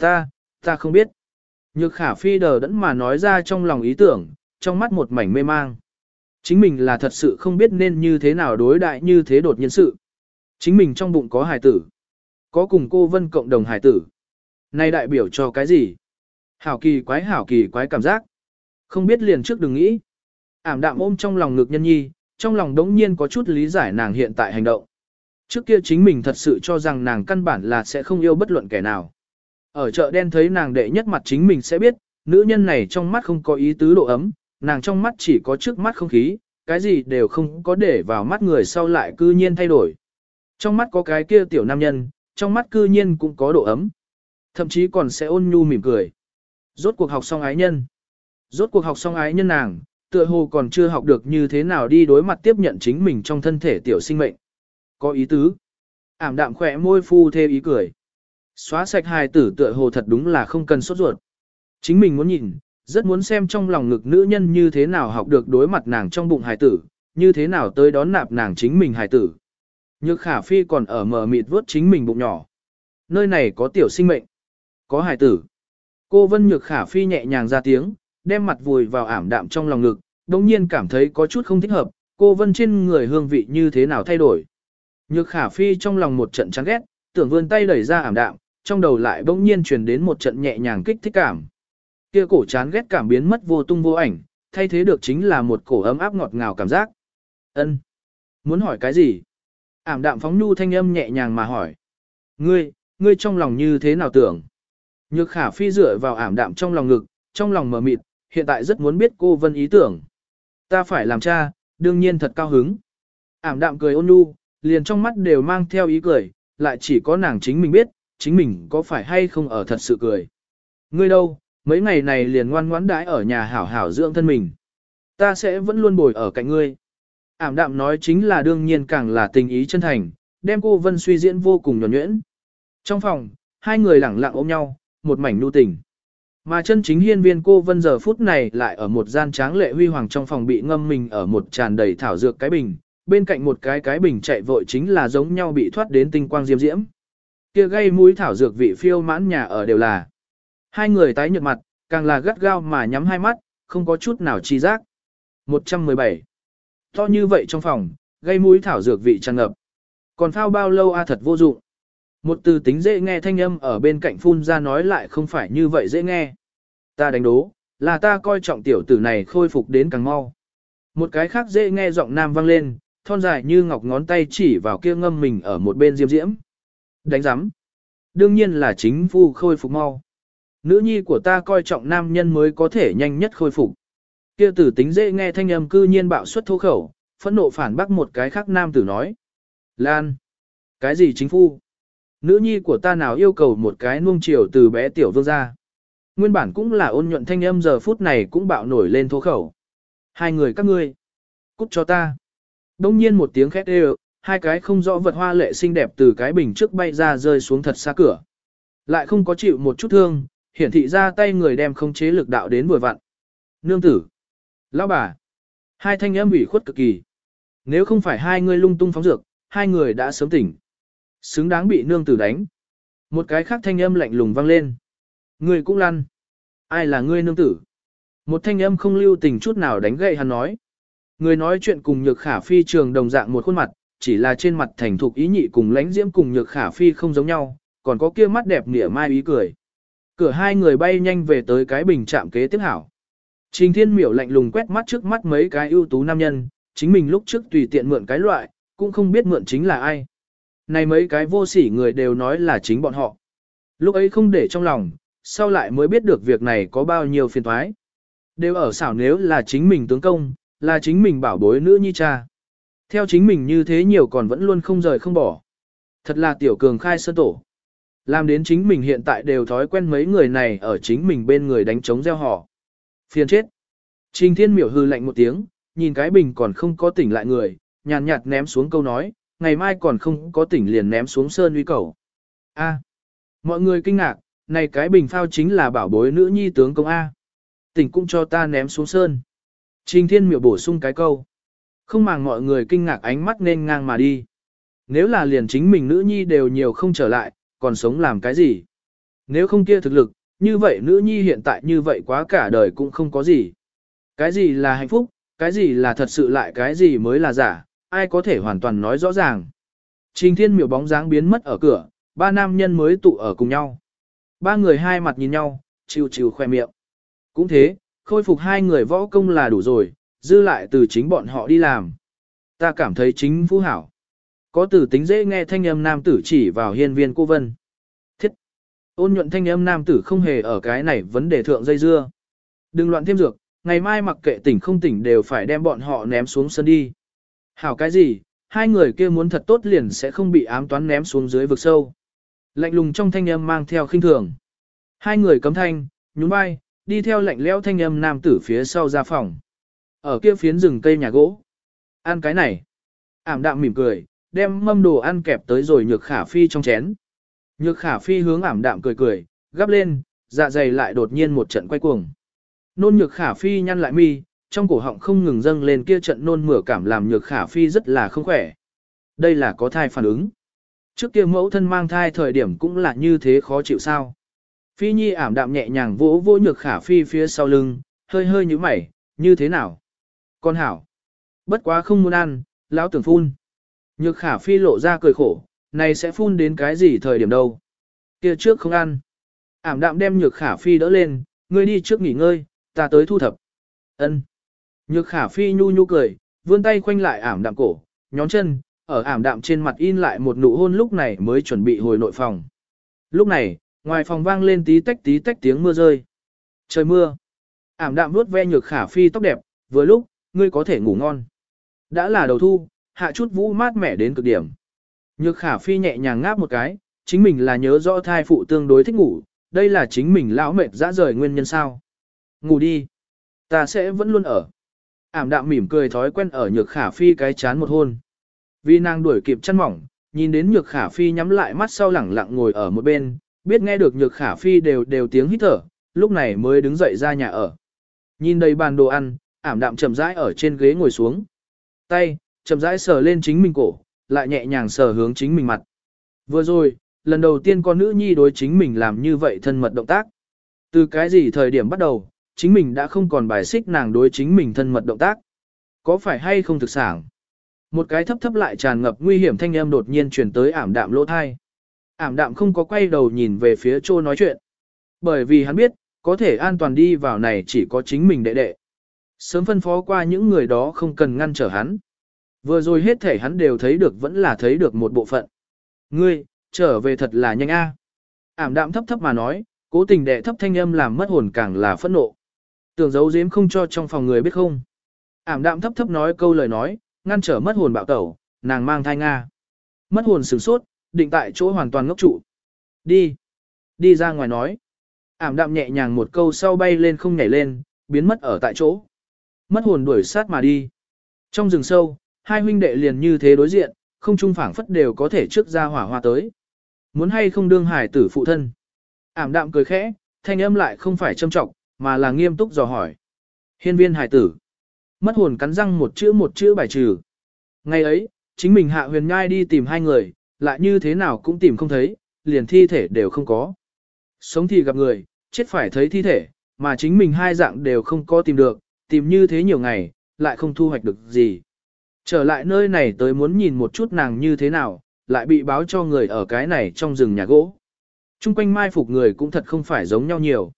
Ta, ta không biết. Nhược khả phi đờ đẫn mà nói ra trong lòng ý tưởng, trong mắt một mảnh mê mang. Chính mình là thật sự không biết nên như thế nào đối đại như thế đột nhiên sự. Chính mình trong bụng có hải tử. Có cùng cô Vân cộng đồng hải tử. Này đại biểu cho cái gì? Hảo kỳ quái hảo kỳ quái cảm giác. Không biết liền trước đừng nghĩ. Ảm đạm ôm trong lòng ngực nhân nhi, trong lòng đống nhiên có chút lý giải nàng hiện tại hành động. Trước kia chính mình thật sự cho rằng nàng căn bản là sẽ không yêu bất luận kẻ nào. Ở chợ đen thấy nàng đệ nhất mặt chính mình sẽ biết, nữ nhân này trong mắt không có ý tứ độ ấm, nàng trong mắt chỉ có trước mắt không khí, cái gì đều không có để vào mắt người sau lại cư nhiên thay đổi. Trong mắt có cái kia tiểu nam nhân, trong mắt cư nhiên cũng có độ ấm. Thậm chí còn sẽ ôn nhu mỉm cười. Rốt cuộc học xong ái nhân. Rốt cuộc học xong ái nhân nàng, tựa hồ còn chưa học được như thế nào đi đối mặt tiếp nhận chính mình trong thân thể tiểu sinh mệnh. Có ý tứ. Ảm đạm khỏe môi phu thê ý cười. Xóa sạch hài tử tựa hồ thật đúng là không cần sốt ruột. Chính mình muốn nhìn, rất muốn xem trong lòng ngực nữ nhân như thế nào học được đối mặt nàng trong bụng hài tử, như thế nào tới đón nạp nàng chính mình hài tử. Nhược khả phi còn ở mờ mịt vớt chính mình bụng nhỏ. Nơi này có tiểu sinh mệnh, có hài tử. Cô Vân Nhược khả phi nhẹ nhàng ra tiếng, đem mặt vùi vào ảm đạm trong lòng ngực, đồng nhiên cảm thấy có chút không thích hợp, cô Vân trên người hương vị như thế nào thay đổi. Nhược khả phi trong lòng một trận chán ghét, tưởng vươn tay đẩy ra ảm đạm, trong đầu lại bỗng nhiên truyền đến một trận nhẹ nhàng kích thích cảm. Kia cổ chán ghét cảm biến mất vô tung vô ảnh, thay thế được chính là một cổ ấm áp ngọt ngào cảm giác. Ân, Muốn hỏi cái gì? Ảm đạm phóng nhu thanh âm nhẹ nhàng mà hỏi. Ngươi, ngươi trong lòng như thế nào tưởng? Nhược khả phi dựa vào ảm đạm trong lòng ngực, trong lòng mờ mịt, hiện tại rất muốn biết cô Vân ý tưởng. Ta phải làm cha, đương nhiên thật cao hứng. Ảm đạm cười ôn nhu, liền trong mắt đều mang theo ý cười, lại chỉ có nàng chính mình biết, chính mình có phải hay không ở thật sự cười. Ngươi đâu, mấy ngày này liền ngoan ngoãn đãi ở nhà hảo hảo dưỡng thân mình. Ta sẽ vẫn luôn bồi ở cạnh ngươi. Ảm đạm nói chính là đương nhiên càng là tình ý chân thành, đem cô Vân suy diễn vô cùng nhuẩn nhuyễn. Trong phòng, hai người lẳng lặng ôm nhau, một mảnh nu tình. Mà chân chính hiên viên cô Vân giờ phút này lại ở một gian tráng lệ huy hoàng trong phòng bị ngâm mình ở một tràn đầy thảo dược cái bình, bên cạnh một cái cái bình chạy vội chính là giống nhau bị thoát đến tinh quang diêm diễm. Kia gây mũi thảo dược vị phiêu mãn nhà ở đều là. Hai người tái nhợt mặt, càng là gắt gao mà nhắm hai mắt, không có chút nào chi giác. 117. To như vậy trong phòng, gây mũi thảo dược vị tràn ngập. Còn phao bao lâu a thật vô dụng. Một từ tính dễ nghe thanh âm ở bên cạnh phun ra nói lại không phải như vậy dễ nghe. Ta đánh đố, là ta coi trọng tiểu tử này khôi phục đến càng mau. Một cái khác dễ nghe giọng nam vang lên, thon dài như ngọc ngón tay chỉ vào kia ngâm mình ở một bên diêm diễm. Đánh giám. Đương nhiên là chính phu khôi phục mau. Nữ nhi của ta coi trọng nam nhân mới có thể nhanh nhất khôi phục. Kia tử tính dễ nghe thanh âm cư nhiên bạo xuất thô khẩu, phẫn nộ phản bác một cái khác nam tử nói. Lan. Cái gì chính phu? Nữ nhi của ta nào yêu cầu một cái nuông chiều từ bé tiểu vương ra. Nguyên bản cũng là ôn nhuận thanh âm giờ phút này cũng bạo nổi lên thô khẩu. Hai người các ngươi. Cút cho ta. Đông nhiên một tiếng khét đều, hai cái không rõ vật hoa lệ xinh đẹp từ cái bình trước bay ra rơi xuống thật xa cửa. Lại không có chịu một chút thương, hiển thị ra tay người đem không chế lực đạo đến vừa vặn. Nương tử. Lão bà. Hai thanh âm ủy khuất cực kỳ. Nếu không phải hai người lung tung phóng dược, hai người đã sớm tỉnh. Xứng đáng bị nương tử đánh. Một cái khác thanh âm lạnh lùng vang lên. Người cũng lăn. Ai là ngươi nương tử? Một thanh âm không lưu tình chút nào đánh gậy hắn nói. Người nói chuyện cùng nhược khả phi trường đồng dạng một khuôn mặt, chỉ là trên mặt thành thục ý nhị cùng lãnh diễm cùng nhược khả phi không giống nhau, còn có kia mắt đẹp nỉa mai ý cười. Cửa hai người bay nhanh về tới cái bình chạm kế tiếp hảo. Trình thiên miểu lạnh lùng quét mắt trước mắt mấy cái ưu tú nam nhân, chính mình lúc trước tùy tiện mượn cái loại, cũng không biết mượn chính là ai. Này mấy cái vô sỉ người đều nói là chính bọn họ. Lúc ấy không để trong lòng, sau lại mới biết được việc này có bao nhiêu phiền thoái. Đều ở xảo nếu là chính mình tướng công, là chính mình bảo bối nữ nhi cha. Theo chính mình như thế nhiều còn vẫn luôn không rời không bỏ. Thật là tiểu cường khai sơn tổ. Làm đến chính mình hiện tại đều thói quen mấy người này ở chính mình bên người đánh trống gieo họ. Phiền chết. Trình thiên miểu hư lạnh một tiếng, nhìn cái bình còn không có tỉnh lại người, nhàn nhạt ném xuống câu nói, ngày mai còn không có tỉnh liền ném xuống sơn uy cầu. A. Mọi người kinh ngạc, này cái bình phao chính là bảo bối nữ nhi tướng công A. Tỉnh cũng cho ta ném xuống sơn. Trình thiên miểu bổ sung cái câu. Không màng mọi người kinh ngạc ánh mắt nên ngang mà đi. Nếu là liền chính mình nữ nhi đều nhiều không trở lại, còn sống làm cái gì? Nếu không kia thực lực, như vậy nữ nhi hiện tại như vậy quá cả đời cũng không có gì. Cái gì là hạnh phúc, cái gì là thật sự lại cái gì mới là giả, ai có thể hoàn toàn nói rõ ràng. Trình thiên miểu bóng dáng biến mất ở cửa, ba nam nhân mới tụ ở cùng nhau. Ba người hai mặt nhìn nhau, chiều chiều khoe miệng. Cũng thế, khôi phục hai người võ công là đủ rồi, dư lại từ chính bọn họ đi làm. Ta cảm thấy chính phú hảo. Có tử tính dễ nghe thanh âm nam tử chỉ vào hiên viên cô vân. Thiết! Ôn nhuận thanh âm nam tử không hề ở cái này vấn đề thượng dây dưa. Đừng loạn thêm dược, ngày mai mặc kệ tỉnh không tỉnh đều phải đem bọn họ ném xuống sân đi. Hảo cái gì, hai người kia muốn thật tốt liền sẽ không bị ám toán ném xuống dưới vực sâu. Lạnh lùng trong thanh âm mang theo khinh thường. Hai người cấm thanh, nhún vai, đi theo lạnh lẽo thanh âm nam tử phía sau ra phòng. Ở kia phiến rừng cây nhà gỗ. Ăn cái này. Ảm đạm mỉm cười, đem mâm đồ ăn kẹp tới rồi nhược khả phi trong chén. Nhược khả phi hướng ảm đạm cười cười, gắp lên, dạ dày lại đột nhiên một trận quay cuồng. Nôn nhược khả phi nhăn lại mi, trong cổ họng không ngừng dâng lên kia trận nôn mửa cảm làm nhược khả phi rất là không khỏe. Đây là có thai phản ứng. Trước kia mẫu thân mang thai thời điểm cũng là như thế khó chịu sao. Phi nhi ảm đạm nhẹ nhàng vỗ vỗ nhược khả phi phía sau lưng, hơi hơi như mày, như thế nào? Con hảo. Bất quá không muốn ăn, lão tưởng phun. Nhược khả phi lộ ra cười khổ, này sẽ phun đến cái gì thời điểm đâu. Kia trước không ăn. Ảm đạm đem nhược khả phi đỡ lên, ngươi đi trước nghỉ ngơi, ta tới thu thập. Ân. Nhược khả phi nhu nhu cười, vươn tay khoanh lại ảm đạm cổ, nhón chân, ở ảm đạm trên mặt in lại một nụ hôn lúc này mới chuẩn bị hồi nội phòng. Lúc này, ngoài phòng vang lên tí tách tí tách tiếng mưa rơi. Trời mưa. Ảm đạm vuốt ve nhược khả phi tóc đẹp, vừa lúc, ngươi có thể ngủ ngon. Đã là đầu thu, hạ chút vũ mát mẻ đến cực điểm. Nhược khả phi nhẹ nhàng ngáp một cái, chính mình là nhớ rõ thai phụ tương đối thích ngủ, đây là chính mình lão mệt dã rời nguyên nhân sao. Ngủ đi. Ta sẽ vẫn luôn ở. Ảm đạm mỉm cười thói quen ở nhược khả phi cái chán một hôn. Vì nàng đuổi kịp chăn mỏng, nhìn đến nhược khả phi nhắm lại mắt sau lẳng lặng ngồi ở một bên, biết nghe được nhược khả phi đều đều tiếng hít thở, lúc này mới đứng dậy ra nhà ở. Nhìn đầy bàn đồ ăn, ảm đạm chậm rãi ở trên ghế ngồi xuống. Tay, chậm rãi sờ lên chính mình cổ, lại nhẹ nhàng sờ hướng chính mình mặt. Vừa rồi, lần đầu tiên con nữ nhi đối chính mình làm như vậy thân mật động tác. Từ cái gì thời điểm bắt đầu, chính mình đã không còn bài xích nàng đối chính mình thân mật động tác. Có phải hay không thực sản? Một cái thấp thấp lại tràn ngập nguy hiểm thanh âm đột nhiên truyền tới ảm đạm lỗ thai. Ảm đạm không có quay đầu nhìn về phía trô nói chuyện. Bởi vì hắn biết, có thể an toàn đi vào này chỉ có chính mình đệ đệ. Sớm phân phó qua những người đó không cần ngăn trở hắn. Vừa rồi hết thể hắn đều thấy được vẫn là thấy được một bộ phận. Ngươi, trở về thật là nhanh a. Ảm đạm thấp thấp mà nói, cố tình đệ thấp thanh âm làm mất hồn càng là phẫn nộ. Tưởng giấu giếm không cho trong phòng người biết không. Ảm đạm thấp thấp nói câu lời nói, ngăn trở mất hồn bạo tẩu, nàng mang thai Nga. Mất hồn sửng sốt, định tại chỗ hoàn toàn ngốc trụ. Đi. Đi ra ngoài nói. Ảm đạm nhẹ nhàng một câu sau bay lên không nhảy lên, biến mất ở tại chỗ. Mất hồn đuổi sát mà đi. Trong rừng sâu, hai huynh đệ liền như thế đối diện, không trung phảng phất đều có thể trước ra hỏa hoa tới. Muốn hay không đương hải tử phụ thân. Ảm đạm cười khẽ, thanh âm lại không phải châm trọng, mà là nghiêm túc dò hỏi. Hiên viên hải tử. Mất hồn cắn răng một chữ một chữ bài trừ. Ngày ấy, chính mình hạ huyền nhai đi tìm hai người, lại như thế nào cũng tìm không thấy, liền thi thể đều không có. Sống thì gặp người, chết phải thấy thi thể, mà chính mình hai dạng đều không có tìm được, tìm như thế nhiều ngày, lại không thu hoạch được gì. Trở lại nơi này tới muốn nhìn một chút nàng như thế nào, lại bị báo cho người ở cái này trong rừng nhà gỗ. Trung quanh mai phục người cũng thật không phải giống nhau nhiều.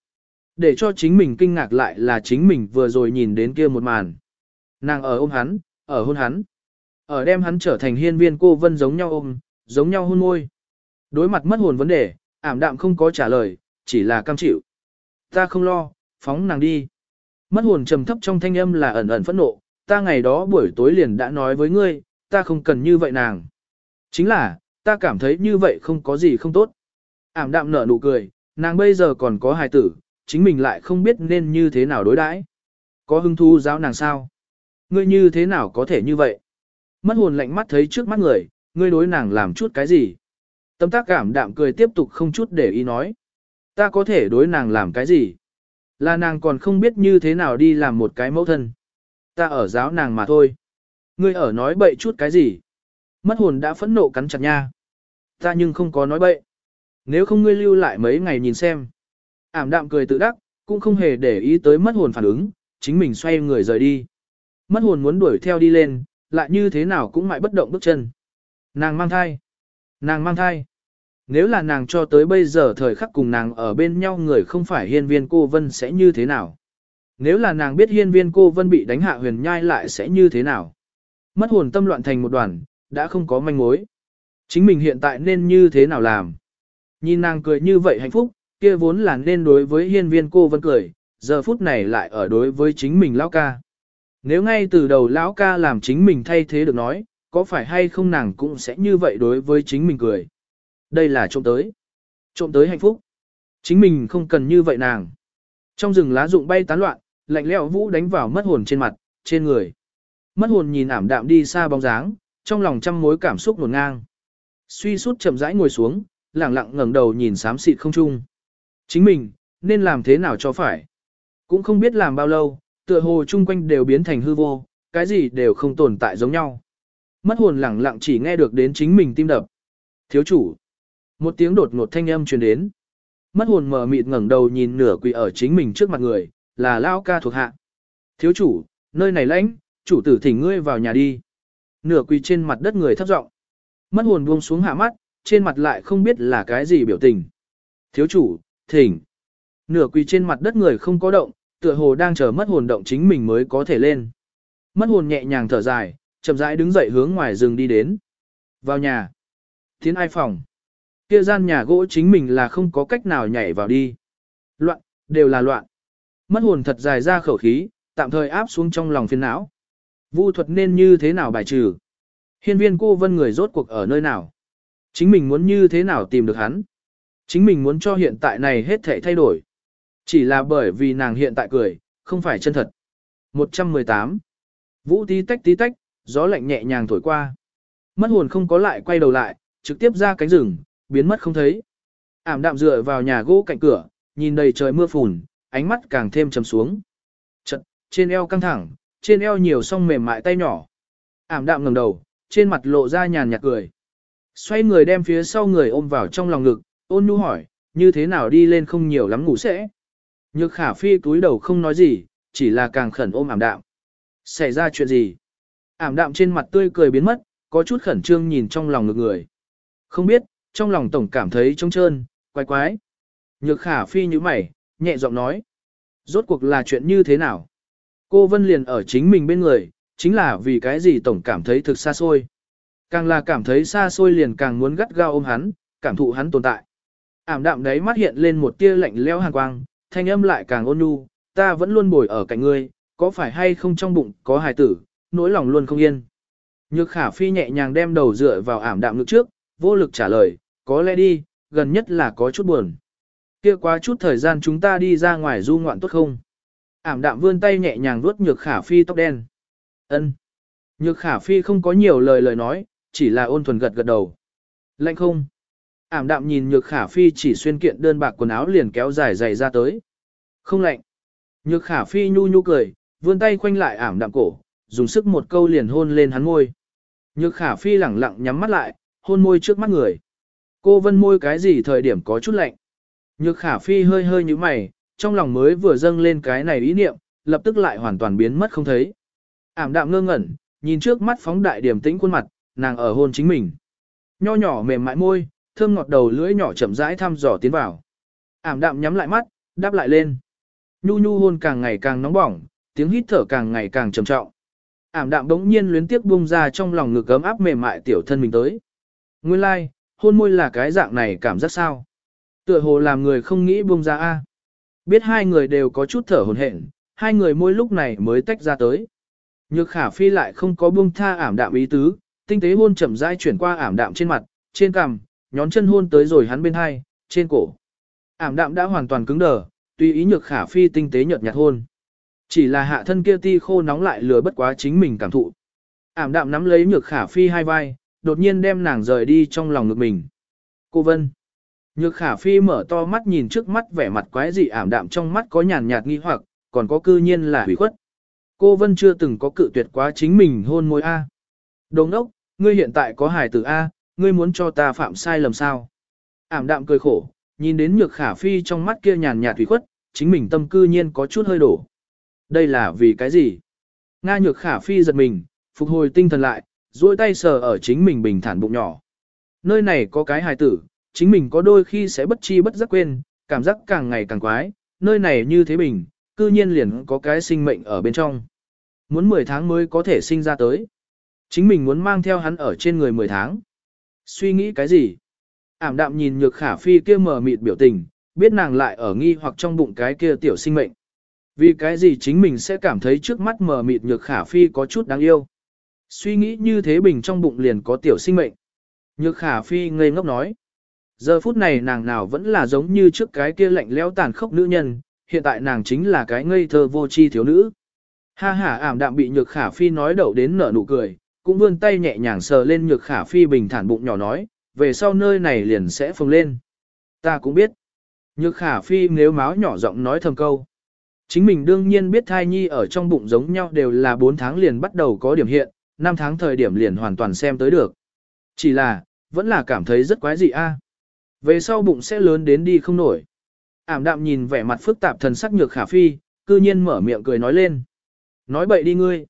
Để cho chính mình kinh ngạc lại là chính mình vừa rồi nhìn đến kia một màn. Nàng ở ôm hắn, ở hôn hắn. Ở đem hắn trở thành hiên viên cô vân giống nhau ôm, giống nhau hôn môi. Đối mặt mất hồn vấn đề, ảm đạm không có trả lời, chỉ là cam chịu. Ta không lo, phóng nàng đi. Mất hồn trầm thấp trong thanh âm là ẩn ẩn phẫn nộ, ta ngày đó buổi tối liền đã nói với ngươi, ta không cần như vậy nàng. Chính là, ta cảm thấy như vậy không có gì không tốt. Ảm đạm nở nụ cười, nàng bây giờ còn có hài tử, chính mình lại không biết nên như thế nào đối đãi. Có hứng thú giáo nàng sao? Ngươi như thế nào có thể như vậy? Mất hồn lạnh mắt thấy trước mắt người, ngươi đối nàng làm chút cái gì? Tâm tác cảm đạm cười tiếp tục không chút để ý nói. Ta có thể đối nàng làm cái gì? Là nàng còn không biết như thế nào đi làm một cái mẫu thân. Ta ở giáo nàng mà thôi. Ngươi ở nói bậy chút cái gì? Mất hồn đã phẫn nộ cắn chặt nha. Ta nhưng không có nói bậy. Nếu không ngươi lưu lại mấy ngày nhìn xem. Ảm đạm cười tự đắc, cũng không hề để ý tới mất hồn phản ứng, chính mình xoay người rời đi. Mất hồn muốn đuổi theo đi lên, lại như thế nào cũng mãi bất động bước chân. Nàng mang thai. Nàng mang thai. Nếu là nàng cho tới bây giờ thời khắc cùng nàng ở bên nhau người không phải hiên viên cô Vân sẽ như thế nào? Nếu là nàng biết hiên viên cô Vân bị đánh hạ huyền nhai lại sẽ như thế nào? Mất hồn tâm loạn thành một đoàn, đã không có manh mối. Chính mình hiện tại nên như thế nào làm? Nhìn nàng cười như vậy hạnh phúc, kia vốn là nên đối với hiên viên cô Vân cười, giờ phút này lại ở đối với chính mình lão ca. Nếu ngay từ đầu lão ca làm chính mình thay thế được nói, có phải hay không nàng cũng sẽ như vậy đối với chính mình cười. Đây là trộm tới. Trộm tới hạnh phúc. Chính mình không cần như vậy nàng. Trong rừng lá rụng bay tán loạn, lạnh lẽo vũ đánh vào mất hồn trên mặt, trên người. Mất hồn nhìn ảm đạm đi xa bóng dáng, trong lòng trăm mối cảm xúc nổn ngang. Suy sút chậm rãi ngồi xuống, lặng lặng ngẩng đầu nhìn xám xịt không trung. Chính mình, nên làm thế nào cho phải. Cũng không biết làm bao lâu, tựa hồ chung quanh đều biến thành hư vô, cái gì đều không tồn tại giống nhau. Mất hồn lặng lặng chỉ nghe được đến chính mình tim đập. Thiếu chủ. Một tiếng đột ngột thanh âm truyền đến. Mất hồn mờ mịt ngẩng đầu nhìn nửa quỳ ở chính mình trước mặt người, là Lao ca thuộc hạ. Thiếu chủ, nơi này lãnh, chủ tử thỉnh ngươi vào nhà đi. Nửa quỳ trên mặt đất người thấp giọng. Mất hồn buông xuống hạ mắt, trên mặt lại không biết là cái gì biểu tình. Thiếu chủ, thỉnh. Nửa quỳ trên mặt đất người không có động, tựa hồ đang chờ mất hồn động chính mình mới có thể lên. Mất hồn nhẹ nhàng thở dài, chậm rãi đứng dậy hướng ngoài rừng đi đến. Vào nhà. Tiến ai phòng. Kia gian nhà gỗ chính mình là không có cách nào nhảy vào đi. Loạn, đều là loạn. Mất hồn thật dài ra khẩu khí, tạm thời áp xuống trong lòng phiền não. Vu thuật nên như thế nào bài trừ? Hiên viên cô vân người rốt cuộc ở nơi nào? Chính mình muốn như thế nào tìm được hắn? Chính mình muốn cho hiện tại này hết thể thay đổi. Chỉ là bởi vì nàng hiện tại cười, không phải chân thật. 118. Vũ tí tách tí tách, gió lạnh nhẹ nhàng thổi qua. Mất hồn không có lại quay đầu lại, trực tiếp ra cánh rừng, biến mất không thấy. Ảm đạm dựa vào nhà gỗ cạnh cửa, nhìn đầy trời mưa phùn, ánh mắt càng thêm trầm xuống. Chật, trên eo căng thẳng, trên eo nhiều song mềm mại tay nhỏ. Ảm đạm ngẩng đầu, trên mặt lộ ra nhàn nhạt cười. Xoay người đem phía sau người ôm vào trong lòng ngực, ôn nhu hỏi, như thế nào đi lên không nhiều lắm ngủ sẽ. Nhược khả phi túi đầu không nói gì, chỉ là càng khẩn ôm ảm đạm. Xảy ra chuyện gì? Ảm đạm trên mặt tươi cười biến mất, có chút khẩn trương nhìn trong lòng ngực người. Không biết, trong lòng tổng cảm thấy trống trơn, quái quái. Nhược khả phi như mày, nhẹ giọng nói. Rốt cuộc là chuyện như thế nào? Cô Vân liền ở chính mình bên người, chính là vì cái gì tổng cảm thấy thực xa xôi. Càng là cảm thấy xa xôi liền càng muốn gắt gao ôm hắn, cảm thụ hắn tồn tại. Ảm đạm đấy mắt hiện lên một tia lạnh lẽo hàn quang, thanh âm lại càng ôn nhu, ta vẫn luôn bồi ở cạnh ngươi, có phải hay không trong bụng có hài tử, nỗi lòng luôn không yên. Nhược khả phi nhẹ nhàng đem đầu dựa vào ảm đạm ngực trước, vô lực trả lời, có lẽ đi, gần nhất là có chút buồn. Kia quá chút thời gian chúng ta đi ra ngoài du ngoạn tốt không? Ảm đạm vươn tay nhẹ nhàng vuốt nhược khả phi tóc đen. ân Nhược khả phi không có nhiều lời lời nói, chỉ là ôn thuần gật gật đầu. Lạnh không? Ảm đạm nhìn nhược khả phi chỉ xuyên kiện đơn bạc quần áo liền kéo dài dày ra tới. Không lạnh. Nhược khả phi nhu nhu cười, vươn tay khoanh lại ảm đạm cổ, dùng sức một câu liền hôn lên hắn môi. Nhược khả phi lẳng lặng nhắm mắt lại, hôn môi trước mắt người. Cô vân môi cái gì thời điểm có chút lạnh. Nhược khả phi hơi hơi như mày, trong lòng mới vừa dâng lên cái này ý niệm, lập tức lại hoàn toàn biến mất không thấy. Ảm đạm ngơ ngẩn, nhìn trước mắt phóng đại điểm tĩnh khuôn mặt, nàng ở hôn chính mình. Nho nhỏ mềm mại môi, thơm ngọt đầu lưỡi nhỏ chậm rãi thăm dò tiến vào. Ảm đạm nhắm lại mắt, đáp lại lên. Nhu nhu hôn càng ngày càng nóng bỏng, tiếng hít thở càng ngày càng trầm trọng. Ảm đạm đống nhiên luyến tiếc buông ra trong lòng ngực ấm áp mềm mại tiểu thân mình tới. Nguyên lai, like, hôn môi là cái dạng này cảm giác sao? Tựa hồ làm người không nghĩ buông ra a. Biết hai người đều có chút thở hồn hển, hai người môi lúc này mới tách ra tới. Nhược khả phi lại không có buông tha ảm đạm ý tứ, tinh tế hôn chậm rãi chuyển qua ảm đạm trên mặt, trên cằm, nhón chân hôn tới rồi hắn bên hai, trên cổ. Ảm đạm đã hoàn toàn cứng đờ, tùy ý nhược khả phi tinh tế nhợt nhạt hôn. Chỉ là hạ thân kia ti khô nóng lại lừa bất quá chính mình cảm thụ. Ảm đạm nắm lấy nhược khả phi hai vai, đột nhiên đem nàng rời đi trong lòng ngực mình. Cô Vân. Nhược khả phi mở to mắt nhìn trước mắt vẻ mặt quái dị ảm đạm trong mắt có nhàn nhạt nghi hoặc, còn có cư nhiên là hủy khuất. Cô Vân chưa từng có cự tuyệt quá chính mình hôn môi A. Đồng đốc, ngươi hiện tại có hài tử A, ngươi muốn cho ta phạm sai lầm sao? Ảm đạm cười khổ, nhìn đến nhược khả phi trong mắt kia nhàn nhạt thủy khuất, chính mình tâm cư nhiên có chút hơi đổ. Đây là vì cái gì? Nga nhược khả phi giật mình, phục hồi tinh thần lại, duỗi tay sờ ở chính mình bình thản bụng nhỏ. Nơi này có cái hài tử, chính mình có đôi khi sẽ bất chi bất giác quên, cảm giác càng ngày càng quái, nơi này như thế bình, cư nhiên liền có cái sinh mệnh ở bên trong. Muốn 10 tháng mới có thể sinh ra tới. Chính mình muốn mang theo hắn ở trên người 10 tháng. Suy nghĩ cái gì? Ảm đạm nhìn nhược khả phi kia mờ mịt biểu tình, biết nàng lại ở nghi hoặc trong bụng cái kia tiểu sinh mệnh. Vì cái gì chính mình sẽ cảm thấy trước mắt mờ mịt nhược khả phi có chút đáng yêu. Suy nghĩ như thế bình trong bụng liền có tiểu sinh mệnh. Nhược khả phi ngây ngốc nói. Giờ phút này nàng nào vẫn là giống như trước cái kia lạnh lẽo tàn khốc nữ nhân, hiện tại nàng chính là cái ngây thơ vô tri thiếu nữ. Ha ha ảm đạm bị nhược khả phi nói đậu đến nở nụ cười, cũng vươn tay nhẹ nhàng sờ lên nhược khả phi bình thản bụng nhỏ nói, về sau nơi này liền sẽ phồng lên. Ta cũng biết. Nhược khả phi nếu máu nhỏ giọng nói thầm câu. Chính mình đương nhiên biết thai nhi ở trong bụng giống nhau đều là 4 tháng liền bắt đầu có điểm hiện, Năm tháng thời điểm liền hoàn toàn xem tới được. Chỉ là, vẫn là cảm thấy rất quái dị a. Về sau bụng sẽ lớn đến đi không nổi. Ảm đạm nhìn vẻ mặt phức tạp thần sắc nhược khả phi, cư nhiên mở miệng cười nói lên. Nói bậy đi ngươi.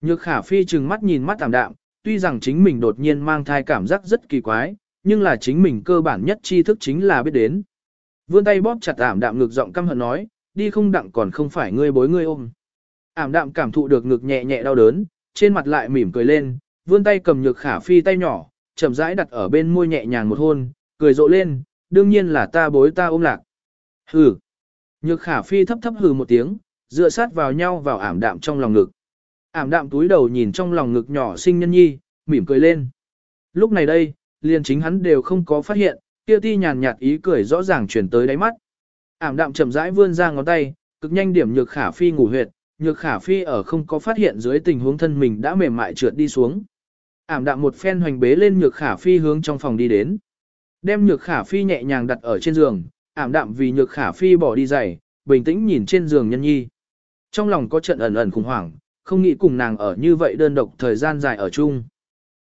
Nhược khả phi trừng mắt nhìn mắt ảm đạm, tuy rằng chính mình đột nhiên mang thai cảm giác rất kỳ quái, nhưng là chính mình cơ bản nhất tri thức chính là biết đến. Vươn tay bóp chặt ảm đạm ngực giọng căm hận nói, đi không đặng còn không phải ngươi bối ngươi ôm. Ảm đạm cảm thụ được ngực nhẹ nhẹ đau đớn, trên mặt lại mỉm cười lên, vươn tay cầm nhược khả phi tay nhỏ, chậm rãi đặt ở bên môi nhẹ nhàng một hôn, cười rộ lên, đương nhiên là ta bối ta ôm lạc. Hừ. Nhược khả phi thấp thấp hừ một tiếng, dựa sát vào nhau vào ảm đạm trong lòng ngực. Ảm đạm túi đầu nhìn trong lòng ngực nhỏ sinh nhân nhi, mỉm cười lên. Lúc này đây, liền chính hắn đều không có phát hiện, kia ti nhàn nhạt ý cười rõ ràng chuyển tới đáy mắt. Ảm đạm chậm rãi vươn ra ngón tay, cực nhanh điểm nhược khả phi ngủ huyệt, nhược khả phi ở không có phát hiện dưới tình huống thân mình đã mềm mại trượt đi xuống. Ảm đạm một phen hoành bế lên nhược khả phi hướng trong phòng đi đến. Đem nhược khả phi nhẹ nhàng đặt ở trên giường, ảm đạm vì nhược khả phi bỏ đi giày, bình tĩnh nhìn trên giường nhân nhi. Trong lòng có trận ẩn ẩn khủng hoảng, không nghĩ cùng nàng ở như vậy đơn độc thời gian dài ở chung.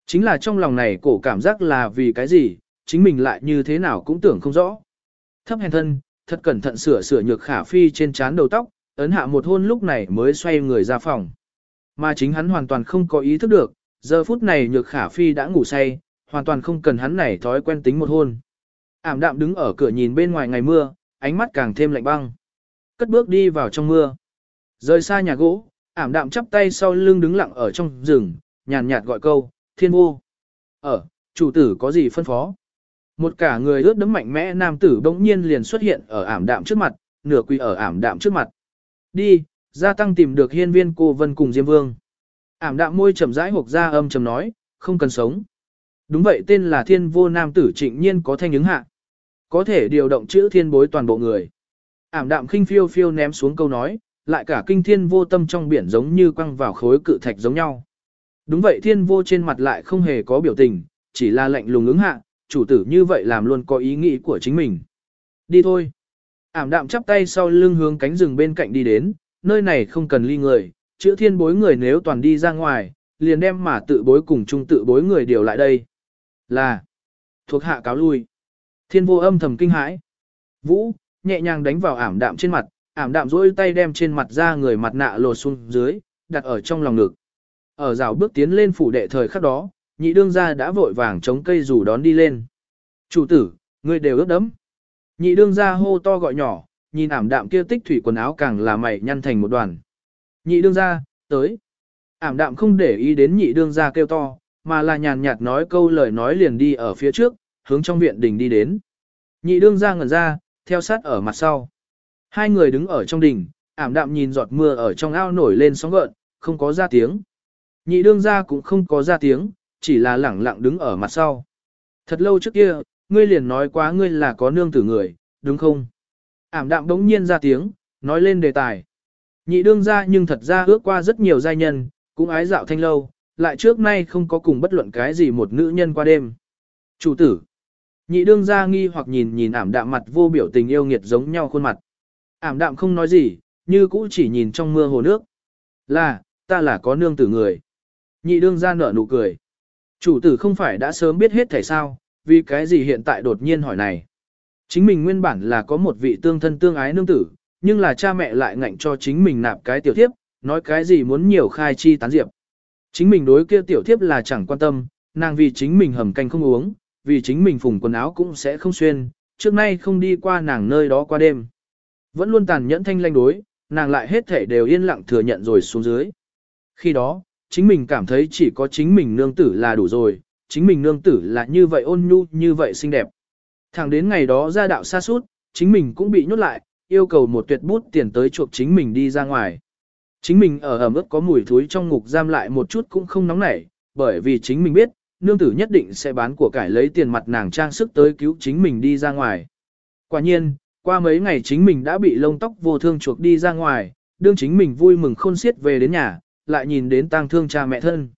Chính là trong lòng này cổ cảm giác là vì cái gì, chính mình lại như thế nào cũng tưởng không rõ. Thấp hèn thân, thật cẩn thận sửa sửa nhược khả phi trên trán đầu tóc, ấn hạ một hôn lúc này mới xoay người ra phòng. Mà chính hắn hoàn toàn không có ý thức được, giờ phút này nhược khả phi đã ngủ say, hoàn toàn không cần hắn này thói quen tính một hôn. Ảm đạm đứng ở cửa nhìn bên ngoài ngày mưa, ánh mắt càng thêm lạnh băng. Cất bước đi vào trong mưa. Rời xa nhà gỗ, ảm đạm chắp tay sau lưng đứng lặng ở trong rừng, nhàn nhạt gọi câu, thiên vô. Ở, chủ tử có gì phân phó? Một cả người ướt đấm mạnh mẽ nam tử bỗng nhiên liền xuất hiện ở ảm đạm trước mặt, nửa quỳ ở ảm đạm trước mặt. Đi, gia tăng tìm được hiên viên cô vân cùng Diêm Vương. Ảm đạm môi chậm rãi hộc ra âm trầm nói, không cần sống. Đúng vậy tên là thiên vô nam tử trịnh nhiên có thanh ứng hạ. Có thể điều động chữ thiên bối toàn bộ người. Ảm đạm khinh phiêu phiêu ném xuống câu nói, lại cả kinh thiên vô tâm trong biển giống như quăng vào khối cự thạch giống nhau. Đúng vậy thiên vô trên mặt lại không hề có biểu tình, chỉ là lạnh lùng ứng hạ, chủ tử như vậy làm luôn có ý nghĩ của chính mình. Đi thôi. Ảm đạm chắp tay sau lưng hướng cánh rừng bên cạnh đi đến, nơi này không cần ly người, chữ thiên bối người nếu toàn đi ra ngoài, liền đem mà tự bối cùng chung tự bối người điều lại đây. Là, thuộc hạ cáo lui. Thiên vô âm thầm kinh hãi. Vũ, nhẹ nhàng đánh vào ảm đạm trên mặt, ảm đạm dỗi tay đem trên mặt ra người mặt nạ lột xuống dưới, đặt ở trong lòng ngực. Ở rào bước tiến lên phủ đệ thời khắc đó, nhị đương gia đã vội vàng chống cây rủ đón đi lên. Chủ tử, ngươi đều ướt đấm. Nhị đương gia hô to gọi nhỏ, nhìn ảm đạm kia tích thủy quần áo càng là mày nhăn thành một đoàn. Nhị đương gia, tới. Ảm đạm không để ý đến nhị đương gia kêu to, mà là nhàn nhạt nói câu lời nói liền đi ở phía trước, hướng trong viện đình đi đến. Nhị đương gia ngẩn ra, theo sát ở mặt sau. Hai người đứng ở trong đình, ảm đạm nhìn giọt mưa ở trong ao nổi lên sóng gợn, không có ra tiếng. Nhị đương gia cũng không có ra tiếng, chỉ là lẳng lặng đứng ở mặt sau. Thật lâu trước kia, ngươi liền nói quá ngươi là có nương tử người, đúng không? Ảm đạm đống nhiên ra tiếng, nói lên đề tài. Nhị đương gia nhưng thật ra ước qua rất nhiều giai nhân, cũng ái dạo thanh lâu, lại trước nay không có cùng bất luận cái gì một nữ nhân qua đêm. Chủ tử. Nhị đương gia nghi hoặc nhìn nhìn ảm đạm mặt vô biểu tình yêu nghiệt giống nhau khuôn mặt. Ảm đạm không nói gì, như cũ chỉ nhìn trong mưa hồ nước. Là, ta là có nương tử người. Nhị đương gia nở nụ cười. Chủ tử không phải đã sớm biết hết thể sao, vì cái gì hiện tại đột nhiên hỏi này. Chính mình nguyên bản là có một vị tương thân tương ái nương tử, nhưng là cha mẹ lại ngạnh cho chính mình nạp cái tiểu thiếp, nói cái gì muốn nhiều khai chi tán diệp. Chính mình đối kia tiểu thiếp là chẳng quan tâm, nàng vì chính mình hầm canh không uống, vì chính mình phùng quần áo cũng sẽ không xuyên, trước nay không đi qua nàng nơi đó qua đêm. Vẫn luôn tàn nhẫn thanh lanh đối, nàng lại hết thể đều yên lặng thừa nhận rồi xuống dưới. Khi đó, chính mình cảm thấy chỉ có chính mình nương tử là đủ rồi, chính mình nương tử là như vậy ôn nhu, như vậy xinh đẹp. Thẳng đến ngày đó ra đạo xa suốt, chính mình cũng bị nhốt lại, yêu cầu một tuyệt bút tiền tới chuộc chính mình đi ra ngoài. Chính mình ở ẩm ướt có mùi thối trong ngục giam lại một chút cũng không nóng nảy, bởi vì chính mình biết, nương tử nhất định sẽ bán của cải lấy tiền mặt nàng trang sức tới cứu chính mình đi ra ngoài. Quả nhiên, qua mấy ngày chính mình đã bị lông tóc vô thương chuộc đi ra ngoài, đương chính mình vui mừng khôn xiết về đến nhà, lại nhìn đến tang thương cha mẹ thân.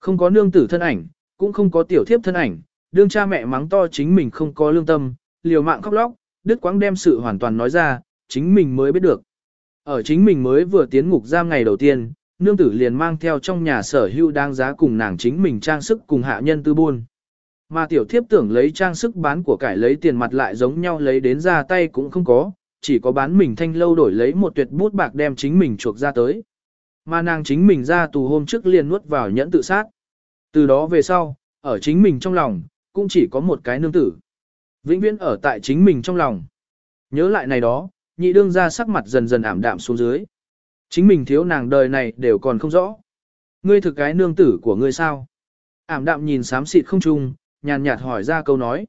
Không có nương tử thân ảnh, cũng không có tiểu thiếp thân ảnh, đương cha mẹ mắng to chính mình không có lương tâm, liều mạng khóc lóc, đứt quãng đem sự hoàn toàn nói ra, chính mình mới biết được. Ở chính mình mới vừa tiến ngục giam ngày đầu tiên, nương tử liền mang theo trong nhà sở hữu đáng giá cùng nàng chính mình trang sức cùng hạ nhân tư buôn. Mà tiểu thiếp tưởng lấy trang sức bán của cải lấy tiền mặt lại giống nhau lấy đến ra tay cũng không có, chỉ có bán mình thanh lâu đổi lấy một tuyệt bút bạc đem chính mình chuộc ra tới. Mà nàng chính mình ra tù hôm trước liền nuốt vào nhẫn tự sát. Từ đó về sau, ở chính mình trong lòng, cũng chỉ có một cái nương tử. Vĩnh viễn ở tại chính mình trong lòng. Nhớ lại này đó, nhị đương ra sắc mặt dần dần ảm đạm xuống dưới. Chính mình thiếu nàng đời này đều còn không rõ. Ngươi thực cái nương tử của ngươi sao? Ảm đạm nhìn xám xịt không trung, nhàn nhạt hỏi ra câu nói.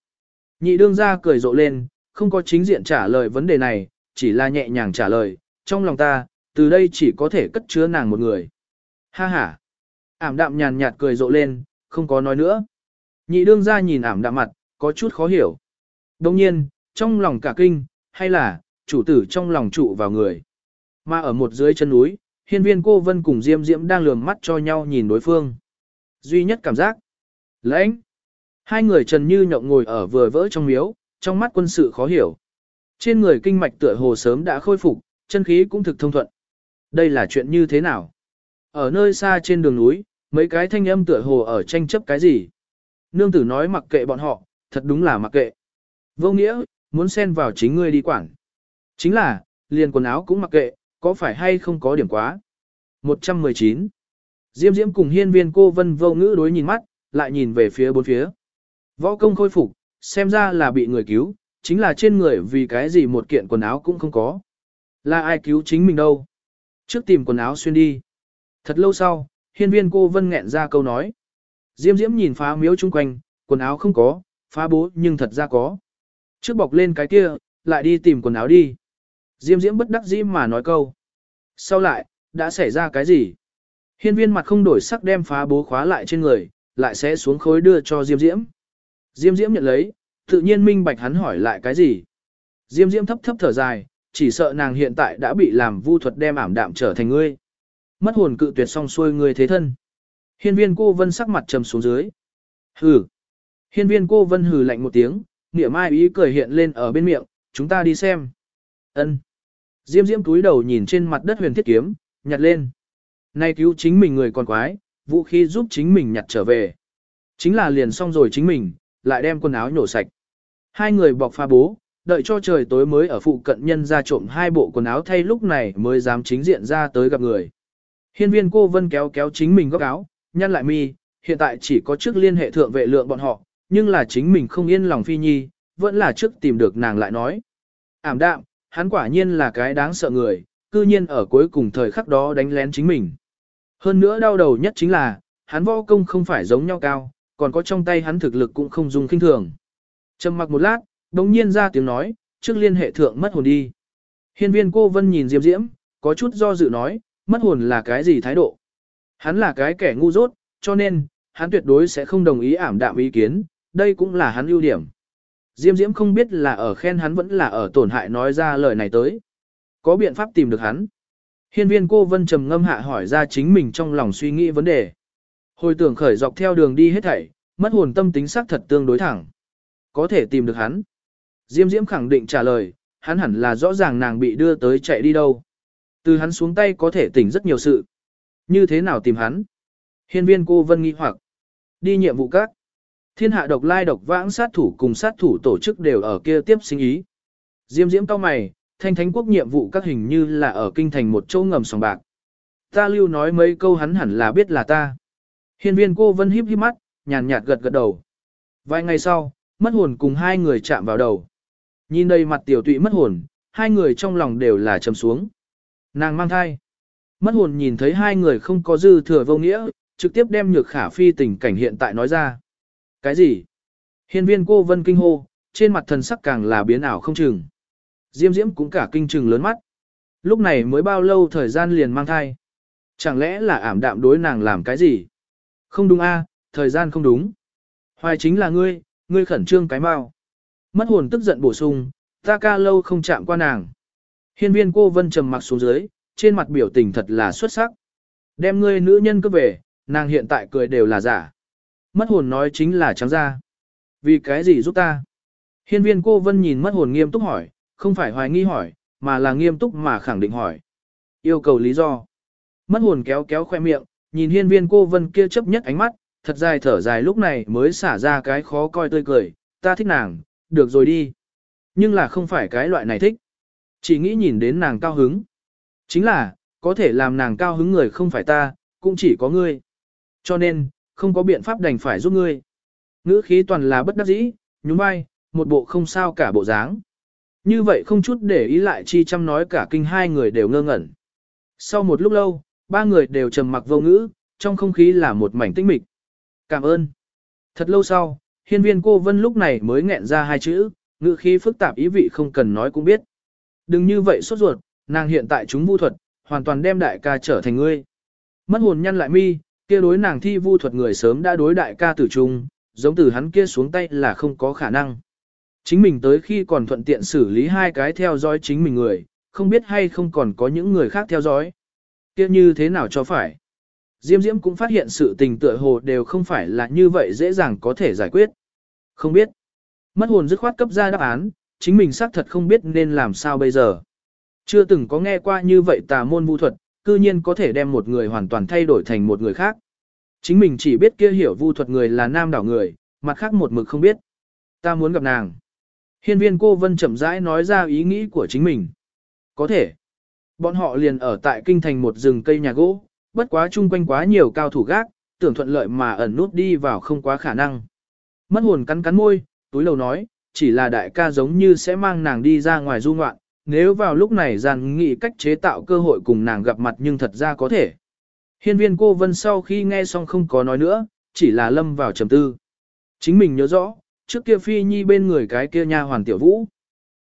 Nhị đương ra cười rộ lên, không có chính diện trả lời vấn đề này, chỉ là nhẹ nhàng trả lời, trong lòng ta, từ đây chỉ có thể cất chứa nàng một người. Ha ha. Ảm đạm nhàn nhạt cười rộ lên, không có nói nữa. Nhị đương ra nhìn ảm đạm mặt, có chút khó hiểu. Đồng nhiên, trong lòng cả kinh, hay là, chủ tử trong lòng trụ vào người. Mà ở một dưới chân núi, hiên viên cô vân cùng Diêm Diễm đang lườm mắt cho nhau nhìn đối phương. Duy nhất cảm giác. Lãnh. Hai người trần như nhộng ngồi ở vừa vỡ trong miếu, trong mắt quân sự khó hiểu. Trên người kinh mạch tựa hồ sớm đã khôi phục, chân khí cũng thực thông thuận. Đây là chuyện như thế nào? Ở nơi xa trên đường núi, mấy cái thanh âm tựa hồ ở tranh chấp cái gì? Nương tử nói mặc kệ bọn họ, thật đúng là mặc kệ. Vô nghĩa, muốn xen vào chính ngươi đi quảng. Chính là, liền quần áo cũng mặc kệ, có phải hay không có điểm quá. 119. Diêm Diễm cùng hiên viên cô vân vô ngữ đối nhìn mắt, lại nhìn về phía bốn phía. Võ công khôi phục, xem ra là bị người cứu, chính là trên người vì cái gì một kiện quần áo cũng không có. Là ai cứu chính mình đâu. Trước tìm quần áo xuyên đi. Thật lâu sau, hiên viên cô vân nghẹn ra câu nói. Diêm diễm nhìn phá miếu chung quanh, quần áo không có, phá bố nhưng thật ra có. Trước bọc lên cái kia, lại đi tìm quần áo đi. Diêm diễm bất đắc dĩ mà nói câu. Sau lại, đã xảy ra cái gì? Hiên viên mặt không đổi sắc đem phá bố khóa lại trên người, lại sẽ xuống khối đưa cho Diêm diễm. Diêm diễm nhận lấy, tự nhiên minh bạch hắn hỏi lại cái gì. Diêm diễm thấp thấp thở dài, chỉ sợ nàng hiện tại đã bị làm vu thuật đem ảm đạm trở thành ngươi. Mất hồn cự tuyệt xong xuôi người thế thân. Hiên viên cô vân sắc mặt trầm xuống dưới. Hừ. Hiên viên cô vân hừ lạnh một tiếng, nghĩa mai ý cười hiện lên ở bên miệng, chúng ta đi xem. Ân. Diêm diễm túi đầu nhìn trên mặt đất huyền thiết kiếm, nhặt lên. Nay cứu chính mình người còn quái, vũ khí giúp chính mình nhặt trở về. Chính là liền xong rồi chính mình, lại đem quần áo nhổ sạch. Hai người bọc pha bố, đợi cho trời tối mới ở phụ cận nhân ra trộm hai bộ quần áo thay lúc này mới dám chính diện ra tới gặp người. Hiên viên cô vân kéo kéo chính mình góc áo, nhăn lại mi, hiện tại chỉ có trước liên hệ thượng vệ lượng bọn họ, nhưng là chính mình không yên lòng phi nhi, vẫn là trước tìm được nàng lại nói. Ảm đạm, hắn quả nhiên là cái đáng sợ người, cư nhiên ở cuối cùng thời khắc đó đánh lén chính mình. Hơn nữa đau đầu nhất chính là, hắn võ công không phải giống nhau cao, còn có trong tay hắn thực lực cũng không dùng kinh thường. Trầm mặc một lát, đồng nhiên ra tiếng nói, trước liên hệ thượng mất hồn đi. Hiên viên cô vân nhìn Diệp Diễm, có chút do dự nói, mất hồn là cái gì thái độ. Hắn là cái kẻ ngu dốt, cho nên, hắn tuyệt đối sẽ không đồng ý ảm đạm ý kiến, đây cũng là hắn ưu điểm. Diêm Diễm không biết là ở khen hắn vẫn là ở tổn hại nói ra lời này tới. Có biện pháp tìm được hắn. Hiên viên cô vân trầm ngâm hạ hỏi ra chính mình trong lòng suy nghĩ vấn đề. Hồi tưởng khởi dọc theo đường đi hết thảy, mất hồn tâm tính xác thật tương đối thẳng. Có thể tìm được hắn. Diêm Diễm khẳng định trả lời, hắn hẳn là rõ ràng nàng bị đưa tới chạy đi đâu. Từ hắn xuống tay có thể tỉnh rất nhiều sự. Như thế nào tìm hắn? Hiên viên cô vân nghi hoặc. Đi nhiệm vụ các. Thiên hạ độc lai độc vãng sát thủ cùng sát thủ tổ chức đều ở kia tiếp sinh ý. Diêm diễm cao mày, thanh thánh quốc nhiệm vụ các hình như là ở kinh thành một chỗ ngầm sòng bạc. Ta lưu nói mấy câu hắn hẳn là biết là ta. Hiên viên cô vân híp híp mắt, nhàn nhạt gật gật đầu. Vài ngày sau, mất hồn cùng hai người chạm vào đầu. Nhìn đây mặt tiểu tụy mất hồn, hai người trong lòng đều là trầm xuống. Nàng mang thai. Mất hồn nhìn thấy hai người không có dư thừa vô nghĩa, trực tiếp đem nhược khả phi tình cảnh hiện tại nói ra. Cái gì? Hiên viên cô vân kinh hô, trên mặt thần sắc càng là biến ảo không chừng. Diêm diễm cũng cả kinh chừng lớn mắt. Lúc này mới bao lâu thời gian liền mang thai. Chẳng lẽ là ảm đạm đối nàng làm cái gì? Không đúng a, thời gian không đúng. Hoài chính là ngươi, ngươi khẩn trương cái mau. Mất hồn tức giận bổ sung, ta ca lâu không chạm qua nàng. Hiên viên cô vân trầm mặc xuống dưới, trên mặt biểu tình thật là xuất sắc. Đem ngươi nữ nhân cứ về, nàng hiện tại cười đều là giả. Mất hồn nói chính là trắng ra. Vì cái gì giúp ta? Hiên viên cô vân nhìn mất hồn nghiêm túc hỏi, không phải hoài nghi hỏi, mà là nghiêm túc mà khẳng định hỏi. Yêu cầu lý do. Mất hồn kéo kéo khoe miệng, nhìn hiên viên cô vân kia chấp nhất ánh mắt, thật dài thở dài lúc này mới xả ra cái khó coi tươi cười, ta thích nàng, được rồi đi. Nhưng là không phải cái loại này thích. Chỉ nghĩ nhìn đến nàng cao hứng. Chính là, có thể làm nàng cao hứng người không phải ta, cũng chỉ có ngươi. Cho nên, không có biện pháp đành phải giúp ngươi. Ngữ khí toàn là bất đắc dĩ, nhún vai, một bộ không sao cả bộ dáng. Như vậy không chút để ý lại chi chăm nói cả kinh hai người đều ngơ ngẩn. Sau một lúc lâu, ba người đều trầm mặc vô ngữ, trong không khí là một mảnh tĩnh mịch. Cảm ơn. Thật lâu sau, hiên viên cô vân lúc này mới nghẹn ra hai chữ, ngữ khí phức tạp ý vị không cần nói cũng biết. Đừng như vậy sốt ruột, nàng hiện tại chúng vu thuật, hoàn toàn đem đại ca trở thành ngươi. Mất hồn nhăn lại mi, kia đối nàng thi vu thuật người sớm đã đối đại ca tử trung, giống từ hắn kia xuống tay là không có khả năng. Chính mình tới khi còn thuận tiện xử lý hai cái theo dõi chính mình người, không biết hay không còn có những người khác theo dõi. Kia như thế nào cho phải. Diêm Diễm cũng phát hiện sự tình tựa hồ đều không phải là như vậy dễ dàng có thể giải quyết. Không biết. Mất hồn dứt khoát cấp ra đáp án, chính mình xác thật không biết nên làm sao bây giờ. Chưa từng có nghe qua như vậy tà môn vu thuật, cư nhiên có thể đem một người hoàn toàn thay đổi thành một người khác. Chính mình chỉ biết kia hiểu vu thuật người là nam đảo người, mặt khác một mực không biết. Ta muốn gặp nàng. Hiên viên cô vân chậm rãi nói ra ý nghĩ của chính mình. Có thể. Bọn họ liền ở tại kinh thành một rừng cây nhà gỗ, bất quá chung quanh quá nhiều cao thủ gác, tưởng thuận lợi mà ẩn nút đi vào không quá khả năng. Mất hồn cắn cắn môi, túi lầu nói, chỉ là đại ca giống như sẽ mang nàng đi ra ngoài du ngoạn, nếu vào lúc này giàn nghị cách chế tạo cơ hội cùng nàng gặp mặt nhưng thật ra có thể. Hiên viên cô vân sau khi nghe xong không có nói nữa, chỉ là lâm vào trầm tư. Chính mình nhớ rõ, trước kia phi nhi bên người cái kia nha hoàn tiểu vũ.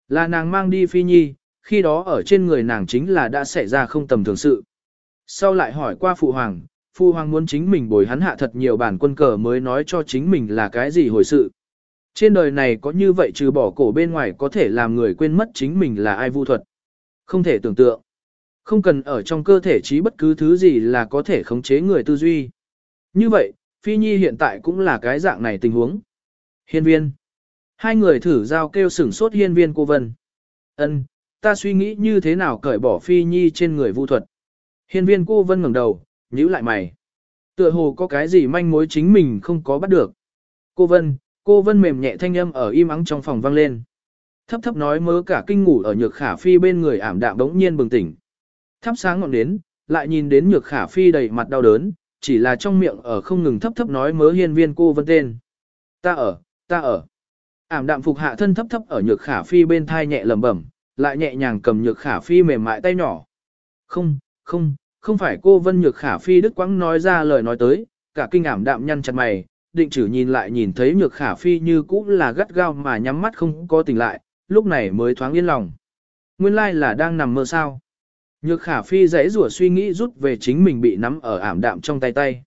Là nàng mang đi phi nhi, khi đó ở trên người nàng chính là đã xảy ra không tầm thường sự. Sau lại hỏi qua phụ hoàng, phụ hoàng muốn chính mình bồi hắn hạ thật nhiều bản quân cờ mới nói cho chính mình là cái gì hồi sự. Trên đời này có như vậy trừ bỏ cổ bên ngoài có thể làm người quên mất chính mình là ai vu thuật. Không thể tưởng tượng. Không cần ở trong cơ thể trí bất cứ thứ gì là có thể khống chế người tư duy. Như vậy, Phi Nhi hiện tại cũng là cái dạng này tình huống. Hiên viên. Hai người thử giao kêu sửng sốt hiên viên cô Vân. ân ta suy nghĩ như thế nào cởi bỏ Phi Nhi trên người vu thuật. Hiên viên cô Vân ngẩng đầu, nhíu lại mày. Tựa hồ có cái gì manh mối chính mình không có bắt được. Cô Vân, cô Vân mềm nhẹ thanh âm ở im ắng trong phòng vang lên. Thấp thấp nói mớ cả kinh ngủ ở nhược khả phi bên người ảm đạm đống nhiên bừng tỉnh. Thắp sáng ngọn đến, lại nhìn đến nhược khả phi đầy mặt đau đớn, chỉ là trong miệng ở không ngừng thấp thấp nói mớ hiên viên cô Vân tên. Ta ở, ta ở. Ảm đạm phục hạ thân thấp thấp ở nhược khả phi bên thai nhẹ lẩm bẩm, lại nhẹ nhàng cầm nhược khả phi mềm mại tay nhỏ. Không, không, không phải cô Vân Nhược Khả Phi Đức Quãng nói ra lời nói tới, cả kinh ảm đạm nhăn chặt mày, định chử nhìn lại nhìn thấy Nhược Khả Phi như cũ là gắt gao mà nhắm mắt không có tỉnh lại, lúc này mới thoáng yên lòng. Nguyên lai là đang nằm mơ sao. Nhược Khả Phi dãy rủa suy nghĩ rút về chính mình bị nắm ở ảm đạm trong tay tay.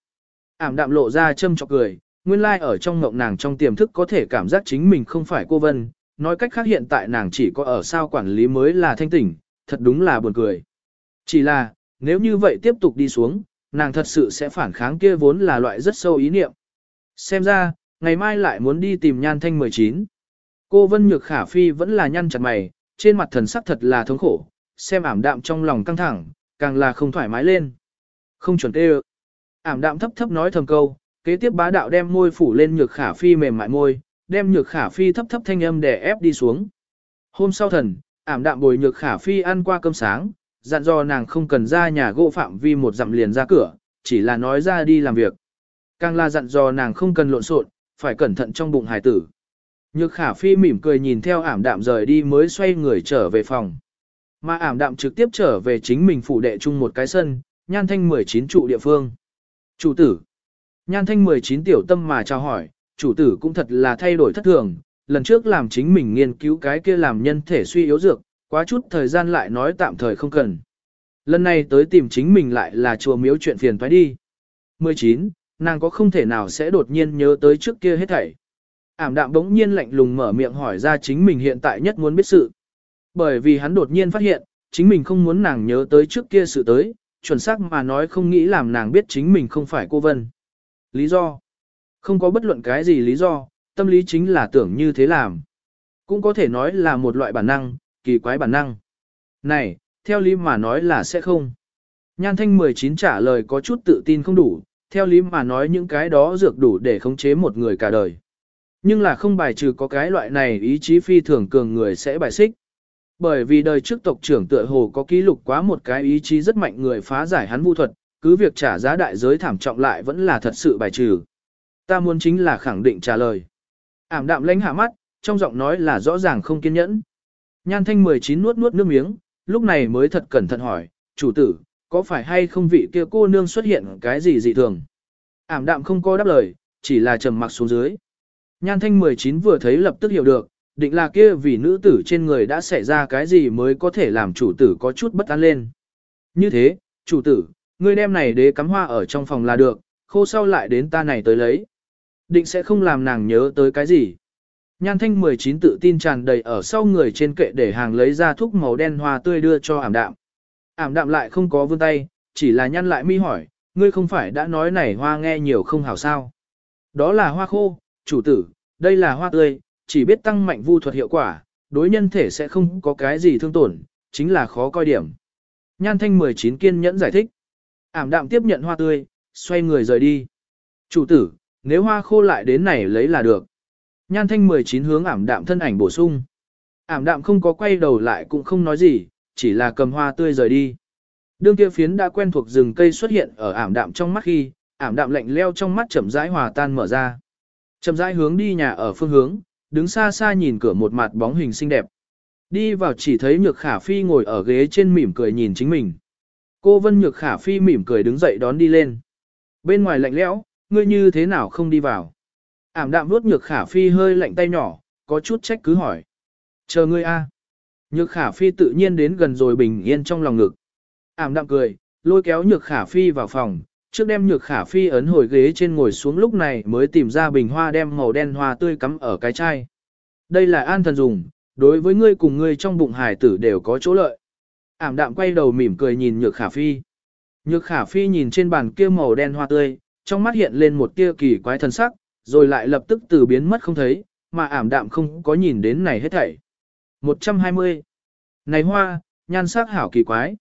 Ảm đạm lộ ra châm chọc cười, nguyên lai ở trong ngộng nàng trong tiềm thức có thể cảm giác chính mình không phải cô Vân, nói cách khác hiện tại nàng chỉ có ở sao quản lý mới là thanh tỉnh, thật đúng là buồn cười. Chỉ là, nếu như vậy tiếp tục đi xuống, nàng thật sự sẽ phản kháng kia vốn là loại rất sâu ý niệm. Xem ra, ngày mai lại muốn đi tìm nhan thanh 19. Cô Vân Nhược Khả Phi vẫn là nhăn chặt mày, trên mặt thần sắc thật là thống khổ, xem ảm đạm trong lòng căng thẳng, càng là không thoải mái lên. Không chuẩn tê Ảm đạm thấp thấp nói thầm câu, kế tiếp bá đạo đem môi phủ lên Nhược Khả Phi mềm mại môi, đem Nhược Khả Phi thấp thấp thanh âm để ép đi xuống. Hôm sau thần, ảm đạm bồi Nhược Khả Phi ăn qua cơm sáng, dặn dò nàng không cần ra nhà gỗ phạm vi một dặm liền ra cửa, chỉ là nói ra đi làm việc. Càng là dặn dò nàng không cần lộn xộn, phải cẩn thận trong bụng hải tử. Nhược khả phi mỉm cười nhìn theo ảm đạm rời đi mới xoay người trở về phòng. Mà ảm đạm trực tiếp trở về chính mình phủ đệ chung một cái sân, nhan thanh 19 trụ địa phương. Chủ tử. Nhan thanh 19 tiểu tâm mà chào hỏi, chủ tử cũng thật là thay đổi thất thường, lần trước làm chính mình nghiên cứu cái kia làm nhân thể suy yếu dược, Quá chút thời gian lại nói tạm thời không cần. Lần này tới tìm chính mình lại là chùa miếu chuyện phiền phải đi. 19. Nàng có không thể nào sẽ đột nhiên nhớ tới trước kia hết thảy. Ảm đạm bỗng nhiên lạnh lùng mở miệng hỏi ra chính mình hiện tại nhất muốn biết sự. Bởi vì hắn đột nhiên phát hiện, chính mình không muốn nàng nhớ tới trước kia sự tới, chuẩn xác mà nói không nghĩ làm nàng biết chính mình không phải cô Vân. Lý do? Không có bất luận cái gì lý do, tâm lý chính là tưởng như thế làm. Cũng có thể nói là một loại bản năng, kỳ quái bản năng. Này, theo lý mà nói là sẽ không. Nhan thanh 19 trả lời có chút tự tin không đủ, theo lý mà nói những cái đó dược đủ để khống chế một người cả đời. Nhưng là không bài trừ có cái loại này ý chí phi thường cường người sẽ bài xích. Bởi vì đời trước tộc trưởng tựa hồ có ký lục quá một cái ý chí rất mạnh người phá giải hắn vu thuật, cứ việc trả giá đại giới thảm trọng lại vẫn là thật sự bài trừ. Ta muốn chính là khẳng định trả lời. Ảm đạm lãnh hạ mắt, trong giọng nói là rõ ràng không kiên nhẫn. Nhan thanh 19 nuốt nuốt nước miếng, lúc này mới thật cẩn thận hỏi, chủ tử, có phải hay không vị kia cô nương xuất hiện cái gì dị thường? Ảm đạm không có đáp lời, chỉ là trầm mặc xuống dưới. Nhan thanh 19 vừa thấy lập tức hiểu được, định là kia vì nữ tử trên người đã xảy ra cái gì mới có thể làm chủ tử có chút bất an lên. Như thế, chủ tử, ngươi đem này đế cắm hoa ở trong phòng là được, khô sau lại đến ta này tới lấy. Định sẽ không làm nàng nhớ tới cái gì. Nhan thanh 19 tự tin tràn đầy ở sau người trên kệ để hàng lấy ra thuốc màu đen hoa tươi đưa cho ảm đạm. Ảm đạm lại không có vươn tay, chỉ là nhăn lại mi hỏi, ngươi không phải đã nói này hoa nghe nhiều không hảo sao. Đó là hoa khô, chủ tử, đây là hoa tươi, chỉ biết tăng mạnh vu thuật hiệu quả, đối nhân thể sẽ không có cái gì thương tổn, chính là khó coi điểm. Nhan thanh 19 kiên nhẫn giải thích. Ảm đạm tiếp nhận hoa tươi, xoay người rời đi. Chủ tử, nếu hoa khô lại đến này lấy là được. Nhan thanh 19 hướng ảm đạm thân ảnh bổ sung. Ảm đạm không có quay đầu lại cũng không nói gì, chỉ là cầm hoa tươi rời đi. Đương kia phiến đã quen thuộc rừng cây xuất hiện ở ảm đạm trong mắt khi, ảm đạm lạnh leo trong mắt chậm rãi hòa tan mở ra. Chậm rãi hướng đi nhà ở phương hướng, đứng xa xa nhìn cửa một mặt bóng hình xinh đẹp. Đi vào chỉ thấy nhược khả phi ngồi ở ghế trên mỉm cười nhìn chính mình. Cô Vân Nhược Khả Phi mỉm cười đứng dậy đón đi lên. Bên ngoài lạnh lẽo, ngươi như thế nào không đi vào? Ảm đạm vuốt Nhược Khả Phi hơi lạnh tay nhỏ, có chút trách cứ hỏi. Chờ ngươi a. Nhược Khả Phi tự nhiên đến gần rồi bình yên trong lòng ngực. Ảm đạm cười, lôi kéo Nhược Khả Phi vào phòng, trước đem Nhược Khả Phi ấn hồi ghế trên ngồi xuống lúc này mới tìm ra bình hoa đem màu đen hoa tươi cắm ở cái chai. Đây là an thần dùng, đối với ngươi cùng ngươi trong bụng hải tử đều có chỗ lợi. Ảm đạm quay đầu mỉm cười nhìn Nhược Khả Phi. Nhược Khả Phi nhìn trên bàn kia màu đen hoa tươi, trong mắt hiện lên một tia kỳ quái thần sắc, rồi lại lập tức từ biến mất không thấy, mà ảm đạm không có nhìn đến này hết thảy. 120. Này hoa, nhan sắc hảo kỳ quái.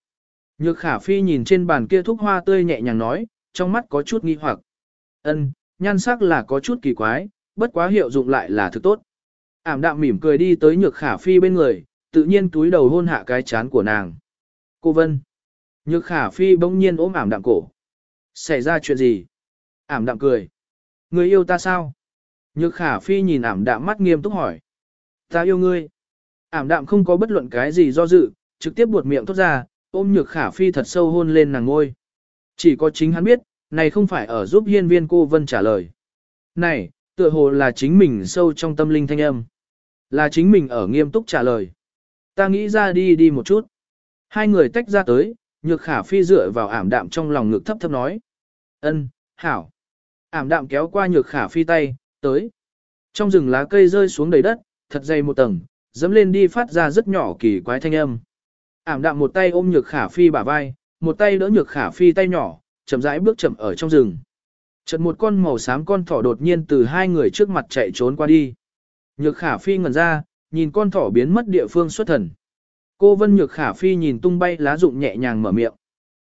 Nhược Khả Phi nhìn trên bàn kia thúc hoa tươi nhẹ nhàng nói, trong mắt có chút nghi hoặc. Ân, nhan sắc là có chút kỳ quái, bất quá hiệu dụng lại là thứ tốt. Ảm đạm mỉm cười đi tới Nhược Khả Phi bên người, tự nhiên túi đầu hôn hạ cái chán của nàng. Cô Vân. Nhược khả phi bỗng nhiên ôm ảm đạm cổ. Xảy ra chuyện gì? Ảm đạm cười. Người yêu ta sao? Nhược khả phi nhìn ảm đạm mắt nghiêm túc hỏi. Ta yêu ngươi. Ảm đạm không có bất luận cái gì do dự, trực tiếp buột miệng thốt ra, ôm nhược khả phi thật sâu hôn lên nàng ngôi. Chỉ có chính hắn biết, này không phải ở giúp hiên viên cô Vân trả lời. Này, tựa hồ là chính mình sâu trong tâm linh thanh âm. Là chính mình ở nghiêm túc trả lời. Ta nghĩ ra đi đi một chút. Hai người tách ra tới, nhược khả phi dựa vào ảm đạm trong lòng ngực thấp thấp nói. ân, hảo. Ảm đạm kéo qua nhược khả phi tay, tới. Trong rừng lá cây rơi xuống đầy đất, thật dày một tầng, dẫm lên đi phát ra rất nhỏ kỳ quái thanh âm. Ảm đạm một tay ôm nhược khả phi bả vai, một tay đỡ nhược khả phi tay nhỏ, chậm rãi bước chậm ở trong rừng. Chợt một con màu xám con thỏ đột nhiên từ hai người trước mặt chạy trốn qua đi. Nhược khả phi ngẩn ra, nhìn con thỏ biến mất địa phương xuất thần. Cô Vân Nhược Khả Phi nhìn tung bay lá rụng nhẹ nhàng mở miệng.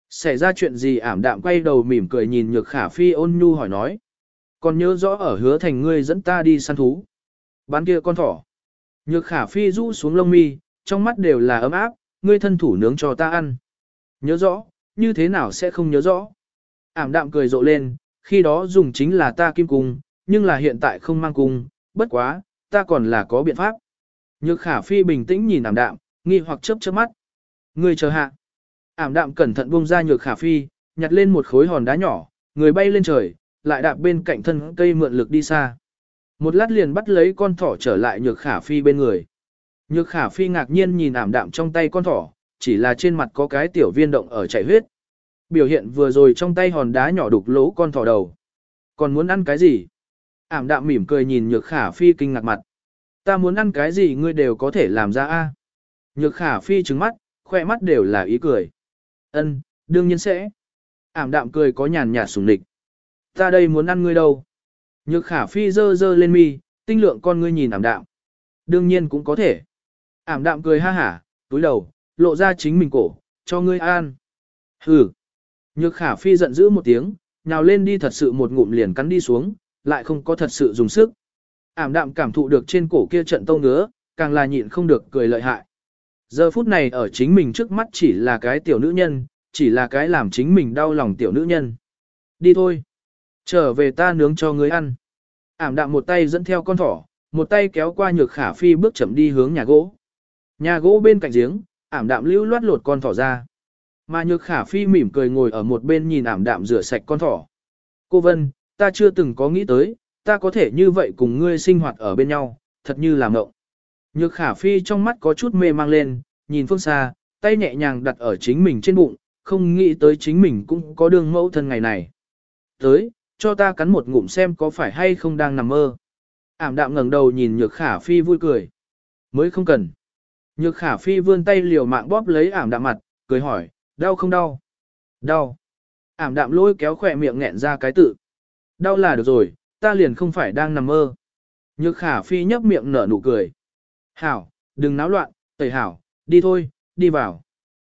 Xảy ra chuyện gì ảm đạm quay đầu mỉm cười nhìn Nhược Khả Phi ôn nhu hỏi nói. Còn nhớ rõ ở hứa thành ngươi dẫn ta đi săn thú. Bán kia con thỏ. Nhược Khả Phi rũ xuống lông mi, trong mắt đều là ấm áp, ngươi thân thủ nướng cho ta ăn. Nhớ rõ, như thế nào sẽ không nhớ rõ. Ảm đạm cười rộ lên, khi đó dùng chính là ta kim cung, nhưng là hiện tại không mang cung, bất quá, ta còn là có biện pháp. Nhược khả phi bình tĩnh nhìn ảm đạm, nghi hoặc chớp chớp mắt. ngươi chờ hạ. Ảm đạm cẩn thận buông ra nhược khả phi, nhặt lên một khối hòn đá nhỏ, người bay lên trời, lại đạp bên cạnh thân cây mượn lực đi xa. Một lát liền bắt lấy con thỏ trở lại nhược khả phi bên người. Nhược khả phi ngạc nhiên nhìn ảm đạm trong tay con thỏ, chỉ là trên mặt có cái tiểu viên động ở chảy huyết. Biểu hiện vừa rồi trong tay hòn đá nhỏ đục lỗ con thỏ đầu. Còn muốn ăn cái gì? Ảm đạm mỉm cười nhìn nhược khả phi kinh ngạc mặt. Ta muốn ăn cái gì ngươi đều có thể làm ra a. Nhược khả phi trứng mắt, khoe mắt đều là ý cười. Ân, đương nhiên sẽ. Ảm đạm cười có nhàn nhạt sùng địch. Ta đây muốn ăn ngươi đâu. Nhược khả phi dơ dơ lên mi, tinh lượng con ngươi nhìn ảm đạm. Đương nhiên cũng có thể. Ảm đạm cười ha hả, túi đầu, lộ ra chính mình cổ, cho ngươi an. Hừ. Nhược khả phi giận dữ một tiếng, nhào lên đi thật sự một ngụm liền cắn đi xuống, lại không có thật sự dùng sức. Ảm đạm cảm thụ được trên cổ kia trận tông ngứa, càng là nhịn không được cười lợi hại. Giờ phút này ở chính mình trước mắt chỉ là cái tiểu nữ nhân, chỉ là cái làm chính mình đau lòng tiểu nữ nhân. Đi thôi. Trở về ta nướng cho ngươi ăn. Ảm đạm một tay dẫn theo con thỏ, một tay kéo qua nhược khả phi bước chậm đi hướng nhà gỗ. Nhà gỗ bên cạnh giếng, ảm đạm lưu loát lột con thỏ ra. Mà nhược khả phi mỉm cười ngồi ở một bên nhìn ảm đạm rửa sạch con thỏ. Cô Vân, ta chưa từng có nghĩ tới, ta có thể như vậy cùng ngươi sinh hoạt ở bên nhau, thật như là mộng. Nhược khả phi trong mắt có chút mê mang lên, nhìn phương xa, tay nhẹ nhàng đặt ở chính mình trên bụng, không nghĩ tới chính mình cũng có đương mẫu thân ngày này. Tới, cho ta cắn một ngụm xem có phải hay không đang nằm mơ. Ảm đạm ngẩng đầu nhìn nhược khả phi vui cười. Mới không cần. Nhược khả phi vươn tay liều mạng bóp lấy ảm đạm mặt, cười hỏi, đau không đau? Đau. Ảm đạm lôi kéo khỏe miệng nghẹn ra cái tự. Đau là được rồi, ta liền không phải đang nằm mơ. Nhược khả phi nhấp miệng nở nụ cười. Hảo, đừng náo loạn, tẩy hảo, đi thôi, đi vào.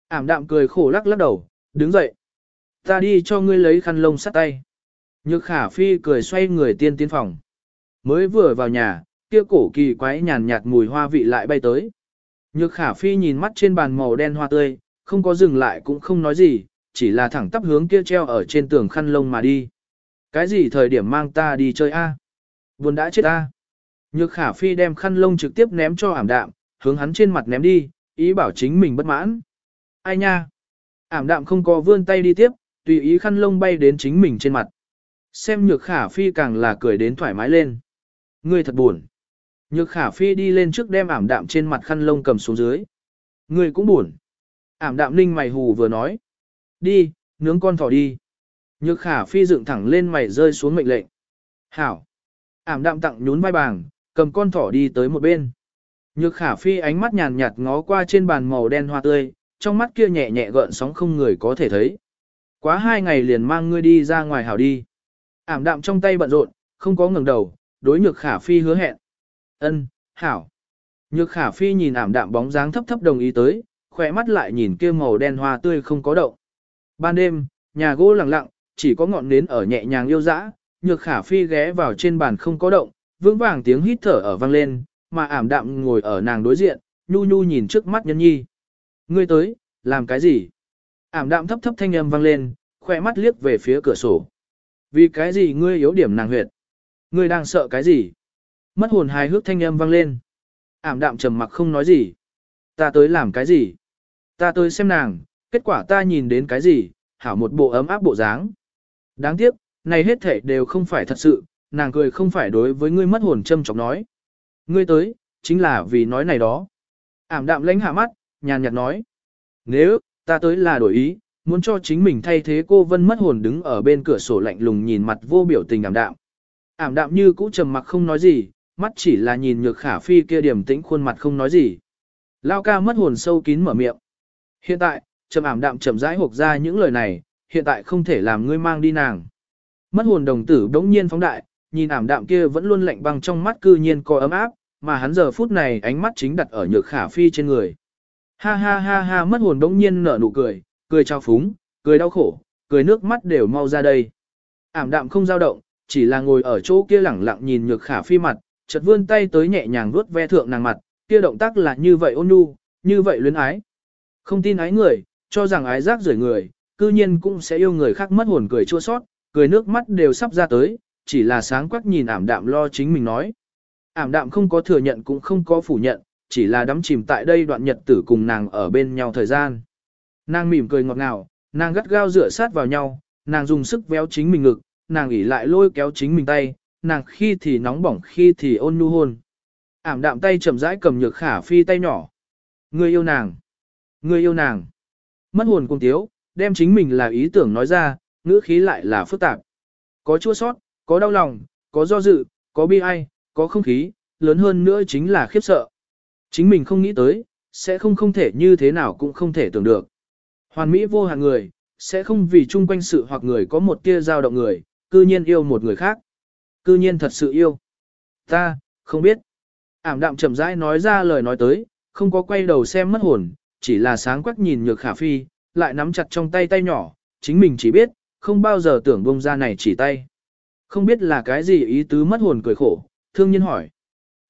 Ảm đạm cười khổ lắc lắc đầu, đứng dậy. Ta đi cho ngươi lấy khăn lông sắt tay. Nhược khả phi cười xoay người tiên tiến phòng. Mới vừa vào nhà, kia cổ kỳ quái nhàn nhạt mùi hoa vị lại bay tới. Nhược khả phi nhìn mắt trên bàn màu đen hoa tươi, không có dừng lại cũng không nói gì, chỉ là thẳng tắp hướng kia treo ở trên tường khăn lông mà đi. Cái gì thời điểm mang ta đi chơi a? Buồn đã chết a. Nhược khả phi đem khăn lông trực tiếp ném cho ảm đạm, hướng hắn trên mặt ném đi, ý bảo chính mình bất mãn. Ai nha? Ảm đạm không có vươn tay đi tiếp, tùy ý khăn lông bay đến chính mình trên mặt. Xem nhược khả phi càng là cười đến thoải mái lên. Ngươi thật buồn. Nhược khả phi đi lên trước đem ảm đạm trên mặt khăn lông cầm xuống dưới. Ngươi cũng buồn. Ảm đạm ninh mày hù vừa nói. Đi, nướng con thỏ đi. Nhược khả phi dựng thẳng lên mày rơi xuống mệnh lệnh. Hảo. Ảm đạm tặng nhún vai bàng, cầm con thỏ đi tới một bên. Nhược khả phi ánh mắt nhàn nhạt ngó qua trên bàn màu đen hoa tươi, trong mắt kia nhẹ nhẹ gợn sóng không người có thể thấy. Quá hai ngày liền mang ngươi đi ra ngoài hảo đi. Ảm đạm trong tay bận rộn, không có ngừng đầu, đối nhược khả phi hứa hẹn. Ân, hảo. Nhược khả phi nhìn ảm đạm bóng dáng thấp thấp đồng ý tới, khỏe mắt lại nhìn kia màu đen hoa tươi không có động. Ban đêm, nhà gỗ lặng lặng, chỉ có ngọn nến ở nhẹ nhàng yêu dã, nhược khả phi ghé vào trên bàn không có động, vững vàng tiếng hít thở ở vang lên, mà ảm đạm ngồi ở nàng đối diện, nhu nhu nhìn trước mắt nhân nhi. Ngươi tới, làm cái gì? Ảm đạm thấp thấp thanh âm vang lên, khỏe mắt liếc về phía cửa sổ. Vì cái gì ngươi yếu điểm nàng huyệt? Ngươi đang sợ cái gì? Mất hồn hài hước thanh âm vang lên. Ảm đạm trầm mặc không nói gì. Ta tới làm cái gì? Ta tới xem nàng, kết quả ta nhìn đến cái gì? Hảo một bộ ấm áp bộ dáng. Đáng tiếc, này hết thể đều không phải thật sự, nàng cười không phải đối với ngươi mất hồn châm chọc nói. Ngươi tới, chính là vì nói này đó. Ảm đạm lánh hạ mắt, nhàn nhạt nói. Nếu, ta tới là đổi ý, muốn cho chính mình thay thế cô vân mất hồn đứng ở bên cửa sổ lạnh lùng nhìn mặt vô biểu tình ảm đạm. Ảm đạm như cũ trầm mặc không nói gì, mắt chỉ là nhìn nhược khả phi kia điểm tĩnh khuôn mặt không nói gì. Lao ca mất hồn sâu kín mở miệng. Hiện tại, trầm ảm đạm chậm rãi hộp ra những lời này, hiện tại không thể làm ngươi mang đi nàng. Mất hồn đồng tử đống nhiên phóng đại, nhìn ảm đạm kia vẫn luôn lạnh băng trong mắt cư nhiên có ấm áp, mà hắn giờ phút này ánh mắt chính đặt ở nhược khả phi trên người. Ha ha ha ha mất hồn đống nhiên nở nụ cười, cười trao phúng, cười đau khổ, cười nước mắt đều mau ra đây. Ảm đạm không dao động, chỉ là ngồi ở chỗ kia lẳng lặng nhìn nhược khả phi mặt, chợt vươn tay tới nhẹ nhàng vuốt ve thượng nàng mặt, kia động tác là như vậy ôn nhu, như vậy luyến ái. Không tin ái người, cho rằng ái rác rưởi người, cư nhiên cũng sẽ yêu người khác mất hồn cười chua sót, cười nước mắt đều sắp ra tới, chỉ là sáng quắc nhìn ảm đạm lo chính mình nói. Ảm đạm không có thừa nhận cũng không có phủ nhận, chỉ là đắm chìm tại đây đoạn nhật tử cùng nàng ở bên nhau thời gian. Nàng mỉm cười ngọt ngào, nàng gắt gao dựa sát vào nhau, nàng dùng sức véo chính mình ngực, nàng ỉ lại lôi kéo chính mình tay, nàng khi thì nóng bỏng khi thì ôn nhu hôn. Ảm đạm tay chậm rãi cầm nhược khả phi tay nhỏ. Người yêu nàng. Người yêu nàng. Mất hồn cùng tiếu, đem chính mình là ý tưởng nói ra, ngữ khí lại là phức tạp. Có chua sót, có đau lòng, có do dự, có bi ai, có không khí, lớn hơn nữa chính là khiếp sợ. Chính mình không nghĩ tới, sẽ không không thể như thế nào cũng không thể tưởng được. Hoàn mỹ vô hạn người, sẽ không vì chung quanh sự hoặc người có một tia dao động người, cư nhiên yêu một người khác. Cư nhiên thật sự yêu. Ta, không biết. Ảm đạm chậm rãi nói ra lời nói tới, không có quay đầu xem mất hồn, chỉ là sáng quắc nhìn nhược khả phi, lại nắm chặt trong tay tay nhỏ, chính mình chỉ biết, không bao giờ tưởng bông ra này chỉ tay. Không biết là cái gì ý tứ mất hồn cười khổ, thương nhiên hỏi.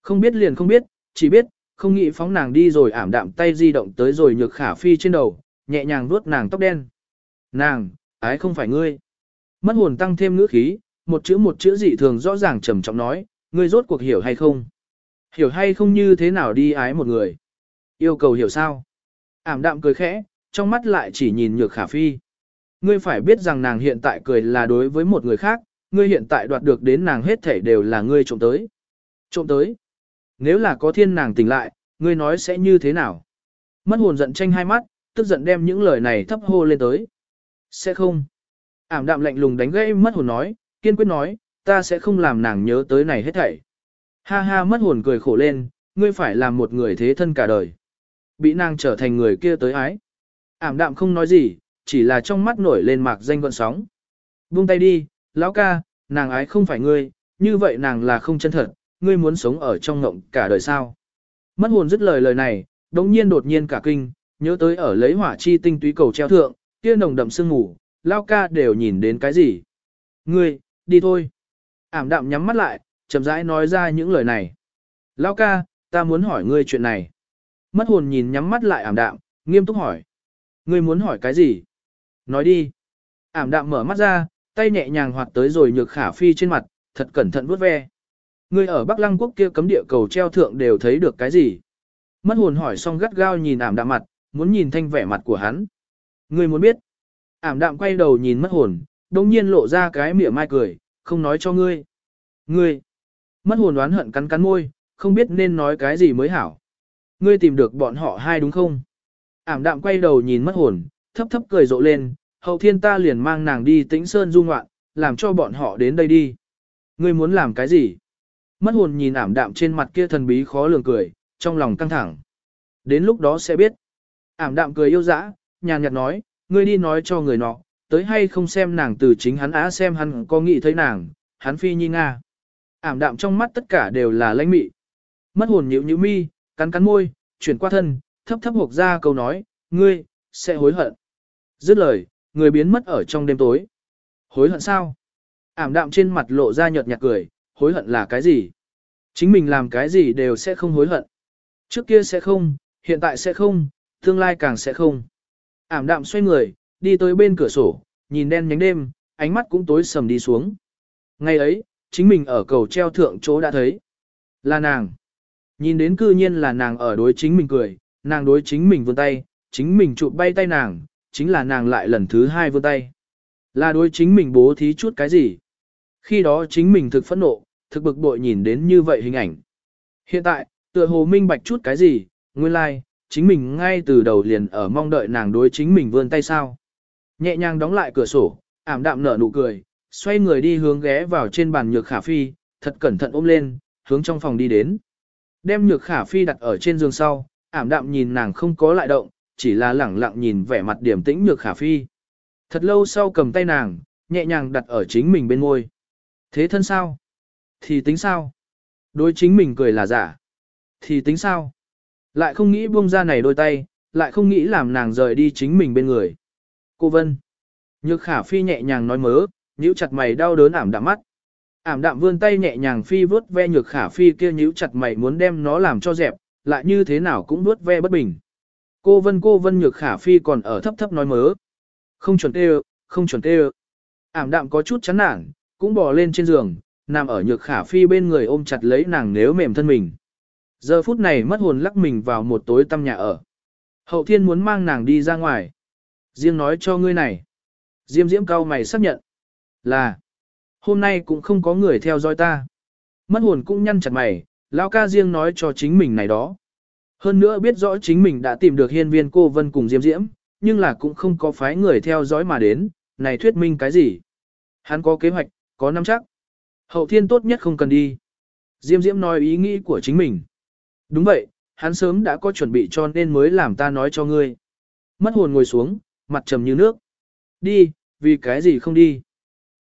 Không biết liền không biết, chỉ biết, không nghĩ phóng nàng đi rồi ảm đạm tay di động tới rồi nhược khả phi trên đầu, nhẹ nhàng vuốt nàng tóc đen. Nàng, ái không phải ngươi. Mất hồn tăng thêm ngữ khí, một chữ một chữ dị thường rõ ràng trầm trọng nói, ngươi rốt cuộc hiểu hay không? Hiểu hay không như thế nào đi ái một người? Yêu cầu hiểu sao? Ảm đạm cười khẽ, trong mắt lại chỉ nhìn nhược khả phi. Ngươi phải biết rằng nàng hiện tại cười là đối với một người khác, ngươi hiện tại đoạt được đến nàng hết thể đều là ngươi trộm tới. Trộm tới. Nếu là có thiên nàng tỉnh lại, ngươi nói sẽ như thế nào? Mất hồn giận tranh hai mắt, tức giận đem những lời này thấp hô lên tới. Sẽ không. Ảm đạm lạnh lùng đánh gãy mất hồn nói, kiên quyết nói, ta sẽ không làm nàng nhớ tới này hết thảy. Ha ha mất hồn cười khổ lên, ngươi phải làm một người thế thân cả đời. Bị nàng trở thành người kia tới ái. Ảm đạm không nói gì, chỉ là trong mắt nổi lên mạc danh gọn sóng. Buông tay đi, lão ca, nàng ái không phải ngươi, như vậy nàng là không chân thật, ngươi muốn sống ở trong ngộng cả đời sao. Mất hồn dứt lời lời này, đống nhiên đột nhiên cả kinh, nhớ tới ở lấy hỏa chi tinh túy cầu treo thượng, kia nồng đậm sương ngủ, lao ca đều nhìn đến cái gì. Ngươi, đi thôi. Ảm đạm nhắm mắt lại, chậm rãi nói ra những lời này. Lao ca, ta muốn hỏi ngươi chuyện này. Mất hồn nhìn nhắm mắt lại ảm đạm, nghiêm túc hỏi. Ngươi muốn hỏi cái gì? Nói đi. Ảm đạm mở mắt ra, tay nhẹ nhàng hoạt tới rồi nhược khả phi trên mặt, thật cẩn thận vuốt ve. Ngươi ở Bắc Lăng quốc kia cấm địa cầu treo thượng đều thấy được cái gì? Mất hồn hỏi xong gắt gao nhìn ảm đạm mặt, muốn nhìn thanh vẻ mặt của hắn. Ngươi muốn biết. Ảm đạm quay đầu nhìn mất hồn, đồng nhiên lộ ra cái mỉa mai cười, không nói cho ngươi. Ngươi. Mất hồn đoán hận cắn cắn môi, không biết nên nói cái gì mới hảo. Ngươi tìm được bọn họ hai đúng không? Ảm đạm quay đầu nhìn mất hồn, thấp thấp cười rộ lên, hậu thiên ta liền mang nàng đi tĩnh sơn du ngoạn, làm cho bọn họ đến đây đi. Ngươi muốn làm cái gì? Mất hồn nhìn ảm đạm trên mặt kia thần bí khó lường cười, trong lòng căng thẳng. Đến lúc đó sẽ biết. Ảm đạm cười yêu dã, nhàn nhạt nói, ngươi đi nói cho người nọ, tới hay không xem nàng từ chính hắn á xem hắn có nghĩ thấy nàng, hắn phi nhi nga. Ảm đạm trong mắt tất cả đều là lãnh mị. Mất hồn nhíu nhíu mi, cắn cắn môi, chuyển qua thân, thấp thấp hộc ra câu nói, ngươi, sẽ hối hận. Dứt lời, người biến mất ở trong đêm tối. Hối hận sao? Ảm đạm trên mặt lộ ra nhợt nhạt cười, hối hận là cái gì? Chính mình làm cái gì đều sẽ không hối hận. Trước kia sẽ không, hiện tại sẽ không, tương lai càng sẽ không. Ảm đạm xoay người, đi tới bên cửa sổ, nhìn đen nhánh đêm, ánh mắt cũng tối sầm đi xuống. Ngày ấy, chính mình ở cầu treo thượng chỗ đã thấy. Là nàng. Nhìn đến cư nhiên là nàng ở đối chính mình cười, nàng đối chính mình vươn tay, chính mình chụp bay tay nàng, chính là nàng lại lần thứ hai vươn tay. Là đối chính mình bố thí chút cái gì. Khi đó chính mình thực phẫn nộ, thực bực bội nhìn đến như vậy hình ảnh. Hiện tại, tựa hồ minh bạch chút cái gì, nguyên lai, like, chính mình ngay từ đầu liền ở mong đợi nàng đối chính mình vươn tay sao. Nhẹ nhàng đóng lại cửa sổ, ảm đạm nở nụ cười, xoay người đi hướng ghé vào trên bàn nhược khả phi, thật cẩn thận ôm lên, hướng trong phòng đi đến. Đem nhược khả phi đặt ở trên giường sau, ảm đạm nhìn nàng không có lại động, chỉ là lẳng lặng nhìn vẻ mặt điểm tĩnh nhược khả phi. Thật lâu sau cầm tay nàng, nhẹ nhàng đặt ở chính mình bên môi. Thế thân sao? Thì tính sao? Đối chính mình cười là giả. Thì tính sao? Lại không nghĩ buông ra này đôi tay, lại không nghĩ làm nàng rời đi chính mình bên người. Cô Vân. Nhược khả phi nhẹ nhàng nói mớ, nhíu chặt mày đau đớn ảm đạm mắt. Ảm đạm vươn tay nhẹ nhàng phi vớt ve nhược khả phi kia nhíu chặt mày muốn đem nó làm cho dẹp, lại như thế nào cũng vớt ve bất bình. Cô Vân cô Vân nhược khả phi còn ở thấp thấp nói mớ. Không chuẩn tê không chuẩn tê Ảm đạm có chút chán nản, cũng bò lên trên giường, nằm ở nhược khả phi bên người ôm chặt lấy nàng nếu mềm thân mình. Giờ phút này mất hồn lắc mình vào một tối tăm nhà ở. Hậu thiên muốn mang nàng đi ra ngoài. Diêm nói cho ngươi này. Diêm diễm cao mày xác nhận. Là. Hôm nay cũng không có người theo dõi ta. Mất hồn cũng nhăn chặt mày, lão ca riêng nói cho chính mình này đó. Hơn nữa biết rõ chính mình đã tìm được hiên viên cô vân cùng diêm diễm, nhưng là cũng không có phái người theo dõi mà đến, này thuyết minh cái gì. Hắn có kế hoạch, có nắm chắc. Hậu thiên tốt nhất không cần đi. Diêm diễm nói ý nghĩ của chính mình. Đúng vậy, hắn sớm đã có chuẩn bị cho nên mới làm ta nói cho ngươi. Mất hồn ngồi xuống, mặt trầm như nước. Đi, vì cái gì không đi.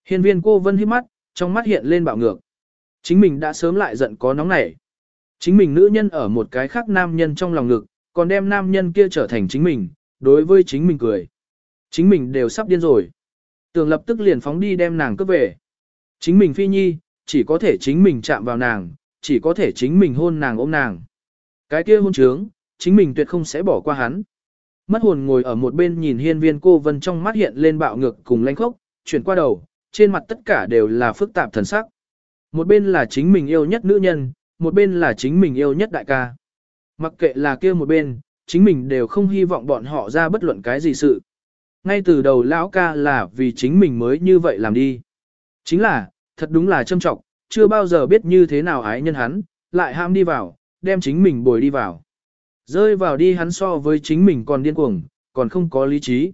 Hiên viên cô vân hít mắt, trong mắt hiện lên bạo ngược. Chính mình đã sớm lại giận có nóng nảy. Chính mình nữ nhân ở một cái khác nam nhân trong lòng ngực, còn đem nam nhân kia trở thành chính mình, đối với chính mình cười. Chính mình đều sắp điên rồi. Tường lập tức liền phóng đi đem nàng cướp về. Chính mình phi nhi, chỉ có thể chính mình chạm vào nàng, chỉ có thể chính mình hôn nàng ôm nàng. Cái kia hôn trướng, chính mình tuyệt không sẽ bỏ qua hắn. Mất hồn ngồi ở một bên nhìn hiên viên cô vân trong mắt hiện lên bạo ngược cùng lãnh khốc, chuyển qua đầu, trên mặt tất cả đều là phức tạp thần sắc. Một bên là chính mình yêu nhất nữ nhân, một bên là chính mình yêu nhất đại ca. Mặc kệ là kia một bên, chính mình đều không hy vọng bọn họ ra bất luận cái gì sự. Ngay từ đầu lão ca là vì chính mình mới như vậy làm đi. Chính là, thật đúng là châm trọng, chưa bao giờ biết như thế nào ái nhân hắn, lại ham đi vào, đem chính mình bồi đi vào. Rơi vào đi hắn so với chính mình còn điên cuồng, còn không có lý trí.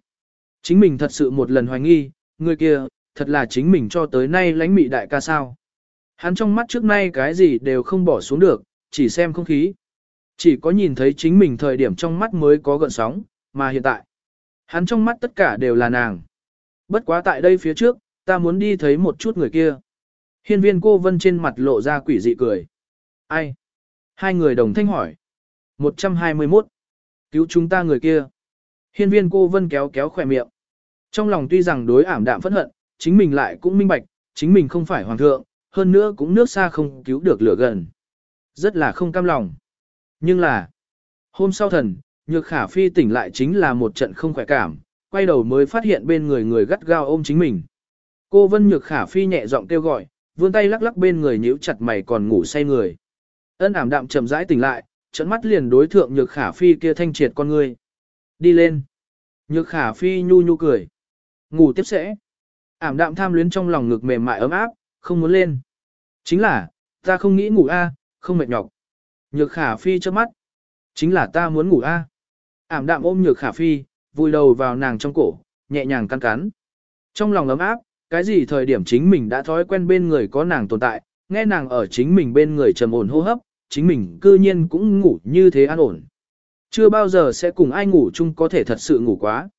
Chính mình thật sự một lần hoài nghi, người kia, thật là chính mình cho tới nay lãnh mị đại ca sao. Hắn trong mắt trước nay cái gì đều không bỏ xuống được, chỉ xem không khí. Chỉ có nhìn thấy chính mình thời điểm trong mắt mới có gợn sóng, mà hiện tại, hắn trong mắt tất cả đều là nàng. Bất quá tại đây phía trước, ta muốn đi thấy một chút người kia. Hiên viên cô vân trên mặt lộ ra quỷ dị cười. Ai? Hai người đồng thanh hỏi. 121. Cứu chúng ta người kia. Hiên viên cô vân kéo kéo khỏe miệng. Trong lòng tuy rằng đối ảm đạm phẫn hận, chính mình lại cũng minh bạch, chính mình không phải hoàng thượng, hơn nữa cũng nước xa không cứu được lửa gần. Rất là không cam lòng. Nhưng là, hôm sau thần, nhược khả phi tỉnh lại chính là một trận không khỏe cảm, quay đầu mới phát hiện bên người người gắt gao ôm chính mình. Cô Vân Nhược Khả Phi nhẹ giọng kêu gọi, vươn tay lắc lắc bên người nhíu chặt mày còn ngủ say người. Ân ảm đạm chậm rãi tỉnh lại, trận mắt liền đối thượng Nhược Khả Phi kia thanh triệt con người. Đi lên. Nhược khả phi nhu nhu cười. Ngủ tiếp sẽ. Ảm đạm tham luyến trong lòng ngực mềm mại ấm áp, không muốn lên. Chính là, ta không nghĩ ngủ a, không mệt nhọc. Nhược khả phi trước mắt. Chính là ta muốn ngủ a. Ảm đạm ôm nhược khả phi, vùi đầu vào nàng trong cổ, nhẹ nhàng căn cắn. Trong lòng ấm áp, cái gì thời điểm chính mình đã thói quen bên người có nàng tồn tại, nghe nàng ở chính mình bên người trầm ổn hô hấp, chính mình cư nhiên cũng ngủ như thế an ổn. Chưa bao giờ sẽ cùng ai ngủ chung có thể thật sự ngủ quá.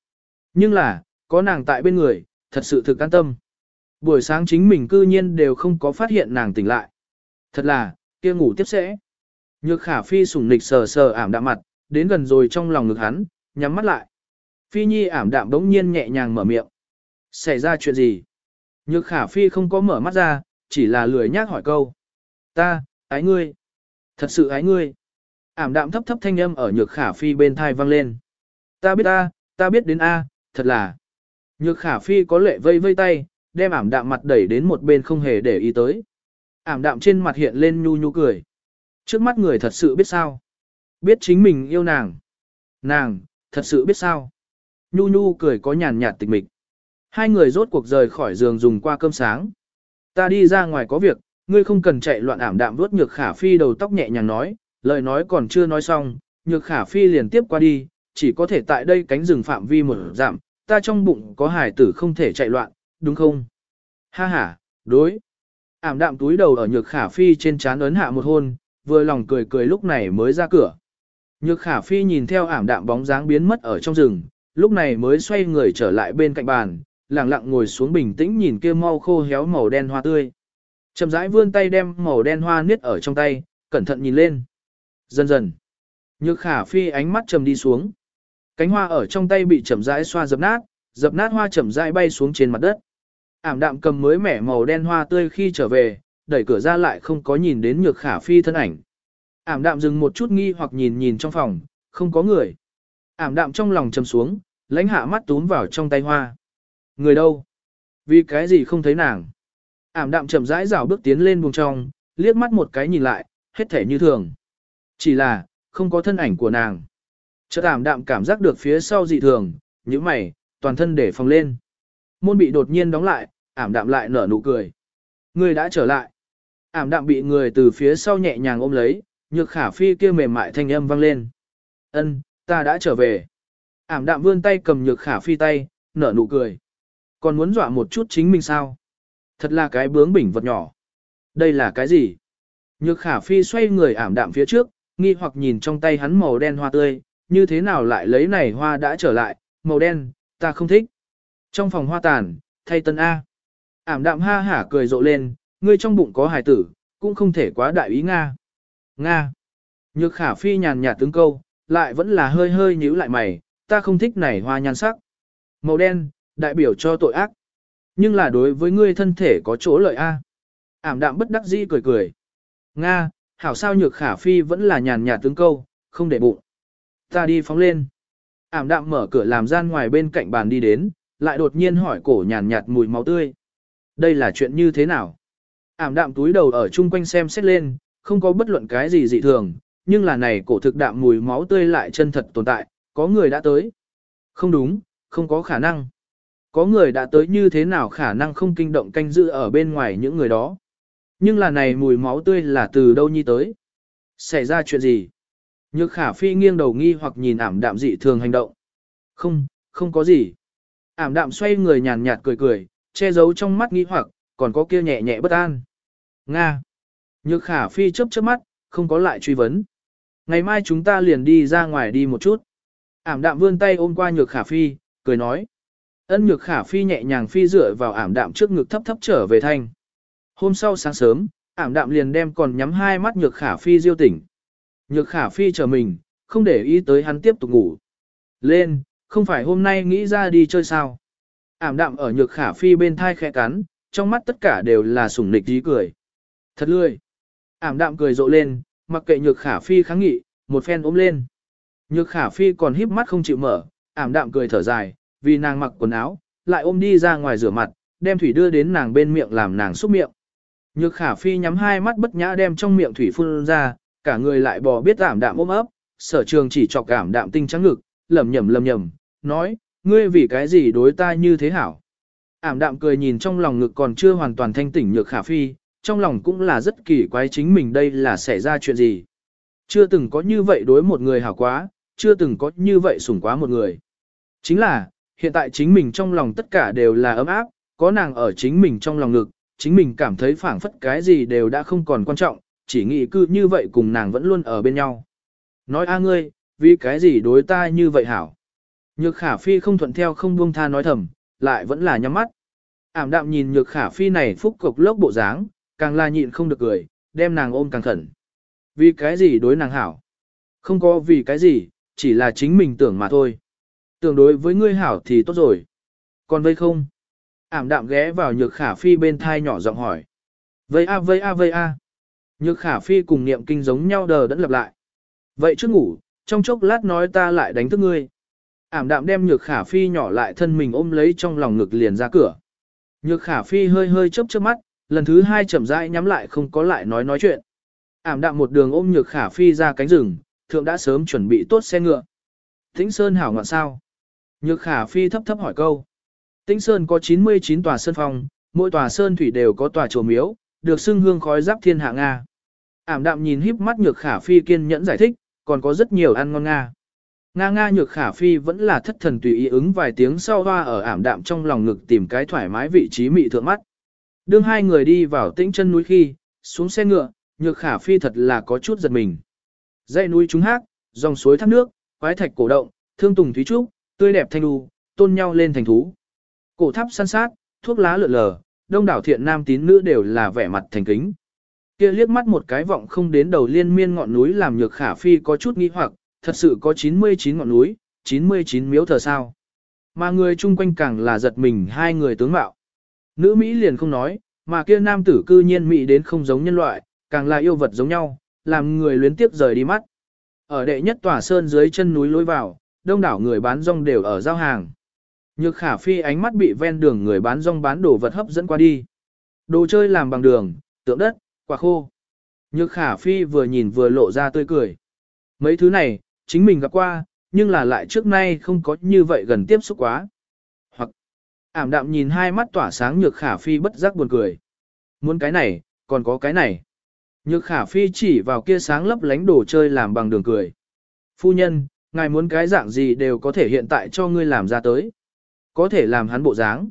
Nhưng là, có nàng tại bên người, thật sự thực an tâm. Buổi sáng chính mình cư nhiên đều không có phát hiện nàng tỉnh lại. Thật là, kia ngủ tiếp sẽ. Nhược khả phi sủng nịch sờ sờ ảm đạm mặt, đến gần rồi trong lòng ngực hắn, nhắm mắt lại. Phi nhi ảm đạm đống nhiên nhẹ nhàng mở miệng. Xảy ra chuyện gì? Nhược khả phi không có mở mắt ra, chỉ là lười nhác hỏi câu. Ta, ái ngươi. Thật sự ái ngươi. Ảm đạm thấp thấp thanh âm ở nhược khả phi bên thai vang lên. Ta biết ta, ta biết đến A, thật là. Nhược khả phi có lệ vây vây tay, đem ảm đạm mặt đẩy đến một bên không hề để ý tới. Ảm đạm trên mặt hiện lên nhu nhu cười. Trước mắt người thật sự biết sao. Biết chính mình yêu nàng. Nàng, thật sự biết sao. Nhu nhu cười có nhàn nhạt tịch mịch. Hai người rốt cuộc rời khỏi giường dùng qua cơm sáng. Ta đi ra ngoài có việc, ngươi không cần chạy loạn ảm đạm vuốt nhược khả phi đầu tóc nhẹ nhàng nói, lời nói còn chưa nói xong, nhược khả phi liền tiếp qua đi, chỉ có thể tại đây cánh rừng phạm vi một giảm, ta trong bụng có hải tử không thể chạy loạn, đúng không? Ha ha, đối. Ảm đạm túi đầu ở nhược khả phi trên trán ấn hạ một hôn, vừa lòng cười cười lúc này mới ra cửa. Nhược khả phi nhìn theo ảm đạm bóng dáng biến mất ở trong rừng, lúc này mới xoay người trở lại bên cạnh bàn, lặng lặng ngồi xuống bình tĩnh nhìn kia mau khô héo màu đen hoa tươi. Chậm rãi vươn tay đem màu đen hoa niết ở trong tay, cẩn thận nhìn lên. Dần dần, nhược khả phi ánh mắt trầm đi xuống. Cánh hoa ở trong tay bị chậm rãi xoa dập nát, dập nát hoa chậm rãi bay xuống trên mặt đất. Ảm đạm cầm mới mẻ màu đen hoa tươi khi trở về, đẩy cửa ra lại không có nhìn đến nhược khả phi thân ảnh. Ảm đạm dừng một chút nghi hoặc nhìn nhìn trong phòng, không có người. Ảm đạm trong lòng trầm xuống, lãnh hạ mắt túm vào trong tay hoa. Người đâu? Vì cái gì không thấy nàng? Ảm đạm chậm rãi rảo bước tiến lên buồng trong, liếc mắt một cái nhìn lại, hết thể như thường. Chỉ là, không có thân ảnh của nàng. Chợt ảm đạm cảm giác được phía sau dị thường, như mày, toàn thân để phòng lên. Môn bị đột nhiên đóng lại, ảm đạm lại nở nụ cười. Người đã trở lại. Ảm đạm bị người từ phía sau nhẹ nhàng ôm lấy, nhược khả phi kia mềm mại thanh âm vang lên. Ân, ta đã trở về. Ảm đạm vươn tay cầm nhược khả phi tay, nở nụ cười. Còn muốn dọa một chút chính mình sao? Thật là cái bướng bỉnh vật nhỏ. Đây là cái gì? Nhược khả phi xoay người ảm đạm phía trước, nghi hoặc nhìn trong tay hắn màu đen hoa tươi, như thế nào lại lấy này hoa đã trở lại, màu đen, ta không thích. Trong phòng hoa tàn, thay tân A. Ảm đạm ha hả cười rộ lên, ngươi trong bụng có hài tử, cũng không thể quá đại ý Nga. Nga. Nhược khả phi nhàn nhạt tướng câu, lại vẫn là hơi hơi nhíu lại mày, ta không thích này hoa nhan sắc. Màu đen, đại biểu cho tội ác. Nhưng là đối với ngươi thân thể có chỗ lợi A. Ảm đạm bất đắc dĩ cười cười. Nga, hảo sao nhược khả phi vẫn là nhàn nhạt tướng câu, không để bụng. Ta đi phóng lên. Ảm đạm mở cửa làm gian ngoài bên cạnh bàn đi đến, lại đột nhiên hỏi cổ nhàn nhạt mùi máu tươi. Đây là chuyện như thế nào? Ảm đạm túi đầu ở chung quanh xem xét lên, không có bất luận cái gì dị thường, nhưng là này cổ thực đạm mùi máu tươi lại chân thật tồn tại, có người đã tới. Không đúng, không có khả năng. Có người đã tới như thế nào khả năng không kinh động canh giữ ở bên ngoài những người đó. Nhưng là này mùi máu tươi là từ đâu nhi tới? Xảy ra chuyện gì? Nhược khả phi nghiêng đầu nghi hoặc nhìn ảm đạm dị thường hành động. Không, không có gì. Ảm đạm xoay người nhàn nhạt cười cười, che giấu trong mắt nghi hoặc, còn có kia nhẹ nhẹ bất an. Nga. Nhược khả phi chớp chớp mắt, không có lại truy vấn. Ngày mai chúng ta liền đi ra ngoài đi một chút. Ảm đạm vươn tay ôm qua nhược khả phi, cười nói. Ân nhược khả phi nhẹ nhàng phi dựa vào ảm đạm trước ngực thấp thấp trở về thanh. Hôm sau sáng sớm, ảm đạm liền đem còn nhắm hai mắt nhược khả phi diêu tỉnh. Nhược khả phi chờ mình, không để ý tới hắn tiếp tục ngủ. Lên, không phải hôm nay nghĩ ra đi chơi sao. Ảm đạm ở nhược khả phi bên thai khẽ cắn, trong mắt tất cả đều là sủng nịch tí cười. Thật lười. Ảm đạm cười rộ lên, mặc kệ nhược khả phi kháng nghị, một phen ôm lên. Nhược khả phi còn híp mắt không chịu mở, ảm đạm cười thở dài, vì nàng mặc quần áo, lại ôm đi ra ngoài rửa mặt, đem thủy đưa đến nàng bên miệng làm nàng xúc miệng. Nhược khả phi nhắm hai mắt bất nhã đem trong miệng thủy phun ra, cả người lại bò biết ảm đạm ôm ấp, sở trường chỉ chọc cảm đạm tinh trắng ngực, lầm nhầm lầm nhầm, nói, ngươi vì cái gì đối ta như thế hảo? Ảm đạm cười nhìn trong lòng ngực còn chưa hoàn toàn thanh tỉnh nhược khả phi, trong lòng cũng là rất kỳ quái chính mình đây là xảy ra chuyện gì. Chưa từng có như vậy đối một người hảo quá, chưa từng có như vậy sủng quá một người. Chính là, hiện tại chính mình trong lòng tất cả đều là ấm áp, có nàng ở chính mình trong lòng ngực, chính mình cảm thấy phảng phất cái gì đều đã không còn quan trọng, chỉ nghĩ cứ như vậy cùng nàng vẫn luôn ở bên nhau. Nói a ngươi, vì cái gì đối ta như vậy hảo? Nhược khả phi không thuận theo không buông tha nói thầm, lại vẫn là nhắm mắt. Ảm đạm nhìn nhược khả phi này phúc cục lốc bộ dáng, càng là nhịn không được cười, đem nàng ôm càng khẩn. Vì cái gì đối nàng hảo? Không có vì cái gì, chỉ là chính mình tưởng mà thôi. Tưởng đối với ngươi hảo thì tốt rồi. Còn vây không? Ảm đạm ghé vào nhược khả phi bên thai nhỏ giọng hỏi. Vây a vây a vây a. Nhược khả phi cùng niệm kinh giống nhau đờ đẫn lặp lại. Vậy trước ngủ, trong chốc lát nói ta lại đánh thức ngươi. Ảm đạm đem nhược khả phi nhỏ lại thân mình ôm lấy trong lòng ngực liền ra cửa. Nhược khả phi hơi hơi chớp chớp mắt, lần thứ hai chậm rãi nhắm lại không có lại nói nói chuyện. Ảm đạm một đường ôm nhược khả phi ra cánh rừng, thượng đã sớm chuẩn bị tốt xe ngựa. Thính Sơn hảo ngọn sao? Nhược khả phi thấp thấp hỏi câu. Tĩnh Sơn có 99 tòa sơn phong, mỗi tòa sơn thủy đều có tòa chùa miếu, được xưng hương khói giáp thiên hạ Nga. Ảm đạm nhìn híp mắt nhược khả phi kiên nhẫn giải thích, còn có rất nhiều ăn ngon Nga. Nga Nga nhược khả phi vẫn là thất thần tùy ý ứng vài tiếng sau hoa ở ảm đạm trong lòng ngực tìm cái thoải mái vị trí mị thượng mắt. Đương hai người đi vào tĩnh chân núi khi, xuống xe ngựa, nhược khả phi thật là có chút giật mình. Dãy núi trúng hát, dòng suối thác nước, quái thạch cổ động, thương tùng thúy trúc, tươi đẹp thanh đu, tôn nhau lên thành thú. Cổ tháp săn sát, thuốc lá lượn lờ, đông đảo thiện nam tín nữ đều là vẻ mặt thành kính. Kia liếc mắt một cái vọng không đến đầu liên miên ngọn núi làm nhược khả phi có chút nghi hoặc, thật sự có 99 ngọn núi, 99 miếu thờ sao. Mà người chung quanh càng là giật mình hai người tướng mạo. Nữ Mỹ liền không nói, mà kia nam tử cư nhiên Mỹ đến không giống nhân loại, càng là yêu vật giống nhau, làm người luyến tiếp rời đi mắt. Ở đệ nhất tòa sơn dưới chân núi lối vào, đông đảo người bán rong đều ở giao hàng. Nhược khả phi ánh mắt bị ven đường người bán rong bán đồ vật hấp dẫn qua đi. Đồ chơi làm bằng đường, tượng đất, quả khô. Nhược khả phi vừa nhìn vừa lộ ra tươi cười. Mấy thứ này, chính mình gặp qua, nhưng là lại trước nay không có như vậy gần tiếp xúc quá. Hoặc, ảm đạm nhìn hai mắt tỏa sáng nhược khả phi bất giác buồn cười. Muốn cái này, còn có cái này. Nhược khả phi chỉ vào kia sáng lấp lánh đồ chơi làm bằng đường cười. Phu nhân, ngài muốn cái dạng gì đều có thể hiện tại cho ngươi làm ra tới. Có thể làm hắn bộ dáng.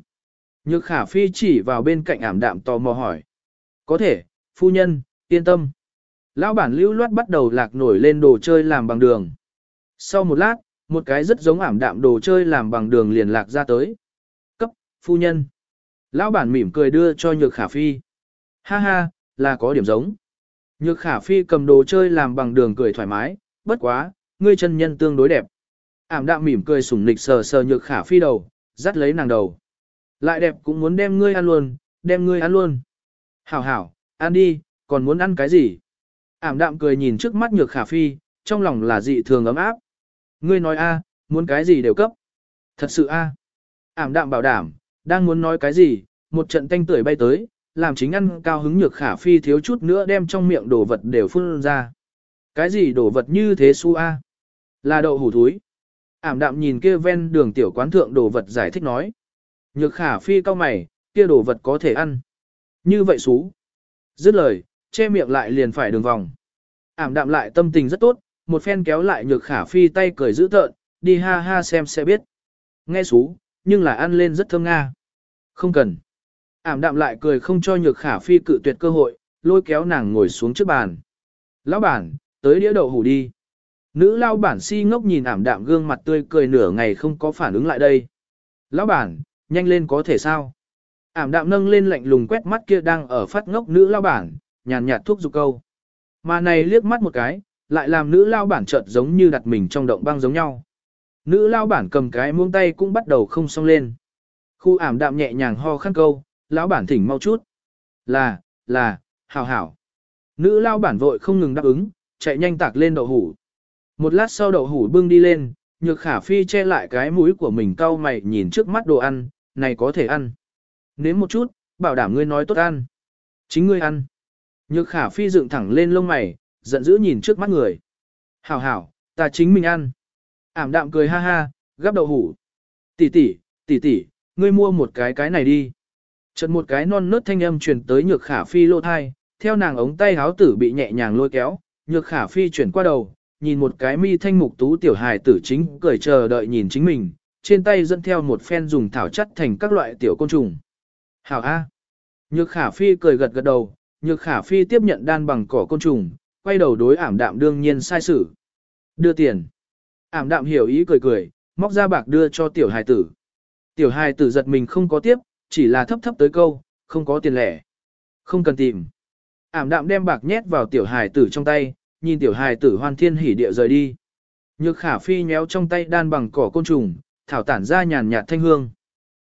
Nhược khả phi chỉ vào bên cạnh ảm đạm tò mò hỏi. Có thể, phu nhân, yên tâm. Lão bản lưu loát bắt đầu lạc nổi lên đồ chơi làm bằng đường. Sau một lát, một cái rất giống ảm đạm đồ chơi làm bằng đường liền lạc ra tới. Cấp, phu nhân. Lão bản mỉm cười đưa cho nhược khả phi. Ha ha, là có điểm giống. Nhược khả phi cầm đồ chơi làm bằng đường cười thoải mái, bất quá, ngươi chân nhân tương đối đẹp. Ảm đạm mỉm cười sủng nịch sờ sờ nhược khả phi đầu, dắt lấy nàng đầu. Lại đẹp cũng muốn đem ngươi ăn luôn, đem ngươi ăn luôn. Hảo hảo, ăn đi, còn muốn ăn cái gì? Ảm đạm cười nhìn trước mắt nhược khả phi, trong lòng là dị thường ấm áp. Ngươi nói a, muốn cái gì đều cấp. Thật sự a. Ảm đạm bảo đảm, đang muốn nói cái gì, một trận tanh tưởi bay tới, làm chính ăn cao hứng nhược khả phi thiếu chút nữa đem trong miệng đồ vật đều phun ra. Cái gì đồ vật như thế su a? Là đậu hủ thúi. Ảm đạm nhìn kia ven đường tiểu quán thượng đồ vật giải thích nói. Nhược khả phi cao mày, kia đồ vật có thể ăn. Như vậy xú. Dứt lời, che miệng lại liền phải đường vòng. Ảm đạm lại tâm tình rất tốt, một phen kéo lại nhược khả phi tay cười giữ tợn, đi ha ha xem sẽ biết. Nghe xú, nhưng là ăn lên rất thơm nga. Không cần. Ảm đạm lại cười không cho nhược khả phi cự tuyệt cơ hội, lôi kéo nàng ngồi xuống trước bàn. Lão bản, tới đĩa đậu hủ đi. Nữ lao bản si ngốc nhìn ảm đạm gương mặt tươi cười nửa ngày không có phản ứng lại đây. Lão bản, nhanh lên có thể sao? Ảm đạm nâng lên lạnh lùng quét mắt kia đang ở phát ngốc nữ lao bản, nhàn nhạt thuốc dục câu. Mà này liếc mắt một cái, lại làm nữ lao bản chợt giống như đặt mình trong động băng giống nhau. Nữ lao bản cầm cái muông tay cũng bắt đầu không xong lên. Khu ảm đạm nhẹ nhàng ho khăn câu, lão bản thỉnh mau chút. Là, là, hảo hảo. Nữ lao bản vội không ngừng đáp ứng, chạy nhanh tạc lên đậu hủ. Một lát sau đậu hủ bưng đi lên, nhược khả phi che lại cái mũi của mình cau mày nhìn trước mắt đồ ăn, này có thể ăn. Nếm một chút, bảo đảm ngươi nói tốt ăn. Chính ngươi ăn. Nhược khả phi dựng thẳng lên lông mày, giận dữ nhìn trước mắt người. Hảo hảo, ta chính mình ăn. Ảm đạm cười ha ha, gắp đậu hủ. Tỷ tỷ, tỷ tỷ, ngươi mua một cái cái này đi. Chợt một cái non nớt thanh âm truyền tới nhược khả phi lô thai, theo nàng ống tay háo tử bị nhẹ nhàng lôi kéo, nhược khả phi chuyển qua đầu, nhìn một cái mi thanh mục tú tiểu hài tử chính cười chờ đợi nhìn chính mình, trên tay dẫn theo một phen dùng thảo chất thành các loại tiểu côn trùng. Hảo A. Nhược khả phi cười gật gật đầu, nhược khả phi tiếp nhận đan bằng cỏ côn trùng, quay đầu đối ảm đạm đương nhiên sai sử. Đưa tiền. Ảm đạm hiểu ý cười cười, móc ra bạc đưa cho tiểu hài tử. Tiểu hài tử giật mình không có tiếp, chỉ là thấp thấp tới câu, không có tiền lẻ. Không cần tìm. Ảm đạm đem bạc nhét vào tiểu hài tử trong tay, nhìn tiểu hài tử hoan thiên hỉ địa rời đi. Nhược khả phi nhéo trong tay đan bằng cỏ côn trùng, thảo tản ra nhàn nhạt thanh hương.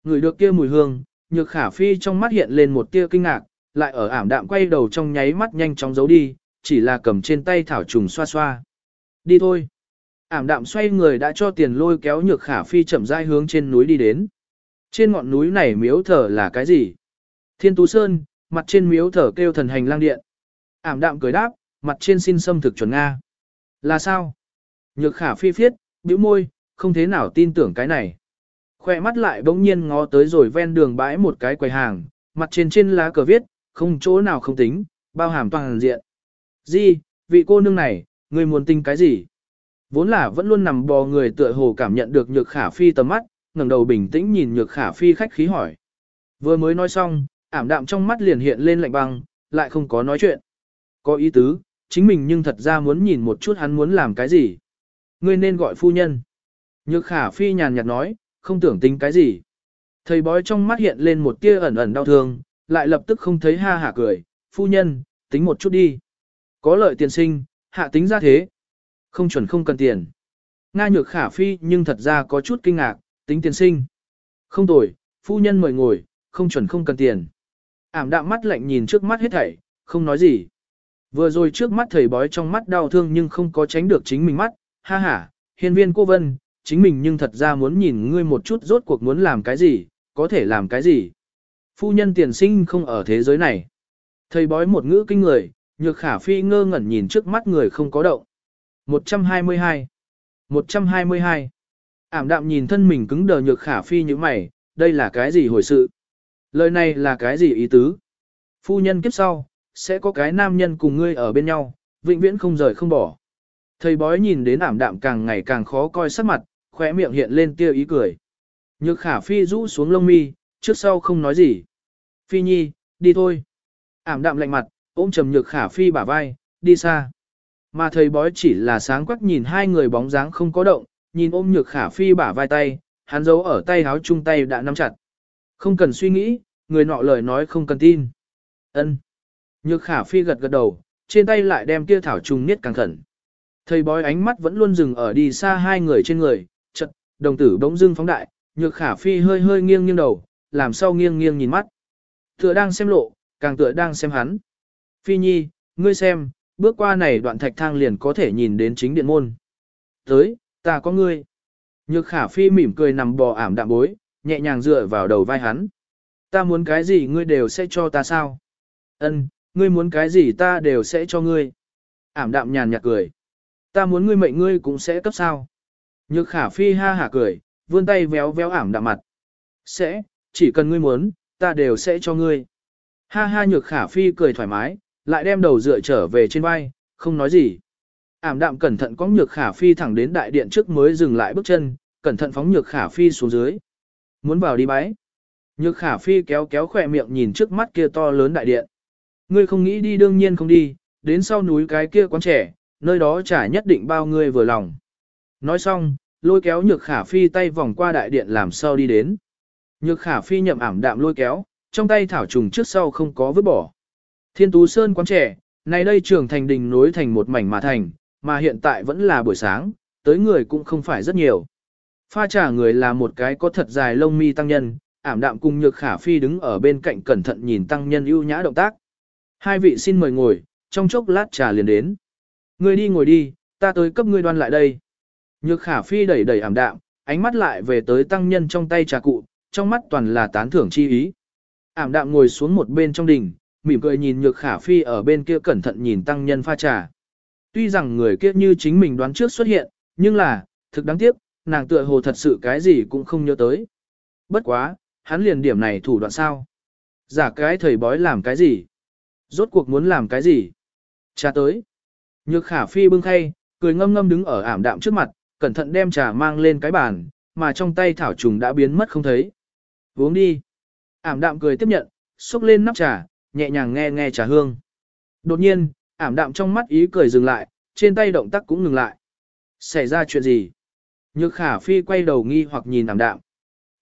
Người được kia mùi hương, nhược khả phi trong mắt hiện lên một tia kinh ngạc, lại ở ảm đạm quay đầu trong nháy mắt nhanh chóng giấu đi, chỉ là cầm trên tay thảo trùng xoa xoa. Đi thôi. Ảm đạm xoay người đã cho tiền lôi kéo nhược khả phi chậm rãi hướng trên núi đi đến. Trên ngọn núi này miếu thờ là cái gì? Thiên Tú Sơn, mặt trên miếu thờ kêu thần hành lang điện. Ảm đạm cười đáp, mặt trên xin xâm thực chuẩn Nga. Là sao? Nhược khả phi phiết, bĩu môi, không thế nào tin tưởng cái này. Khoe mắt lại bỗng nhiên ngó tới rồi ven đường bãi một cái quầy hàng, mặt trên trên lá cờ viết, không chỗ nào không tính, bao hàm toàn diện. Di, vị cô nương này, người muốn tin cái gì? Vốn là vẫn luôn nằm bò người tựa hồ cảm nhận được nhược khả phi tầm mắt, ngẩng đầu bình tĩnh nhìn nhược khả phi khách khí hỏi. Vừa mới nói xong, ảm đạm trong mắt liền hiện lên lạnh băng, lại không có nói chuyện. Có ý tứ, chính mình nhưng thật ra muốn nhìn một chút hắn muốn làm cái gì. Ngươi nên gọi phu nhân. Nhược khả phi nhàn nhạt nói, không tưởng tính cái gì. Thầy bói trong mắt hiện lên một tia ẩn ẩn đau thương, lại lập tức không thấy ha hả cười, phu nhân, tính một chút đi. Có lợi tiền sinh, hạ tính ra thế. Không chuẩn không cần tiền. Nga nhược khả phi nhưng thật ra có chút kinh ngạc, tính tiền sinh. Không tồi, phu nhân mời ngồi, không chuẩn không cần tiền. Ảm đạm mắt lạnh nhìn trước mắt hết thảy, không nói gì. Vừa rồi trước mắt thầy bói trong mắt đau thương nhưng không có tránh được chính mình mắt, ha ha, hiên viên cô vân, chính mình nhưng thật ra muốn nhìn ngươi một chút rốt cuộc muốn làm cái gì, có thể làm cái gì. Phu nhân tiền sinh không ở thế giới này. Thầy bói một ngữ kinh người, nhược khả phi ngơ ngẩn nhìn trước mắt người không có động. 122 122 Ảm đạm nhìn thân mình cứng đờ nhược khả phi như mày, đây là cái gì hồi sự? Lời này là cái gì ý tứ? Phu nhân kiếp sau, sẽ có cái nam nhân cùng ngươi ở bên nhau, vĩnh viễn không rời không bỏ. Thầy bói nhìn đến ảm đạm càng ngày càng khó coi sắc mặt, khóe miệng hiện lên tia ý cười. Nhược khả phi rũ xuống lông mi, trước sau không nói gì. Phi nhi, đi thôi. Ảm đạm lạnh mặt, ôm trầm nhược khả phi bả vai, đi xa. Mà thầy bói chỉ là sáng quắc nhìn hai người bóng dáng không có động, nhìn ôm nhược khả phi bả vai tay, hắn giấu ở tay háo chung tay đã nắm chặt. Không cần suy nghĩ, người nọ lời nói không cần tin. ân Nhược khả phi gật gật đầu, trên tay lại đem kia thảo trùng niết càng khẩn. Thầy bói ánh mắt vẫn luôn dừng ở đi xa hai người trên người, chật, đồng tử bỗng dưng phóng đại, nhược khả phi hơi hơi nghiêng nghiêng đầu, làm sao nghiêng nghiêng nhìn mắt. Tựa đang xem lộ, càng tựa đang xem hắn. Phi nhi, ngươi xem, bước qua này đoạn thạch thang liền có thể nhìn đến chính điện môn. Tới, ta có ngươi. Nhược khả phi mỉm cười nằm bò ảm đạm bối, nhẹ nhàng dựa vào đầu vai hắn. Ta muốn cái gì ngươi đều sẽ cho ta sao? Ân, ngươi muốn cái gì ta đều sẽ cho ngươi. Ảm đạm nhàn nhạt cười. Ta muốn ngươi mệnh ngươi cũng sẽ cấp sao. Nhược khả phi ha hả cười, vươn tay véo véo ảm đạm mặt. Sẽ, chỉ cần ngươi muốn, ta đều sẽ cho ngươi. Ha ha nhược khả phi cười thoải mái, lại đem đầu dựa trở về trên vai, không nói gì. Ảm đạm cẩn thận có nhược khả phi thẳng đến đại điện trước mới dừng lại bước chân, cẩn thận phóng nhược khả phi xuống dưới. Muốn vào đi bái. Nhược khả phi kéo kéo khỏe miệng nhìn trước mắt kia to lớn đại điện. Ngươi không nghĩ đi đương nhiên không đi, đến sau núi cái kia quán trẻ, nơi đó chả nhất định bao ngươi vừa lòng. Nói xong, lôi kéo nhược khả phi tay vòng qua đại điện làm sao đi đến. Nhược khả phi nhậm ảm đạm lôi kéo, trong tay thảo trùng trước sau không có vứt bỏ. Thiên Tú Sơn quán trẻ, này đây trường thành đình nối thành một mảnh mà thành, mà hiện tại vẫn là buổi sáng, tới người cũng không phải rất nhiều. Pha trả người là một cái có thật dài lông mi tăng nhân, ảm đạm cùng nhược khả phi đứng ở bên cạnh cẩn thận nhìn tăng nhân ưu nhã động tác. Hai vị xin mời ngồi, trong chốc lát trà liền đến. Ngươi đi ngồi đi, ta tới cấp ngươi đoan lại đây. Nhược khả phi đẩy đẩy ảm đạm, ánh mắt lại về tới tăng nhân trong tay trà cụ, trong mắt toàn là tán thưởng chi ý. Ảm đạm ngồi xuống một bên trong đình, mỉm cười nhìn nhược khả phi ở bên kia cẩn thận nhìn tăng nhân pha trà. Tuy rằng người kia như chính mình đoán trước xuất hiện, nhưng là, thực đáng tiếc, nàng tựa hồ thật sự cái gì cũng không nhớ tới. Bất quá, hắn liền điểm này thủ đoạn sao? Giả cái thầy bói làm cái gì? Rốt cuộc muốn làm cái gì? Trà tới. Nhược khả phi bưng khay, cười ngâm ngâm đứng ở ảm đạm trước mặt, cẩn thận đem trà mang lên cái bàn, mà trong tay thảo trùng đã biến mất không thấy. Uống đi. Ảm đạm cười tiếp nhận, xúc lên nắp trà, nhẹ nhàng nghe nghe trà hương. Đột nhiên, ảm đạm trong mắt ý cười dừng lại, trên tay động tác cũng ngừng lại. Xảy ra chuyện gì? Nhược khả phi quay đầu nghi hoặc nhìn ảm đạm.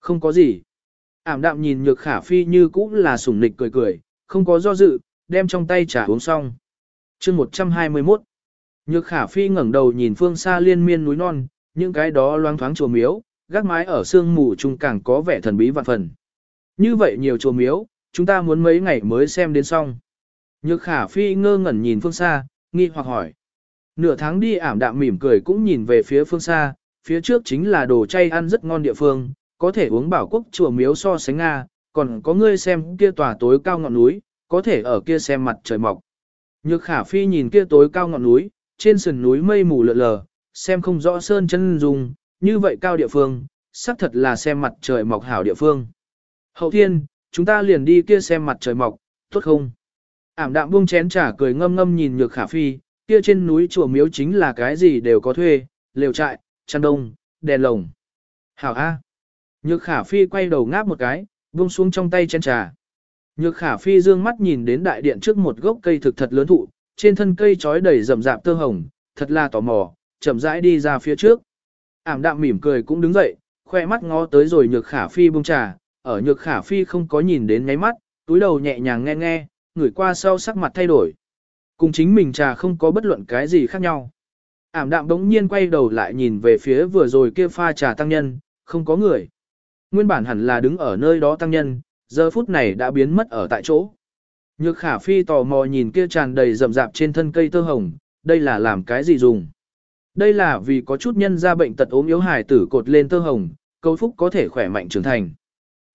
Không có gì. Ảm đạm nhìn nhược khả phi như cũng là sủng nịch cười cười, không có do dự, đem trong tay trà uống xong. chương 121 Nhược khả phi ngẩng đầu nhìn phương xa liên miên núi non, những cái đó loang thoáng chùa miếu, gác mái ở sương mù trung càng có vẻ thần bí vạn phần. Như vậy nhiều chùa miếu, chúng ta muốn mấy ngày mới xem đến xong. Nhược khả phi ngơ ngẩn nhìn phương xa, nghi hoặc hỏi. Nửa tháng đi ảm đạm mỉm cười cũng nhìn về phía phương xa, phía trước chính là đồ chay ăn rất ngon địa phương, có thể uống bảo quốc chùa miếu so sánh Nga, còn có ngươi xem kia tòa tối cao ngọn núi, có thể ở kia xem mặt trời mọc. Nhược khả phi nhìn kia tối cao ngọn núi, trên sườn núi mây mù lượn lờ, xem không rõ sơn chân dung, như vậy cao địa phương, xác thật là xem mặt trời mọc hảo địa phương. Hậu thiên, chúng ta liền đi kia xem mặt trời mọc, tốt không? Ảm đạm buông chén trà cười ngâm ngâm nhìn nhược khả phi, kia trên núi chùa miếu chính là cái gì đều có thuê, lều trại, chăn đông, đèn lồng. Hảo A. Nhược khả phi quay đầu ngáp một cái, buông xuống trong tay chén trà. Nhược khả phi dương mắt nhìn đến đại điện trước một gốc cây thực thật lớn thụ, trên thân cây trói đầy rậm rạp tơ hồng, thật là tò mò, chậm rãi đi ra phía trước. Ảm đạm mỉm cười cũng đứng dậy, khoe mắt ngó tới rồi nhược khả phi buông trà, ở nhược khả phi không có nhìn đến ngáy mắt, túi đầu nhẹ nhàng nghe nghe, người qua sau sắc mặt thay đổi. Cùng chính mình trà không có bất luận cái gì khác nhau. Ảm đạm đống nhiên quay đầu lại nhìn về phía vừa rồi kia pha trà tăng nhân, không có người. Nguyên bản hẳn là đứng ở nơi đó tăng nhân, giờ phút này đã biến mất ở tại chỗ. Nhược khả phi tò mò nhìn kia tràn đầy rậm rạp trên thân cây tơ hồng, đây là làm cái gì dùng? Đây là vì có chút nhân ra bệnh tật ốm yếu hài tử cột lên tơ hồng, cầu phúc có thể khỏe mạnh trưởng thành.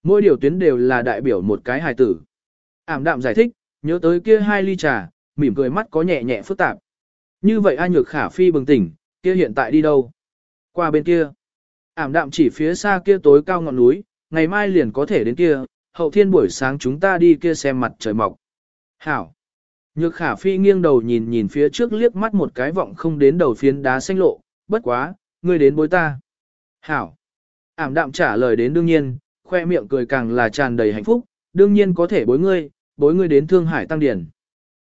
Mỗi điều tuyến đều là đại biểu một cái hài tử. Ảm đạm giải thích, nhớ tới kia hai ly trà, mỉm cười mắt có nhẹ nhẹ phức tạp. Như vậy ai nhược khả phi bừng tỉnh, kia hiện tại đi đâu? Qua bên kia. Ảm đạm chỉ phía xa kia tối cao ngọn núi, ngày mai liền có thể đến kia, hậu thiên buổi sáng chúng ta đi kia xem mặt trời mọc. Hảo. Nhược khả phi nghiêng đầu nhìn nhìn phía trước liếc mắt một cái vọng không đến đầu phiến đá xanh lộ, bất quá, ngươi đến bối ta. Hảo. Ảm đạm trả lời đến đương nhiên, khoe miệng cười càng là tràn đầy hạnh phúc, đương nhiên có thể bối ngươi, bối ngươi đến Thương Hải Tăng Điển.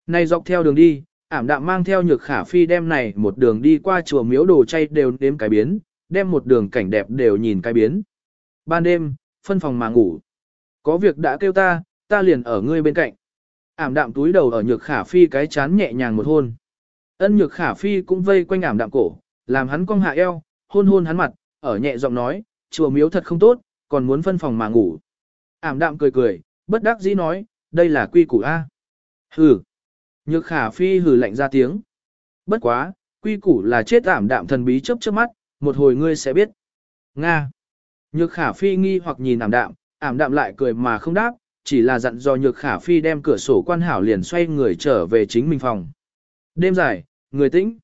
Này dọc theo đường đi, ảm đạm mang theo nhược khả phi đem này một đường đi qua chùa miếu đồ chay đều đếm cái biến, đem một đường cảnh đẹp đều nhìn cái biến. Ban đêm, phân phòng mà ngủ. Có việc đã kêu ta, ta liền ở ngươi bên cạnh. Ảm đạm túi đầu ở nhược khả phi cái chán nhẹ nhàng một hôn. Ân nhược khả phi cũng vây quanh ảm đạm cổ, làm hắn cong hạ eo, hôn hôn hắn mặt, ở nhẹ giọng nói, chùa miếu thật không tốt, còn muốn phân phòng mà ngủ. Ảm đạm cười cười, bất đắc dĩ nói, đây là quy củ A. Hừ. Nhược khả phi hừ lạnh ra tiếng. Bất quá, quy củ là chết ảm đạm thần bí chớp chớp mắt, một hồi ngươi sẽ biết. Nga. Nhược khả phi nghi hoặc nhìn ảm đạm, ảm đạm lại cười mà không đáp, chỉ là dặn dò nhược khả phi đem cửa sổ quan hảo liền xoay người trở về chính mình phòng. Đêm dài, người tĩnh.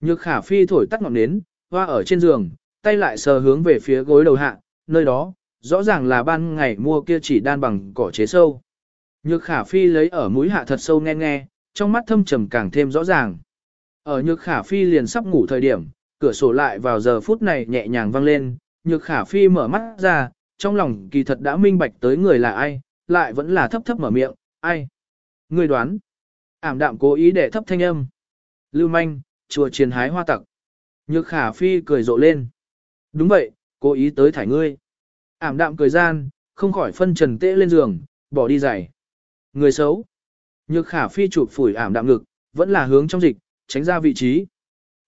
Nhược khả phi thổi tắt ngọn nến, hoa ở trên giường, tay lại sờ hướng về phía gối đầu hạ, nơi đó, rõ ràng là ban ngày mua kia chỉ đan bằng cỏ chế sâu. Nhược khả phi lấy ở mũi hạ thật sâu nghe nghe, trong mắt thâm trầm càng thêm rõ ràng. Ở nhược khả phi liền sắp ngủ thời điểm, cửa sổ lại vào giờ phút này nhẹ nhàng vang lên, nhược khả phi mở mắt ra, trong lòng kỳ thật đã minh bạch tới người là ai, lại vẫn là thấp thấp mở miệng, ai? Người đoán. Ảm đạm cố ý để thấp thanh âm. Lưu manh, chùa triền hái hoa tặc. Nhược khả phi cười rộ lên. Đúng vậy, cố ý tới thải ngươi. Ảm đạm cười gian, không khỏi phân trần tễ lên giường, bỏ đi giày. Người xấu. Nhược khả phi chụp phủi ảm đạm ngực, vẫn là hướng trong dịch, tránh ra vị trí.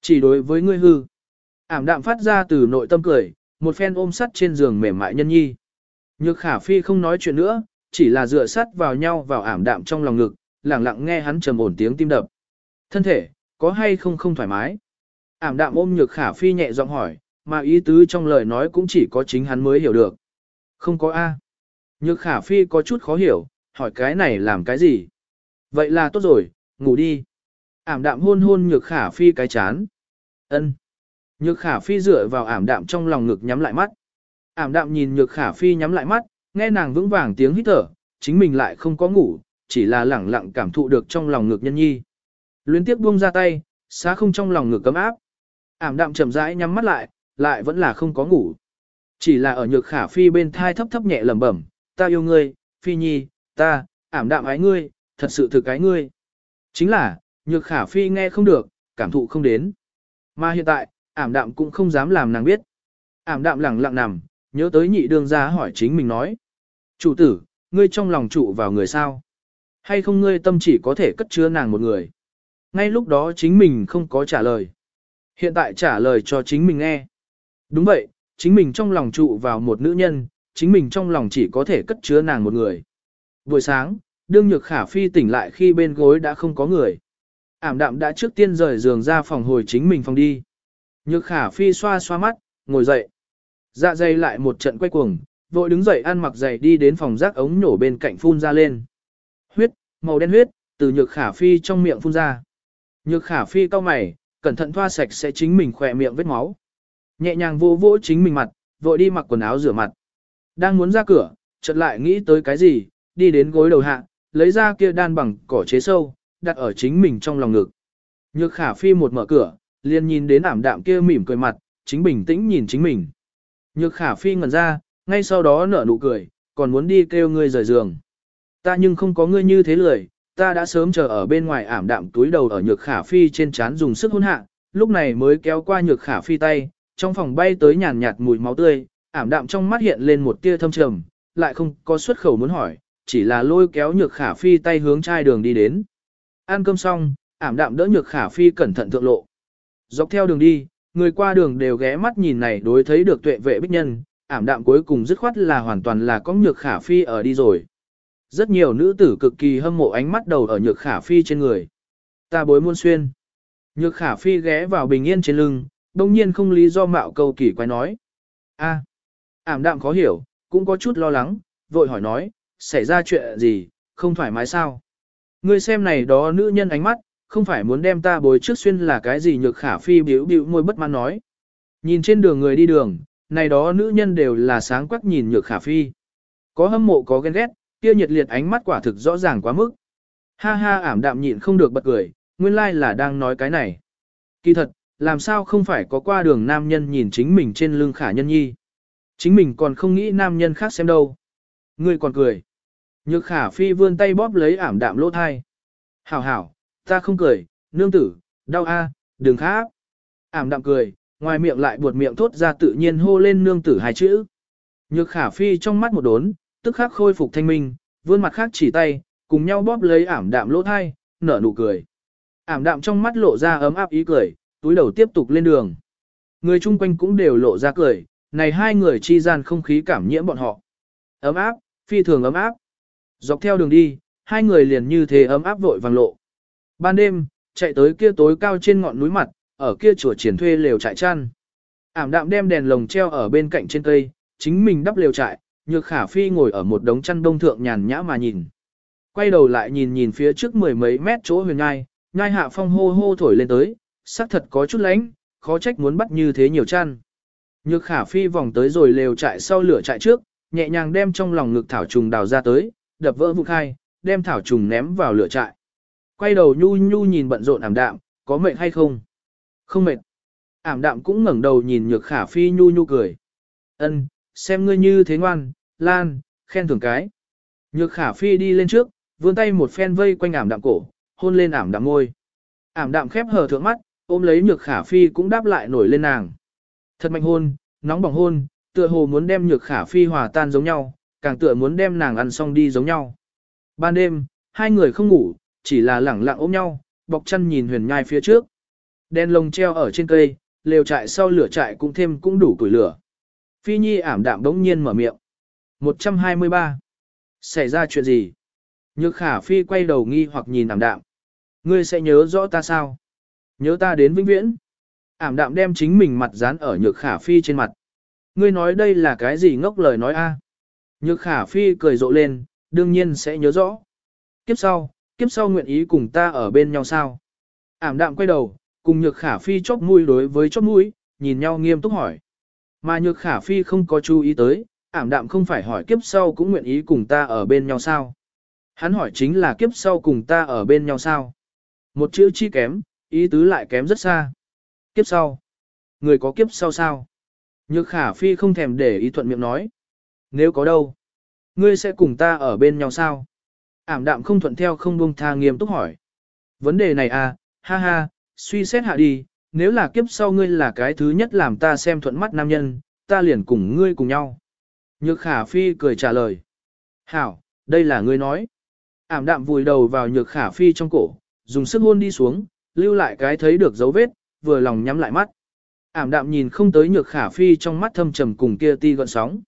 Chỉ đối với ngươi hư. Ảm đạm phát ra từ nội tâm cười, một phen ôm sắt trên giường mềm mại nhân nhi. Nhược khả phi không nói chuyện nữa, chỉ là dựa sắt vào nhau vào ảm đạm trong lòng ngực, lặng lặng nghe hắn trầm ổn tiếng tim đập. Thân thể, có hay không không thoải mái? Ảm đạm ôm nhược khả phi nhẹ giọng hỏi, mà ý tứ trong lời nói cũng chỉ có chính hắn mới hiểu được. Không có A. Nhược khả phi có chút khó hiểu, hỏi cái này làm cái gì? Vậy là tốt rồi, ngủ đi. Ảm đạm hôn hôn nhược khả phi cái chán. ân Nhược khả phi dựa vào ảm đạm trong lòng ngực nhắm lại mắt. Ảm đạm nhìn nhược khả phi nhắm lại mắt, nghe nàng vững vàng tiếng hít thở, chính mình lại không có ngủ, chỉ là lẳng lặng cảm thụ được trong lòng ngực nhân nhi. Luyến tiếp buông ra tay, xá không trong lòng ngực cấm áp. Ảm đạm chậm rãi nhắm mắt lại, lại vẫn là không có ngủ. Chỉ là ở nhược khả phi bên thai thấp thấp nhẹ lẩm bẩm, ta yêu ngươi, phi nhi, ta, ảm đạm ái ngươi, thật sự thực cái ngươi. Chính là, nhược khả phi nghe không được, cảm thụ không đến. Mà hiện tại, ảm đạm cũng không dám làm nàng biết. Ảm đạm lẳng lặng nằm, nhớ tới nhị đương gia hỏi chính mình nói. Chủ tử, ngươi trong lòng trụ vào người sao? Hay không ngươi tâm chỉ có thể cất chứa nàng một người? Ngay lúc đó chính mình không có trả lời. Hiện tại trả lời cho chính mình nghe. Đúng vậy, chính mình trong lòng trụ vào một nữ nhân, chính mình trong lòng chỉ có thể cất chứa nàng một người. Buổi sáng, đương nhược khả phi tỉnh lại khi bên gối đã không có người. Ảm đạm đã trước tiên rời giường ra phòng hồi chính mình phòng đi. Nhược khả phi xoa xoa mắt, ngồi dậy. Dạ dày lại một trận quay cuồng, vội đứng dậy ăn mặc giày đi đến phòng rác ống nổ bên cạnh phun ra lên. Huyết, màu đen huyết, từ nhược khả phi trong miệng phun ra. Nhược khả phi cau mày, cẩn thận thoa sạch sẽ chính mình khỏe miệng vết máu. Nhẹ nhàng vô vỗ chính mình mặt, vội đi mặc quần áo rửa mặt. Đang muốn ra cửa, chợt lại nghĩ tới cái gì, đi đến gối đầu hạ, lấy ra kia đan bằng cỏ chế sâu, đặt ở chính mình trong lòng ngực. Nhược khả phi một mở cửa, liền nhìn đến ảm đạm kia mỉm cười mặt, chính bình tĩnh nhìn chính mình. Nhược khả phi ngẩn ra, ngay sau đó nở nụ cười, còn muốn đi kêu ngươi rời giường. Ta nhưng không có ngươi như thế lười, ta đã sớm chờ ở bên ngoài ảm đạm túi đầu ở nhược khả phi trên chán dùng sức hôn hạ, lúc này mới kéo qua nhược khả phi tay, trong phòng bay tới nhàn nhạt mùi máu tươi, ảm đạm trong mắt hiện lên một tia thâm trầm, lại không có xuất khẩu muốn hỏi, chỉ là lôi kéo nhược khả phi tay hướng chai đường đi đến. Ăn cơm xong, ảm đạm đỡ nhược khả phi cẩn thận thượng lộ. Dọc theo đường đi, người qua đường đều ghé mắt nhìn này đối thấy được tuệ vệ bích nhân, ảm đạm cuối cùng dứt khoát là hoàn toàn là có nhược khả phi ở đi rồi. Rất nhiều nữ tử cực kỳ hâm mộ ánh mắt đầu ở nhược khả phi trên người. Ta bối muôn xuyên. Nhược khả phi ghé vào bình yên trên lưng, đồng nhiên không lý do mạo cầu kỳ quái nói. a ảm đạm khó hiểu, cũng có chút lo lắng, vội hỏi nói, xảy ra chuyện gì, không thoải mái sao? Ngươi xem này đó nữ nhân ánh mắt, không phải muốn đem ta bối trước xuyên là cái gì nhược khả phi biểu biểu môi bất mãn nói. Nhìn trên đường người đi đường, này đó nữ nhân đều là sáng quắc nhìn nhược khả phi. Có hâm mộ có ghen ghét, kia nhiệt liệt ánh mắt quả thực rõ ràng quá mức. Ha ha ảm đạm nhịn không được bật cười, nguyên lai là đang nói cái này. Kỳ thật, làm sao không phải có qua đường nam nhân nhìn chính mình trên lưng khả nhân nhi. Chính mình còn không nghĩ nam nhân khác xem đâu. Ngươi còn cười. Nhược khả phi vươn tay bóp lấy ảm đạm lỗ thai. Hảo hảo, ta không cười, nương tử, đau a, đừng khác. Ảm đạm cười, ngoài miệng lại buột miệng thốt ra tự nhiên hô lên nương tử hai chữ. Nhược khả phi trong mắt một đốn, tức khắc khôi phục thanh minh, vươn mặt khác chỉ tay, cùng nhau bóp lấy ảm đạm lỗ thai, nở nụ cười. Ảm đạm trong mắt lộ ra ấm áp ý cười, túi đầu tiếp tục lên đường. Người chung quanh cũng đều lộ ra cười, này hai người chi gian không khí cảm nhiễm bọn họ. Ấm áp, phi thường ấm áp. Dọc theo đường đi, hai người liền như thế ấm áp vội vàng lộ. Ban đêm, chạy tới kia tối cao trên ngọn núi mặt, ở kia chùa triển thuê lều trại chăn. Ảm đạm đem đèn lồng treo ở bên cạnh trên cây, chính mình đắp lều trại, nhược khả phi ngồi ở một đống chăn đông thượng nhàn nhã mà nhìn. Quay đầu lại nhìn nhìn phía trước mười mấy mét chỗ huyền ngai, ngai hạ phong hô hô thổi lên tới, xác thật có chút lánh, khó trách muốn bắt như thế nhiều chăn. Nhược khả phi vòng tới rồi lều trại sau lửa trại trước, nhẹ nhàng đem trong lòng ngực thảo trùng đào ra tới, đập vỡ vụ khai, đem thảo trùng ném vào lửa trại. Quay đầu nhu nhu nhìn bận rộn ảm đạm, có mệt hay không? Không mệt. Ảm đạm cũng ngẩng đầu nhìn nhược khả phi nhu nhu cười. Ân, xem ngươi như thế ngoan, lan, khen thưởng cái. Nhược khả phi đi lên trước, vươn tay một phen vây quanh ảm đạm cổ, hôn lên ảm đạm môi. Ảm đạm khép hờ thượng mắt, ôm lấy nhược khả phi cũng đáp lại nổi lên nàng. Thật mạnh hôn, nóng bỏng hôn, tựa hồ muốn đem nhược khả phi hòa tan giống nhau, càng tựa muốn đem nàng ăn xong đi giống nhau. Ban đêm, hai người không ngủ, chỉ là lẳng lặng ôm nhau, bọc chân nhìn huyền nhai phía trước. đen lồng treo ở trên cây, lều trại sau lửa trại cũng thêm cũng đủ tuổi lửa. Phi Nhi ảm đạm bỗng nhiên mở miệng. 123. Xảy ra chuyện gì? Nhược khả Phi quay đầu nghi hoặc nhìn ảm đạm. Ngươi sẽ nhớ rõ ta sao? Nhớ ta đến vĩnh viễn. Ảm đạm đem chính mình mặt dán ở nhược khả Phi trên mặt. Ngươi nói đây là cái gì ngốc lời nói a? Nhược khả Phi cười rộ lên, đương nhiên sẽ nhớ rõ. Kiếp sau, kiếp sau nguyện ý cùng ta ở bên nhau sao? Ảm đạm quay đầu, cùng nhược khả Phi chóp mũi đối với chóp mũi, nhìn nhau nghiêm túc hỏi. Mà nhược khả phi không có chú ý tới, ảm đạm không phải hỏi kiếp sau cũng nguyện ý cùng ta ở bên nhau sao. Hắn hỏi chính là kiếp sau cùng ta ở bên nhau sao. Một chữ chi kém, ý tứ lại kém rất xa. Kiếp sau. Người có kiếp sau sao? Nhược khả phi không thèm để ý thuận miệng nói. Nếu có đâu? Ngươi sẽ cùng ta ở bên nhau sao? Ảm đạm không thuận theo không buông tha nghiêm túc hỏi. Vấn đề này à, ha ha, suy xét hạ đi, nếu là kiếp sau ngươi là cái thứ nhất làm ta xem thuận mắt nam nhân, ta liền cùng ngươi cùng nhau. Nhược khả phi cười trả lời. Hảo, đây là ngươi nói. Ảm đạm vùi đầu vào nhược khả phi trong cổ, dùng sức hôn đi xuống, lưu lại cái thấy được dấu vết, vừa lòng nhắm lại mắt. Ảm đạm nhìn không tới nhược khả phi trong mắt thâm trầm cùng kia ti gọn sóng.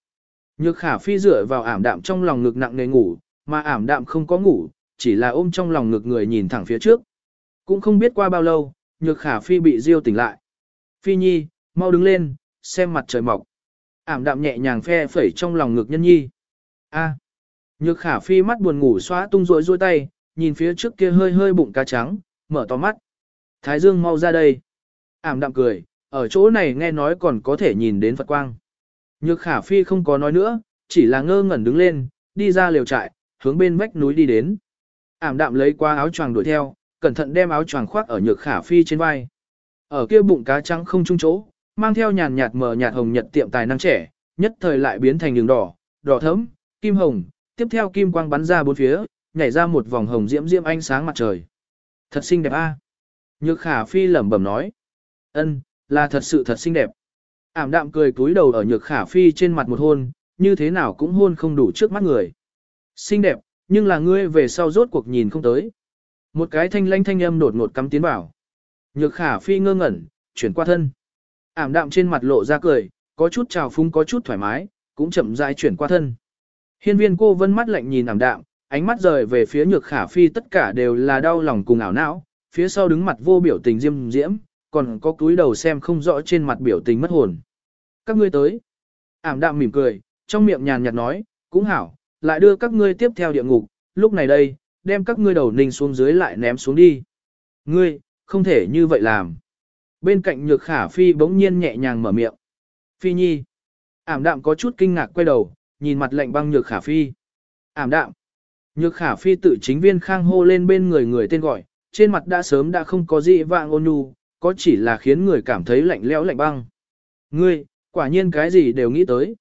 Nhược khả phi dựa vào ảm đạm trong lòng ngực nặng nề ngủ, mà ảm đạm không có ngủ, chỉ là ôm trong lòng ngực người nhìn thẳng phía trước. Cũng không biết qua bao lâu, nhược khả phi bị diêu tỉnh lại. Phi nhi, mau đứng lên, xem mặt trời mọc. Ảm đạm nhẹ nhàng phe phẩy trong lòng ngực nhân nhi. A. Nhược khả phi mắt buồn ngủ xóa tung rối rối tay, nhìn phía trước kia hơi hơi bụng cá trắng, mở to mắt. Thái dương mau ra đây. Ảm đạm cười, ở chỗ này nghe nói còn có thể nhìn đến Phật quang. Nhược khả phi không có nói nữa, chỉ là ngơ ngẩn đứng lên, đi ra liều trại, hướng bên vách núi đi đến. Ảm đạm lấy qua áo choàng đuổi theo, cẩn thận đem áo choàng khoác ở nhược khả phi trên vai. Ở kia bụng cá trắng không trung chỗ, mang theo nhàn nhạt mờ nhạt hồng nhật tiệm tài năng trẻ, nhất thời lại biến thành đường đỏ, đỏ thẫm, kim hồng, tiếp theo kim quang bắn ra bốn phía, nhảy ra một vòng hồng diễm diễm ánh sáng mặt trời. Thật xinh đẹp a. Nhược khả phi lẩm bẩm nói. ân, là thật sự thật xinh đẹp. Ảm đạm cười cúi đầu ở nhược khả phi trên mặt một hôn, như thế nào cũng hôn không đủ trước mắt người. Xinh đẹp, nhưng là ngươi về sau rốt cuộc nhìn không tới. Một cái thanh lanh thanh âm đột ngột cắm tiến vào. Nhược khả phi ngơ ngẩn, chuyển qua thân. Ảm đạm trên mặt lộ ra cười, có chút trào phúng có chút thoải mái, cũng chậm rãi chuyển qua thân. Hiên viên cô vân mắt lạnh nhìn ảm đạm, ánh mắt rời về phía nhược khả phi tất cả đều là đau lòng cùng ảo não, phía sau đứng mặt vô biểu tình diêm diễm, còn có cúi đầu xem không rõ trên mặt biểu tình mất hồn. Các ngươi tới. Ảm đạm mỉm cười, trong miệng nhàn nhạt nói, cũng hảo, lại đưa các ngươi tiếp theo địa ngục, lúc này đây, đem các ngươi đầu ninh xuống dưới lại ném xuống đi. Ngươi, không thể như vậy làm. Bên cạnh nhược khả phi bỗng nhiên nhẹ nhàng mở miệng. Phi nhi. Ảm đạm có chút kinh ngạc quay đầu, nhìn mặt lạnh băng nhược khả phi. Ảm đạm. Nhược khả phi tự chính viên khang hô lên bên người người tên gọi, trên mặt đã sớm đã không có gì vạng ôn nhu, có chỉ là khiến người cảm thấy lạnh lẽo lạnh băng. Ngươi, quả nhiên cái gì đều nghĩ tới.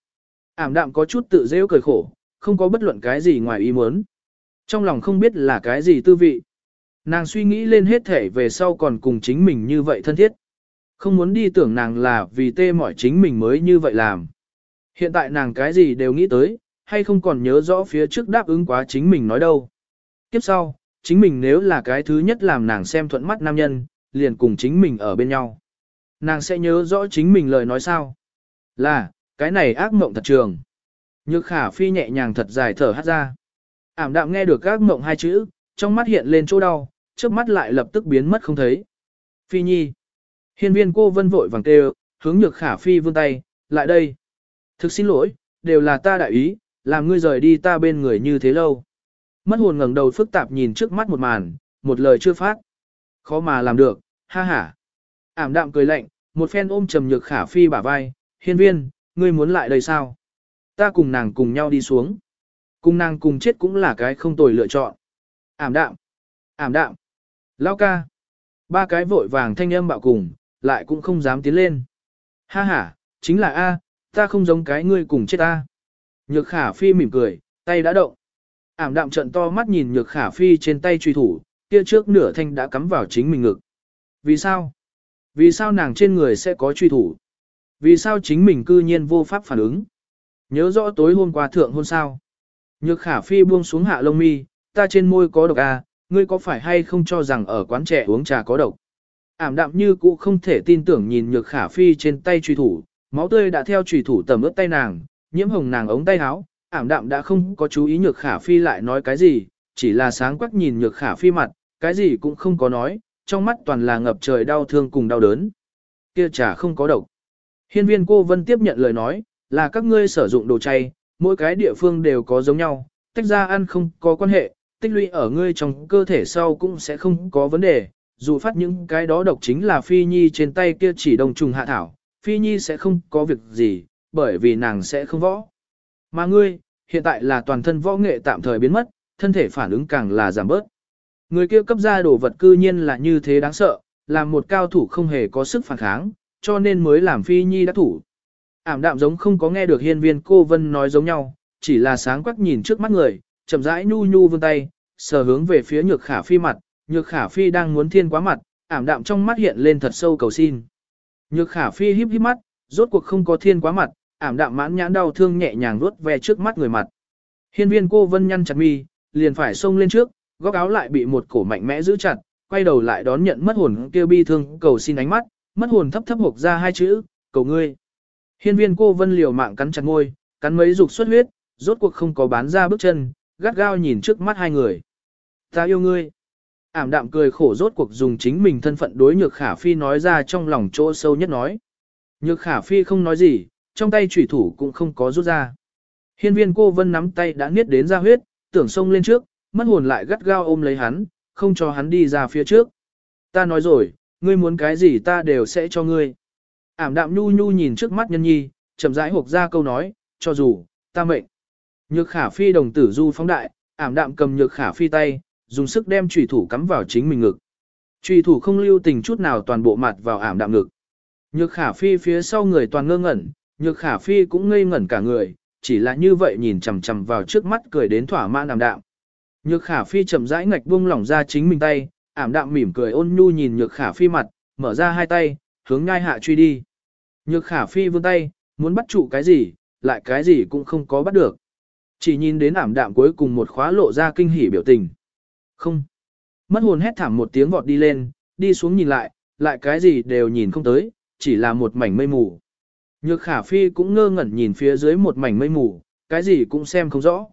Ảm đạm có chút tự rêu cười khổ, không có bất luận cái gì ngoài ý muốn. Trong lòng không biết là cái gì tư vị. Nàng suy nghĩ lên hết thể về sau còn cùng chính mình như vậy thân thiết. Không muốn đi tưởng nàng là vì tê mỏi chính mình mới như vậy làm. Hiện tại nàng cái gì đều nghĩ tới, hay không còn nhớ rõ phía trước đáp ứng quá chính mình nói đâu. Tiếp sau, chính mình nếu là cái thứ nhất làm nàng xem thuận mắt nam nhân, liền cùng chính mình ở bên nhau. Nàng sẽ nhớ rõ chính mình lời nói sao. Là, cái này ác mộng thật trường. Nhược khả phi nhẹ nhàng thật dài thở hát ra. Ảm đạm nghe được các mộng hai chữ, trong mắt hiện lên chỗ đau, trước mắt lại lập tức biến mất không thấy. Phi nhi. Hiên viên cô vân vội vàng kêu, hướng nhược khả phi vươn tay, lại đây. Thực xin lỗi, đều là ta đại ý, làm ngươi rời đi ta bên người như thế lâu. Mất hồn ngẩng đầu phức tạp nhìn trước mắt một màn, một lời chưa phát. Khó mà làm được, ha ha. Ảm đạm cười lạnh, một phen ôm trầm nhược khả phi bả vai, hiên viên, ngươi muốn lại đây sao? Ta cùng nàng cùng nhau đi xuống. Cùng nàng cùng chết cũng là cái không tồi lựa chọn. Ảm đạm, ảm đạm, lao ca. Ba cái vội vàng thanh âm bạo cùng, lại cũng không dám tiến lên. Ha ha, chính là A, ta không giống cái ngươi cùng chết ta. Nhược khả phi mỉm cười, tay đã động. Ảm đạm trận to mắt nhìn nhược khả phi trên tay truy thủ, kia trước nửa thanh đã cắm vào chính mình ngực. Vì sao? Vì sao nàng trên người sẽ có truy thủ? Vì sao chính mình cư nhiên vô pháp phản ứng? Nhớ rõ tối hôm qua thượng hôn sao? Nhược khả phi buông xuống hạ lông mi, ta trên môi có độc à, ngươi có phải hay không cho rằng ở quán trẻ uống trà có độc? Ảm đạm như cũ không thể tin tưởng nhìn nhược khả phi trên tay truy thủ, máu tươi đã theo truy thủ tầm ướt tay nàng, nhiễm hồng nàng ống tay áo, ảm đạm đã không có chú ý nhược khả phi lại nói cái gì, chỉ là sáng quắc nhìn nhược khả phi mặt, cái gì cũng không có nói, trong mắt toàn là ngập trời đau thương cùng đau đớn. Kia trà không có độc. Hiên viên cô vân tiếp nhận lời nói, là các ngươi sử dụng đồ chay, mỗi cái địa phương đều có giống nhau, tách ra ăn không có quan hệ, tích lũy ở ngươi trong cơ thể sau cũng sẽ không có vấn đề, dù phát những cái đó độc chính là phi nhi trên tay kia chỉ đồng trùng hạ thảo, Phi Nhi sẽ không có việc gì, bởi vì nàng sẽ không võ. Mà ngươi, hiện tại là toàn thân võ nghệ tạm thời biến mất, thân thể phản ứng càng là giảm bớt. Người kia cấp ra đồ vật cư nhiên là như thế đáng sợ, làm một cao thủ không hề có sức phản kháng, cho nên mới làm Phi Nhi đã thủ. Ảm đạm giống không có nghe được hiên viên cô Vân nói giống nhau, chỉ là sáng quắc nhìn trước mắt người, chậm rãi nhu nhu vươn tay, sờ hướng về phía nhược khả phi mặt, nhược khả phi đang muốn thiên quá mặt, ảm đạm trong mắt hiện lên thật sâu cầu xin. Nhược khả phi híp híp mắt, rốt cuộc không có thiên quá mặt, ảm đạm mãn nhãn đau thương nhẹ nhàng vuốt ve trước mắt người mặt. Hiên viên cô vân nhăn chặt mi, liền phải xông lên trước, góc áo lại bị một cổ mạnh mẽ giữ chặt, quay đầu lại đón nhận mất hồn kêu bi thương cầu xin ánh mắt, mất hồn thấp thấp hộc ra hai chữ, cầu ngươi. Hiên viên cô vân liều mạng cắn chặt ngôi, cắn mấy dục xuất huyết, rốt cuộc không có bán ra bước chân, gắt gao nhìn trước mắt hai người. Ta yêu ngươi. Ảm đạm cười khổ rốt cuộc dùng chính mình thân phận đối nhược khả phi nói ra trong lòng chỗ sâu nhất nói. Nhược khả phi không nói gì, trong tay chủy thủ cũng không có rút ra. Hiên viên cô vân nắm tay đã niết đến ra huyết, tưởng xông lên trước, mất hồn lại gắt gao ôm lấy hắn, không cho hắn đi ra phía trước. Ta nói rồi, ngươi muốn cái gì ta đều sẽ cho ngươi. Ảm đạm nhu nhu nhìn trước mắt nhân nhi, chậm rãi hộp ra câu nói, cho dù, ta mệnh. Nhược khả phi đồng tử du phóng đại, ảm đạm cầm nhược khả phi tay, dùng sức đem trùy thủ cắm vào chính mình ngực. Trùy thủ không lưu tình chút nào toàn bộ mặt vào ảm đạm ngực. Nhược khả phi phía sau người toàn ngơ ngẩn, nhược khả phi cũng ngây ngẩn cả người, chỉ là như vậy nhìn chằm chằm vào trước mắt cười đến thỏa mãn ảm đạm. Nhược khả phi chậm rãi ngạch buông lỏng ra chính mình tay, ảm đạm mỉm cười ôn nhu nhìn nhược khả phi mặt, mở ra hai tay, hướng nhai hạ truy đi. Nhược khả phi vươn tay, muốn bắt trụ cái gì, lại cái gì cũng không có bắt được. Chỉ nhìn đến ảm đạm cuối cùng một khóa lộ ra kinh hỉ biểu tình. Không. Mất hồn hét thảm một tiếng vọt đi lên, đi xuống nhìn lại, lại cái gì đều nhìn không tới, chỉ là một mảnh mây mù. Nhược khả phi cũng ngơ ngẩn nhìn phía dưới một mảnh mây mù, cái gì cũng xem không rõ.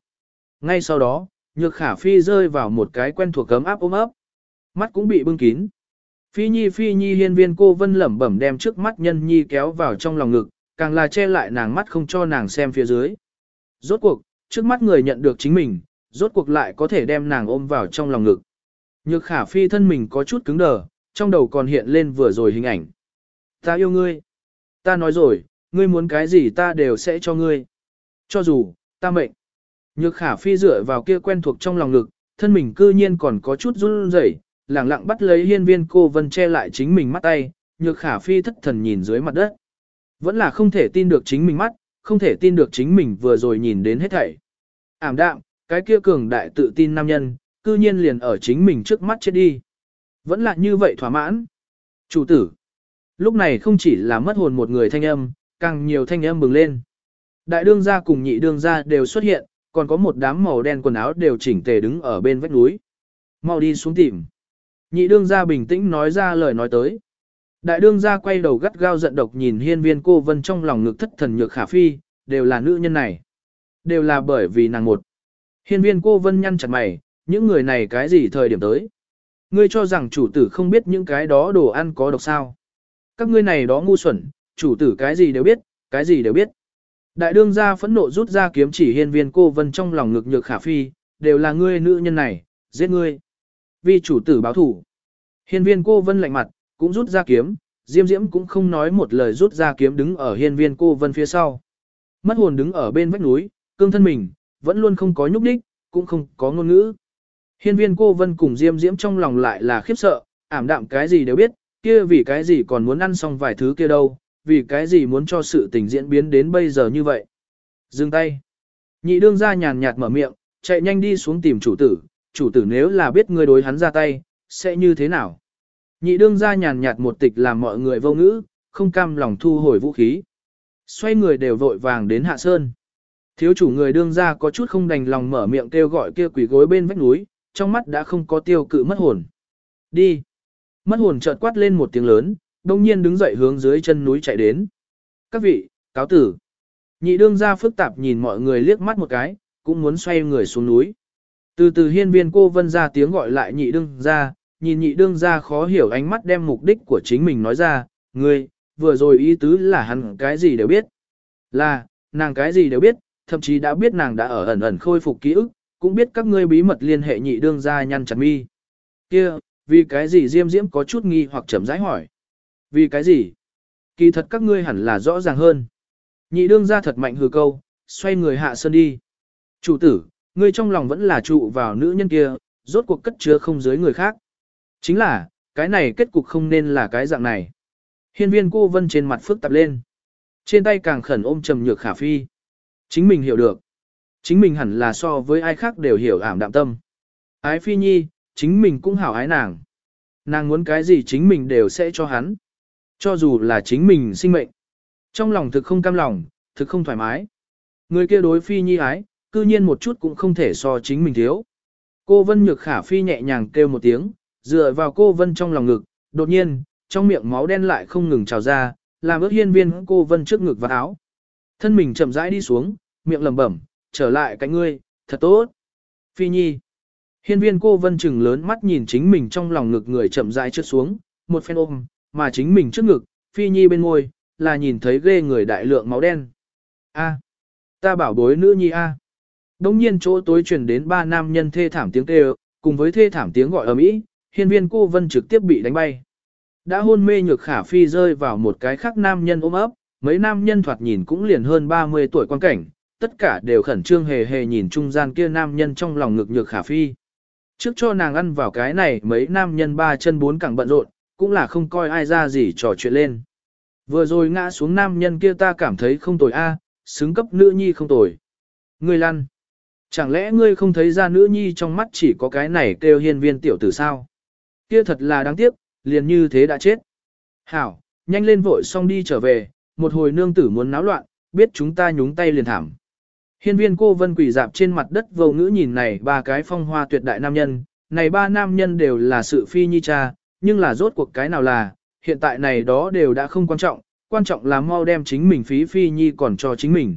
Ngay sau đó, nhược khả phi rơi vào một cái quen thuộc cấm áp ôm ấp. Mắt cũng bị bưng kín. Phi nhi phi nhi hiên viên cô vân lẩm bẩm đem trước mắt nhân nhi kéo vào trong lòng ngực, càng là che lại nàng mắt không cho nàng xem phía dưới. Rốt cuộc, trước mắt người nhận được chính mình, rốt cuộc lại có thể đem nàng ôm vào trong lòng ngực. Nhược khả phi thân mình có chút cứng đờ, trong đầu còn hiện lên vừa rồi hình ảnh. Ta yêu ngươi. Ta nói rồi, ngươi muốn cái gì ta đều sẽ cho ngươi. Cho dù, ta mệnh. Nhược khả phi dựa vào kia quen thuộc trong lòng ngực, thân mình cư nhiên còn có chút run rẩy, lẳng lặng bắt lấy hiên viên cô vân che lại chính mình mắt tay, nhược khả phi thất thần nhìn dưới mặt đất. Vẫn là không thể tin được chính mình mắt, không thể tin được chính mình vừa rồi nhìn đến hết thảy. Ảm đạm, cái kia cường đại tự tin nam nhân, cư nhiên liền ở chính mình trước mắt chết đi. Vẫn là như vậy thỏa mãn. Chủ tử. Lúc này không chỉ là mất hồn một người thanh âm, càng nhiều thanh âm bừng lên. Đại đương gia cùng nhị đương gia đều xuất hiện, còn có một đám màu đen quần áo đều chỉnh tề đứng ở bên vách núi. Mau đi xuống tìm. Nhị đương gia bình tĩnh nói ra lời nói tới. Đại đương gia quay đầu gắt gao giận độc nhìn hiên viên cô vân trong lòng ngực thất thần nhược khả phi, đều là nữ nhân này. Đều là bởi vì nàng một. Hiên viên cô vân nhăn chặt mày, những người này cái gì thời điểm tới. Ngươi cho rằng chủ tử không biết những cái đó đồ ăn có độc sao. Các ngươi này đó ngu xuẩn, chủ tử cái gì đều biết, cái gì đều biết. Đại đương gia phẫn nộ rút ra kiếm chỉ hiên viên cô vân trong lòng ngực nhược khả phi, đều là ngươi nữ nhân này, giết ngươi. Vi chủ tử báo thủ. Hiên viên cô vân lạnh mặt, cũng rút ra kiếm, diêm diễm cũng không nói một lời rút ra kiếm đứng ở hiên viên cô vân phía sau. Mất hồn đứng ở bên vách núi, cương thân mình, vẫn luôn không có nhúc đích, cũng không có ngôn ngữ. Hiên viên cô vân cùng diêm diễm trong lòng lại là khiếp sợ, ảm đạm cái gì đều biết, kia vì cái gì còn muốn ăn xong vài thứ kia đâu, vì cái gì muốn cho sự tình diễn biến đến bây giờ như vậy. Dừng tay. Nhị đương ra nhàn nhạt mở miệng, chạy nhanh đi xuống tìm chủ tử, chủ tử nếu là biết người đối hắn ra tay, sẽ như thế nào? Nhị đương ra nhàn nhạt một tịch làm mọi người vô ngữ, không cam lòng thu hồi vũ khí. Xoay người đều vội vàng đến hạ sơn. Thiếu chủ người đương ra có chút không đành lòng mở miệng kêu gọi kia quỷ gối bên vách núi, trong mắt đã không có tiêu cự mất hồn. Đi. Mất hồn chợt quát lên một tiếng lớn, đông nhiên đứng dậy hướng dưới chân núi chạy đến. Các vị, cáo tử. Nhị đương ra phức tạp nhìn mọi người liếc mắt một cái, cũng muốn xoay người xuống núi. Từ từ hiên viên cô vân ra tiếng gọi lại nhị đương ra, nhìn nhị đương ra khó hiểu ánh mắt đem mục đích của chính mình nói ra, ngươi, vừa rồi ý tứ là hắn cái gì đều biết. Là, nàng cái gì đều biết, thậm chí đã biết nàng đã ở ẩn ẩn khôi phục ký ức, cũng biết các ngươi bí mật liên hệ nhị đương ra nhăn chặt mi. Kia, vì cái gì Diêm Diễm có chút nghi hoặc chậm rãi hỏi. Vì cái gì? Kỳ thật các ngươi hẳn là rõ ràng hơn. Nhị đương ra thật mạnh hừ câu, xoay người hạ sơn đi. Chủ tử, ngươi trong lòng vẫn là trụ vào nữ nhân kia, rốt cuộc cất chứa không dưới người khác. Chính là, cái này kết cục không nên là cái dạng này. Hiên viên cô vân trên mặt phức tạp lên. Trên tay càng khẩn ôm trầm nhược khả phi. Chính mình hiểu được. Chính mình hẳn là so với ai khác đều hiểu ảm đạm tâm. Ái phi nhi, chính mình cũng hảo ái nàng. Nàng muốn cái gì chính mình đều sẽ cho hắn. Cho dù là chính mình sinh mệnh. Trong lòng thực không cam lòng, thực không thoải mái. Người kia đối phi nhi ái, cư nhiên một chút cũng không thể so chính mình thiếu. Cô Vân Nhược Khả Phi nhẹ nhàng kêu một tiếng, dựa vào cô Vân trong lòng ngực, đột nhiên, trong miệng máu đen lại không ngừng trào ra, làm ước hiên viên cô Vân trước ngực và áo. Thân mình chậm rãi đi xuống, miệng lẩm bẩm, trở lại cạnh ngươi, thật tốt. Phi Nhi. Hiên viên cô Vân chừng lớn mắt nhìn chính mình trong lòng ngực người chậm rãi trượt xuống, một phen ôm, mà chính mình trước ngực, Phi Nhi bên ngôi, là nhìn thấy ghê người đại lượng máu đen. A, ta bảo bối nữ nhi a. Đông nhiên chỗ tối truyền đến ba nam nhân thê thảm tiếng kêu, cùng với thê thảm tiếng gọi ở mỹ, hiên viên cô vân trực tiếp bị đánh bay. Đã hôn mê nhược khả phi rơi vào một cái khác nam nhân ôm ấp, mấy nam nhân thoạt nhìn cũng liền hơn 30 tuổi quan cảnh, tất cả đều khẩn trương hề hề nhìn trung gian kia nam nhân trong lòng ngực nhược khả phi. Trước cho nàng ăn vào cái này mấy nam nhân ba chân bốn cẳng bận rộn, cũng là không coi ai ra gì trò chuyện lên. Vừa rồi ngã xuống nam nhân kia ta cảm thấy không tồi a, xứng cấp nữ nhi không tồi. người lăn. Chẳng lẽ ngươi không thấy ra nữ nhi trong mắt chỉ có cái này kêu hiên viên tiểu tử sao? Kia thật là đáng tiếc, liền như thế đã chết. Hảo, nhanh lên vội xong đi trở về, một hồi nương tử muốn náo loạn, biết chúng ta nhúng tay liền thảm. Hiên viên cô vân quỷ dạp trên mặt đất vô ngữ nhìn này ba cái phong hoa tuyệt đại nam nhân, này ba nam nhân đều là sự phi nhi cha, nhưng là rốt cuộc cái nào là, hiện tại này đó đều đã không quan trọng, quan trọng là mau đem chính mình phí phi nhi còn cho chính mình.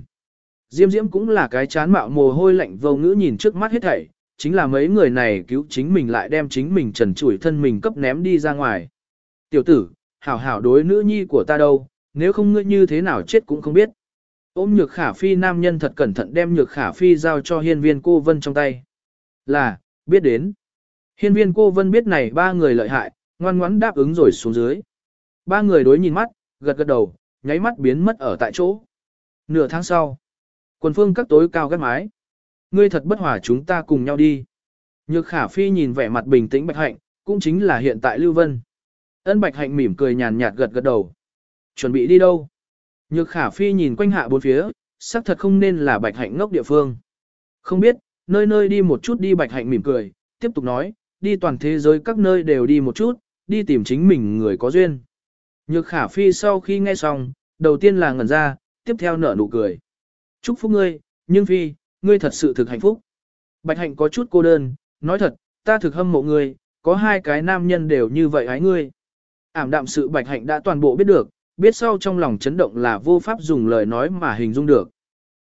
Diêm Diễm cũng là cái chán mạo mồ hôi lạnh vô ngữ nhìn trước mắt hết thảy, chính là mấy người này cứu chính mình lại đem chính mình trần trụi thân mình cấp ném đi ra ngoài. Tiểu tử, hảo hảo đối nữ nhi của ta đâu, nếu không ngươi như thế nào chết cũng không biết. Ôm nhược khả phi nam nhân thật cẩn thận đem nhược khả phi giao cho hiên viên cô vân trong tay. Là, biết đến. Hiên viên cô vân biết này ba người lợi hại, ngoan ngoãn đáp ứng rồi xuống dưới. Ba người đối nhìn mắt, gật gật đầu, nháy mắt biến mất ở tại chỗ. Nửa tháng sau, quần phương các tối cao gắt mái. Ngươi thật bất hòa chúng ta cùng nhau đi. Nhược khả phi nhìn vẻ mặt bình tĩnh bạch hạnh, cũng chính là hiện tại Lưu Vân. Ân bạch hạnh mỉm cười nhàn nhạt gật gật đầu. Chuẩn bị đi đâu? Nhược khả phi nhìn quanh hạ bốn phía, xác thật không nên là bạch hạnh ngốc địa phương. Không biết, nơi nơi đi một chút đi bạch hạnh mỉm cười, tiếp tục nói, đi toàn thế giới các nơi đều đi một chút, đi tìm chính mình người có duyên. Nhược khả phi sau khi nghe xong, đầu tiên là ngẩn ra, tiếp theo nở nụ cười. Chúc phúc ngươi, nhưng phi, ngươi thật sự thực hạnh phúc. Bạch hạnh có chút cô đơn, nói thật, ta thực hâm mộ ngươi, có hai cái nam nhân đều như vậy ái ngươi. Ảm đạm sự bạch hạnh đã toàn bộ biết được, biết sau trong lòng chấn động là vô pháp dùng lời nói mà hình dung được.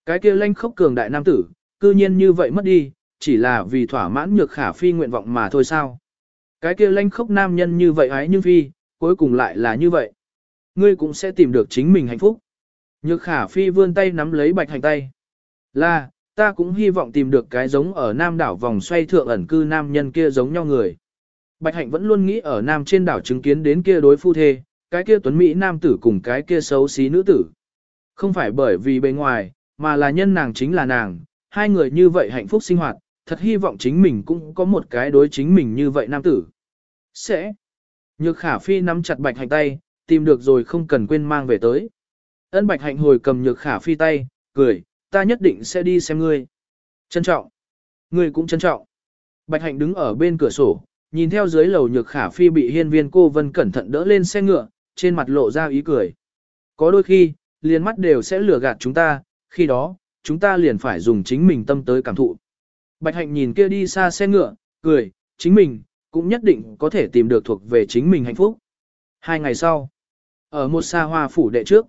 Cái kia lanh khốc cường đại nam tử, cư nhiên như vậy mất đi, chỉ là vì thỏa mãn nhược khả phi nguyện vọng mà thôi sao. Cái kia lanh khốc nam nhân như vậy ái nhưng phi, cuối cùng lại là như vậy. Ngươi cũng sẽ tìm được chính mình hạnh phúc. Nhược khả phi vươn tay nắm lấy bạch hành tay. Là, ta cũng hy vọng tìm được cái giống ở nam đảo vòng xoay thượng ẩn cư nam nhân kia giống nhau người. Bạch hạnh vẫn luôn nghĩ ở nam trên đảo chứng kiến đến kia đối phu thê, cái kia tuấn Mỹ nam tử cùng cái kia xấu xí nữ tử. Không phải bởi vì bề ngoài, mà là nhân nàng chính là nàng, hai người như vậy hạnh phúc sinh hoạt, thật hy vọng chính mình cũng có một cái đối chính mình như vậy nam tử. Sẽ. Nhược khả phi nắm chặt bạch hạnh tay, tìm được rồi không cần quên mang về tới. Ân bạch hạnh hồi cầm nhược khả phi tay, cười, ta nhất định sẽ đi xem ngươi. Trân trọng. Ngươi cũng trân trọng. Bạch hạnh đứng ở bên cửa sổ, nhìn theo dưới lầu nhược khả phi bị hiên viên cô vân cẩn thận đỡ lên xe ngựa, trên mặt lộ ra ý cười. Có đôi khi, liền mắt đều sẽ lừa gạt chúng ta, khi đó, chúng ta liền phải dùng chính mình tâm tới cảm thụ. Bạch hạnh nhìn kia đi xa xe ngựa, cười, chính mình, cũng nhất định có thể tìm được thuộc về chính mình hạnh phúc. Hai ngày sau, ở một xa hoa phủ đệ trước,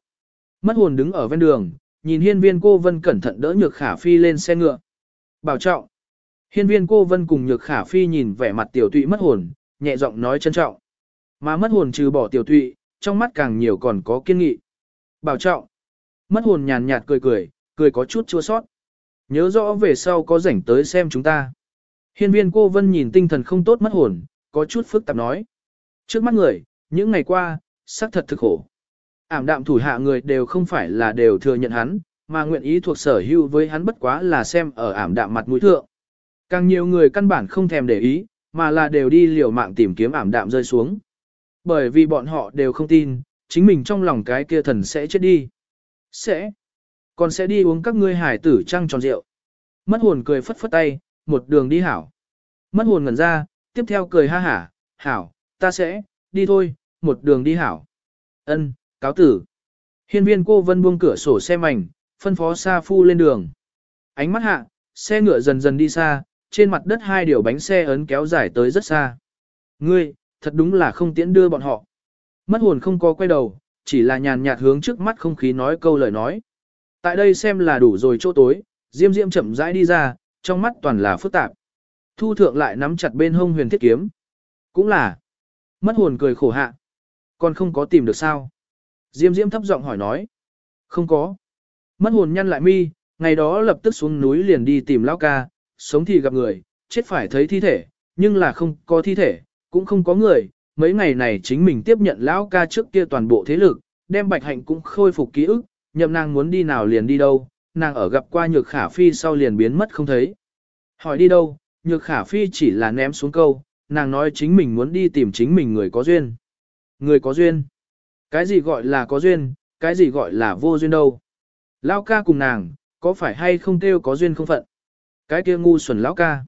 mất hồn đứng ở ven đường, nhìn hiên viên cô vân cẩn thận đỡ nhược khả phi lên xe ngựa. Bảo trọng. Hiên viên cô vân cùng nhược khả phi nhìn vẻ mặt tiểu tụy mất hồn, nhẹ giọng nói trân trọng. Mà mất hồn trừ bỏ tiểu tụy, trong mắt càng nhiều còn có kiên nghị. Bảo trọng. Mất hồn nhàn nhạt cười cười, cười có chút chua sót. Nhớ rõ về sau có rảnh tới xem chúng ta. Hiên viên cô vân nhìn tinh thần không tốt mất hồn, có chút phức tạp nói. Trước mắt người, những ngày qua, xác thật thực khổ. Ảm đạm thủ hạ người đều không phải là đều thừa nhận hắn, mà nguyện ý thuộc sở hữu với hắn bất quá là xem ở ảm đạm mặt mũi thượng. Càng nhiều người căn bản không thèm để ý, mà là đều đi liều mạng tìm kiếm ảm đạm rơi xuống. Bởi vì bọn họ đều không tin, chính mình trong lòng cái kia thần sẽ chết đi. Sẽ. Còn sẽ đi uống các ngươi hải tử trăng tròn rượu. Mất hồn cười phất phất tay, một đường đi hảo. Mất hồn ngẩn ra, tiếp theo cười ha hả, hảo, ta sẽ, đi thôi, một đường đi hảo. Ân, cáo tử. Hiên viên cô vân buông cửa sổ xe mảnh, phân phó Sa Phu lên đường. Ánh mắt hạ, xe ngựa dần dần đi xa, trên mặt đất hai điều bánh xe ấn kéo dài tới rất xa. Ngươi, thật đúng là không tiễn đưa bọn họ. Mất hồn không có quay đầu, chỉ là nhàn nhạt hướng trước mắt không khí nói câu lời nói. Tại đây xem là đủ rồi chỗ tối, Diêm Diêm chậm rãi đi ra, trong mắt toàn là phức tạp. Thu thượng lại nắm chặt bên hông huyền thiết kiếm. Cũng là. Mất hồn cười khổ hạ. Còn không có tìm được sao? Diêm Diêm thấp giọng hỏi nói. Không có. Mất hồn nhăn lại mi, ngày đó lập tức xuống núi liền đi tìm lão ca, sống thì gặp người, chết phải thấy thi thể, nhưng là không có thi thể, cũng không có người. Mấy ngày này chính mình tiếp nhận lão ca trước kia toàn bộ thế lực, đem bạch hạnh cũng khôi phục ký ức, nhậm nàng muốn đi nào liền đi đâu, nàng ở gặp qua nhược khả phi sau liền biến mất không thấy. Hỏi đi đâu, nhược khả phi chỉ là ném xuống câu, nàng nói chính mình muốn đi tìm chính mình người có duyên. Người có duyên. Cái gì gọi là có duyên, cái gì gọi là vô duyên đâu. Lão ca cùng nàng, có phải hay không kêu có duyên không phận? Cái kia ngu xuẩn lão ca.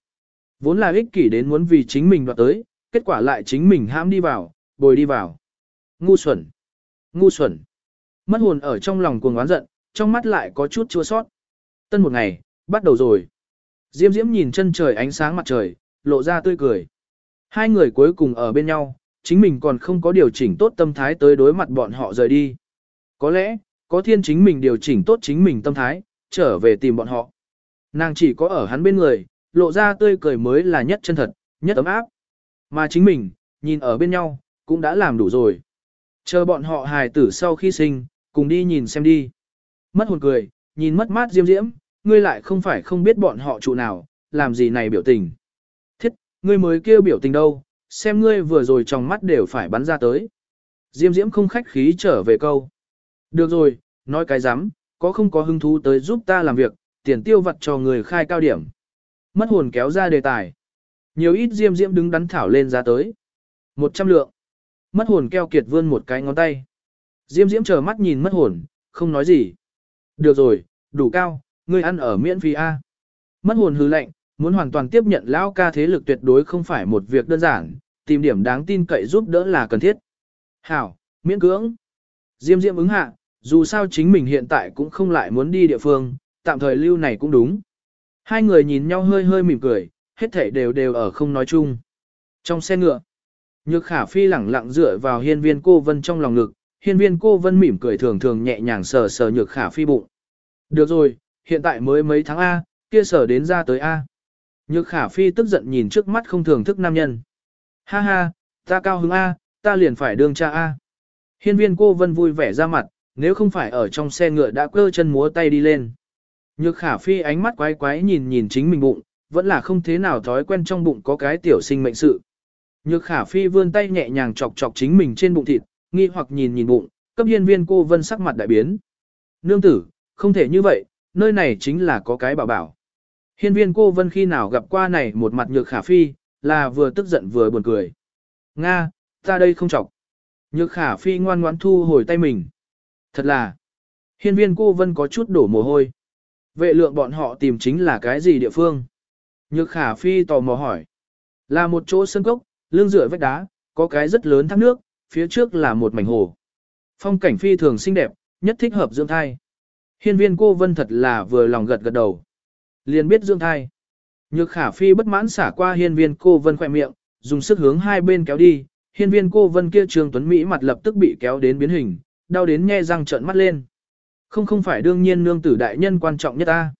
Vốn là ích kỷ đến muốn vì chính mình đoạt tới, kết quả lại chính mình hãm đi vào, bồi đi vào. Ngu xuẩn. Ngu xuẩn. Mất hồn ở trong lòng cuồng oán giận, trong mắt lại có chút chua sót. Tân một ngày, bắt đầu rồi. Diễm Diễm nhìn chân trời ánh sáng mặt trời, lộ ra tươi cười. Hai người cuối cùng ở bên nhau, chính mình còn không có điều chỉnh tốt tâm thái tới đối mặt bọn họ rời đi. Có lẽ, có thiên chính mình điều chỉnh tốt chính mình tâm thái, trở về tìm bọn họ. Nàng chỉ có ở hắn bên người, lộ ra tươi cười mới là nhất chân thật, nhất ấm áp. Mà chính mình, nhìn ở bên nhau, cũng đã làm đủ rồi. Chờ bọn họ hài tử sau khi sinh, cùng đi nhìn xem đi. Mất hồn cười, nhìn mất mát diêm diễm, ngươi lại không phải không biết bọn họ trụ nào, làm gì này biểu tình. Thiết, ngươi mới kêu biểu tình đâu, xem ngươi vừa rồi trong mắt đều phải bắn ra tới. Diêm diễm không khách khí trở về câu. Được rồi, nói cái rắm có không có hứng thú tới giúp ta làm việc, tiền tiêu vặt cho người khai cao điểm. Mất hồn kéo ra đề tài. Nhiều ít diêm diễm đứng đắn thảo lên ra tới. Một trăm lượng. Mất hồn keo kiệt vươn một cái ngón tay. Diêm diễm chờ mắt nhìn mất hồn, không nói gì. Được rồi, đủ cao, ngươi ăn ở miễn phí A. Mất hồn hư lệnh, muốn hoàn toàn tiếp nhận lão ca thế lực tuyệt đối không phải một việc đơn giản, tìm điểm đáng tin cậy giúp đỡ là cần thiết. Hảo, miễn cưỡng. Diêm diêm ứng hạ, dù sao chính mình hiện tại cũng không lại muốn đi địa phương, tạm thời lưu này cũng đúng. Hai người nhìn nhau hơi hơi mỉm cười, hết thảy đều đều ở không nói chung. Trong xe ngựa, Nhược khả phi lẳng lặng dựa vào hiên viên cô vân trong lòng ngực, hiên viên cô vân mỉm cười thường thường nhẹ nhàng sờ sờ nhược khả phi bụng. Được rồi, hiện tại mới mấy tháng A, kia sờ đến ra tới A. Nhược khả phi tức giận nhìn trước mắt không thường thức nam nhân. Ha ha, ta cao hứng A, ta liền phải đương cha A. Hiên viên cô vân vui vẻ ra mặt, nếu không phải ở trong xe ngựa đã cơ chân múa tay đi lên. Nhược khả phi ánh mắt quái quái nhìn nhìn chính mình bụng, vẫn là không thế nào thói quen trong bụng có cái tiểu sinh mệnh sự. Nhược khả phi vươn tay nhẹ nhàng chọc chọc chính mình trên bụng thịt, nghi hoặc nhìn nhìn bụng, cấp hiên viên cô vân sắc mặt đại biến. Nương tử, không thể như vậy, nơi này chính là có cái bảo bảo. Hiên viên cô vân khi nào gặp qua này một mặt nhược khả phi, là vừa tức giận vừa buồn cười. Nga, ta đây không chọc. Nhược khả phi ngoan ngoãn thu hồi tay mình. Thật là, hiên viên cô vân có chút đổ mồ hôi. Vệ lượng bọn họ tìm chính là cái gì địa phương? Nhược khả phi tò mò hỏi. Là một chỗ sân cốc, lưng rửa vách đá, có cái rất lớn thác nước, phía trước là một mảnh hồ. Phong cảnh phi thường xinh đẹp, nhất thích hợp dưỡng thai. Hiên viên cô vân thật là vừa lòng gật gật đầu liền biết dưỡng thai. Nhược khả phi bất mãn xả qua hiên viên cô vân khỏe miệng, dùng sức hướng hai bên kéo đi. Hiên viên cô vân kia trường tuấn Mỹ mặt lập tức bị kéo đến biến hình, đau đến nhe răng trợn mắt lên. Không không phải đương nhiên nương tử đại nhân quan trọng nhất ta.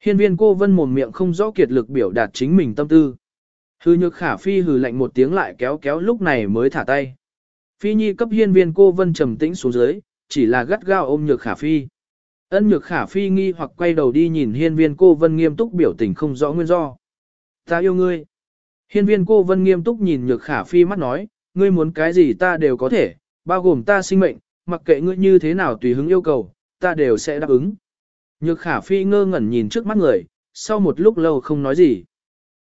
Hiên viên cô vân mồm miệng không rõ kiệt lực biểu đạt chính mình tâm tư. Hư nhược khả phi hừ lạnh một tiếng lại kéo kéo lúc này mới thả tay. Phi nhi cấp hiên viên cô vân trầm tĩnh xuống dưới, chỉ là gắt gao ôm nhược khả phi. Ân nhược khả phi nghi hoặc quay đầu đi nhìn hiên viên cô vân nghiêm túc biểu tình không rõ nguyên do. Ta yêu ngươi. Hiên viên cô vân nghiêm túc nhìn nhược khả phi mắt nói, ngươi muốn cái gì ta đều có thể, bao gồm ta sinh mệnh, mặc kệ ngươi như thế nào tùy hứng yêu cầu, ta đều sẽ đáp ứng. Nhược khả phi ngơ ngẩn nhìn trước mắt người, sau một lúc lâu không nói gì.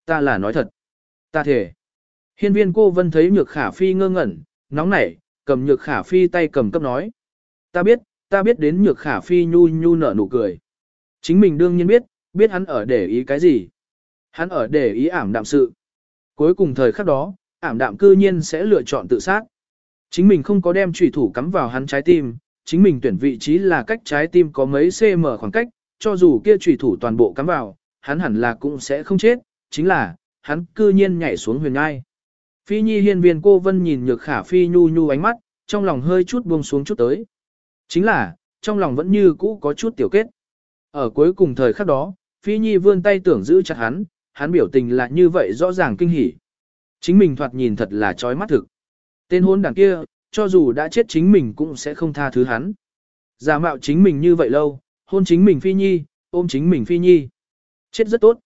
Ta là nói thật. Ta thể. Hiên viên cô vân thấy nhược khả phi ngơ ngẩn, nóng nảy, cầm nhược khả phi tay cầm cấp nói. Ta biết, ta biết đến nhược khả phi nhu nhu nở nụ cười. Chính mình đương nhiên biết, biết hắn ở để ý cái gì. Hắn ở để ý ảm đạm sự. Cuối cùng thời khắc đó, ảm đạm cư nhiên sẽ lựa chọn tự sát. Chính mình không có đem trùy thủ cắm vào hắn trái tim, chính mình tuyển vị trí là cách trái tim có mấy cm khoảng cách, cho dù kia trùy thủ toàn bộ cắm vào, hắn hẳn là cũng sẽ không chết, chính là, hắn cư nhiên nhảy xuống huyền ngai. Phi nhi hiên viên cô vân nhìn nhược khả phi nhu nhu ánh mắt, trong lòng hơi chút buông xuống chút tới. Chính là, trong lòng vẫn như cũ có chút tiểu kết. Ở cuối cùng thời khắc đó, phi nhi vươn tay tưởng giữ chặt hắn, hắn biểu tình là như vậy rõ ràng kinh hỉ. Chính mình thoạt nhìn thật là trói mắt thực. Tên hôn đàn kia, cho dù đã chết chính mình cũng sẽ không tha thứ hắn. Giả mạo chính mình như vậy lâu, hôn chính mình phi nhi, ôm chính mình phi nhi. Chết rất tốt.